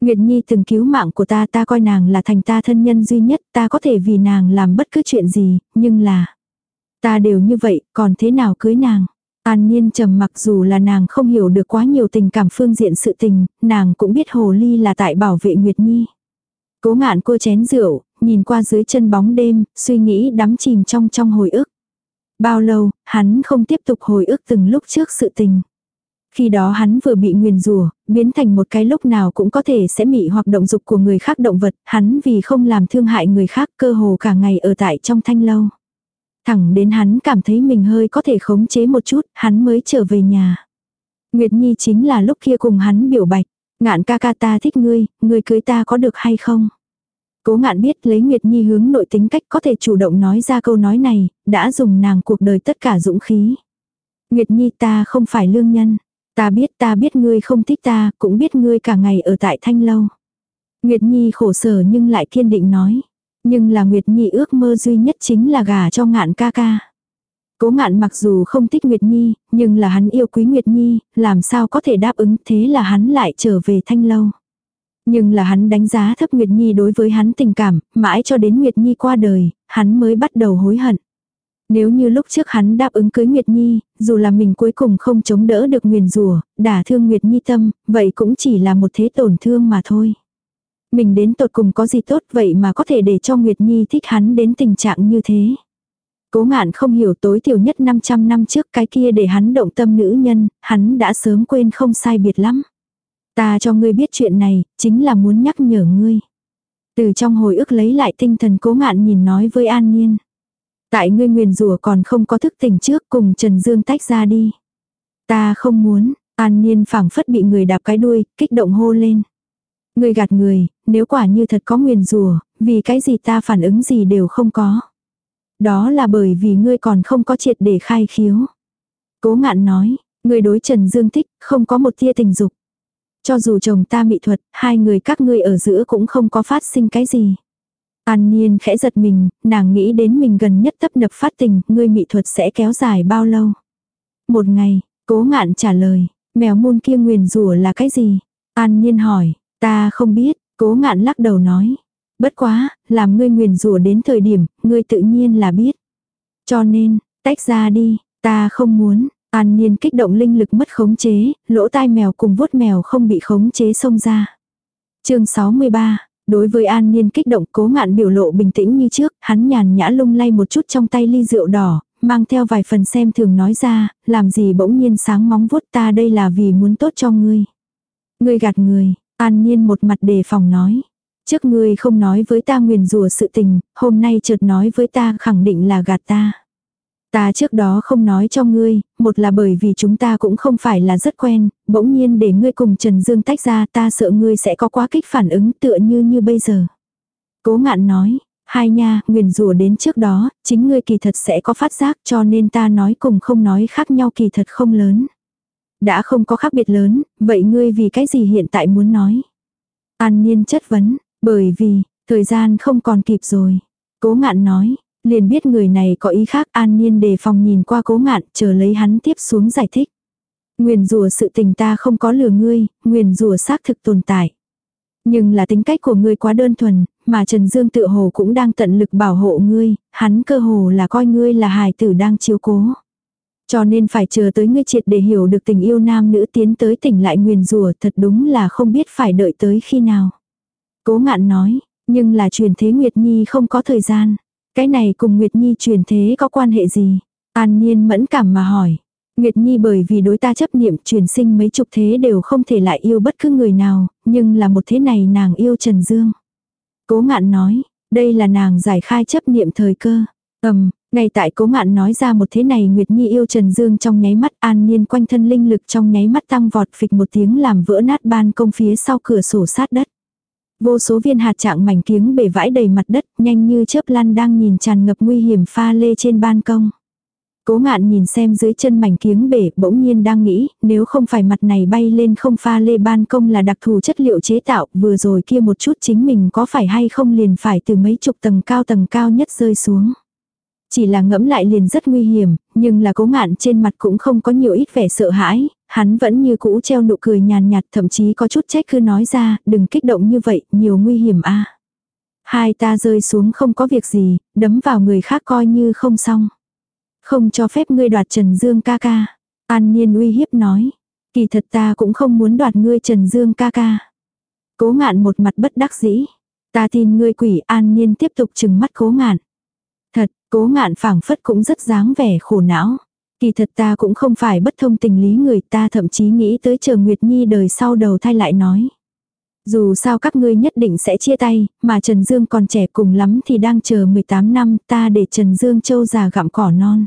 Nguyệt Nhi từng cứu mạng của ta ta coi nàng là thành ta thân nhân duy nhất ta có thể vì nàng làm bất cứ chuyện gì, nhưng là ta đều như vậy còn thế nào cưới nàng. An Niên trầm mặc dù là nàng không hiểu được quá nhiều tình cảm phương diện sự tình, nàng cũng biết hồ ly là tại bảo vệ Nguyệt Nhi. Cố ngạn cô chén rượu, nhìn qua dưới chân bóng đêm, suy nghĩ đắm chìm trong trong hồi ức. Bao lâu, hắn không tiếp tục hồi ức từng lúc trước sự tình. Khi đó hắn vừa bị nguyền rủa biến thành một cái lúc nào cũng có thể sẽ mị hoặc động dục của người khác động vật, hắn vì không làm thương hại người khác cơ hồ cả ngày ở tại trong thanh lâu. Thẳng đến hắn cảm thấy mình hơi có thể khống chế một chút, hắn mới trở về nhà. Nguyệt Nhi chính là lúc kia cùng hắn biểu bạch, ngạn ca ca ta thích ngươi, ngươi cưới ta có được hay không? Cố ngạn biết lấy Nguyệt Nhi hướng nội tính cách có thể chủ động nói ra câu nói này, đã dùng nàng cuộc đời tất cả dũng khí. Nguyệt Nhi ta không phải lương nhân. Ta biết ta biết ngươi không thích ta, cũng biết ngươi cả ngày ở tại thanh lâu. Nguyệt Nhi khổ sở nhưng lại kiên định nói. Nhưng là Nguyệt Nhi ước mơ duy nhất chính là gả cho ngạn ca ca. Cố ngạn mặc dù không thích Nguyệt Nhi, nhưng là hắn yêu quý Nguyệt Nhi, làm sao có thể đáp ứng thế là hắn lại trở về thanh lâu. Nhưng là hắn đánh giá thấp Nguyệt Nhi đối với hắn tình cảm, mãi cho đến Nguyệt Nhi qua đời, hắn mới bắt đầu hối hận. Nếu như lúc trước hắn đáp ứng cưới Nguyệt Nhi, dù là mình cuối cùng không chống đỡ được nguyền rủa, đả thương Nguyệt Nhi tâm, vậy cũng chỉ là một thế tổn thương mà thôi. Mình đến tột cùng có gì tốt vậy mà có thể để cho Nguyệt Nhi thích hắn đến tình trạng như thế. Cố ngạn không hiểu tối thiểu nhất 500 năm trước cái kia để hắn động tâm nữ nhân, hắn đã sớm quên không sai biệt lắm. Ta cho ngươi biết chuyện này, chính là muốn nhắc nhở ngươi. Từ trong hồi ức lấy lại tinh thần cố ngạn nhìn nói với An Nhiên. Tại ngươi nguyền rủa còn không có thức tỉnh trước cùng Trần Dương tách ra đi. Ta không muốn, An Nhiên phảng phất bị người đạp cái đuôi, kích động hô lên. Ngươi gạt người, nếu quả như thật có nguyền rủa, vì cái gì ta phản ứng gì đều không có. Đó là bởi vì ngươi còn không có triệt để khai khiếu. Cố ngạn nói, ngươi đối Trần Dương thích, không có một tia tình dục. Cho dù chồng ta mỹ thuật, hai người các ngươi ở giữa cũng không có phát sinh cái gì. An Niên khẽ giật mình, nàng nghĩ đến mình gần nhất tấp nập phát tình, ngươi mỹ thuật sẽ kéo dài bao lâu. Một ngày, cố ngạn trả lời, mèo môn kia nguyền rủa là cái gì? An Niên hỏi, ta không biết, cố ngạn lắc đầu nói. Bất quá, làm ngươi nguyền rủa đến thời điểm, ngươi tự nhiên là biết. Cho nên, tách ra đi, ta không muốn. An Niên kích động linh lực mất khống chế, lỗ tai mèo cùng vuốt mèo không bị khống chế xông ra. chương 63, Đối với An Niên kích động cố ngạn biểu lộ bình tĩnh như trước, hắn nhàn nhã lung lay một chút trong tay ly rượu đỏ, mang theo vài phần xem thường nói ra, làm gì bỗng nhiên sáng móng vuốt ta đây là vì muốn tốt cho ngươi. Ngươi gạt người, An nhiên một mặt đề phòng nói. Trước ngươi không nói với ta nguyền rủa sự tình, hôm nay chợt nói với ta khẳng định là gạt ta. Ta trước đó không nói cho ngươi, một là bởi vì chúng ta cũng không phải là rất quen, bỗng nhiên để ngươi cùng Trần Dương tách ra ta sợ ngươi sẽ có quá kích phản ứng tựa như như bây giờ. Cố ngạn nói, Hai nha, nguyền rủa đến trước đó, chính ngươi kỳ thật sẽ có phát giác cho nên ta nói cùng không nói khác nhau kỳ thật không lớn. Đã không có khác biệt lớn, vậy ngươi vì cái gì hiện tại muốn nói? An Niên chất vấn, bởi vì, thời gian không còn kịp rồi. Cố ngạn nói, liền biết người này có ý khác An Niên đề phòng nhìn qua cố ngạn chờ lấy hắn tiếp xuống giải thích. Nguyền rùa sự tình ta không có lừa ngươi, nguyền rùa xác thực tồn tại. Nhưng là tính cách của ngươi quá đơn thuần, mà Trần Dương tự hồ cũng đang tận lực bảo hộ ngươi, hắn cơ hồ là coi ngươi là hài tử đang chiếu cố. Cho nên phải chờ tới ngươi triệt để hiểu được tình yêu nam nữ tiến tới tỉnh lại nguyền rùa thật đúng là không biết phải đợi tới khi nào. Cố ngạn nói, nhưng là truyền thế Nguyệt Nhi không có thời gian. Cái này cùng Nguyệt Nhi truyền thế có quan hệ gì? An Niên mẫn cảm mà hỏi. Nguyệt Nhi bởi vì đối ta chấp niệm truyền sinh mấy chục thế đều không thể lại yêu bất cứ người nào, nhưng là một thế này nàng yêu Trần Dương. Cố ngạn nói, đây là nàng giải khai chấp niệm thời cơ. Ầm, ngay tại cố ngạn nói ra một thế này Nguyệt Nhi yêu Trần Dương trong nháy mắt an niên quanh thân linh lực trong nháy mắt tăng vọt phịch một tiếng làm vỡ nát ban công phía sau cửa sổ sát đất. Vô số viên hạt trạng mảnh kiếng bể vãi đầy mặt đất nhanh như chớp lăn đang nhìn tràn ngập nguy hiểm pha lê trên ban công. Cố ngạn nhìn xem dưới chân mảnh kiếng bể, bỗng nhiên đang nghĩ, nếu không phải mặt này bay lên không pha lê ban công là đặc thù chất liệu chế tạo, vừa rồi kia một chút chính mình có phải hay không liền phải từ mấy chục tầng cao tầng cao nhất rơi xuống. Chỉ là ngẫm lại liền rất nguy hiểm, nhưng là cố ngạn trên mặt cũng không có nhiều ít vẻ sợ hãi, hắn vẫn như cũ treo nụ cười nhàn nhạt thậm chí có chút trách cứ nói ra, đừng kích động như vậy, nhiều nguy hiểm a Hai ta rơi xuống không có việc gì, đấm vào người khác coi như không xong. Không cho phép ngươi đoạt Trần Dương ca ca. An Niên uy hiếp nói. Kỳ thật ta cũng không muốn đoạt ngươi Trần Dương ca ca. Cố ngạn một mặt bất đắc dĩ. Ta tin ngươi quỷ An Niên tiếp tục chừng mắt cố ngạn. Thật, cố ngạn phảng phất cũng rất dáng vẻ khổ não. Kỳ thật ta cũng không phải bất thông tình lý người ta thậm chí nghĩ tới chờ Nguyệt Nhi đời sau đầu thai lại nói. Dù sao các ngươi nhất định sẽ chia tay, mà Trần Dương còn trẻ cùng lắm thì đang chờ 18 năm ta để Trần Dương châu già gặm cỏ non.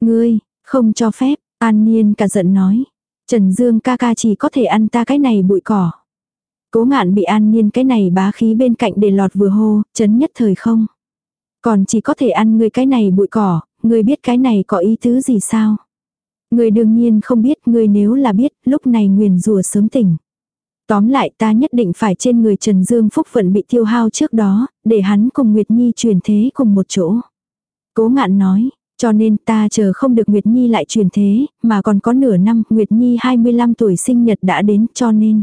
Ngươi, không cho phép, An Niên cả giận nói. Trần Dương ca ca chỉ có thể ăn ta cái này bụi cỏ. Cố ngạn bị An Niên cái này bá khí bên cạnh để lọt vừa hô, chấn nhất thời không. Còn chỉ có thể ăn ngươi cái này bụi cỏ, ngươi biết cái này có ý tứ gì sao? Ngươi đương nhiên không biết, ngươi nếu là biết, lúc này nguyền rùa sớm tỉnh. Tóm lại ta nhất định phải trên người Trần Dương Phúc Vận bị tiêu hao trước đó, để hắn cùng Nguyệt Nhi truyền thế cùng một chỗ. Cố ngạn nói, cho nên ta chờ không được Nguyệt Nhi lại truyền thế, mà còn có nửa năm Nguyệt Nhi 25 tuổi sinh nhật đã đến cho nên.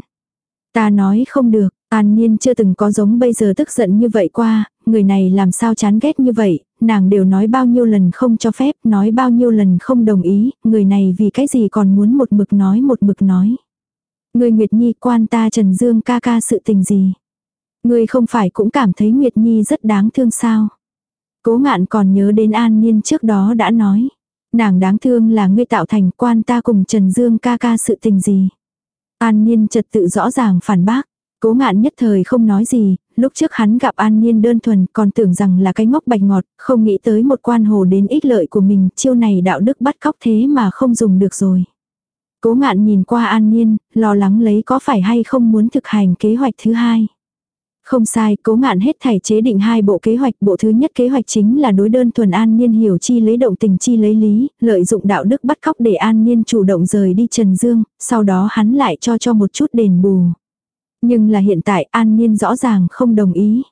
Ta nói không được, An Niên chưa từng có giống bây giờ tức giận như vậy qua, người này làm sao chán ghét như vậy, nàng đều nói bao nhiêu lần không cho phép, nói bao nhiêu lần không đồng ý, người này vì cái gì còn muốn một mực nói một mực nói. Người Nguyệt Nhi quan ta Trần Dương ca ca sự tình gì. Người không phải cũng cảm thấy Nguyệt Nhi rất đáng thương sao. Cố ngạn còn nhớ đến An Niên trước đó đã nói. Nàng đáng thương là ngươi tạo thành quan ta cùng Trần Dương ca ca sự tình gì. An Niên trật tự rõ ràng phản bác. Cố ngạn nhất thời không nói gì, lúc trước hắn gặp An nhiên đơn thuần còn tưởng rằng là cái ngốc bạch ngọt, không nghĩ tới một quan hồ đến ích lợi của mình, chiêu này đạo đức bắt cóc thế mà không dùng được rồi. Cố ngạn nhìn qua An nhiên, lo lắng lấy có phải hay không muốn thực hành kế hoạch thứ hai. Không sai, cố ngạn hết thảy chế định hai bộ kế hoạch. Bộ thứ nhất kế hoạch chính là đối đơn thuần an niên hiểu chi lấy động tình chi lấy lý, lợi dụng đạo đức bắt cóc để an niên chủ động rời đi Trần Dương, sau đó hắn lại cho cho một chút đền bù. Nhưng là hiện tại an niên rõ ràng không đồng ý.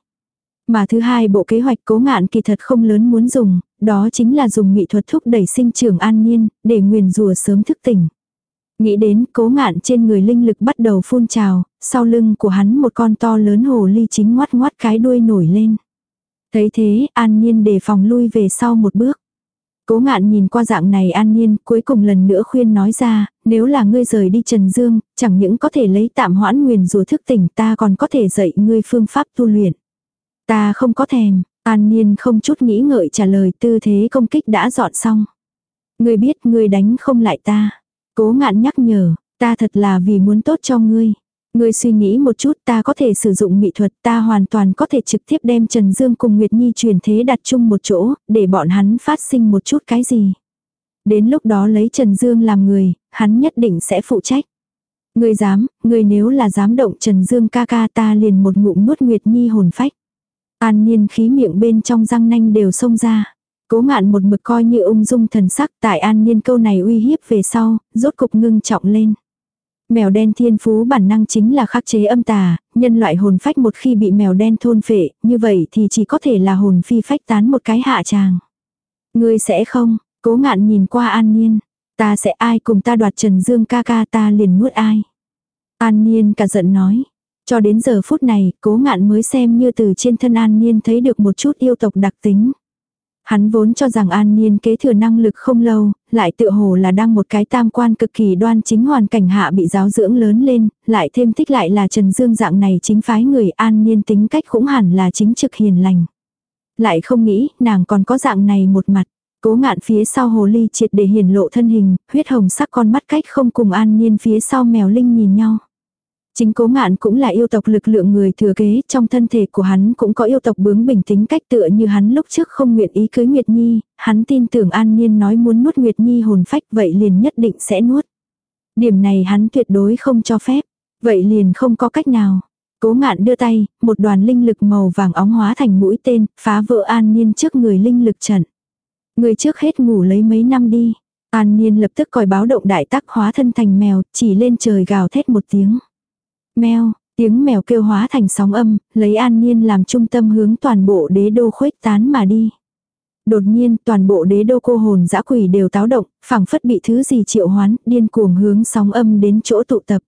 Mà thứ hai bộ kế hoạch cố ngạn kỳ thật không lớn muốn dùng, đó chính là dùng nghị thuật thúc đẩy sinh trưởng an niên, để nguyền rùa sớm thức tỉnh. Nghĩ đến cố ngạn trên người linh lực bắt đầu phun trào, sau lưng của hắn một con to lớn hồ ly chính ngoắt ngoắt cái đuôi nổi lên. Thấy thế, an nhiên đề phòng lui về sau một bước. Cố ngạn nhìn qua dạng này an nhiên, cuối cùng lần nữa khuyên nói ra, nếu là ngươi rời đi Trần Dương, chẳng những có thể lấy tạm hoãn nguyền rùa thức tỉnh ta còn có thể dạy ngươi phương pháp tu luyện. Ta không có thèm, an nhiên không chút nghĩ ngợi trả lời tư thế công kích đã dọn xong. Ngươi biết ngươi đánh không lại ta. Cố ngạn nhắc nhở, ta thật là vì muốn tốt cho ngươi. Ngươi suy nghĩ một chút ta có thể sử dụng mỹ thuật ta hoàn toàn có thể trực tiếp đem Trần Dương cùng Nguyệt Nhi truyền thế đặt chung một chỗ, để bọn hắn phát sinh một chút cái gì. Đến lúc đó lấy Trần Dương làm người, hắn nhất định sẽ phụ trách. Ngươi dám, ngươi nếu là dám động Trần Dương ca ca ta liền một ngụm nuốt Nguyệt Nhi hồn phách. An Niên khí miệng bên trong răng nanh đều xông ra. Cố ngạn một mực coi như ung dung thần sắc tại An Niên câu này uy hiếp về sau, rốt cục ngưng trọng lên. Mèo đen thiên phú bản năng chính là khắc chế âm tà, nhân loại hồn phách một khi bị mèo đen thôn phệ, như vậy thì chỉ có thể là hồn phi phách tán một cái hạ tràng. Ngươi sẽ không, cố ngạn nhìn qua an nhiên, ta sẽ ai cùng ta đoạt Trần Dương ca ca ta liền nuốt ai. An nhiên cả giận nói, cho đến giờ phút này, cố ngạn mới xem như từ trên thân an nhiên thấy được một chút yêu tộc đặc tính. Hắn vốn cho rằng an niên kế thừa năng lực không lâu, lại tự hồ là đang một cái tam quan cực kỳ đoan chính hoàn cảnh hạ bị giáo dưỡng lớn lên, lại thêm thích lại là Trần Dương dạng này chính phái người an niên tính cách cũng hẳn là chính trực hiền lành. Lại không nghĩ, nàng còn có dạng này một mặt. Cố ngạn phía sau hồ ly triệt để hiển lộ thân hình, huyết hồng sắc con mắt cách không cùng an niên phía sau mèo linh nhìn nhau. Chính cố ngạn cũng là yêu tộc lực lượng người thừa kế, trong thân thể của hắn cũng có yêu tộc bướng bình tính cách tựa như hắn lúc trước không nguyện ý cưới Nguyệt Nhi, hắn tin tưởng An Niên nói muốn nuốt Nguyệt Nhi hồn phách vậy liền nhất định sẽ nuốt. Điểm này hắn tuyệt đối không cho phép, vậy liền không có cách nào. Cố ngạn đưa tay, một đoàn linh lực màu vàng óng hóa thành mũi tên, phá vỡ An Niên trước người linh lực trận. Người trước hết ngủ lấy mấy năm đi. An Niên lập tức còi báo động đại tắc hóa thân thành mèo, chỉ lên trời gào thét một tiếng. Mèo, tiếng mèo kêu hóa thành sóng âm, lấy an nhiên làm trung tâm hướng toàn bộ đế đô khuếch tán mà đi. Đột nhiên toàn bộ đế đô cô hồn dã quỷ đều táo động, phảng phất bị thứ gì triệu hoán, điên cuồng hướng sóng âm đến chỗ tụ tập.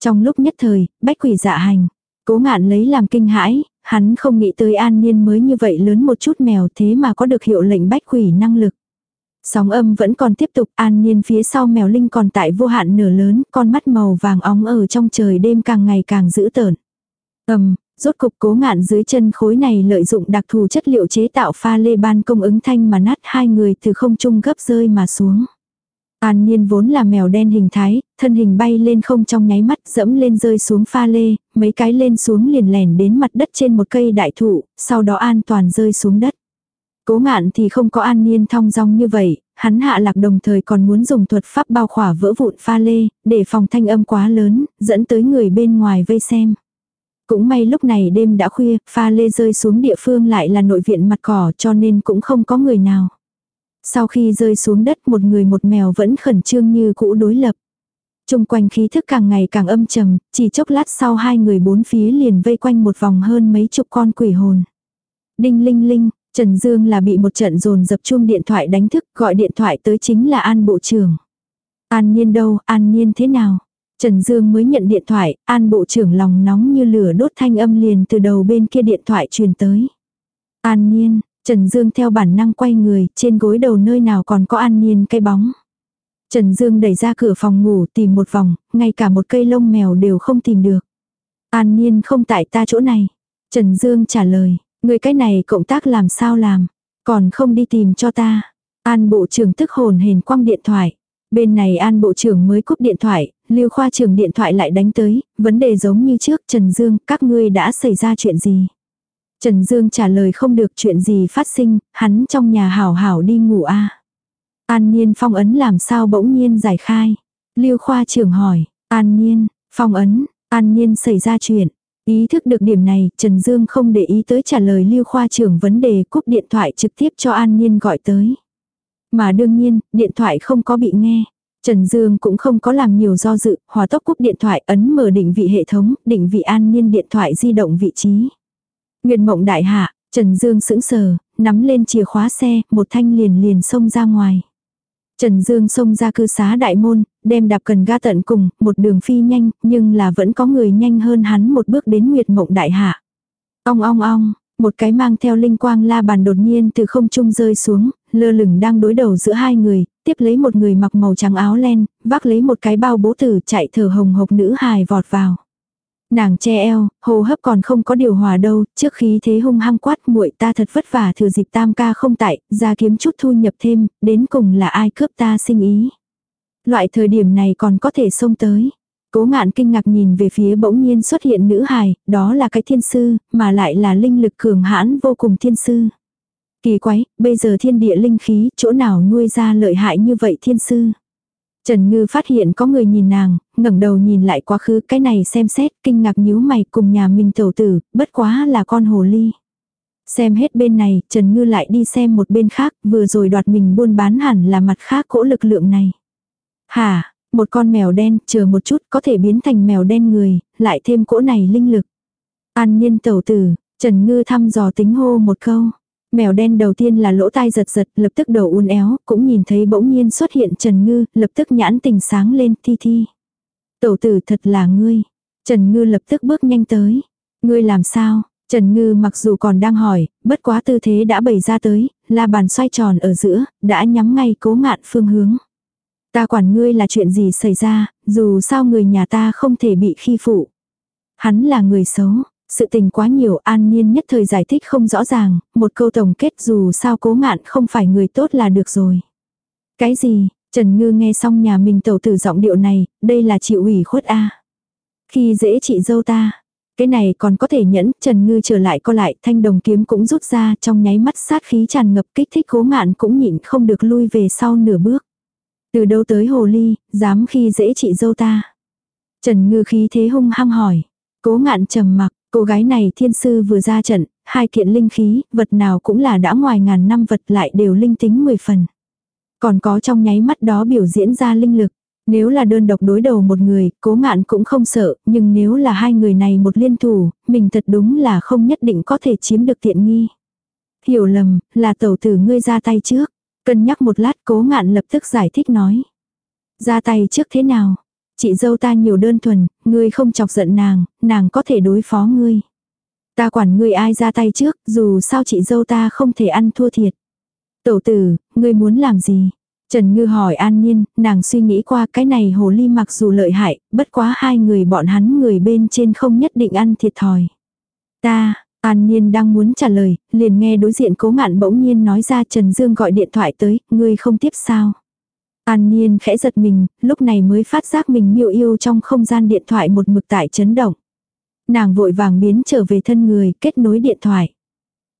Trong lúc nhất thời, bách quỷ dạ hành, cố ngạn lấy làm kinh hãi, hắn không nghĩ tới an niên mới như vậy lớn một chút mèo thế mà có được hiệu lệnh bách quỷ năng lực. Sóng âm vẫn còn tiếp tục, an nhiên phía sau mèo linh còn tại vô hạn nửa lớn, con mắt màu vàng óng ở trong trời đêm càng ngày càng dữ tợn. Ầm, rốt cục cố ngạn dưới chân khối này lợi dụng đặc thù chất liệu chế tạo pha lê ban công ứng thanh mà nát hai người từ không trung gấp rơi mà xuống. An nhiên vốn là mèo đen hình thái, thân hình bay lên không trong nháy mắt dẫm lên rơi xuống pha lê, mấy cái lên xuống liền lèn đến mặt đất trên một cây đại thụ, sau đó an toàn rơi xuống đất. Cố ngạn thì không có an niên thong dong như vậy, hắn hạ lạc đồng thời còn muốn dùng thuật pháp bao khỏa vỡ vụn pha lê, để phòng thanh âm quá lớn, dẫn tới người bên ngoài vây xem. Cũng may lúc này đêm đã khuya, pha lê rơi xuống địa phương lại là nội viện mặt cỏ cho nên cũng không có người nào. Sau khi rơi xuống đất một người một mèo vẫn khẩn trương như cũ đối lập. Trung quanh khí thức càng ngày càng âm trầm, chỉ chốc lát sau hai người bốn phía liền vây quanh một vòng hơn mấy chục con quỷ hồn. Đinh linh linh, Trần Dương là bị một trận dồn dập chuông điện thoại đánh thức, gọi điện thoại tới chính là An Bộ trưởng. An Nhiên đâu, An Nhiên thế nào? Trần Dương mới nhận điện thoại, An Bộ trưởng lòng nóng như lửa đốt thanh âm liền từ đầu bên kia điện thoại truyền tới. An Nhiên, Trần Dương theo bản năng quay người, trên gối đầu nơi nào còn có An Nhiên cây bóng. Trần Dương đẩy ra cửa phòng ngủ tìm một vòng, ngay cả một cây lông mèo đều không tìm được. An Nhiên không tại ta chỗ này. Trần Dương trả lời, Người cái này cộng tác làm sao làm, còn không đi tìm cho ta. An bộ trưởng tức hồn hền quăng điện thoại. Bên này an bộ trưởng mới cúp điện thoại, lưu khoa trưởng điện thoại lại đánh tới, vấn đề giống như trước Trần Dương, các ngươi đã xảy ra chuyện gì? Trần Dương trả lời không được chuyện gì phát sinh, hắn trong nhà hảo hảo đi ngủ a An Nhiên phong ấn làm sao bỗng nhiên giải khai. Lưu khoa trưởng hỏi, An Nhiên, phong ấn, An Nhiên xảy ra chuyện. Ý thức được điểm này, Trần Dương không để ý tới trả lời lưu khoa trưởng vấn đề cúp điện thoại trực tiếp cho An Nhiên gọi tới. Mà đương nhiên, điện thoại không có bị nghe. Trần Dương cũng không có làm nhiều do dự, hòa tốc cúp điện thoại ấn mở định vị hệ thống, định vị An Nhiên điện thoại di động vị trí. Nguyệt mộng đại hạ, Trần Dương sững sờ, nắm lên chìa khóa xe, một thanh liền liền xông ra ngoài. Trần Dương xông ra cư xá đại môn, đem đạp cần ga tận cùng, một đường phi nhanh, nhưng là vẫn có người nhanh hơn hắn một bước đến Nguyệt Mộng Đại Hạ. Ong ong ong, một cái mang theo linh quang la bàn đột nhiên từ không trung rơi xuống, lơ lửng đang đối đầu giữa hai người, tiếp lấy một người mặc màu trắng áo len, vác lấy một cái bao bố tử chạy thở hồng hộc nữ hài vọt vào. Nàng che eo, hô hấp còn không có điều hòa đâu, trước khi thế hung hăng quát muội ta thật vất vả thừa dịp tam ca không tại, ra kiếm chút thu nhập thêm, đến cùng là ai cướp ta sinh ý. Loại thời điểm này còn có thể xông tới. Cố ngạn kinh ngạc nhìn về phía bỗng nhiên xuất hiện nữ hài, đó là cái thiên sư, mà lại là linh lực cường hãn vô cùng thiên sư. Kỳ quái, bây giờ thiên địa linh khí, chỗ nào nuôi ra lợi hại như vậy thiên sư. Trần Ngư phát hiện có người nhìn nàng, ngẩng đầu nhìn lại quá khứ cái này xem xét, kinh ngạc nhíu mày cùng nhà mình tẩu tử, bất quá là con hồ ly. Xem hết bên này, Trần Ngư lại đi xem một bên khác, vừa rồi đoạt mình buôn bán hẳn là mặt khác cỗ lực lượng này. Hả, một con mèo đen, chờ một chút có thể biến thành mèo đen người, lại thêm cỗ này linh lực. An nhiên tẩu tử, Trần Ngư thăm dò tính hô một câu. Mèo đen đầu tiên là lỗ tai giật giật, lập tức đầu uốn éo, cũng nhìn thấy bỗng nhiên xuất hiện Trần Ngư, lập tức nhãn tình sáng lên thi thi. Tẩu tử thật là ngươi. Trần Ngư lập tức bước nhanh tới. Ngươi làm sao? Trần Ngư mặc dù còn đang hỏi, bất quá tư thế đã bày ra tới, là bàn xoay tròn ở giữa, đã nhắm ngay cố ngạn phương hướng. Ta quản ngươi là chuyện gì xảy ra, dù sao người nhà ta không thể bị khi phụ. Hắn là người xấu, sự tình quá nhiều an nhiên nhất thời giải thích không rõ ràng, một câu tổng kết dù sao cố ngạn không phải người tốt là được rồi. Cái gì, Trần Ngư nghe xong nhà mình tẩu tử giọng điệu này, đây là chịu ủy khuất a Khi dễ chị dâu ta, cái này còn có thể nhẫn, Trần Ngư trở lại co lại, thanh đồng kiếm cũng rút ra trong nháy mắt sát khí tràn ngập kích thích cố ngạn cũng nhịn không được lui về sau nửa bước. Từ đâu tới hồ ly, dám khi dễ chị dâu ta. Trần Ngư khí thế hung hăng hỏi. Cố ngạn trầm mặc, cô gái này thiên sư vừa ra trận, hai kiện linh khí, vật nào cũng là đã ngoài ngàn năm vật lại đều linh tính 10 phần. Còn có trong nháy mắt đó biểu diễn ra linh lực. Nếu là đơn độc đối đầu một người, cố ngạn cũng không sợ, nhưng nếu là hai người này một liên thủ, mình thật đúng là không nhất định có thể chiếm được tiện nghi. Hiểu lầm, là tẩu tử ngươi ra tay trước. Cân nhắc một lát cố ngạn lập tức giải thích nói. Ra tay trước thế nào? Chị dâu ta nhiều đơn thuần, ngươi không chọc giận nàng, nàng có thể đối phó ngươi. Ta quản ngươi ai ra tay trước, dù sao chị dâu ta không thể ăn thua thiệt. Tẩu tử, ngươi muốn làm gì? Trần Ngư hỏi An Nhiên, nàng suy nghĩ qua cái này hồ ly mặc dù lợi hại, bất quá hai người bọn hắn người bên trên không nhất định ăn thiệt thòi. Ta, An Nhiên đang muốn trả lời, liền nghe đối diện cố ngạn bỗng nhiên nói ra Trần Dương gọi điện thoại tới, ngươi không tiếp sao. An Nhiên khẽ giật mình, lúc này mới phát giác mình miêu yêu trong không gian điện thoại một mực tại chấn động. Nàng vội vàng biến trở về thân người, kết nối điện thoại.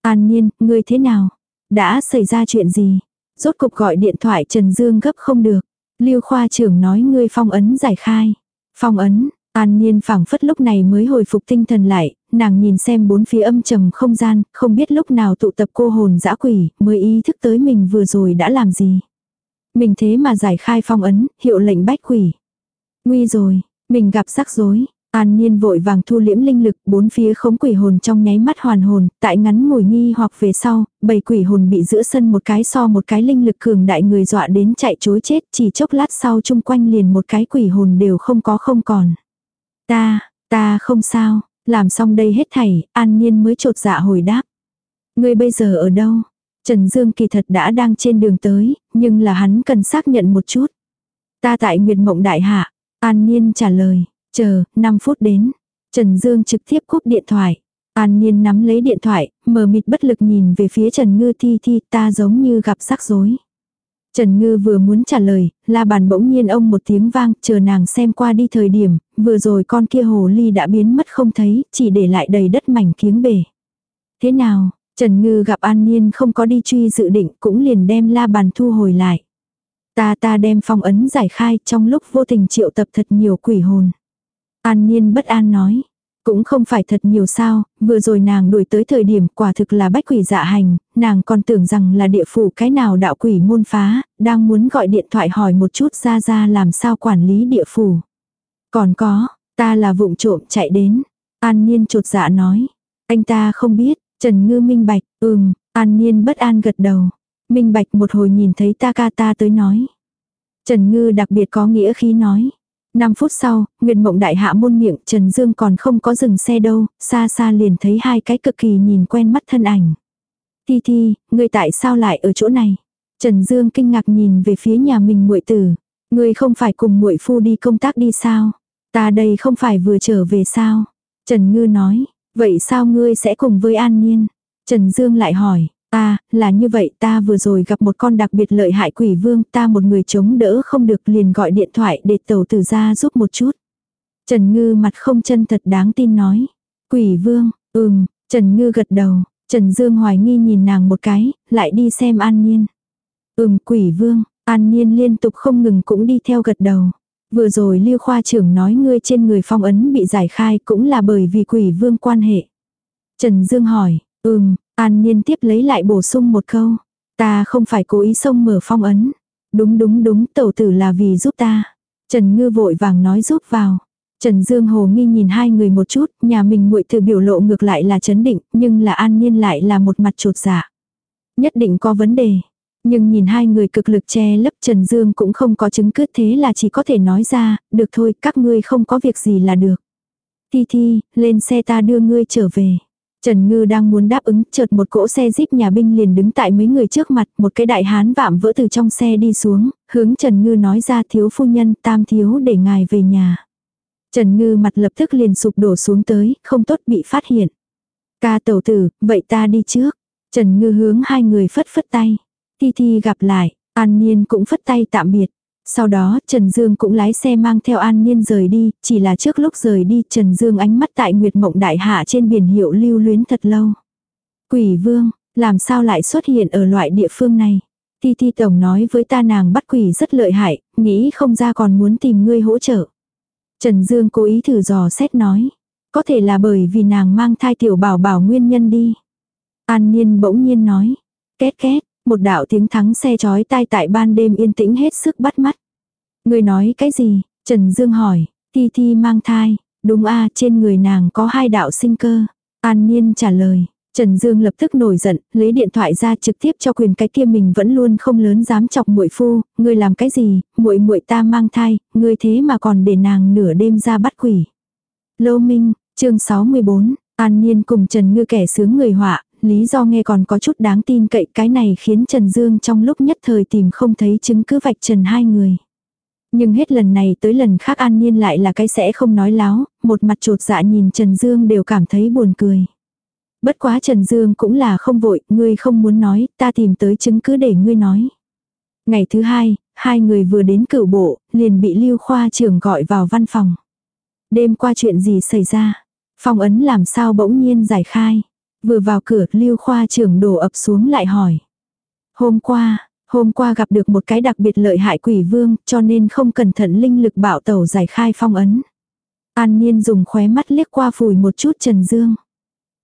An Nhiên, ngươi thế nào? Đã xảy ra chuyện gì? Rốt cục gọi điện thoại Trần Dương gấp không được. Lưu khoa trưởng nói ngươi phong ấn giải khai. Phong ấn, An Niên phảng phất lúc này mới hồi phục tinh thần lại, nàng nhìn xem bốn phía âm trầm không gian, không biết lúc nào tụ tập cô hồn dã quỷ, mới ý thức tới mình vừa rồi đã làm gì. Mình thế mà giải khai phong ấn, hiệu lệnh bách quỷ. Nguy rồi, mình gặp rắc rối. An nhiên vội vàng thu liễm linh lực, bốn phía khống quỷ hồn trong nháy mắt hoàn hồn, tại ngắn ngồi nghi hoặc về sau, bầy quỷ hồn bị giữa sân một cái so một cái linh lực cường đại người dọa đến chạy chối chết, chỉ chốc lát sau chung quanh liền một cái quỷ hồn đều không có không còn. Ta, ta không sao, làm xong đây hết thảy, An nhiên mới trột dạ hồi đáp. Ngươi bây giờ ở đâu? Trần Dương kỳ thật đã đang trên đường tới, nhưng là hắn cần xác nhận một chút. Ta tại Nguyệt Mộng Đại Hạ, An Niên trả lời. Chờ, 5 phút đến. Trần Dương trực tiếp cúp điện thoại. An Niên nắm lấy điện thoại, mờ mịt bất lực nhìn về phía Trần Ngư Thi Thi ta giống như gặp rắc rối. Trần Ngư vừa muốn trả lời, la bàn bỗng nhiên ông một tiếng vang, chờ nàng xem qua đi thời điểm, vừa rồi con kia hồ ly đã biến mất không thấy, chỉ để lại đầy đất mảnh kiếng bể. Thế nào, Trần Ngư gặp An Niên không có đi truy dự định cũng liền đem la bàn thu hồi lại. Ta ta đem phong ấn giải khai trong lúc vô tình triệu tập thật nhiều quỷ hồn. An Niên bất an nói. Cũng không phải thật nhiều sao, vừa rồi nàng đuổi tới thời điểm quả thực là bách quỷ dạ hành, nàng còn tưởng rằng là địa phủ cái nào đạo quỷ môn phá, đang muốn gọi điện thoại hỏi một chút ra ra làm sao quản lý địa phủ. Còn có, ta là vụng trộm chạy đến. An Niên trột dạ nói. Anh ta không biết, Trần Ngư minh bạch, ừm, An Nhiên bất an gật đầu. Minh bạch một hồi nhìn thấy ta ca ta tới nói. Trần Ngư đặc biệt có nghĩa khi nói. 5 phút sau, Nguyệt Mộng Đại hạ môn miệng, Trần Dương còn không có dừng xe đâu, xa xa liền thấy hai cái cực kỳ nhìn quen mắt thân ảnh. Thi Thi, người tại sao lại ở chỗ này? Trần Dương kinh ngạc nhìn về phía nhà mình muội tử. Người không phải cùng muội phu đi công tác đi sao? Ta đây không phải vừa trở về sao? Trần Ngư nói, vậy sao ngươi sẽ cùng với An Nhiên? Trần Dương lại hỏi, Ta, là như vậy ta vừa rồi gặp một con đặc biệt lợi hại quỷ vương ta một người chống đỡ không được liền gọi điện thoại để tàu tử ra giúp một chút. Trần Ngư mặt không chân thật đáng tin nói. Quỷ vương, ừm, Trần Ngư gật đầu, Trần Dương hoài nghi nhìn nàng một cái, lại đi xem An Nhiên. Ừm quỷ vương, An Nhiên liên tục không ngừng cũng đi theo gật đầu. Vừa rồi Lưu Khoa trưởng nói ngươi trên người phong ấn bị giải khai cũng là bởi vì quỷ vương quan hệ. Trần Dương hỏi, ừm, An Niên tiếp lấy lại bổ sung một câu. Ta không phải cố ý xông mở phong ấn. Đúng đúng đúng, tẩu tử là vì giúp ta. Trần Ngư vội vàng nói giúp vào. Trần Dương Hồ nghi nhìn hai người một chút, nhà mình muội từ biểu lộ ngược lại là chấn định, nhưng là an nhiên lại là một mặt trột dạ. Nhất định có vấn đề. Nhưng nhìn hai người cực lực che lấp Trần Dương cũng không có chứng cứ thế là chỉ có thể nói ra, được thôi, các ngươi không có việc gì là được. Thi Thi, lên xe ta đưa ngươi trở về. Trần Ngư đang muốn đáp ứng, chợt một cỗ xe jeep nhà binh liền đứng tại mấy người trước mặt, một cái đại hán vạm vỡ từ trong xe đi xuống, hướng Trần Ngư nói ra thiếu phu nhân, tam thiếu để ngài về nhà. Trần Ngư mặt lập tức liền sụp đổ xuống tới, không tốt bị phát hiện. Ca tẩu tử, vậy ta đi trước. Trần Ngư hướng hai người phất phất tay. Thi Thi gặp lại, An Niên cũng phất tay tạm biệt. Sau đó Trần Dương cũng lái xe mang theo An Niên rời đi, chỉ là trước lúc rời đi Trần Dương ánh mắt tại Nguyệt Mộng Đại Hạ trên biển hiệu lưu luyến thật lâu. Quỷ vương, làm sao lại xuất hiện ở loại địa phương này? Ti Ti Tổng nói với ta nàng bắt quỷ rất lợi hại, nghĩ không ra còn muốn tìm ngươi hỗ trợ. Trần Dương cố ý thử dò xét nói. Có thể là bởi vì nàng mang thai tiểu bảo bảo nguyên nhân đi. An Niên bỗng nhiên nói. Két két, một đạo tiếng thắng xe chói tai tại ban đêm yên tĩnh hết sức bắt mắt. Người nói cái gì? Trần Dương hỏi. Thi Thi mang thai. Đúng a trên người nàng có hai đạo sinh cơ. An Niên trả lời. Trần Dương lập tức nổi giận, lấy điện thoại ra trực tiếp cho quyền cái kia mình vẫn luôn không lớn dám chọc muội phu, ngươi làm cái gì, muội muội ta mang thai, ngươi thế mà còn để nàng nửa đêm ra bắt quỷ. Lô Minh, chương 64, An Niên cùng Trần Ngư kẻ sướng người họa, lý do nghe còn có chút đáng tin cậy cái này khiến Trần Dương trong lúc nhất thời tìm không thấy chứng cứ vạch trần hai người. Nhưng hết lần này tới lần khác An Niên lại là cái sẽ không nói láo, một mặt trột dạ nhìn Trần Dương đều cảm thấy buồn cười. Bất quá Trần Dương cũng là không vội, ngươi không muốn nói, ta tìm tới chứng cứ để ngươi nói. Ngày thứ hai, hai người vừa đến cửu bộ, liền bị Lưu Khoa trưởng gọi vào văn phòng. Đêm qua chuyện gì xảy ra? Phong ấn làm sao bỗng nhiên giải khai? Vừa vào cửa, Lưu Khoa trưởng đổ ập xuống lại hỏi. Hôm qua, hôm qua gặp được một cái đặc biệt lợi hại quỷ vương, cho nên không cẩn thận linh lực bạo tẩu giải khai phong ấn. An Niên dùng khóe mắt liếc qua phủi một chút Trần Dương.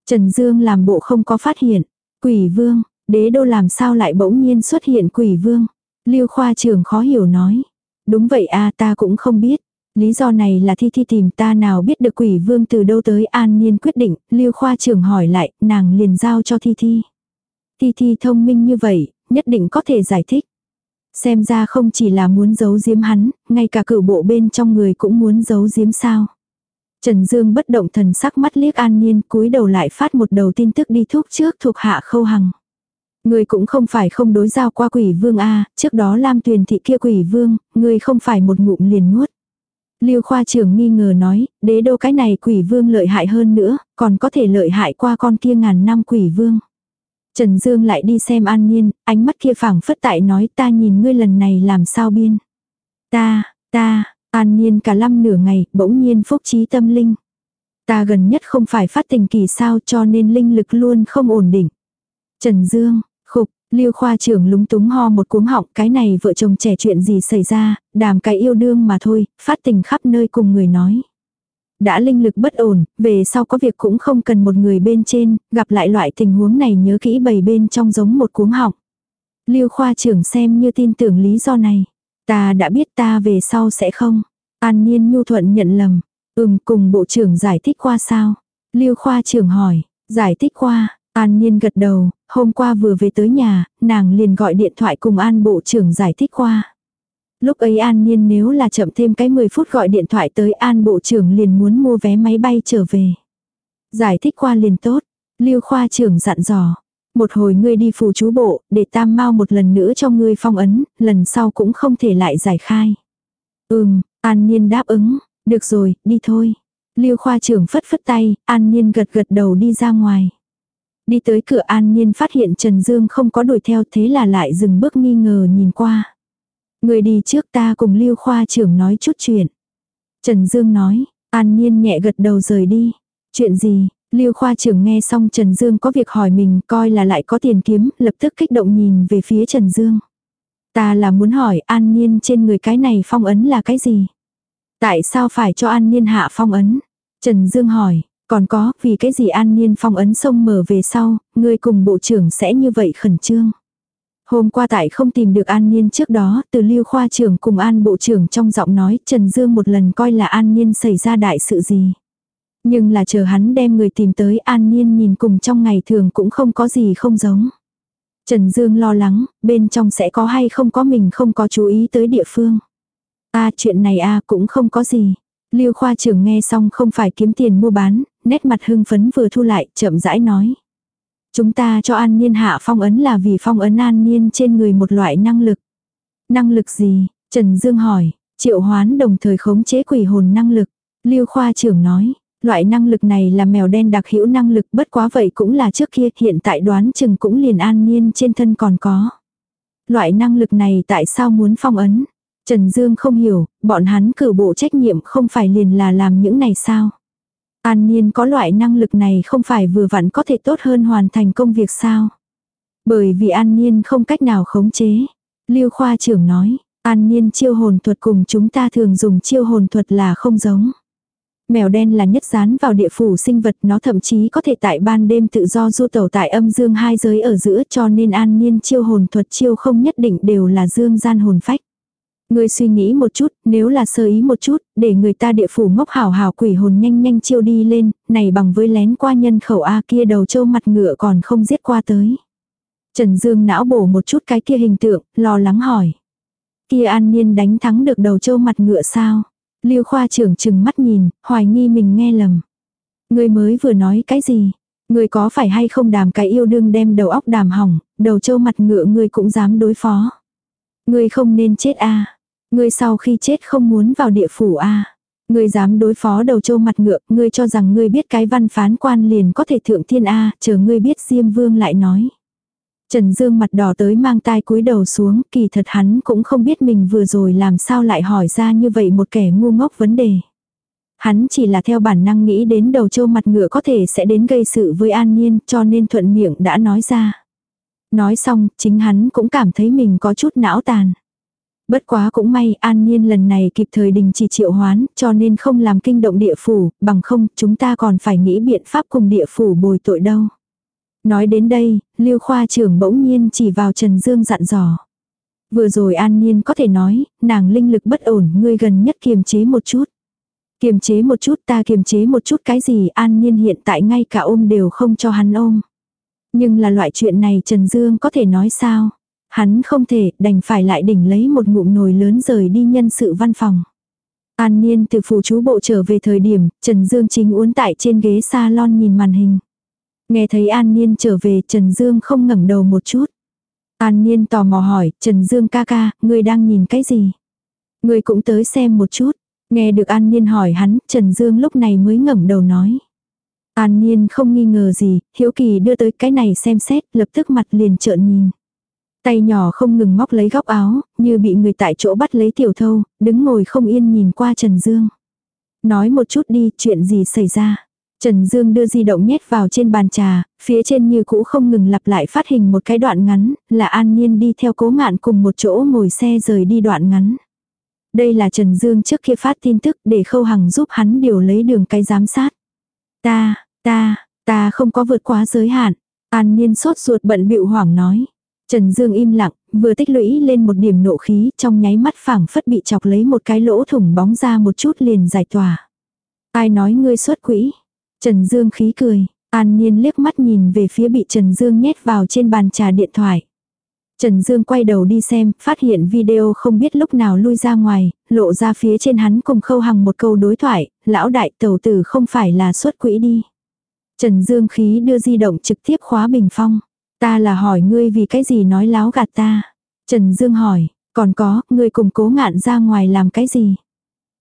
Trần Dương làm bộ không có phát hiện. Quỷ vương, đế đô làm sao lại bỗng nhiên xuất hiện quỷ vương. Lưu khoa trưởng khó hiểu nói. Đúng vậy a ta cũng không biết. Lý do này là thi thi tìm ta nào biết được quỷ vương từ đâu tới an nhiên quyết định, lưu khoa trưởng hỏi lại, nàng liền giao cho thi thi. Thi thi thông minh như vậy, nhất định có thể giải thích. Xem ra không chỉ là muốn giấu giếm hắn, ngay cả cử bộ bên trong người cũng muốn giấu giếm sao. Trần Dương bất động thần sắc mắt liếc an nhiên cúi đầu lại phát một đầu tin tức đi thúc trước thuộc hạ khâu hằng. Người cũng không phải không đối giao qua quỷ vương A, trước đó Lam Tuyền thị kia quỷ vương, người không phải một ngụm liền nuốt. Lưu khoa trưởng nghi ngờ nói, đế đô cái này quỷ vương lợi hại hơn nữa, còn có thể lợi hại qua con kia ngàn năm quỷ vương. Trần Dương lại đi xem an nhiên, ánh mắt kia phảng phất tại nói ta nhìn ngươi lần này làm sao biên. Ta, ta, An nhiên cả năm nửa ngày, bỗng nhiên phúc trí tâm linh. Ta gần nhất không phải phát tình kỳ sao cho nên linh lực luôn không ổn định. Trần Dương, khục, Lưu khoa trưởng lúng túng ho một cuống họng, cái này vợ chồng trẻ chuyện gì xảy ra, đàm cái yêu đương mà thôi, phát tình khắp nơi cùng người nói. Đã linh lực bất ổn, về sau có việc cũng không cần một người bên trên, gặp lại loại tình huống này nhớ kỹ bầy bên trong giống một cuống họng. Lưu khoa trưởng xem như tin tưởng lý do này. Ta đã biết ta về sau sẽ không. An Niên nhu thuận nhận lầm. Ừm cùng bộ trưởng giải thích qua sao. Lưu khoa trưởng hỏi. Giải thích qua. An Niên gật đầu. Hôm qua vừa về tới nhà, nàng liền gọi điện thoại cùng An bộ trưởng giải thích qua. Lúc ấy An Niên nếu là chậm thêm cái 10 phút gọi điện thoại tới An bộ trưởng liền muốn mua vé máy bay trở về. Giải thích qua liền tốt. Lưu khoa trưởng dặn dò một hồi ngươi đi phù chú bộ, để tam mau một lần nữa cho ngươi phong ấn, lần sau cũng không thể lại giải khai. Ừm, An Niên đáp ứng, được rồi, đi thôi. Lưu khoa trưởng phất phất tay, An Niên gật gật đầu đi ra ngoài. Đi tới cửa An Nhiên phát hiện Trần Dương không có đuổi theo thế là lại dừng bước nghi ngờ nhìn qua. Người đi trước ta cùng Lưu khoa trưởng nói chút chuyện. Trần Dương nói, An Nhiên nhẹ gật đầu rời đi. Chuyện gì, Lưu khoa trưởng nghe xong Trần Dương có việc hỏi mình coi là lại có tiền kiếm, lập tức kích động nhìn về phía Trần Dương. Ta là muốn hỏi an nhiên trên người cái này phong ấn là cái gì? Tại sao phải cho an nhiên hạ phong ấn? Trần Dương hỏi, còn có, vì cái gì an niên phong ấn sông mở về sau, ngươi cùng bộ trưởng sẽ như vậy khẩn trương. Hôm qua tại không tìm được An Niên trước đó, từ lưu khoa trưởng cùng An Bộ trưởng trong giọng nói Trần Dương một lần coi là An Niên xảy ra đại sự gì. Nhưng là chờ hắn đem người tìm tới An Niên nhìn cùng trong ngày thường cũng không có gì không giống. Trần Dương lo lắng, bên trong sẽ có hay không có mình không có chú ý tới địa phương. a chuyện này a cũng không có gì. Lưu khoa trưởng nghe xong không phải kiếm tiền mua bán, nét mặt hưng phấn vừa thu lại, chậm rãi nói. Chúng ta cho an niên hạ phong ấn là vì phong ấn an niên trên người một loại năng lực. Năng lực gì? Trần Dương hỏi, triệu hoán đồng thời khống chế quỷ hồn năng lực. Lưu khoa trưởng nói, loại năng lực này là mèo đen đặc hữu năng lực bất quá vậy cũng là trước kia hiện tại đoán chừng cũng liền an niên trên thân còn có. Loại năng lực này tại sao muốn phong ấn? Trần Dương không hiểu, bọn hắn cử bộ trách nhiệm không phải liền là làm những này sao? An Niên có loại năng lực này không phải vừa vặn có thể tốt hơn hoàn thành công việc sao? Bởi vì An Niên không cách nào khống chế. Lưu khoa trưởng nói, An Niên chiêu hồn thuật cùng chúng ta thường dùng chiêu hồn thuật là không giống. Mèo đen là nhất dán vào địa phủ sinh vật nó thậm chí có thể tại ban đêm tự do du tẩu tại âm dương hai giới ở giữa cho nên an niên chiêu hồn thuật chiêu không nhất định đều là dương gian hồn phách. Ngươi suy nghĩ một chút, nếu là sơ ý một chút, để người ta địa phủ ngốc hảo hảo quỷ hồn nhanh nhanh chiêu đi lên, này bằng với lén qua nhân khẩu A kia đầu trâu mặt ngựa còn không giết qua tới. Trần Dương não bổ một chút cái kia hình tượng, lo lắng hỏi. Kia an niên đánh thắng được đầu trâu mặt ngựa sao? Lưu khoa trưởng chừng mắt nhìn, hoài nghi mình nghe lầm. Ngươi mới vừa nói cái gì? Ngươi có phải hay không đàm cái yêu đương đem đầu óc đàm hỏng, đầu trâu mặt ngựa ngươi cũng dám đối phó. Ngươi không nên chết a Ngươi sau khi chết không muốn vào địa phủ a Ngươi dám đối phó đầu châu mặt ngựa, ngươi cho rằng ngươi biết cái văn phán quan liền có thể thượng thiên A, chờ ngươi biết Diêm Vương lại nói. Trần Dương mặt đỏ tới mang tai cúi đầu xuống, kỳ thật hắn cũng không biết mình vừa rồi làm sao lại hỏi ra như vậy một kẻ ngu ngốc vấn đề. Hắn chỉ là theo bản năng nghĩ đến đầu châu mặt ngựa có thể sẽ đến gây sự với An Nhiên cho nên thuận miệng đã nói ra. Nói xong, chính hắn cũng cảm thấy mình có chút não tàn. Bất quá cũng may an nhiên lần này kịp thời đình chỉ triệu hoán, cho nên không làm kinh động địa phủ, bằng không chúng ta còn phải nghĩ biện pháp cùng địa phủ bồi tội đâu. Nói đến đây, Lưu khoa trưởng bỗng nhiên chỉ vào Trần Dương dặn dò. Vừa rồi an nhiên có thể nói, nàng linh lực bất ổn, ngươi gần nhất kiềm chế một chút. Kiềm chế một chút ta kiềm chế một chút cái gì an nhiên hiện tại ngay cả ôm đều không cho hắn ôm. Nhưng là loại chuyện này Trần Dương có thể nói sao? Hắn không thể, đành phải lại đỉnh lấy một ngụm nồi lớn rời đi nhân sự văn phòng. An Niên từ phủ chú bộ trở về thời điểm, Trần Dương chính uốn tại trên ghế salon nhìn màn hình. Nghe thấy An Niên trở về, Trần Dương không ngẩng đầu một chút. An Niên tò mò hỏi, Trần Dương ca ca, ngươi đang nhìn cái gì? Ngươi cũng tới xem một chút. Nghe được An Niên hỏi hắn, Trần Dương lúc này mới ngẩng đầu nói. An Niên không nghi ngờ gì, Hiếu Kỳ đưa tới cái này xem xét, lập tức mặt liền trợn nhìn. Tay nhỏ không ngừng móc lấy góc áo, như bị người tại chỗ bắt lấy tiểu thâu, đứng ngồi không yên nhìn qua Trần Dương. Nói một chút đi, chuyện gì xảy ra. Trần Dương đưa di động nhét vào trên bàn trà, phía trên như cũ không ngừng lặp lại phát hình một cái đoạn ngắn, là An Nhiên đi theo cố ngạn cùng một chỗ ngồi xe rời đi đoạn ngắn. Đây là Trần Dương trước khi phát tin tức để khâu hằng giúp hắn điều lấy đường cái giám sát. Ta, ta, ta không có vượt quá giới hạn. An Nhiên sốt ruột bận bịu hoảng nói. Trần Dương im lặng, vừa tích lũy lên một điểm nộ khí, trong nháy mắt phảng phất bị chọc lấy một cái lỗ thủng bóng ra một chút liền giải tỏa. Ai nói ngươi xuất quỹ? Trần Dương khí cười, an nhiên liếc mắt nhìn về phía bị Trần Dương nhét vào trên bàn trà điện thoại. Trần Dương quay đầu đi xem, phát hiện video không biết lúc nào lui ra ngoài, lộ ra phía trên hắn cùng khâu hằng một câu đối thoại, lão đại tẩu tử không phải là xuất quỹ đi. Trần Dương khí đưa di động trực tiếp khóa bình phong. Ta là hỏi ngươi vì cái gì nói láo gạt ta. Trần Dương hỏi, còn có, ngươi cùng cố ngạn ra ngoài làm cái gì?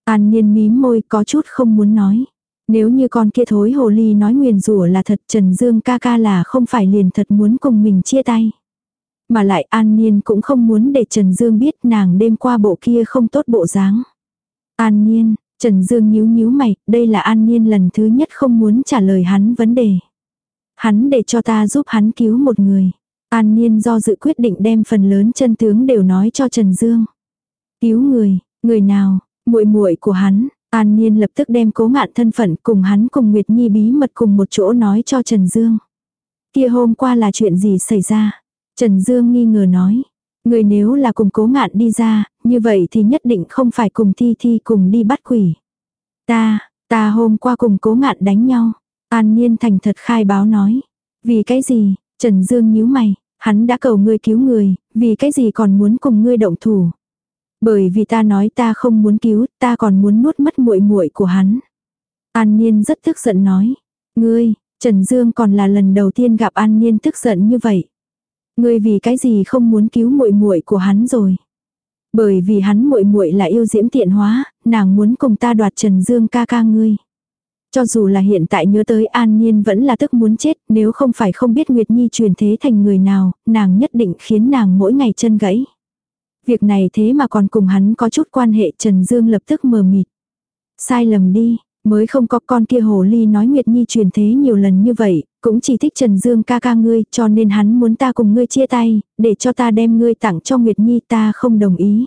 An Niên mím môi có chút không muốn nói. Nếu như con kia thối hồ ly nói nguyền rủa là thật Trần Dương ca ca là không phải liền thật muốn cùng mình chia tay. Mà lại An Niên cũng không muốn để Trần Dương biết nàng đêm qua bộ kia không tốt bộ dáng. An Niên, Trần Dương nhíu nhíu mày, đây là An Niên lần thứ nhất không muốn trả lời hắn vấn đề. Hắn để cho ta giúp hắn cứu một người. An Niên do dự quyết định đem phần lớn chân tướng đều nói cho Trần Dương. Cứu người, người nào, muội muội của hắn. An Niên lập tức đem cố ngạn thân phận cùng hắn cùng Nguyệt Nhi bí mật cùng một chỗ nói cho Trần Dương. Kia hôm qua là chuyện gì xảy ra? Trần Dương nghi ngờ nói. Người nếu là cùng cố ngạn đi ra, như vậy thì nhất định không phải cùng Thi Thi cùng đi bắt quỷ. Ta, ta hôm qua cùng cố ngạn đánh nhau. An Niên thành thật khai báo nói. Vì cái gì? Trần Dương nhíu mày. Hắn đã cầu ngươi cứu người, vì cái gì còn muốn cùng ngươi động thủ. Bởi vì ta nói ta không muốn cứu, ta còn muốn nuốt mất muội muội của hắn. An Niên rất tức giận nói. Ngươi, Trần Dương còn là lần đầu tiên gặp An Niên tức giận như vậy. Ngươi vì cái gì không muốn cứu muội muội của hắn rồi? Bởi vì hắn muội muội là yêu diễm tiện hóa, nàng muốn cùng ta đoạt Trần Dương ca ca ngươi. Cho dù là hiện tại nhớ tới An Niên vẫn là tức muốn chết, nếu không phải không biết Nguyệt Nhi truyền thế thành người nào, nàng nhất định khiến nàng mỗi ngày chân gãy. Việc này thế mà còn cùng hắn có chút quan hệ Trần Dương lập tức mờ mịt. Sai lầm đi, mới không có con kia hồ ly nói Nguyệt Nhi truyền thế nhiều lần như vậy, cũng chỉ thích Trần Dương ca ca ngươi cho nên hắn muốn ta cùng ngươi chia tay, để cho ta đem ngươi tặng cho Nguyệt Nhi ta không đồng ý.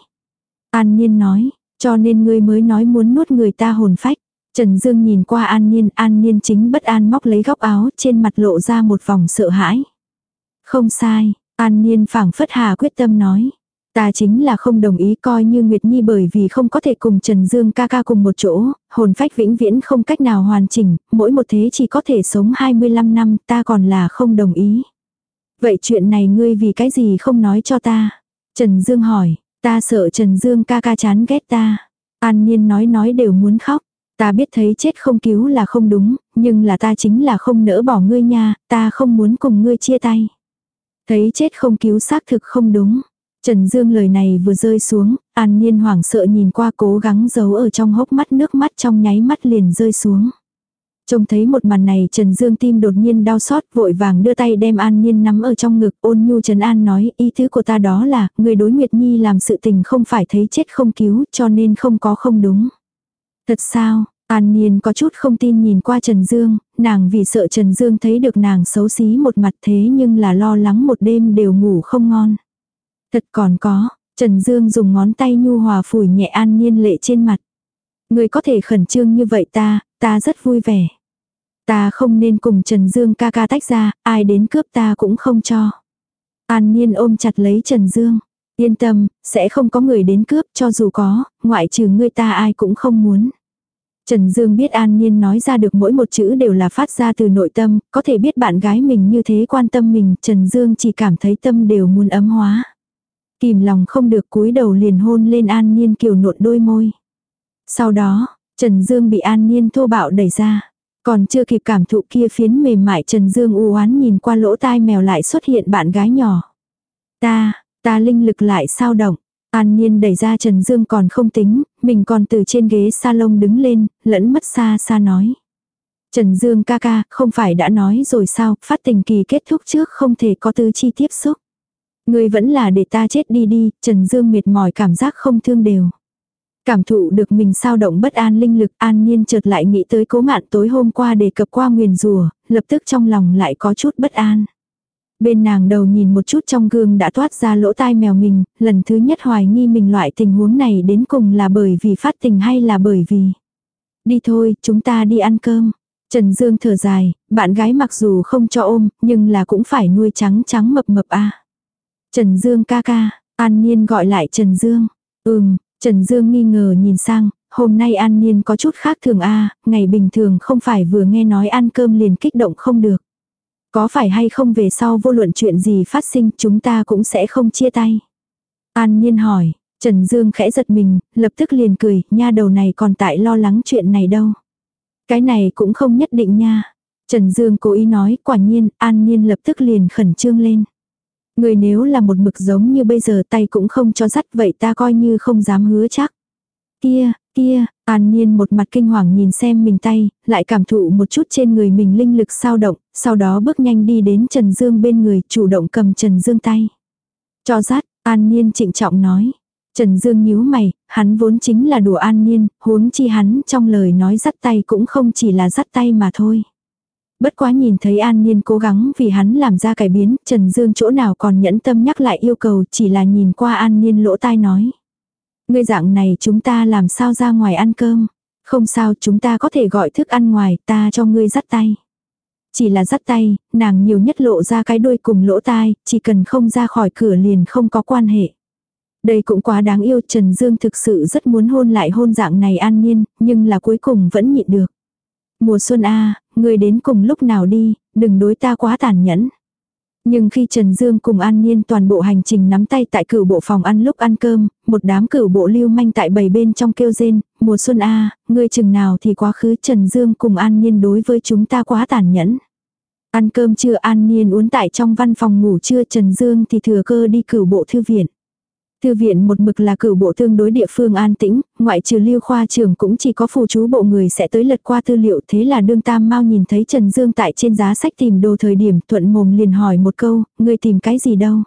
An Niên nói, cho nên ngươi mới nói muốn nuốt người ta hồn phách. Trần Dương nhìn qua An Niên, An Niên chính bất an móc lấy góc áo, trên mặt lộ ra một vòng sợ hãi. Không sai, An Niên phảng phất hà quyết tâm nói. Ta chính là không đồng ý coi như Nguyệt Nhi bởi vì không có thể cùng Trần Dương ca ca cùng một chỗ, hồn phách vĩnh viễn không cách nào hoàn chỉnh, mỗi một thế chỉ có thể sống 25 năm, ta còn là không đồng ý. Vậy chuyện này ngươi vì cái gì không nói cho ta? Trần Dương hỏi, ta sợ Trần Dương ca ca chán ghét ta. An Niên nói nói đều muốn khóc. Ta biết thấy chết không cứu là không đúng, nhưng là ta chính là không nỡ bỏ ngươi nha, ta không muốn cùng ngươi chia tay. Thấy chết không cứu xác thực không đúng. Trần Dương lời này vừa rơi xuống, An Niên hoảng sợ nhìn qua cố gắng giấu ở trong hốc mắt nước mắt trong nháy mắt liền rơi xuống. Trông thấy một màn này Trần Dương tim đột nhiên đau xót vội vàng đưa tay đem An Niên nắm ở trong ngực ôn nhu Trần An nói ý thứ của ta đó là người đối Nguyệt Nhi làm sự tình không phải thấy chết không cứu cho nên không có không đúng. Thật sao, An Niên có chút không tin nhìn qua Trần Dương, nàng vì sợ Trần Dương thấy được nàng xấu xí một mặt thế nhưng là lo lắng một đêm đều ngủ không ngon. Thật còn có, Trần Dương dùng ngón tay nhu hòa phủi nhẹ An Niên lệ trên mặt. Người có thể khẩn trương như vậy ta, ta rất vui vẻ. Ta không nên cùng Trần Dương ca ca tách ra, ai đến cướp ta cũng không cho. An Niên ôm chặt lấy Trần Dương. Yên tâm, sẽ không có người đến cướp cho dù có, ngoại trừ người ta ai cũng không muốn. Trần Dương biết An Nhiên nói ra được mỗi một chữ đều là phát ra từ nội tâm, có thể biết bạn gái mình như thế quan tâm mình, Trần Dương chỉ cảm thấy tâm đều muốn ấm hóa. Kìm lòng không được cúi đầu liền hôn lên An Nhiên kiều nộn đôi môi. Sau đó, Trần Dương bị An Nhiên thô bạo đẩy ra. Còn chưa kịp cảm thụ kia phiến mềm mại Trần Dương u oán nhìn qua lỗ tai mèo lại xuất hiện bạn gái nhỏ. Ta, ta linh lực lại sao động. An Nhiên đẩy ra Trần Dương còn không tính, mình còn từ trên ghế salon đứng lên, lẫn mất xa xa nói. Trần Dương ca ca, không phải đã nói rồi sao, phát tình kỳ kết thúc trước không thể có tứ chi tiếp xúc. Người vẫn là để ta chết đi đi, Trần Dương mệt mỏi cảm giác không thương đều. Cảm thụ được mình sao động bất an linh lực, an nhiên chợt lại nghĩ tới cố ngạn tối hôm qua đề cập qua nguyền rùa, lập tức trong lòng lại có chút bất an. Bên nàng đầu nhìn một chút trong gương đã toát ra lỗ tai mèo mình, lần thứ nhất hoài nghi mình loại tình huống này đến cùng là bởi vì phát tình hay là bởi vì. Đi thôi, chúng ta đi ăn cơm. Trần Dương thở dài, bạn gái mặc dù không cho ôm, nhưng là cũng phải nuôi trắng trắng mập mập a. Trần Dương ca ca, An Niên gọi lại Trần Dương. Ừm, Trần Dương nghi ngờ nhìn sang, hôm nay An Niên có chút khác thường a, ngày bình thường không phải vừa nghe nói ăn cơm liền kích động không được. Có phải hay không về sau vô luận chuyện gì phát sinh chúng ta cũng sẽ không chia tay. An nhiên hỏi, Trần Dương khẽ giật mình, lập tức liền cười, nha đầu này còn tại lo lắng chuyện này đâu. Cái này cũng không nhất định nha. Trần Dương cố ý nói, quả nhiên, An nhiên lập tức liền khẩn trương lên. Người nếu là một mực giống như bây giờ tay cũng không cho dắt vậy ta coi như không dám hứa chắc. Kia, kia, An Niên một mặt kinh hoàng nhìn xem mình tay, lại cảm thụ một chút trên người mình linh lực sao động, sau đó bước nhanh đi đến Trần Dương bên người, chủ động cầm Trần Dương tay. Cho dắt, An Niên trịnh trọng nói. Trần Dương nhíu mày, hắn vốn chính là đùa An Niên, huống chi hắn trong lời nói dắt tay cũng không chỉ là dắt tay mà thôi. Bất quá nhìn thấy An Niên cố gắng vì hắn làm ra cải biến, Trần Dương chỗ nào còn nhẫn tâm nhắc lại yêu cầu chỉ là nhìn qua An Niên lỗ tai nói. Ngươi dạng này chúng ta làm sao ra ngoài ăn cơm. Không sao chúng ta có thể gọi thức ăn ngoài ta cho ngươi dắt tay. Chỉ là dắt tay, nàng nhiều nhất lộ ra cái đuôi cùng lỗ tai, chỉ cần không ra khỏi cửa liền không có quan hệ. Đây cũng quá đáng yêu Trần Dương thực sự rất muốn hôn lại hôn dạng này an nhiên, nhưng là cuối cùng vẫn nhịn được. Mùa xuân A, người đến cùng lúc nào đi, đừng đối ta quá tàn nhẫn. Nhưng khi Trần Dương cùng An Niên toàn bộ hành trình nắm tay tại cửu bộ phòng ăn lúc ăn cơm, một đám cửu bộ lưu manh tại bầy bên trong kêu rên, mùa xuân A, ngươi chừng nào thì quá khứ Trần Dương cùng An Niên đối với chúng ta quá tàn nhẫn. Ăn cơm trưa An Niên uốn tại trong văn phòng ngủ trưa Trần Dương thì thừa cơ đi cửu bộ thư viện. Thư viện một mực là cửu bộ tương đối địa phương an tĩnh, ngoại trừ lưu khoa trưởng cũng chỉ có phù chú bộ người sẽ tới lật qua tư liệu thế là đương tam mau nhìn thấy Trần Dương tại trên giá sách tìm đồ thời điểm thuận mồm liền hỏi một câu, người tìm cái gì đâu.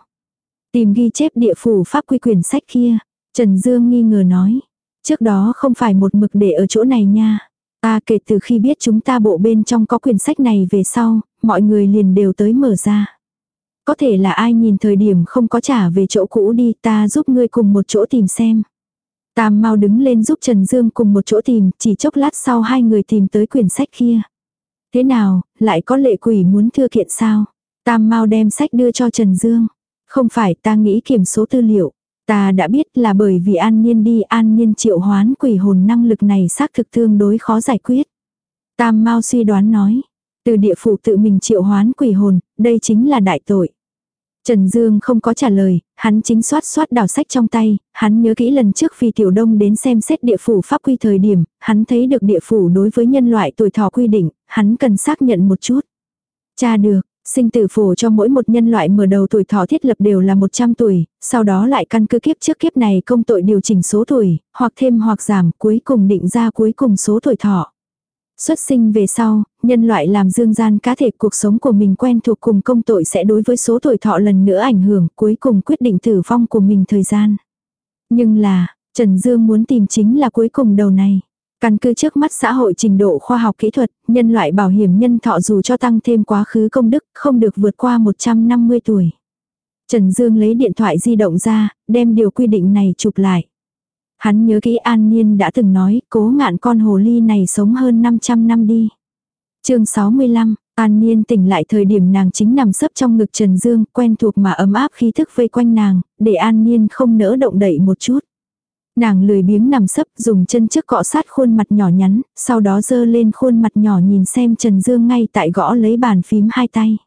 Tìm ghi chép địa phủ pháp quy quyển sách kia. Trần Dương nghi ngờ nói. Trước đó không phải một mực để ở chỗ này nha. Ta kể từ khi biết chúng ta bộ bên trong có quyển sách này về sau, mọi người liền đều tới mở ra. Có thể là ai nhìn thời điểm không có trả về chỗ cũ đi ta giúp ngươi cùng một chỗ tìm xem. Tam mau đứng lên giúp Trần Dương cùng một chỗ tìm, chỉ chốc lát sau hai người tìm tới quyển sách kia. Thế nào, lại có lệ quỷ muốn thư kiện sao? Tam mau đem sách đưa cho Trần Dương. Không phải ta nghĩ kiểm số tư liệu. Ta đã biết là bởi vì an nhiên đi an nhiên triệu hoán quỷ hồn năng lực này xác thực tương đối khó giải quyết. Tam mau suy đoán nói. Từ địa phủ tự mình triệu hoán quỷ hồn, đây chính là đại tội. Trần Dương không có trả lời, hắn chính soát soát đào sách trong tay, hắn nhớ kỹ lần trước vì tiểu đông đến xem xét địa phủ pháp quy thời điểm, hắn thấy được địa phủ đối với nhân loại tuổi thọ quy định, hắn cần xác nhận một chút. Cha được, sinh tử phổ cho mỗi một nhân loại mở đầu tuổi thọ thiết lập đều là 100 tuổi, sau đó lại căn cứ kiếp trước kiếp này công tội điều chỉnh số tuổi, hoặc thêm hoặc giảm, cuối cùng định ra cuối cùng số tuổi thọ. Xuất sinh về sau, nhân loại làm dương gian cá thể cuộc sống của mình quen thuộc cùng công tội sẽ đối với số tuổi thọ lần nữa ảnh hưởng cuối cùng quyết định tử vong của mình thời gian. Nhưng là, Trần Dương muốn tìm chính là cuối cùng đầu này. Căn cứ trước mắt xã hội trình độ khoa học kỹ thuật, nhân loại bảo hiểm nhân thọ dù cho tăng thêm quá khứ công đức không được vượt qua 150 tuổi. Trần Dương lấy điện thoại di động ra, đem điều quy định này chụp lại. Hắn nhớ kỹ An Niên đã từng nói, cố ngạn con hồ ly này sống hơn 500 năm đi. chương 65, An Niên tỉnh lại thời điểm nàng chính nằm sấp trong ngực Trần Dương, quen thuộc mà ấm áp khí thức vây quanh nàng, để An Niên không nỡ động đậy một chút. Nàng lười biếng nằm sấp dùng chân trước cọ sát khuôn mặt nhỏ nhắn, sau đó dơ lên khuôn mặt nhỏ nhìn xem Trần Dương ngay tại gõ lấy bàn phím hai tay.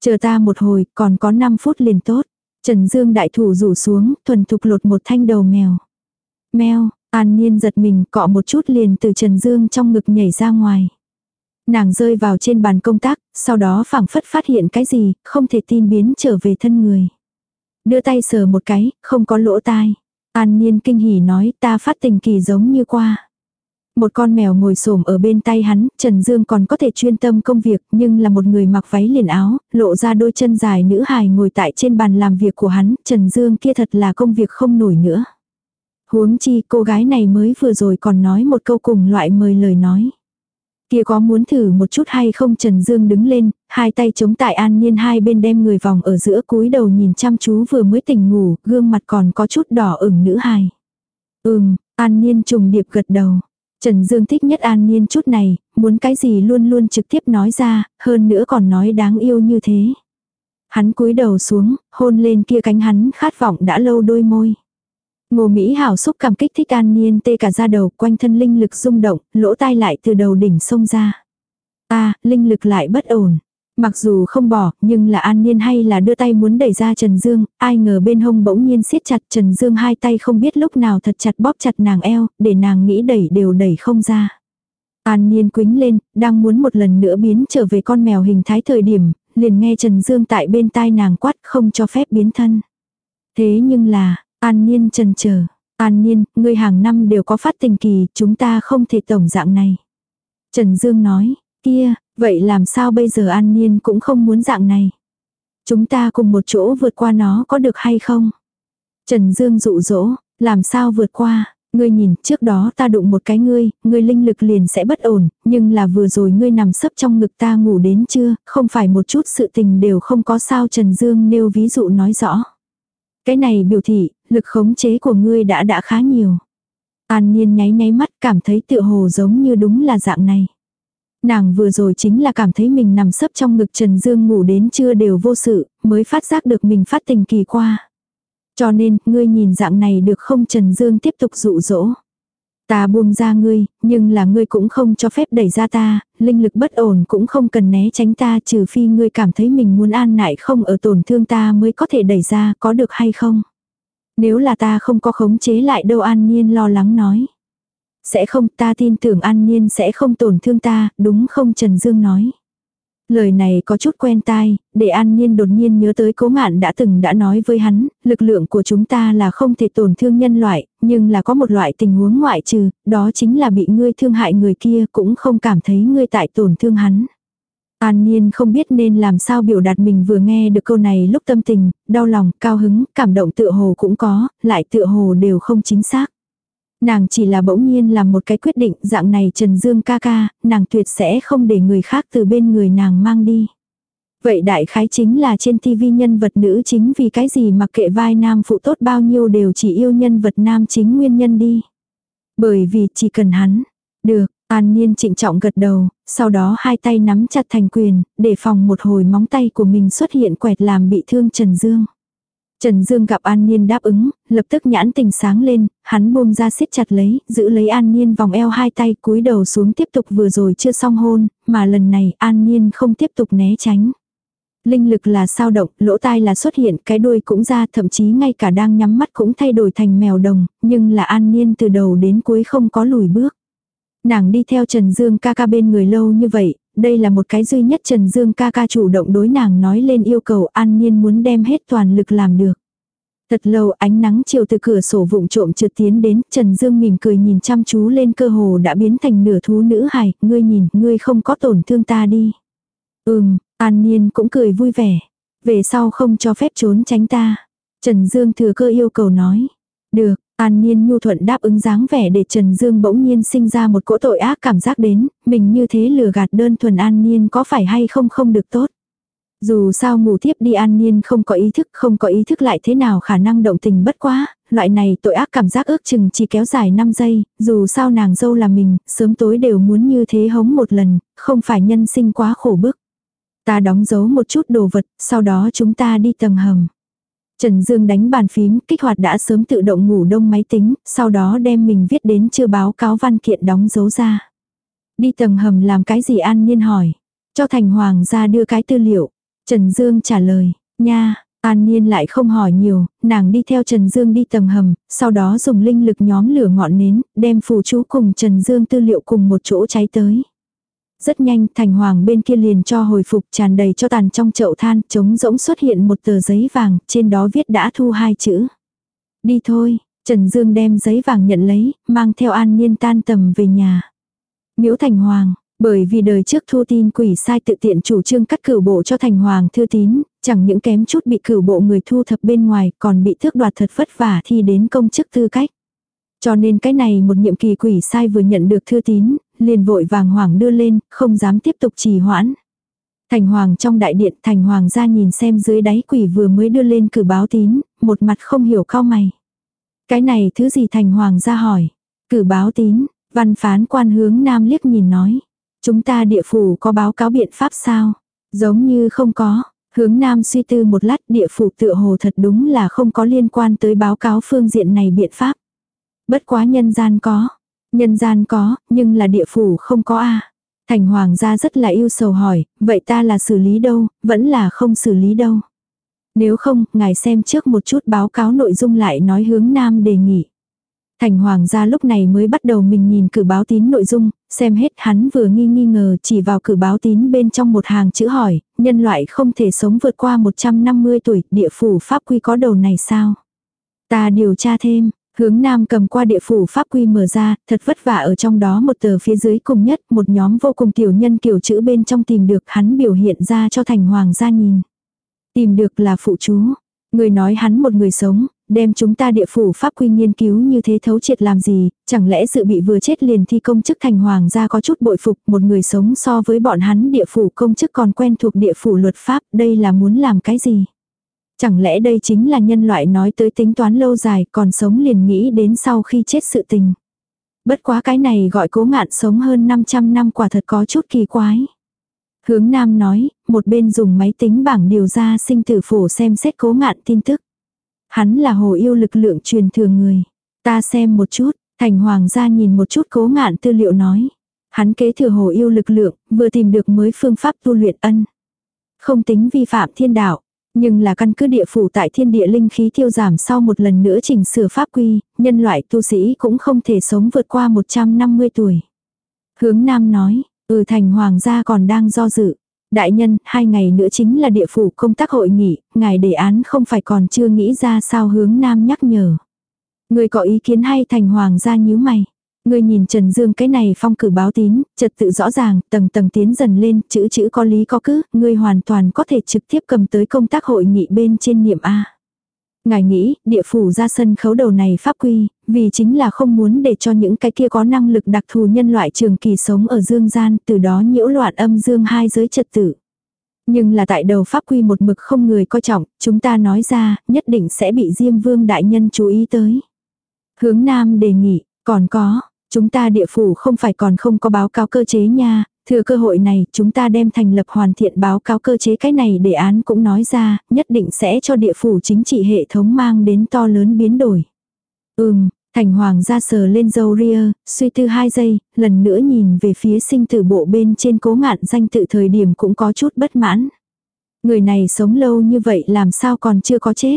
Chờ ta một hồi, còn có 5 phút liền tốt. Trần Dương đại thủ rủ xuống, thuần thục lột một thanh đầu mèo. Mèo, An Nhiên giật mình cọ một chút liền từ Trần Dương trong ngực nhảy ra ngoài. Nàng rơi vào trên bàn công tác, sau đó phảng phất phát hiện cái gì, không thể tin biến trở về thân người. Đưa tay sờ một cái, không có lỗ tai. An Nhiên kinh hỉ nói ta phát tình kỳ giống như qua. Một con mèo ngồi xổm ở bên tay hắn, Trần Dương còn có thể chuyên tâm công việc, nhưng là một người mặc váy liền áo, lộ ra đôi chân dài nữ hài ngồi tại trên bàn làm việc của hắn, Trần Dương kia thật là công việc không nổi nữa. Huống chi cô gái này mới vừa rồi còn nói một câu cùng loại mời lời nói. Kia có muốn thử một chút hay không Trần Dương đứng lên, hai tay chống tại an nhiên hai bên đem người vòng ở giữa cúi đầu nhìn chăm chú vừa mới tỉnh ngủ, gương mặt còn có chút đỏ ửng nữ hài. Ừm, an nhiên trùng điệp gật đầu. Trần Dương thích nhất an nhiên chút này, muốn cái gì luôn luôn trực tiếp nói ra, hơn nữa còn nói đáng yêu như thế. Hắn cúi đầu xuống, hôn lên kia cánh hắn khát vọng đã lâu đôi môi. Ngô Mỹ Hảo xúc cảm kích thích an niên tê cả ra đầu quanh thân linh lực rung động, lỗ tai lại từ đầu đỉnh sông ra. a linh lực lại bất ổn. Mặc dù không bỏ, nhưng là an niên hay là đưa tay muốn đẩy ra Trần Dương, ai ngờ bên hông bỗng nhiên siết chặt Trần Dương hai tay không biết lúc nào thật chặt bóp chặt nàng eo, để nàng nghĩ đẩy đều đẩy không ra. An niên quính lên, đang muốn một lần nữa biến trở về con mèo hình thái thời điểm, liền nghe Trần Dương tại bên tai nàng quát không cho phép biến thân. Thế nhưng là, An Niên trần chờ An Niên, ngươi hàng năm đều có phát tình kỳ, chúng ta không thể tổng dạng này. Trần Dương nói, kia, vậy làm sao bây giờ An Niên cũng không muốn dạng này. Chúng ta cùng một chỗ vượt qua nó có được hay không? Trần Dương dụ dỗ, làm sao vượt qua? Ngươi nhìn, trước đó ta đụng một cái ngươi, ngươi linh lực liền sẽ bất ổn, nhưng là vừa rồi ngươi nằm sấp trong ngực ta ngủ đến chưa, không phải một chút sự tình đều không có sao Trần Dương nêu ví dụ nói rõ. Cái này biểu thị, lực khống chế của ngươi đã đã khá nhiều. An Niên nháy nháy mắt cảm thấy tựa hồ giống như đúng là dạng này. Nàng vừa rồi chính là cảm thấy mình nằm sấp trong ngực Trần Dương ngủ đến trưa đều vô sự, mới phát giác được mình phát tình kỳ qua. Cho nên, ngươi nhìn dạng này được không Trần Dương tiếp tục dụ dỗ. Ta buông ra ngươi, nhưng là ngươi cũng không cho phép đẩy ra ta, linh lực bất ổn cũng không cần né tránh ta trừ phi ngươi cảm thấy mình muốn an nại không ở tổn thương ta mới có thể đẩy ra, có được hay không? Nếu là ta không có khống chế lại đâu an nhiên lo lắng nói. Sẽ không, ta tin tưởng an nhiên sẽ không tổn thương ta, đúng không Trần Dương nói. Lời này có chút quen tai, để an nhiên đột nhiên nhớ tới cố ngạn đã từng đã nói với hắn, lực lượng của chúng ta là không thể tổn thương nhân loại, nhưng là có một loại tình huống ngoại trừ, đó chính là bị ngươi thương hại người kia cũng không cảm thấy ngươi tại tổn thương hắn. An Niên không biết nên làm sao biểu đạt mình vừa nghe được câu này lúc tâm tình, đau lòng, cao hứng, cảm động tựa hồ cũng có, lại tựa hồ đều không chính xác. Nàng chỉ là bỗng nhiên làm một cái quyết định dạng này Trần Dương ca ca, nàng tuyệt sẽ không để người khác từ bên người nàng mang đi. Vậy đại khái chính là trên TV nhân vật nữ chính vì cái gì mà kệ vai nam phụ tốt bao nhiêu đều chỉ yêu nhân vật nam chính nguyên nhân đi. Bởi vì chỉ cần hắn. Được, An Niên trịnh trọng gật đầu, sau đó hai tay nắm chặt thành quyền, để phòng một hồi móng tay của mình xuất hiện quẹt làm bị thương Trần Dương. Trần Dương gặp An Niên đáp ứng, lập tức nhãn tình sáng lên, hắn buông ra siết chặt lấy, giữ lấy An Niên vòng eo hai tay cúi đầu xuống tiếp tục vừa rồi chưa xong hôn, mà lần này An Niên không tiếp tục né tránh. Linh lực là sao động, lỗ tai là xuất hiện, cái đuôi cũng ra, thậm chí ngay cả đang nhắm mắt cũng thay đổi thành mèo đồng, nhưng là An Niên từ đầu đến cuối không có lùi bước. Nàng đi theo Trần Dương ca ca bên người lâu như vậy, đây là một cái duy nhất Trần Dương ca ca chủ động đối nàng nói lên yêu cầu an nhiên muốn đem hết toàn lực làm được. Thật lâu ánh nắng chiều từ cửa sổ vụng trộm trượt tiến đến, Trần Dương mỉm cười nhìn chăm chú lên cơ hồ đã biến thành nửa thú nữ hài, ngươi nhìn, ngươi không có tổn thương ta đi. Ừm, An nhiên cũng cười vui vẻ. Về sau không cho phép trốn tránh ta. Trần Dương thừa cơ yêu cầu nói. Được, An Niên nhu thuận đáp ứng dáng vẻ để Trần Dương bỗng nhiên sinh ra một cỗ tội ác cảm giác đến, mình như thế lừa gạt đơn thuần An Niên có phải hay không không được tốt. Dù sao ngủ thiếp đi An Niên không có ý thức không có ý thức lại thế nào khả năng động tình bất quá, loại này tội ác cảm giác ước chừng chỉ kéo dài 5 giây, dù sao nàng dâu là mình, sớm tối đều muốn như thế hống một lần, không phải nhân sinh quá khổ bức. Ta đóng dấu một chút đồ vật, sau đó chúng ta đi tầng hầm. Trần Dương đánh bàn phím, kích hoạt đã sớm tự động ngủ đông máy tính, sau đó đem mình viết đến chưa báo cáo văn kiện đóng dấu ra. Đi tầng hầm làm cái gì An Nhiên hỏi. Cho Thành Hoàng ra đưa cái tư liệu. Trần Dương trả lời, nha, An Nhiên lại không hỏi nhiều, nàng đi theo Trần Dương đi tầng hầm, sau đó dùng linh lực nhóm lửa ngọn nến, đem phù chú cùng Trần Dương tư liệu cùng một chỗ cháy tới. Rất nhanh, thành hoàng bên kia liền cho hồi phục tràn đầy cho tàn trong chậu than, trống rỗng xuất hiện một tờ giấy vàng, trên đó viết đã thu hai chữ. Đi thôi, Trần Dương đem giấy vàng nhận lấy, mang theo an niên tan tầm về nhà. Miễu thành hoàng, bởi vì đời trước thu tin quỷ sai tự tiện chủ trương cắt cửu bộ cho thành hoàng thư tín, chẳng những kém chút bị cửu bộ người thu thập bên ngoài còn bị thước đoạt thật vất vả thi đến công chức tư cách. Cho nên cái này một nhiệm kỳ quỷ sai vừa nhận được thư tín, liền vội vàng hoàng đưa lên, không dám tiếp tục trì hoãn. Thành hoàng trong đại điện, thành hoàng ra nhìn xem dưới đáy quỷ vừa mới đưa lên cử báo tín, một mặt không hiểu cao mày. Cái này thứ gì thành hoàng ra hỏi. Cử báo tín, văn phán quan hướng nam liếc nhìn nói. Chúng ta địa phủ có báo cáo biện pháp sao? Giống như không có. Hướng nam suy tư một lát địa phủ tựa hồ thật đúng là không có liên quan tới báo cáo phương diện này biện pháp. Bất quá nhân gian có. Nhân gian có, nhưng là địa phủ không có a Thành hoàng gia rất là yêu sầu hỏi, vậy ta là xử lý đâu, vẫn là không xử lý đâu. Nếu không, ngài xem trước một chút báo cáo nội dung lại nói hướng nam đề nghị. Thành hoàng gia lúc này mới bắt đầu mình nhìn cử báo tín nội dung, xem hết hắn vừa nghi nghi ngờ chỉ vào cử báo tín bên trong một hàng chữ hỏi, nhân loại không thể sống vượt qua 150 tuổi, địa phủ pháp quy có đầu này sao? Ta điều tra thêm, Hướng Nam cầm qua địa phủ pháp quy mở ra, thật vất vả ở trong đó một tờ phía dưới cùng nhất, một nhóm vô cùng tiểu nhân kiểu chữ bên trong tìm được hắn biểu hiện ra cho thành hoàng gia nhìn. Tìm được là phụ chú. Người nói hắn một người sống, đem chúng ta địa phủ pháp quy nghiên cứu như thế thấu triệt làm gì, chẳng lẽ sự bị vừa chết liền thi công chức thành hoàng gia có chút bội phục một người sống so với bọn hắn địa phủ công chức còn quen thuộc địa phủ luật pháp, đây là muốn làm cái gì? Chẳng lẽ đây chính là nhân loại nói tới tính toán lâu dài còn sống liền nghĩ đến sau khi chết sự tình. Bất quá cái này gọi cố ngạn sống hơn 500 năm quả thật có chút kỳ quái. Hướng Nam nói, một bên dùng máy tính bảng điều ra sinh tử phổ xem xét cố ngạn tin tức. Hắn là hồ yêu lực lượng truyền thừa người. Ta xem một chút, thành hoàng gia nhìn một chút cố ngạn tư liệu nói. Hắn kế thừa hồ yêu lực lượng, vừa tìm được mới phương pháp tu luyện ân. Không tính vi phạm thiên đạo, nhưng là căn cứ địa phủ tại thiên địa linh khí tiêu giảm sau một lần nữa chỉnh sửa pháp quy, nhân loại tu sĩ cũng không thể sống vượt qua 150 tuổi. Hướng Nam nói, ừ thành hoàng gia còn đang do dự. Đại nhân, hai ngày nữa chính là địa phủ công tác hội nghị, ngài đề án không phải còn chưa nghĩ ra sao hướng Nam nhắc nhở. Người có ý kiến hay thành hoàng gia nhíu mày. Người nhìn Trần Dương cái này phong cử báo tín, trật tự rõ ràng, tầng tầng tiến dần lên, chữ chữ có lý có cứ, người hoàn toàn có thể trực tiếp cầm tới công tác hội nghị bên trên niệm A. Ngài nghĩ, địa phủ ra sân khấu đầu này pháp quy, vì chính là không muốn để cho những cái kia có năng lực đặc thù nhân loại trường kỳ sống ở dương gian, từ đó nhiễu loạn âm dương hai giới trật tự. Nhưng là tại đầu pháp quy một mực không người coi trọng, chúng ta nói ra, nhất định sẽ bị Diêm Vương đại nhân chú ý tới. Hướng Nam đề nghị, còn có, Chúng ta địa phủ không phải còn không có báo cáo cơ chế nha, thừa cơ hội này chúng ta đem thành lập hoàn thiện báo cáo cơ chế cái này đề án cũng nói ra, nhất định sẽ cho địa phủ chính trị hệ thống mang đến to lớn biến đổi. Ừm, thành hoàng ra sờ lên dâu ria, suy tư hai giây, lần nữa nhìn về phía sinh tử bộ bên trên cố ngạn danh tự thời điểm cũng có chút bất mãn. Người này sống lâu như vậy làm sao còn chưa có chết.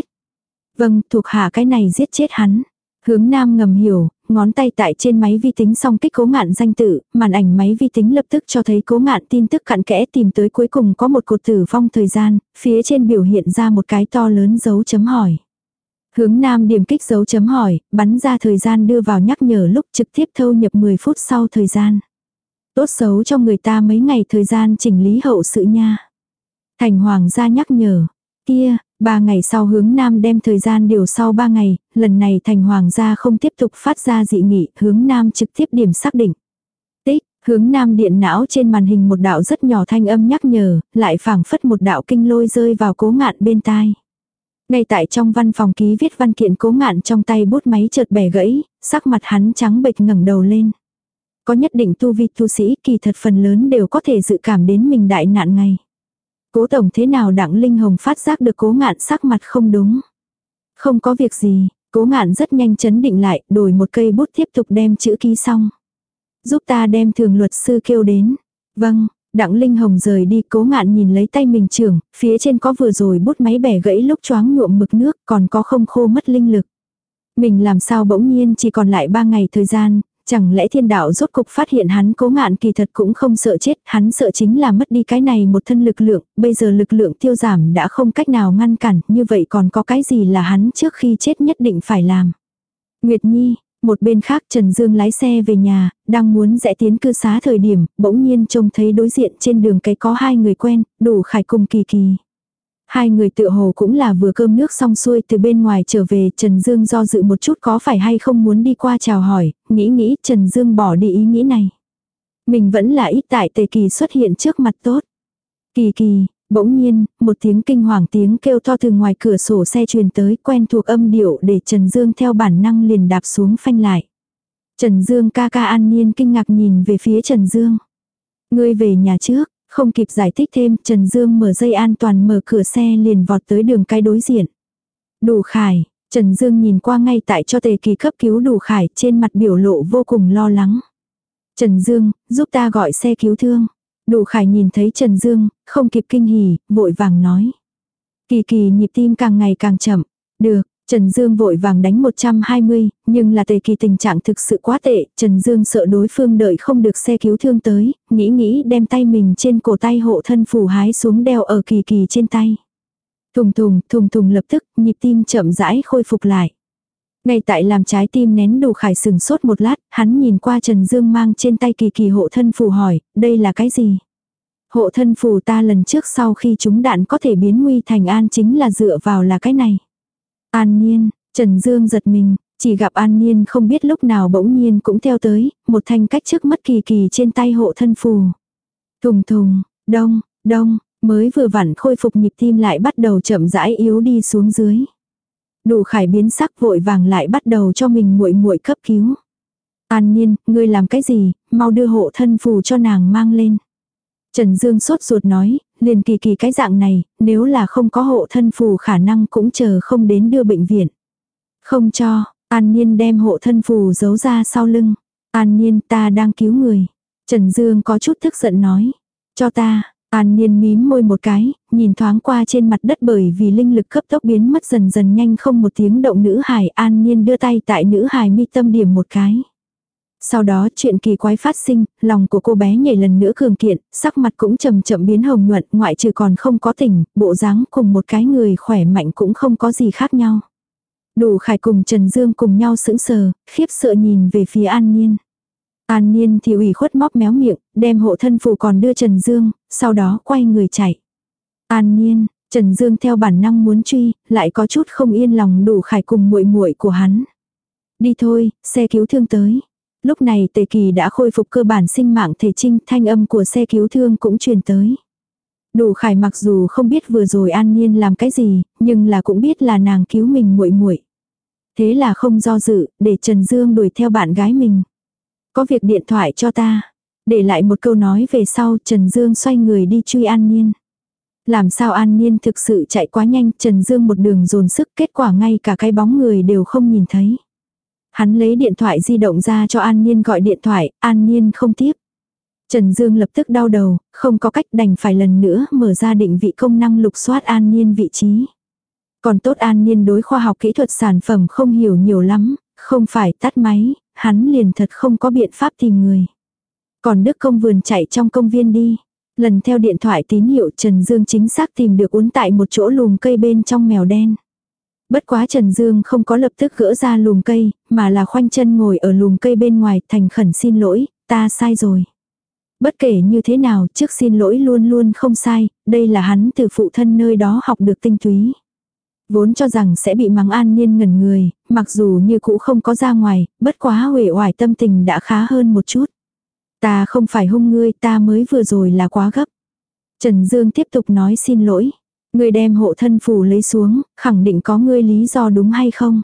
Vâng, thuộc hạ cái này giết chết hắn. Hướng nam ngầm hiểu, ngón tay tại trên máy vi tính xong kích cố ngạn danh tự, màn ảnh máy vi tính lập tức cho thấy cố ngạn tin tức cặn kẽ tìm tới cuối cùng có một cột tử vong thời gian, phía trên biểu hiện ra một cái to lớn dấu chấm hỏi. Hướng nam điểm kích dấu chấm hỏi, bắn ra thời gian đưa vào nhắc nhở lúc trực tiếp thâu nhập 10 phút sau thời gian. Tốt xấu cho người ta mấy ngày thời gian chỉnh lý hậu sự nha. Thành hoàng gia nhắc nhở. Kia, Ba ngày sau hướng Nam đem thời gian điều sau ba ngày, lần này thành hoàng gia không tiếp tục phát ra dị nghị, hướng Nam trực tiếp điểm xác định. Tích, hướng Nam điện não trên màn hình một đạo rất nhỏ thanh âm nhắc nhở, lại phảng phất một đạo kinh lôi rơi vào cố ngạn bên tai. Ngay tại trong văn phòng ký viết văn kiện cố ngạn trong tay bút máy chợt bẻ gãy, sắc mặt hắn trắng bệch ngẩng đầu lên. Có nhất định tu vi tu sĩ kỳ thật phần lớn đều có thể dự cảm đến mình đại nạn ngày. Cố tổng thế nào đặng Linh Hồng phát giác được cố ngạn sắc mặt không đúng. Không có việc gì, cố ngạn rất nhanh chấn định lại, đổi một cây bút tiếp tục đem chữ ký xong. Giúp ta đem thường luật sư kêu đến. Vâng, đặng Linh Hồng rời đi cố ngạn nhìn lấy tay mình trưởng, phía trên có vừa rồi bút máy bẻ gãy lúc choáng nhuộm mực nước còn có không khô mất linh lực. Mình làm sao bỗng nhiên chỉ còn lại ba ngày thời gian, Chẳng lẽ thiên đạo rốt cục phát hiện hắn cố ngạn kỳ thật cũng không sợ chết, hắn sợ chính là mất đi cái này một thân lực lượng, bây giờ lực lượng tiêu giảm đã không cách nào ngăn cản, như vậy còn có cái gì là hắn trước khi chết nhất định phải làm. Nguyệt Nhi, một bên khác Trần Dương lái xe về nhà, đang muốn rẽ tiến cư xá thời điểm, bỗng nhiên trông thấy đối diện trên đường cái có hai người quen, đủ khải cùng kỳ kỳ. Hai người tự hồ cũng là vừa cơm nước xong xuôi từ bên ngoài trở về, Trần Dương do dự một chút có phải hay không muốn đi qua chào hỏi, nghĩ nghĩ Trần Dương bỏ đi ý nghĩ này. Mình vẫn là ít tại tề kỳ xuất hiện trước mặt tốt. Kỳ kỳ, bỗng nhiên, một tiếng kinh hoàng tiếng kêu to từ ngoài cửa sổ xe truyền tới quen thuộc âm điệu để Trần Dương theo bản năng liền đạp xuống phanh lại. Trần Dương ca ca an nhiên kinh ngạc nhìn về phía Trần Dương. Ngươi về nhà trước, không kịp giải thích thêm, Trần Dương mở dây an toàn mở cửa xe liền vọt tới đường cái đối diện. Đủ khải, Trần Dương nhìn qua ngay tại cho tề kỳ cấp cứu đủ khải trên mặt biểu lộ vô cùng lo lắng. Trần Dương, giúp ta gọi xe cứu thương. Đủ khải nhìn thấy Trần Dương, không kịp kinh hỉ, vội vàng nói. Kỳ kỳ nhịp tim càng ngày càng chậm. Được, Trần Dương vội vàng đánh 120, nhưng là tề kỳ tình trạng thực sự quá tệ, Trần Dương sợ đối phương đợi không được xe cứu thương tới, nghĩ nghĩ đem tay mình trên cổ tay hộ thân phủ hái xuống đeo ở kỳ kỳ trên tay. Thùng thùng, thùng thùng lập tức, nhịp tim chậm rãi khôi phục lại. Ngay tại làm trái tim nén đủ khải sừng sốt một lát, hắn nhìn qua Trần Dương mang trên tay kỳ kỳ hộ thân phù hỏi, đây là cái gì? Hộ thân phù ta lần trước sau khi chúng đạn có thể biến nguy thành an chính là dựa vào là cái này. An Niên, Trần Dương giật mình, chỉ gặp An Niên không biết lúc nào bỗng nhiên cũng theo tới, một thanh cách trước mất kỳ kỳ trên tay hộ thân phù. Thùng thùng, đông, đông, mới vừa vặn khôi phục nhịp tim lại bắt đầu chậm rãi yếu đi xuống dưới. Đủ khải biến sắc vội vàng lại bắt đầu cho mình muội muội cấp cứu. An Niên, ngươi làm cái gì, mau đưa hộ thân phù cho nàng mang lên. Trần Dương sốt ruột nói, liền kỳ kỳ cái dạng này, nếu là không có hộ thân phù khả năng cũng chờ không đến đưa bệnh viện. Không cho, An Niên đem hộ thân phù giấu ra sau lưng. An Niên ta đang cứu người. Trần Dương có chút tức giận nói. Cho ta, An Niên mím môi một cái, nhìn thoáng qua trên mặt đất bởi vì linh lực cấp tốc biến mất dần dần nhanh không một tiếng động nữ hài An Niên đưa tay tại nữ hài mi tâm điểm một cái. Sau đó chuyện kỳ quái phát sinh, lòng của cô bé nhảy lần nữa cường kiện, sắc mặt cũng chậm chậm biến hồng nhuận, ngoại trừ còn không có tỉnh, bộ dáng cùng một cái người khỏe mạnh cũng không có gì khác nhau. Đủ khải cùng Trần Dương cùng nhau sững sờ, khiếp sợ nhìn về phía An Nhiên. An Nhiên thì ủy khuất móc méo miệng, đem hộ thân phù còn đưa Trần Dương, sau đó quay người chạy. An Nhiên, Trần Dương theo bản năng muốn truy, lại có chút không yên lòng đủ khải cùng muội muội của hắn. Đi thôi, xe cứu thương tới. Lúc này tề kỳ đã khôi phục cơ bản sinh mạng thể trinh thanh âm của xe cứu thương cũng truyền tới. Đủ khải mặc dù không biết vừa rồi an nhiên làm cái gì, nhưng là cũng biết là nàng cứu mình muội muội. Thế là không do dự, để Trần Dương đuổi theo bạn gái mình. Có việc điện thoại cho ta. Để lại một câu nói về sau Trần Dương xoay người đi truy An Nhiên. Làm sao An Nhiên thực sự chạy quá nhanh Trần Dương một đường dồn sức kết quả ngay cả cái bóng người đều không nhìn thấy. Hắn lấy điện thoại di động ra cho An Nhiên gọi điện thoại, An Nhiên không tiếp. Trần Dương lập tức đau đầu, không có cách đành phải lần nữa mở ra định vị công năng lục soát An Nhiên vị trí. Còn tốt An Nhiên đối khoa học kỹ thuật sản phẩm không hiểu nhiều lắm, không phải tắt máy, hắn liền thật không có biện pháp tìm người. Còn Đức công vườn chạy trong công viên đi. Lần theo điện thoại tín hiệu Trần Dương chính xác tìm được uốn tại một chỗ lùm cây bên trong mèo đen. Bất quá Trần Dương không có lập tức gỡ ra lùm cây, mà là khoanh chân ngồi ở lùm cây bên ngoài thành khẩn xin lỗi, ta sai rồi. Bất kể như thế nào, trước xin lỗi luôn luôn không sai, đây là hắn từ phụ thân nơi đó học được tinh túy. Vốn cho rằng sẽ bị mắng an niên ngẩn người, mặc dù như cũ không có ra ngoài, bất quá huệ hoài tâm tình đã khá hơn một chút. Ta không phải hung ngươi, ta mới vừa rồi là quá gấp. Trần Dương tiếp tục nói xin lỗi người đem hộ thân phù lấy xuống, khẳng định có ngươi lý do đúng hay không?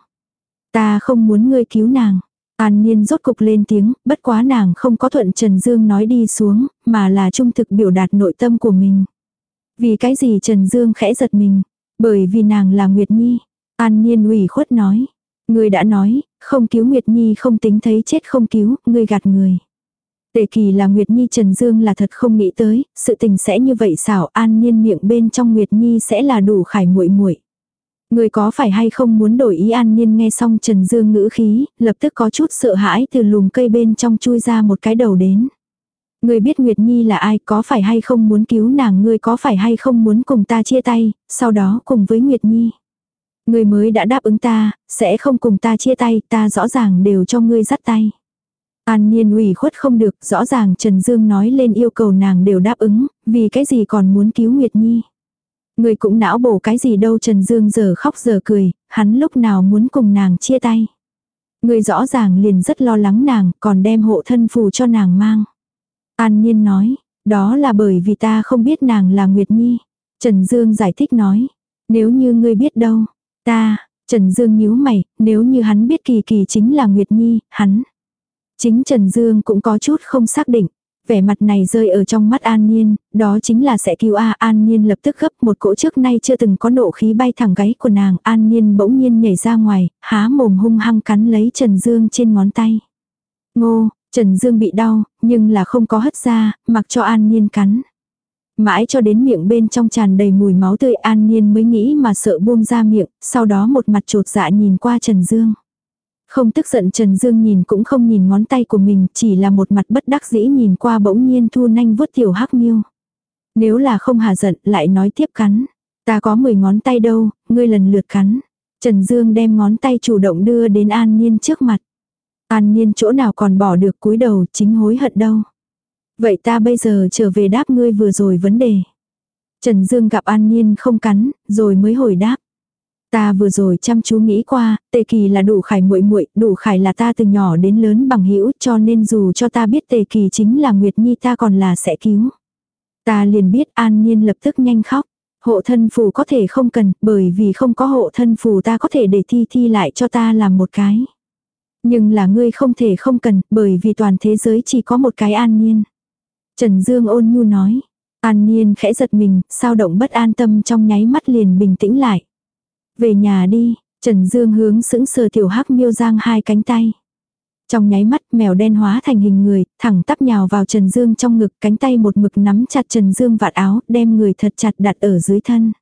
Ta không muốn ngươi cứu nàng. An Niên rốt cục lên tiếng, bất quá nàng không có thuận Trần Dương nói đi xuống, mà là trung thực biểu đạt nội tâm của mình. Vì cái gì Trần Dương khẽ giật mình? Bởi vì nàng là Nguyệt Nhi. An Niên ủy khuất nói. người đã nói, không cứu Nguyệt Nhi không tính thấy chết không cứu, người gạt người. Tề kỳ là Nguyệt Nhi Trần Dương là thật không nghĩ tới, sự tình sẽ như vậy xảo an nhiên miệng bên trong Nguyệt Nhi sẽ là đủ khải muội muội. Người có phải hay không muốn đổi ý an nhiên nghe xong Trần Dương ngữ khí, lập tức có chút sợ hãi từ lùm cây bên trong chui ra một cái đầu đến. Người biết Nguyệt Nhi là ai, có phải hay không muốn cứu nàng, người có phải hay không muốn cùng ta chia tay, sau đó cùng với Nguyệt Nhi. Người mới đã đáp ứng ta, sẽ không cùng ta chia tay, ta rõ ràng đều cho ngươi dắt tay. An Niên ủy khuất không được, rõ ràng Trần Dương nói lên yêu cầu nàng đều đáp ứng, vì cái gì còn muốn cứu Nguyệt Nhi. Người cũng não bổ cái gì đâu Trần Dương giờ khóc giờ cười, hắn lúc nào muốn cùng nàng chia tay. Người rõ ràng liền rất lo lắng nàng, còn đem hộ thân phù cho nàng mang. An Niên nói, đó là bởi vì ta không biết nàng là Nguyệt Nhi. Trần Dương giải thích nói, nếu như ngươi biết đâu, ta, Trần Dương nhíu mày, nếu như hắn biết kỳ kỳ chính là Nguyệt Nhi, hắn. Chính Trần Dương cũng có chút không xác định. Vẻ mặt này rơi ở trong mắt An Nhiên, đó chính là sẽ cứu A. An Nhiên lập tức gấp một cỗ trước nay chưa từng có nộ khí bay thẳng gáy của nàng. An Nhiên bỗng nhiên nhảy ra ngoài, há mồm hung hăng cắn lấy Trần Dương trên ngón tay. Ngô, Trần Dương bị đau, nhưng là không có hất ra, mặc cho An Nhiên cắn. Mãi cho đến miệng bên trong tràn đầy mùi máu tươi An Nhiên mới nghĩ mà sợ buông ra miệng, sau đó một mặt trột dạ nhìn qua Trần Dương. Không tức giận Trần Dương nhìn cũng không nhìn ngón tay của mình, chỉ là một mặt bất đắc dĩ nhìn qua bỗng nhiên thu nanh vuốt tiểu hắc miêu. Nếu là không hà giận lại nói tiếp cắn. Ta có 10 ngón tay đâu, ngươi lần lượt cắn. Trần Dương đem ngón tay chủ động đưa đến An Niên trước mặt. An Niên chỗ nào còn bỏ được cúi đầu chính hối hận đâu. Vậy ta bây giờ trở về đáp ngươi vừa rồi vấn đề. Trần Dương gặp An Niên không cắn, rồi mới hồi đáp. Ta vừa rồi chăm chú nghĩ qua, Tề Kỳ là đủ khải muội muội, đủ khải là ta từ nhỏ đến lớn bằng hữu, cho nên dù cho ta biết Tề Kỳ chính là Nguyệt Nhi ta còn là sẽ cứu. Ta liền biết An nhiên lập tức nhanh khóc. Hộ thân phù có thể không cần, bởi vì không có hộ thân phù ta có thể để thi thi lại cho ta làm một cái. Nhưng là ngươi không thể không cần, bởi vì toàn thế giới chỉ có một cái an nhiên. Trần Dương ôn nhu nói. An nhiên khẽ giật mình, sao động bất an tâm trong nháy mắt liền bình tĩnh lại. Về nhà đi, Trần Dương hướng sững sờ tiểu hắc miêu giang hai cánh tay. Trong nháy mắt mèo đen hóa thành hình người, thẳng tắp nhào vào Trần Dương trong ngực cánh tay một mực nắm chặt Trần Dương vạt áo, đem người thật chặt đặt ở dưới thân.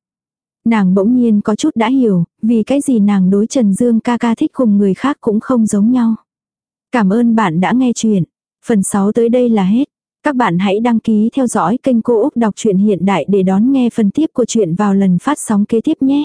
Nàng bỗng nhiên có chút đã hiểu, vì cái gì nàng đối Trần Dương ca ca thích cùng người khác cũng không giống nhau. Cảm ơn bạn đã nghe chuyện. Phần 6 tới đây là hết. Các bạn hãy đăng ký theo dõi kênh Cô Úc Đọc truyện Hiện Đại để đón nghe phần tiếp của chuyện vào lần phát sóng kế tiếp nhé.